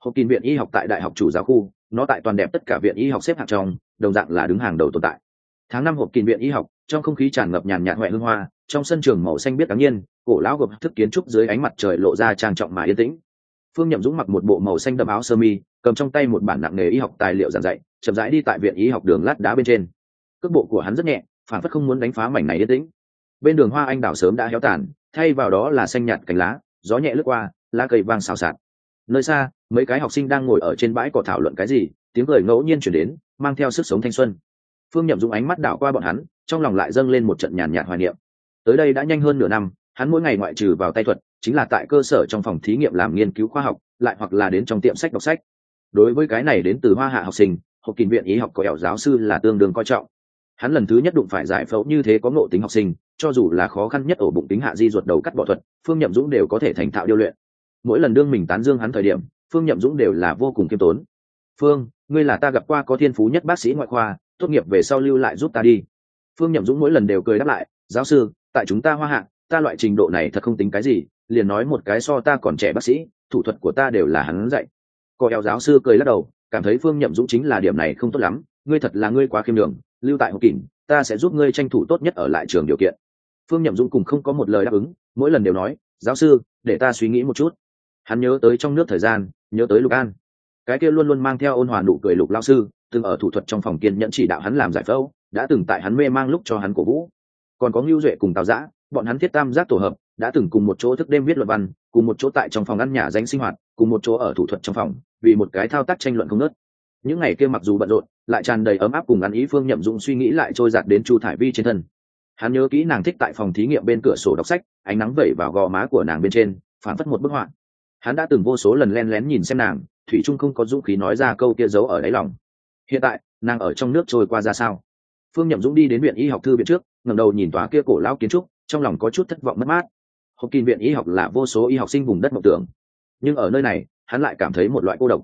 Hộp kín viện y học tại đại học chủ giáo khu, nó tại toàn đẹp tất cả viện y học xếp hạng trong, đồng dạng là đứng hàng đầu tồn tại. Tháng năm hộp kín viện y học, trong không khí tràn ngập nhàn nhạt huệ hương hoa, trong sân trường màu xanh biết đáng nhiên, cổ lão gộp thức kiến trúc dưới ánh mặt trời lộ ra trang trọng mà yên tĩnh. Phương nhậm dũng mặc một bộ màu xanh đậm áo sơ mi, cầm trong tay một bản nặng nghề y học tài liệu giảng dạy, chậm rãi đi tại viện y học đường lát đá bên trên. Cước bộ của hắn rất nhẹ, phản phất không muốn đánh phá mảnh này yên tĩnh bên đường hoa anh đào sớm đã héo tàn, thay vào đó là xanh nhạt cánh lá, gió nhẹ lướt qua, lá cây vang xào xạc. Nơi xa, mấy cái học sinh đang ngồi ở trên bãi cỏ thảo luận cái gì, tiếng cười ngẫu nhiên chuyển đến, mang theo sức sống thanh xuân. Phương nhậm dùng ánh mắt đảo qua bọn hắn, trong lòng lại dâng lên một trận nhàn nhạt hoài niệm. Tới đây đã nhanh hơn nửa năm, hắn mỗi ngày ngoại trừ vào tay thuật, chính là tại cơ sở trong phòng thí nghiệm làm nghiên cứu khoa học, lại hoặc là đến trong tiệm sách đọc sách. Đối với cái này đến từ hoa hạ học sinh, học kỳ viện y học có ẻo giáo sư là tương đương coi trọng. Hắn lần thứ nhất đụng phải giải phẫu như thế có ngộ tính học sinh cho dù là khó khăn nhất ổ bụng tính hạ di ruột đầu cắt bỏ thuật, phương nhậm dũng đều có thể thành thạo điêu luyện. Mỗi lần đương mình tán dương hắn thời điểm, phương nhậm dũng đều là vô cùng kiêm tốn. Phương, ngươi là ta gặp qua có thiên phú nhất bác sĩ ngoại khoa, tốt nghiệp về sau lưu lại giúp ta đi. Phương nhậm dũng mỗi lần đều cười đáp lại, giáo sư, tại chúng ta hoa hạ, ta loại trình độ này thật không tính cái gì, liền nói một cái so ta còn trẻ bác sĩ, thủ thuật của ta đều là hắn dạy. Có eo giáo sư cười lắc đầu, cảm thấy phương nhậm dũng chính là điểm này không tốt lắm, ngươi thật là ngươi quá khiêm đường lưu tại hậu kỳnh ta sẽ giúp ngươi tranh thủ tốt nhất ở lại trường điều kiện phương nhậm dũng cùng không có một lời đáp ứng, mỗi lần đều nói, giáo sư, để ta suy nghĩ một chút. Hắn nhớ tới trong nước thời gian, nhớ tới lục an. Cái kia luôn luôn mang theo ôn hòa nụ cười lục lao sư, từng ở thủ thuật trong phòng kiên nhẫn chỉ đạo hắn làm giải phẫu, đã từng tại hắn mê mang lúc cho hắn cổ vũ. Còn có ngưu duệ cùng tào giã, bọn hắn thiết tam giác tổ hợp, đã từng cùng một chỗ thức đêm viết luận văn, cùng một chỗ tại trong phòng ăn nhà danh sinh hoạt, cùng một chỗ ở thủ thuật trong phòng, vì một cái thao tác tranh luận không nớt những ngày kia mặc dù bận rộn, lại tràn đầy ấm áp cùng ăn ý phương nhậm dũng suy nghĩ lại trôi giạt đến chu thải vi trên thân hắn nhớ kỹ nàng thích tại phòng thí nghiệm bên cửa sổ đọc sách, ánh nắng vẩy vào gò má của nàng bên trên, phản phất một bức họa. Hắn đã từng vô số lần len lén nhìn xem nàng, thủy trung không có dũng khí nói ra câu kia giấu ở đáy lòng. Hiện tại, nàng ở trong nước trôi qua ra sao? Phương nhậm dũng đi đến viện y học thư viện trước, ngẩng đầu nhìn tòa kia cổ lão kiến trúc, trong lòng có chút thất vọng mất mát. Học kỳ viện y học là vô số y học sinh vùng đất mộng tưởng. Nhưng ở nơi này, hắn lại cảm thấy một loại cô độc.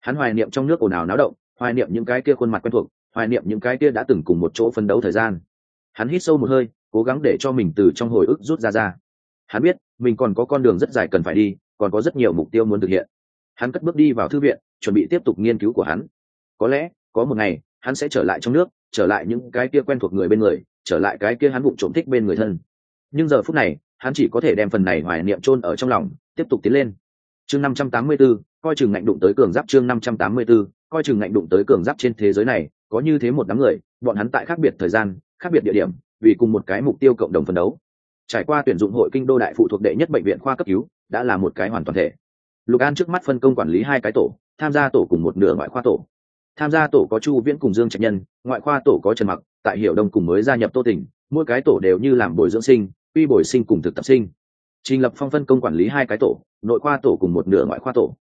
Hắn hoài niệm trong nước ồn ào náo động, hoài niệm những cái kia khuôn mặt quen thuộc, hoài niệm những cái kia đã từng cùng một chỗ phấn đấu thời gian hắn hít sâu một hơi cố gắng để cho mình từ trong hồi ức rút ra ra. Hắn biết mình còn có con đường rất dài cần phải đi còn có rất nhiều mục tiêu muốn thực hiện. Hắn cất bước đi vào thư viện chuẩn bị tiếp tục nghiên cứu của hắn. Có lẽ có một ngày hắn sẽ trở lại trong nước trở lại những cái kia quen thuộc người bên người trở lại cái kia hắn bụng trộm thích bên người thân. Nhưng giờ phút này hắn chỉ có thể đem phần này hoài niệm chôn ở trong lòng tiếp tục tiến lên. Chương năm trăm tám mươi 584, coi chừng ngạnh đụng tới cường giáp chương năm trăm tám mươi 584, coi chừng ngạnh đụng tới cường giáp trên thế giới này có như thế một đám người bọn hắn tại khác biệt thời gian khác biệt địa điểm, vì cùng một cái mục tiêu cộng đồng phấn đấu. Trải qua tuyển dụng hội kinh đô đại phụ thuộc đệ nhất bệnh viện khoa cấp cứu, đã là một cái hoàn toàn thể. Lục an trước mắt phân công quản lý hai cái tổ, tham gia tổ cùng một nửa ngoại khoa tổ. Tham gia tổ có chu viễn cùng dương trạch nhân, ngoại khoa tổ có trần mặc, tại hiểu đông cùng mới gia nhập tô tỉnh mỗi cái tổ đều như làm bồi dưỡng sinh, quy bồi sinh cùng thực tập sinh. Trình lập phong phân công quản lý hai cái tổ, nội khoa tổ cùng một nửa ngoại khoa tổ.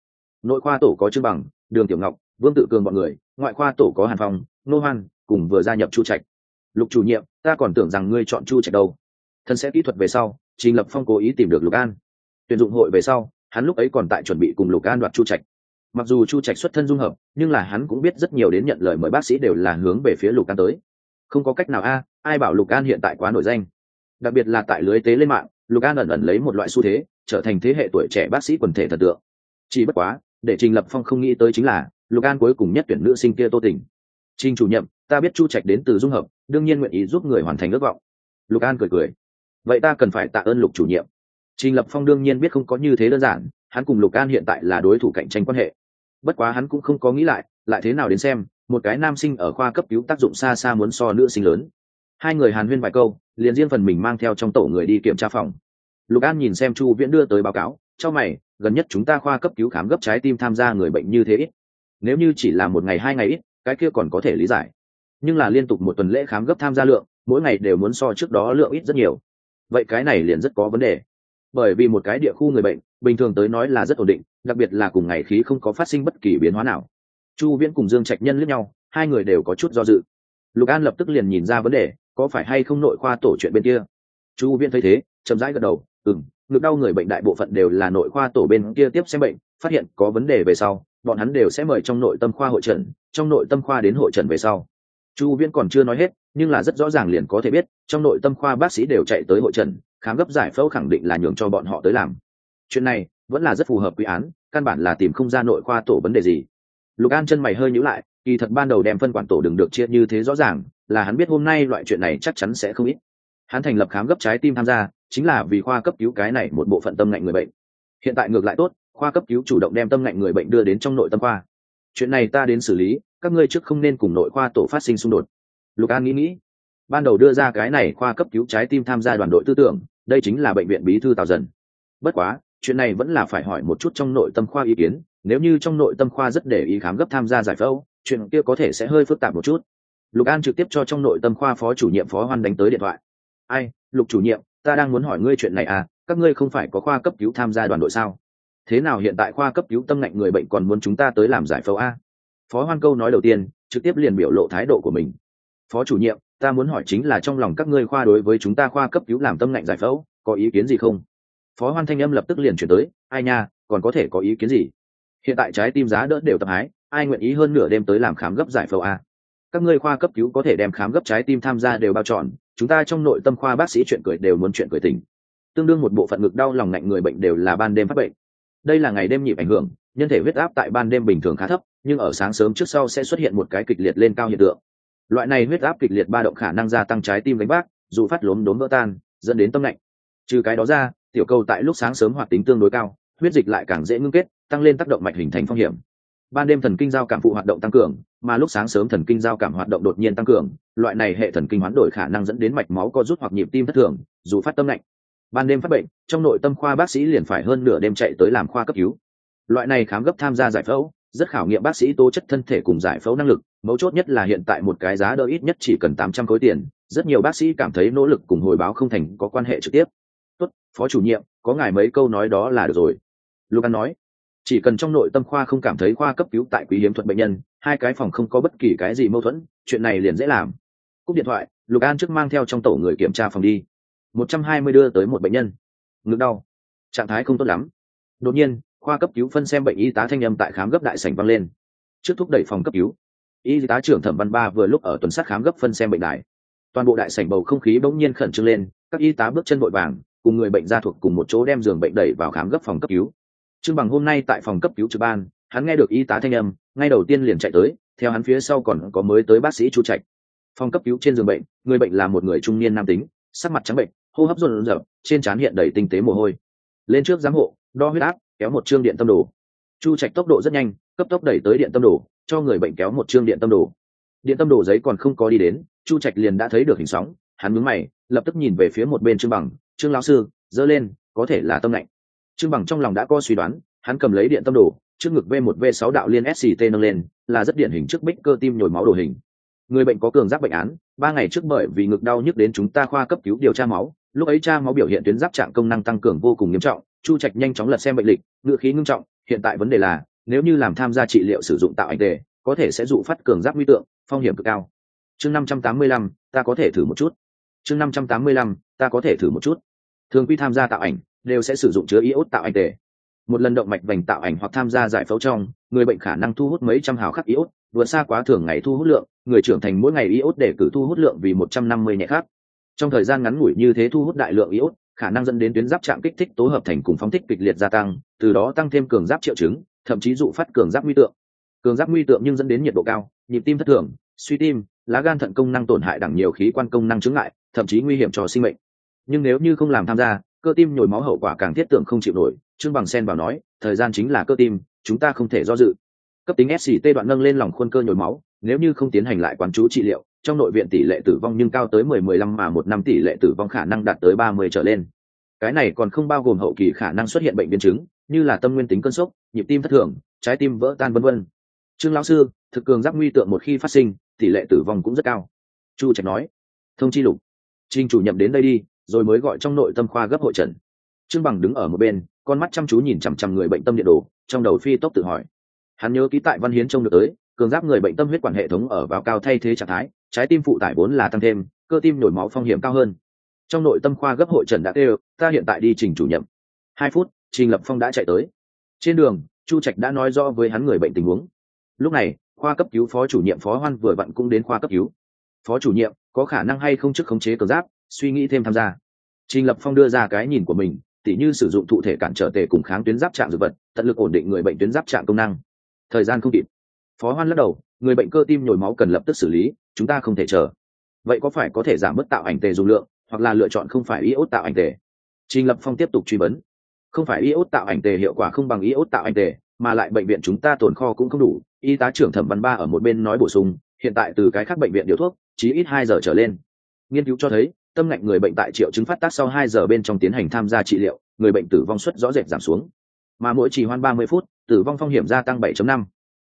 Nội khoa tổ có trương bằng, đường tiểu ngọc, vương tự cường b ọ n người, ngoại khoa tổ có hàn phong, nô hoan, cùng vừa gia nhập chu trạch lục chủ nhiệm, ta còn tưởng rằng ngươi chọn chu trạch đâu. Thân sẽ kỹ thuật về sau, trình lập phong cố ý tìm được lục an. Tuyển dụng hội về sau, hắn lúc ấy còn tại chuẩn bị cùng lục an đoạt chu trạch. Mặc dù chu trạch xuất thân dung hợp, nhưng là hắn cũng biết rất nhiều đến nhận lời mời bác sĩ đều là hướng về phía lục an tới. Không có cách nào a, ai bảo lục an hiện tại quá nổi danh. Đặc biệt là tại lưới tế lên mạng, lục an ẩn ẩn lấy một loại xu thế, trở thành thế hệ tuổi trẻ bác sĩ quần thể thần tượng. Chỉ bất quá, để trình lập phong không nghĩ tới chính là, lục an cuối cùng nhất tuyển nữ sinh kia tô tình. Trình chủ nhiệm ta biết chu trạch đến từ dung hợp, đương nhiên nguyện ý giúp người hoàn thành ước vọng. Lục an cười cười. Vậy ta cần phải tạ ơn lục chủ nhiệm. Trình lập phong đương nhiên biết không có như thế đơn giản, hắn cùng lục an hiện tại là đối thủ cạnh tranh quan hệ. Bất quá hắn cũng không có nghĩ lại lại thế nào đến xem, một cái nam sinh ở khoa cấp cứu tác dụng xa xa muốn so nữ sinh lớn. Hai người hàn huyên vài câu, liền riêng phần mình mang theo trong tổ người đi kiểm tra phòng. Lục an nhìn xem chu viễn đưa tới báo cáo, cho mày, gần nhất chúng ta khoa cấp cứu khám gấp trái tim tham gia người bệnh như thế ít. Nếu như chỉ là một ngày hai ngày ít, cái kia còn có thể lý giải nhưng là liên tục một tuần lễ khám gấp tham gia lượng, mỗi ngày đều muốn so trước đó lượng ít rất nhiều. Vậy cái này liền rất có vấn đề. Bởi vì một cái địa khu người bệnh, bình thường tới nói là rất ổn định, đặc biệt là cùng ngày khí không có phát sinh bất kỳ biến hóa nào. Chu viễn cùng dương trạch nhân lướt nhau, hai người đều có chút do dự. Lục an lập tức liền nhìn ra vấn đề, có phải hay không nội khoa tổ chuyện bên kia? Chu viễn thấy thế, chậm rãi gật đầu ừ m ngực đau người bệnh đại bộ phận đều là nội khoa tổ bên kia tiếp xem bệnh, phát hiện có vấn đề về sau, bọn hắn đều sẽ mời trong nội tâm khoa hội trần trong nội tâm khoa đến hội trần về sau chu viễn còn chưa nói hết, nhưng là rất rõ ràng liền có thể biết, trong nội tâm khoa bác sĩ đều chạy tới hội trần, khám gấp giải phẫu khẳng định là nhường cho bọn họ tới làm. Chuyện này vẫn là rất phù hợp quy án, căn bản là tìm không ra nội khoa tổ vấn đề gì. Lục an chân mày hơi nhữ lại, kỳ thật ban đầu đem phân quản tổ đừng được chia như thế rõ ràng, là hắn biết hôm nay loại chuyện này chắc chắn sẽ không ít. Hắn thành lập khám gấp trái tim tham gia, chính là vì khoa cấp cứu cái này một bộ phận tâm ngạnh người bệnh. Hiện tại ngược lại tốt, khoa cấp cứu chủ động đem tâm ngạnh người bệnh đưa đến trong nội tâm khoa. Chuyện này ta đến xử lý các ngươi trước không nên cùng nội khoa tổ phát sinh xung đột. Lục an nghĩ nghĩ, ban đầu đưa ra cái này khoa cấp cứu trái tim tham gia đoàn đội tư tưởng, đây chính là bệnh viện bí thư tào dần. Bất quá, chuyện này vẫn là phải hỏi một chút trong nội tâm khoa ý kiến, nếu như trong nội tâm khoa rất để ý khám gấp tham gia giải phẫu, chuyện kia có thể sẽ hơi phức tạp một chút. Lục an trực tiếp cho trong nội tâm khoa phó chủ nhiệm phó hoan đánh tới điện thoại. Ai, lục chủ nhiệm, ta đang muốn hỏi ngươi chuyện này à các ngươi không phải có khoa cấp cứu tham gia đoàn đội sao? Thế nào hiện tại khoa cấp cứu tâm ngạnh người bệnh còn muốn chúng ta tới làm giải phẫu a? Phó hoan câu nói đầu tiên, trực tiếp liền biểu lộ thái độ của mình. Phó chủ nhiệm, ta muốn hỏi chính là trong lòng các ngươi khoa đối với chúng ta khoa cấp cứu làm tâm ngạnh giải phẫu, có ý kiến gì không? Phó hoan thanh âm lập tức liền chuyển tới, ai nha, còn có thể có ý kiến gì? Hiện tại trái tim giá đỡ đều tập hái, ai nguyện ý hơn nửa đêm tới làm khám gấp giải phẫu a? Các ngươi khoa cấp cứu có thể đem khám gấp trái tim tham gia đều bao trọn, chúng ta trong nội tâm khoa bác sĩ chuyện cười đều muốn chuyện cười tình. Tương đương một bộ phận ngực đau lòng ngạnh người bệnh đều là ban đêm phát bệnh. Đây là ngày đêm nhịp ảnh hưởng, nhân thể huyết áp tại ban đêm bình thường khá thấp nhưng ở sáng sớm trước sau sẽ xuất hiện một cái kịch liệt lên cao hiện tượng. Loại này huyết áp kịch liệt ba động khả năng gia tăng trái tim đánh bác dù phát lốm đốm vỡ tan, dẫn đến tâm lạnh. Trừ cái đó ra, tiểu cầu tại lúc sáng sớm hoạt tính tương đối cao, huyết dịch lại càng dễ ngưng kết, tăng lên tác động mạch hình thành phong hiểm. Ban đêm thần kinh giao cảm phụ hoạt động tăng cường, mà lúc sáng sớm thần kinh giao cảm hoạt động đột nhiên tăng cường, loại này hệ thần kinh hoán đổi khả năng dẫn đến mạch máu co rút hoặc nhịp tim thất thường, dù phát tâm lạnh. Ban đêm phát bệnh, trong nội tâm khoa bác sĩ liền phải hơn nửa đêm chạy tới làm khoa cấp cứu. Loại này khám gấp tham gia giải phẫu rất khảo nghiệm bác sĩ tố chất thân thể cùng giải phẫu năng lực, mấu chốt nhất là hiện tại một cái giá đỡ ít nhất chỉ cần tám trăm khối tiền, rất nhiều bác sĩ cảm thấy nỗ lực cùng hồi báo không thành có quan hệ trực tiếp. Tốt, phó chủ nhiệm, có ngài mấy câu nói đó là được rồi. Lục an nói. Chỉ cần trong nội tâm khoa không cảm thấy khoa cấp cứu tại quý hiếm thuận bệnh nhân, hai cái phòng không có bất kỳ cái gì mâu thuẫn, chuyện này liền dễ làm. Cúp điện thoại, lục an trước mang theo trong tổ người kiểm tra phòng đi. Một trăm hai mươi đưa tới một bệnh nhân. Ngực đau. Trạng thái không tốt lắm. Đột nhiên khoa cấp cứu phân xem bệnh y tá thanh âm tại khám gấp đại sảnh vang lên. Trước thúc đẩy phòng cấp cứu, y tá trưởng thẩm văn ba vừa lúc ở tuần sát khám gấp phân xem bệnh đài. Toàn bộ đại sảnh bầu không khí bỗng nhiên khẩn trương lên, các y tá bước chân vội vàng, cùng người bệnh ra thuộc cùng một chỗ đem giường bệnh đẩy vào khám gấp phòng cấp cứu. Trương bằng hôm nay tại phòng cấp cứu trực ban, hắn nghe được y tá thanh âm, ngay đầu tiên liền chạy tới, theo hắn phía sau còn có mới tới bác sĩ chu trạch. Phòng cấp cứu trên giường bệnh, người bệnh là một người trung niên nam tính, sắc mặt trắng bệnh, hô hấp rộn rợp trên trán hiện đầy tinh tế mồ hôi. Lên trước giám hộ, đo huyết áp kéo một chương điện tâm đồ. Chu trạch tốc độ rất nhanh, cấp tốc đẩy tới điện tâm đồ, cho người bệnh kéo một chương điện tâm đồ. Điện tâm đồ giấy còn không có đi đến, chu trạch liền đã thấy được hình sóng, hắn mướn mày, lập tức nhìn về phía một bên trương bằng, trương lão sư, dơ lên, có thể là tâm lạnh. Trương bằng trong lòng đã có suy đoán, hắn cầm lấy điện tâm đồ, trước ngực v một v sáu đạo liên sct nâng lên, là rất điển hình trước bích cơ tim nhồi máu đồ hình. Người bệnh có cường giác bệnh án, ba ngày trước bởi vì ngực đau nhức đến chúng ta khoa cấp cứu điều tra máu lúc ấy cha máu biểu hiện tuyến giáp trạng công năng tăng cường vô cùng nghiêm trọng, chu trạch nhanh chóng lật xem bệnh lịch ngựa khí ngưng trọng, hiện tại vấn đề là, nếu như làm tham gia trị liệu sử dụng tạo ảnh tề, có thể sẽ dụ phát cường giáp nguy tượng, phong hiểm cực cao. Chương năm trăm tám mươi lăm, ta có thể thử một chút. Chương năm trăm tám mươi lăm, ta có thể thử một chút. Thường quy tham gia tạo ảnh, đều sẽ sử dụng chứa iốt tạo ảnh tề. Một lần động mạch vành tạo ảnh hoặc tham gia giải phẫu trong, người bệnh khả năng thu hút mấy trăm hào khắc iốt, vượt xa quá thường ngày thu hút lượng, người trưởng thành mỗi ngày iốt để cử thu hút lượng vì một trăm năm mươi nhẹ khác trong thời gian ngắn ngủi như thế thu hút đại lượng iốt, khả năng dẫn đến tuyến giáp trạng kích thích tố hợp thành cùng phóng thích kịch liệt gia tăng, từ đó tăng thêm cường giáp triệu chứng, thậm chí dụ phát cường giáp nguy tượng. Cường giáp nguy tượng nhưng dẫn đến nhiệt độ cao, nhịp tim thất thường, suy tim, lá gan thận công năng tổn hại đẳng nhiều khí quan công năng chứng ngại, thậm chí nguy hiểm cho sinh mệnh. Nhưng nếu như không làm tham gia, cơ tim nhồi máu hậu quả càng thiết tưởng không chịu nổi, trương bằng sen vào nói, thời gian chính là cơ tim, chúng ta không thể do dự. Cấp tính sct đoạn nâng lên lòng khuôn cơ nhồi máu, nếu như không tiến hành lại quán chú trị liệu trong nội viện tỷ lệ tử vong nhưng cao tới 10-15 mà một năm tỷ lệ tử vong khả năng đạt tới 30 trở lên. Cái này còn không bao gồm hậu kỳ khả năng xuất hiện bệnh biến chứng, như là tâm nguyên tính cơn sốc, nhịp tim thất thường, trái tim vỡ tan vân vân. Trương lão sư, thực cường giáp nguy tượng một khi phát sinh, tỷ lệ tử vong cũng rất cao. Chu Trạch nói. Thông chi lục. Trình chủ nhậm đến đây đi, rồi mới gọi trong nội tâm khoa gấp hội trần. Trương Bằng đứng ở một bên, con mắt chăm chú nhìn chằm chằm người bệnh tâm địa đồ, trong đầu phi tốc tự hỏi. Hắn nhớ ký tại văn hiến trông được tới, cường giáp người bệnh tâm huyết quản hệ thống ở vào cao thay thế trạng thái, trái tim phụ tải vốn là tăng thêm, cơ tim nổi máu phong hiểm cao hơn. Trong nội tâm khoa gấp hội trần đã kêu, ta hiện tại đi trình chủ nhiệm. Hai phút, trình lập phong đã chạy tới. Trên đường, chu trạch đã nói rõ với hắn người bệnh tình huống. Lúc này, khoa cấp cứu phó chủ nhiệm phó hoan vừa vặn cũng đến khoa cấp cứu. Phó chủ nhiệm, có khả năng hay không chức khống chế cờ giáp? Suy nghĩ thêm tham gia. Trình lập phong đưa ra cái nhìn của mình, tỉ như sử dụng thụ thể cản trở tề cùng kháng tuyến giáp trạm dược vật, tận lực ổn định người bệnh tuyến giáp trạm công năng. Thời gian không kịp. Phó hoan lắc đầu, người bệnh cơ tim nhồi máu cần lập tức xử lý chúng ta không thể chờ. Vậy có phải có thể giảm bớt tạo ảnh tề dùng lượng, hoặc là lựa chọn không phải iốt tạo ảnh tề? Trình lập phong tiếp tục truy vấn. Không phải iốt tạo ảnh tề hiệu quả không bằng iốt tạo ảnh tề, mà lại bệnh viện chúng ta tồn kho cũng không đủ. Y tá trưởng thẩm văn ba ở một bên nói bổ sung, hiện tại từ cái khác bệnh viện điều thuốc, chỉ ít hai giờ trở lên. Nghiên cứu cho thấy, tâm ngạnh người bệnh tại triệu chứng phát tác sau hai giờ bên trong tiến hành tham gia trị liệu, người bệnh tử vong suất rõ rệt giảm xuống. Mà mỗi chỉ hoan ba mươi phút, tử vong phong hiểm gia tăng 7 năm.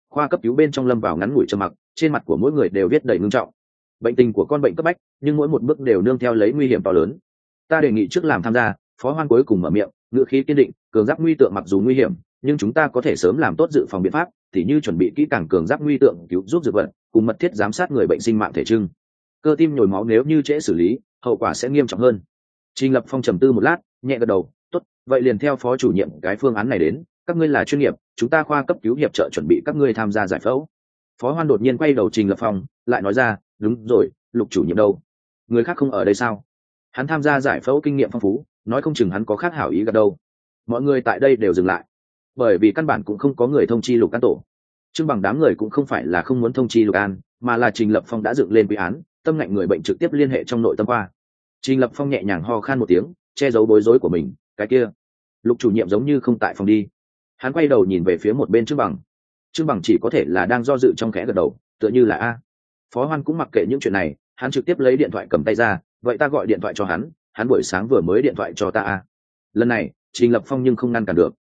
Khoa cấp cứu bên trong lâm vào ngắn ngủi trầm mặc trên mặt của mỗi người đều viết đầy ngưng trọng. Bệnh tình của con bệnh cấp bách, nhưng mỗi một bước đều nương theo lấy nguy hiểm to lớn. Ta đề nghị trước làm tham gia, phó hoan cuối cùng mở miệng, ngựa khí kiên định, cường giáp nguy tượng mặc dù nguy hiểm, nhưng chúng ta có thể sớm làm tốt dự phòng biện pháp thì như chuẩn bị kỹ càng cường giáp nguy tượng cứu giúp dược vật, cùng mật thiết giám sát người bệnh sinh mạng thể trưng. Cơ tim nhồi máu nếu như trễ xử lý, hậu quả sẽ nghiêm trọng hơn. Trình lập phong trầm tư một lát, nhẹ gật đầu, tốt, vậy liền theo phó chủ nhiệm cái phương án này đến, các ngươi là chuyên nghiệp, chúng ta khoa cấp cứu hiệp trợ chuẩn bị các ngươi tham gia giải phẫu phó hoan đột nhiên quay đầu trình lập phong, lại nói ra, đúng rồi, lục chủ nhiệm đâu? Người khác không ở đây sao? Hắn tham gia giải phẫu kinh nghiệm phong phú, nói không chừng hắn có khác hảo ý gặp đâu. Mọi người tại đây đều dừng lại. Bởi vì căn bản cũng không có người thông chi lục an tổ. Chưng bằng đám người cũng không phải là không muốn thông chi lục an, mà là trình lập phong đã dựng lên quy án, tâm ngạnh người bệnh trực tiếp liên hệ trong nội tâm khoa trình lập phong nhẹ nhàng ho khan một tiếng, che giấu bối rối của mình, cái kia, lục chủ nhiệm giống như không tại phòng đi. Hắn quay đầu nhìn về phía một bên trước bằng trương bằng chỉ có thể là đang do dự trong khẽ gật đầu, tựa như là a. Phó hoan cũng mặc kệ những chuyện này, hắn trực tiếp lấy điện thoại cầm tay ra, vậy ta gọi điện thoại cho hắn hắn buổi sáng vừa mới điện thoại cho ta a. Lần này, trình lập phong nhưng không ngăn cản được.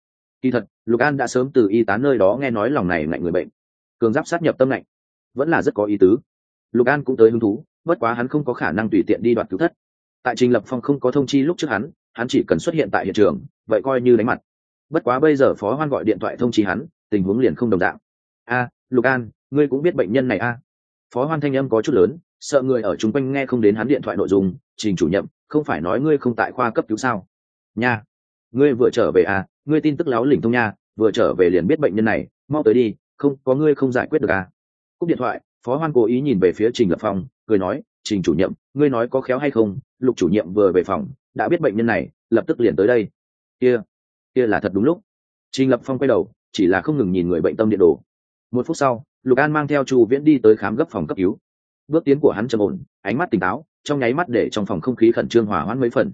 Kỳ thật, lục an đã sớm từ y tá nơi đó nghe nói lòng này ngạnh người bệnh. Cường giáp sát nhập tâm lạnh vẫn là rất có ý tứ. Lục an cũng tới hứng thú, bất quá hắn không có khả năng tùy tiện đi đoạt cứu thất. Tại trình lập phong không có thông chi lúc trước hắn hắn chỉ cần xuất hiện tại hiện trường, vậy coi như đánh mặt. Bất quá bây giờ phó hoan gọi điện thoại thông chi hắn tình huống liền không đồng dạng. A, lục an, ngươi cũng biết bệnh nhân này a. Phó hoan thanh âm có chút lớn, sợ người ở chung quanh nghe không đến hắn điện thoại nội dung, trình chủ nhiệm, không phải nói ngươi không tại khoa cấp cứu sao? Nha, ngươi vừa trở về à ngươi tin tức láo lỉnh thông nha, vừa trở về liền biết bệnh nhân này, mau tới đi, không, có ngươi không giải quyết được à. Cúp điện thoại, phó hoan cố ý nhìn về phía trình lập phong, cười nói, trình chủ nhiệm, ngươi nói có khéo hay không? Lục chủ nhiệm vừa về phòng, đã biết bệnh nhân này, lập tức liền tới đây. Kia kia là thật đúng lúc. Trình lập phong quay đầu chỉ là không ngừng nhìn người bệnh tâm điện đồ. Một phút sau, lục an mang theo chu viễn đi tới khám gấp phòng cấp cứu. Bước tiến của hắn trầm ổn, ánh mắt tỉnh táo, trong nháy mắt để trong phòng không khí khẩn trương hỏa hoãn mấy phần.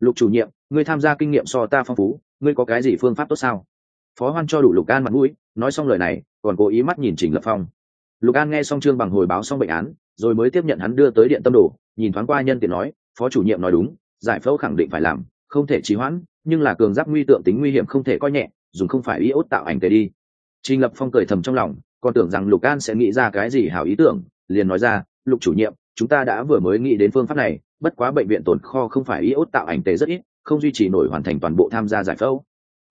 Lục chủ nhiệm, ngươi tham gia kinh nghiệm so ta phong phú, ngươi có cái gì phương pháp tốt sao? Phó hoan cho đủ lục an mặt mũi, nói xong lời này, còn cố ý mắt nhìn trình lập phong. Lục an nghe xong trương bằng hồi báo xong bệnh án, rồi mới tiếp nhận hắn đưa tới điện tâm đồ, nhìn thoáng qua nhân tiện nói, phó chủ nhiệm nói đúng, giải phẫu khẳng định phải làm, không thể trì hoãn, nhưng là cường giáp nguy tượng tính nguy hiểm không thể coi nhẹ dùng không phải iốt tạo ảnh tề đi. Trình lập phong cười thầm trong lòng còn tưởng rằng lục an sẽ nghĩ ra cái gì hảo ý tưởng, liền nói ra, lục chủ nhiệm, chúng ta đã vừa mới nghĩ đến phương pháp này, bất quá bệnh viện tồn kho không phải iốt tạo ảnh tề rất ít, không duy trì nổi hoàn thành toàn bộ tham gia giải phẫu.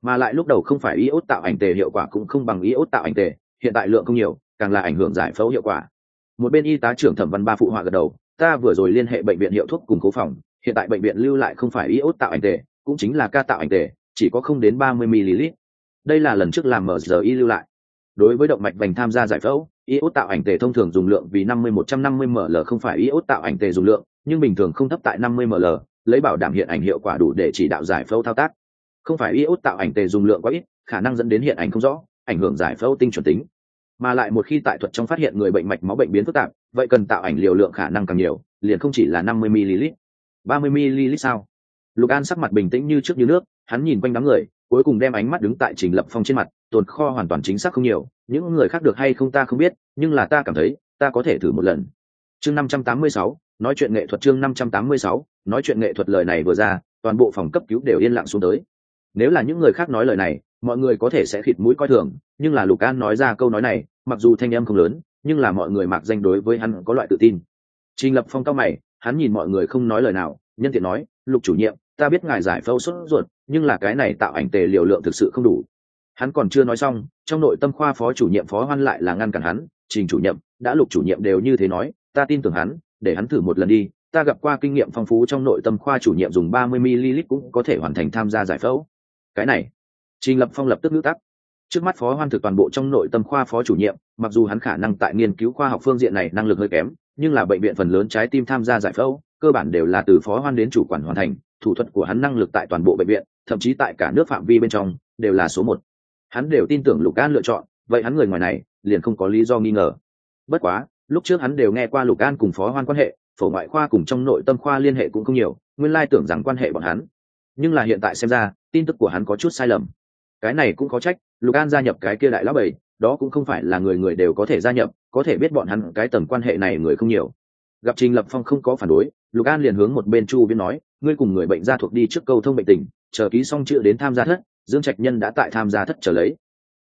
Mà lại lúc đầu không phải iốt tạo ảnh tề hiệu quả cũng không bằng iốt tạo ảnh tề, hiện tại lượng không nhiều, càng là ảnh hưởng giải phẫu hiệu quả. Một bên y tá trưởng thẩm văn ba phụ họa gật đầu, ta vừa rồi liên hệ bệnh viện hiệu thuốc cùng cố phòng, hiện tại bệnh viện lưu lại không phải iốt tạo ảnh tề, cũng chính là ca tạo ảnh tề, chỉ có không đến ba mươi ml đây là lần trước làm mgi lưu lại. Đối với động mạch vành tham gia giải phẫu, iốt tạo ảnh tề thông thường dùng lượng vì năm mươi một trăm năm mươi ml không phải iốt tạo ảnh tề dùng lượng, nhưng bình thường không thấp tại năm mươi ml, lấy bảo đảm hiện ảnh hiệu quả đủ để chỉ đạo giải phẫu thao tác. Không phải iốt tạo ảnh tề dùng lượng quá ít, khả năng dẫn đến hiện ảnh không rõ, ảnh hưởng giải phẫu tinh chuẩn tính. Mà lại một khi tại thuật trong phát hiện người bệnh mạch máu bệnh biến phức tạp, vậy cần tạo ảnh liều lượng khả năng càng nhiều, liền không chỉ là năm mươi ml. ba mươi ml sao? Lục an sắc mặt bình tĩnh như trước như nước, hắn nhìn quanh đám người cuối cùng đem ánh mắt đứng tại trình lập phong trên mặt, tồn kho hoàn toàn chính xác không nhiều, những người khác được hay không ta không biết, nhưng là ta cảm thấy, ta có thể thử một lần. Chương năm trăm tám mươi sáu, nói chuyện nghệ thuật chương năm trăm tám mươi sáu, nói chuyện nghệ thuật lời này vừa ra, toàn bộ phòng cấp cứu đều yên lặng xuống tới. Nếu là những người khác nói lời này, mọi người có thể sẽ khịt mũi coi thường, nhưng là lục an nói ra câu nói này, mặc dù thanh em không lớn, nhưng là mọi người mặc danh đối với hắn có loại tự tin. Trình lập phong cao mày, hắn nhìn mọi người không nói lời nào, nhân tiện nói, lục chủ nhiệm, ta biết ngài giải phẫu sốt ruột nhưng là cái này tạo ảnh tề liều lượng thực sự không đủ. Hắn còn chưa nói xong, trong nội tâm khoa phó chủ nhiệm phó hoan lại là ngăn cản hắn, trình chủ nhiệm, đã lục chủ nhiệm đều như thế nói, ta tin tưởng hắn, để hắn thử một lần đi, ta gặp qua kinh nghiệm phong phú trong nội tâm khoa chủ nhiệm dùng ba mươi ml cũng có thể hoàn thành tham gia giải phẫu. Cái này, trình lập phong lập tức nữ tắc. Trước mắt phó hoan thực toàn bộ trong nội tâm khoa phó chủ nhiệm, mặc dù hắn khả năng tại nghiên cứu khoa học phương diện này năng lực hơi kém, nhưng là bệnh viện phần lớn trái tim tham gia giải phẫu, cơ bản đều là từ phó hoan đến chủ quản hoàn thành, thủ thuật của hắn năng lực tại toàn bộ bệnh viện thậm chí tại cả nước phạm vi bên trong, đều là số một. Hắn đều tin tưởng lục an lựa chọn, vậy hắn người ngoài này, liền không có lý do nghi ngờ. Bất quá, lúc trước hắn đều nghe qua lục an cùng phó hoan quan hệ, phổ ngoại khoa cùng trong nội tâm khoa liên hệ cũng không nhiều, nguyên lai tưởng rằng quan hệ bọn hắn. Nhưng là hiện tại xem ra, tin tức của hắn có chút sai lầm. Cái này cũng có trách, lục an gia nhập cái kia đại lão bảy đó cũng không phải là người người đều có thể gia nhập, có thể biết bọn hắn cái tầng quan hệ này người không nhiều. Gặp trình lập phong không có phản đối, lục an liền hướng một bên chu viên nói, ngươi cùng người bệnh gia thuộc đi trước câu thông bệnh tình chờ ký xong chữ đến tham gia thất, dương trạch nhân đã tại tham gia thất trở lấy.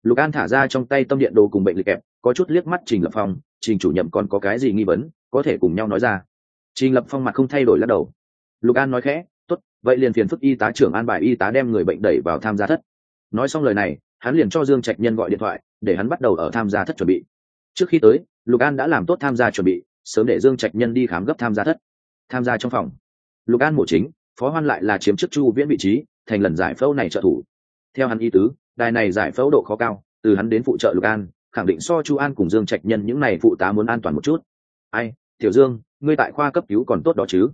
Lục an thả ra trong tay tâm điện đồ cùng bệnh lịch kẹp, có chút liếc mắt trình lập phong, trình chủ Nhậm còn có cái gì nghi vấn, có thể cùng nhau nói ra. Trình lập phong mặt không thay đổi lắc đầu. Lục an nói khẽ, tốt, vậy liền phiền phức y tá trưởng an bài y tá đem người bệnh đẩy vào tham gia thất. Nói xong lời này, hắn liền cho dương trạch nhân gọi điện thoại, để hắn bắt đầu ở tham gia thất chuẩn bị. Trước khi tới, lục an đã làm tốt tham gia chuẩn bị, sớm để dương trạch nhân đi khám gấp tham gia thất, tham gia trong phòng. Lục an mổ chính, phó hoan lại là chiếm chức chu viễn vị trí thành lần giải phẫu này trợ thủ. Theo hắn y tứ, đài này giải phẫu độ khó cao, từ hắn đến phụ trợ lục an, khẳng định so chu an cùng dương trạch nhân những này phụ tá muốn an toàn một chút. Ai, tiểu dương, ngươi tại khoa cấp cứu còn tốt đó chứ?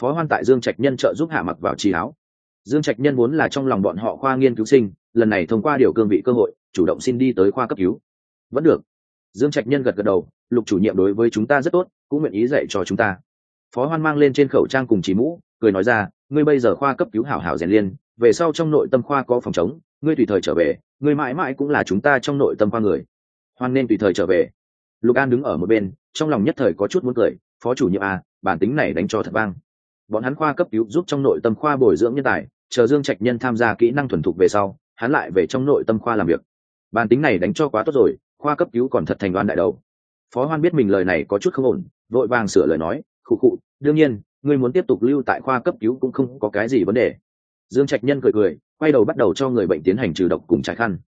Phó hoan tại dương trạch nhân trợ giúp hạ mặc vào trì áo. Dương trạch nhân muốn là trong lòng bọn họ khoa nghiên cứu sinh, lần này thông qua điều cương vị cơ hội, chủ động xin đi tới khoa cấp cứu. Vẫn được. Dương trạch nhân gật gật đầu, lục chủ nhiệm đối với chúng ta rất tốt, cũng nguyện ý dạy cho chúng ta. Phó hoan mang lên trên khẩu trang cùng chỉ mũ, cười nói ra ngươi bây giờ khoa cấp cứu hảo hảo rèn liên, về sau trong nội tâm khoa có phòng chống, ngươi tùy thời trở về, ngươi mãi mãi cũng là chúng ta trong nội tâm khoa người. Hoan nên tùy thời trở về. Lục an đứng ở một bên, trong lòng nhất thời có chút muốn cười, phó chủ nhiệm à bản tính này đánh cho thật vang. Bọn hắn khoa cấp cứu giúp trong nội tâm khoa bồi dưỡng nhân tài, chờ dương trạch nhân tham gia kỹ năng thuần thục về sau, hắn lại về trong nội tâm khoa làm việc. Bản tính này đánh cho quá tốt rồi, khoa cấp cứu còn thật thành đoan đại đầu. Phó hoan biết mình lời này có chút không ổn, vội vàng sửa lời nói, khụ khụ, đương nhiên ngươi muốn tiếp tục lưu tại khoa cấp cứu cũng không có cái gì vấn đề. Dương trạch nhân cười cười, quay đầu bắt đầu cho người bệnh tiến hành trừ độc cùng trái khăn.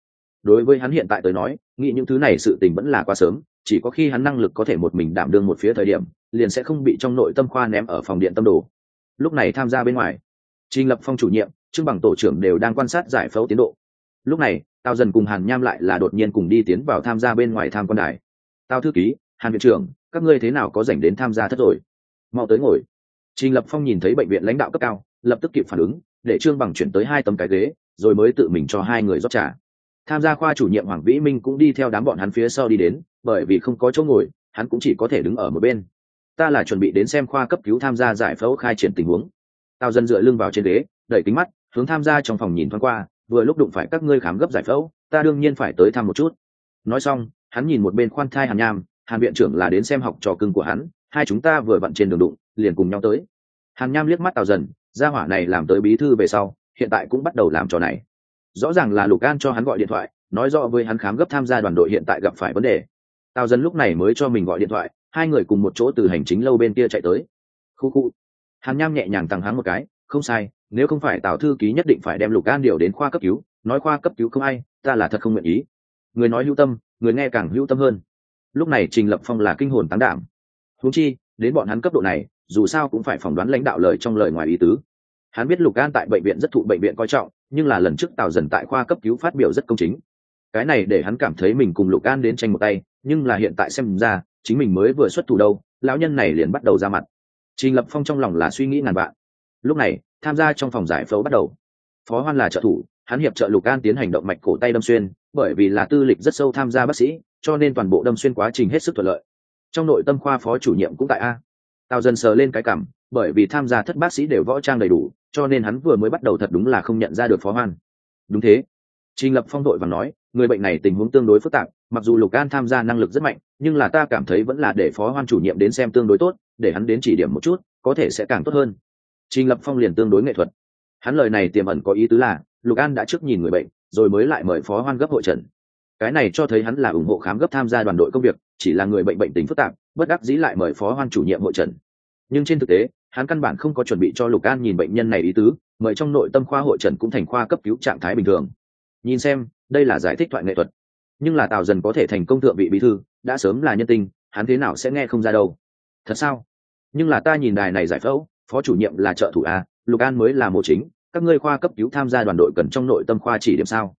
Đối với hắn hiện tại tới nói, nghĩ những thứ này sự tình vẫn là quá sớm, chỉ có khi hắn năng lực có thể một mình đảm đương một phía thời điểm, liền sẽ không bị trong nội tâm khoa ném ở phòng điện tâm đồ. Lúc này tham gia bên ngoài, trình lập phong chủ nhiệm trưng bằng tổ trưởng đều đang quan sát giải phẫu tiến độ. Lúc này tao dần cùng hàn nham lại là đột nhiên cùng đi tiến vào tham gia bên ngoài tham quan đài. Tao thư ký, hàn viện trưởng, các ngươi thế nào có dành đến tham gia thất rồi? Mau tới ngồi trình lập phong nhìn thấy bệnh viện lãnh đạo cấp cao, lập tức kịp phản ứng, để trương bằng chuyển tới hai tấm cái ghế, rồi mới tự mình cho hai người rót trà. Tham gia khoa chủ nhiệm hoàng vĩ minh cũng đi theo đám bọn hắn phía sau đi đến, bởi vì không có chỗ ngồi, hắn cũng chỉ có thể đứng ở một bên. Ta là chuẩn bị đến xem khoa cấp cứu tham gia giải phẫu khai triển tình huống. Tao dân dựa lưng vào trên ghế, đẩy kính mắt, hướng tham gia trong phòng nhìn thoáng qua, vừa lúc đụng phải các ngươi khám gấp giải phẫu, ta đương nhiên phải tới thăm một chút. Nói xong, hắn nhìn một bên khoan thai hàn nham, hàn viện trưởng là đến xem học trò cưng của hắn hai chúng ta vừa vặn trên đường đụng, liền cùng nhau tới. Hàn nham liếc mắt tào dần, gia hỏa này làm tới bí thư về sau, hiện tại cũng bắt đầu làm trò này. Rõ ràng là lục an cho hắn gọi điện thoại, nói rõ với hắn khám gấp tham gia đoàn đội hiện tại gặp phải vấn đề. Tào dần lúc này mới cho mình gọi điện thoại, hai người cùng một chỗ từ hành chính lâu bên kia chạy tới. Khu khu. Hàn nham nhẹ nhàng tăng hắn một cái, không sai, nếu không phải tào thư ký nhất định phải đem lục an điều đến khoa cấp cứu, nói khoa cấp cứu không ai, ta là thật không nguyện ý. Người nói hữu tâm, người nghe càng hữu tâm hơn. Lúc này trình lập phong là kinh hồn tán đảm húng chi, đến bọn hắn cấp độ này, dù sao cũng phải phỏng đoán lãnh đạo lời trong lời ngoài ý tứ. Hắn biết lục an tại bệnh viện rất thụ bệnh viện coi trọng, nhưng là lần trước tào dần tại khoa cấp cứu phát biểu rất công chính. Cái này để hắn cảm thấy mình cùng lục an đến tranh một tay, nhưng là hiện tại xem ra, chính mình mới vừa xuất thủ đâu, lão nhân này liền bắt đầu ra mặt. Trình lập phong trong lòng là suy nghĩ ngàn vạn. Lúc này, tham gia trong phòng giải phẫu bắt đầu. Phó hoan là trợ thủ, hắn hiệp trợ lục an tiến hành động mạch cổ tay đâm xuyên, bởi vì là tư lịch rất sâu tham gia bác sĩ, cho nên toàn bộ đâm xuyên quá trình hết sức thuận lợi trong nội tâm khoa phó chủ nhiệm cũng tại a. Tào dần sờ lên cái cảm, bởi vì tham gia thất bác sĩ đều võ trang đầy đủ, cho nên hắn vừa mới bắt đầu thật đúng là không nhận ra được phó hoan. Đúng thế. Trình lập phong đội và nói, người bệnh này tình huống tương đối phức tạp, mặc dù lục an tham gia năng lực rất mạnh, nhưng là ta cảm thấy vẫn là để phó hoan chủ nhiệm đến xem tương đối tốt, để hắn đến chỉ điểm một chút, có thể sẽ càng tốt hơn. Trình lập phong liền tương đối nghệ thuật. Hắn lời này tiềm ẩn có ý tứ là, lục an đã trước nhìn người bệnh, rồi mới lại mời phó hoan gấp hội trần. Cái này cho thấy hắn là ủng hộ khám gấp tham gia đoàn đội công việc chỉ là người bệnh bệnh tình phức tạp, bất đắc dĩ lại mời phó hoan chủ nhiệm hội trần. Nhưng trên thực tế, hắn căn bản không có chuẩn bị cho lục an nhìn bệnh nhân này ý tứ, mời trong nội tâm khoa hội trần cũng thành khoa cấp cứu trạng thái bình thường. Nhìn xem, đây là giải thích thoại nghệ thuật. Nhưng là tào dần có thể thành công thượng vị bí thư, đã sớm là nhân tình hắn thế nào sẽ nghe không ra đâu. Thật sao? Nhưng là ta nhìn đài này giải phẫu, phó chủ nhiệm là trợ thủ a, lục an mới là mộ chính, các ngươi khoa cấp cứu tham gia đoàn đội cần trong nội tâm khoa chỉ điểm sao?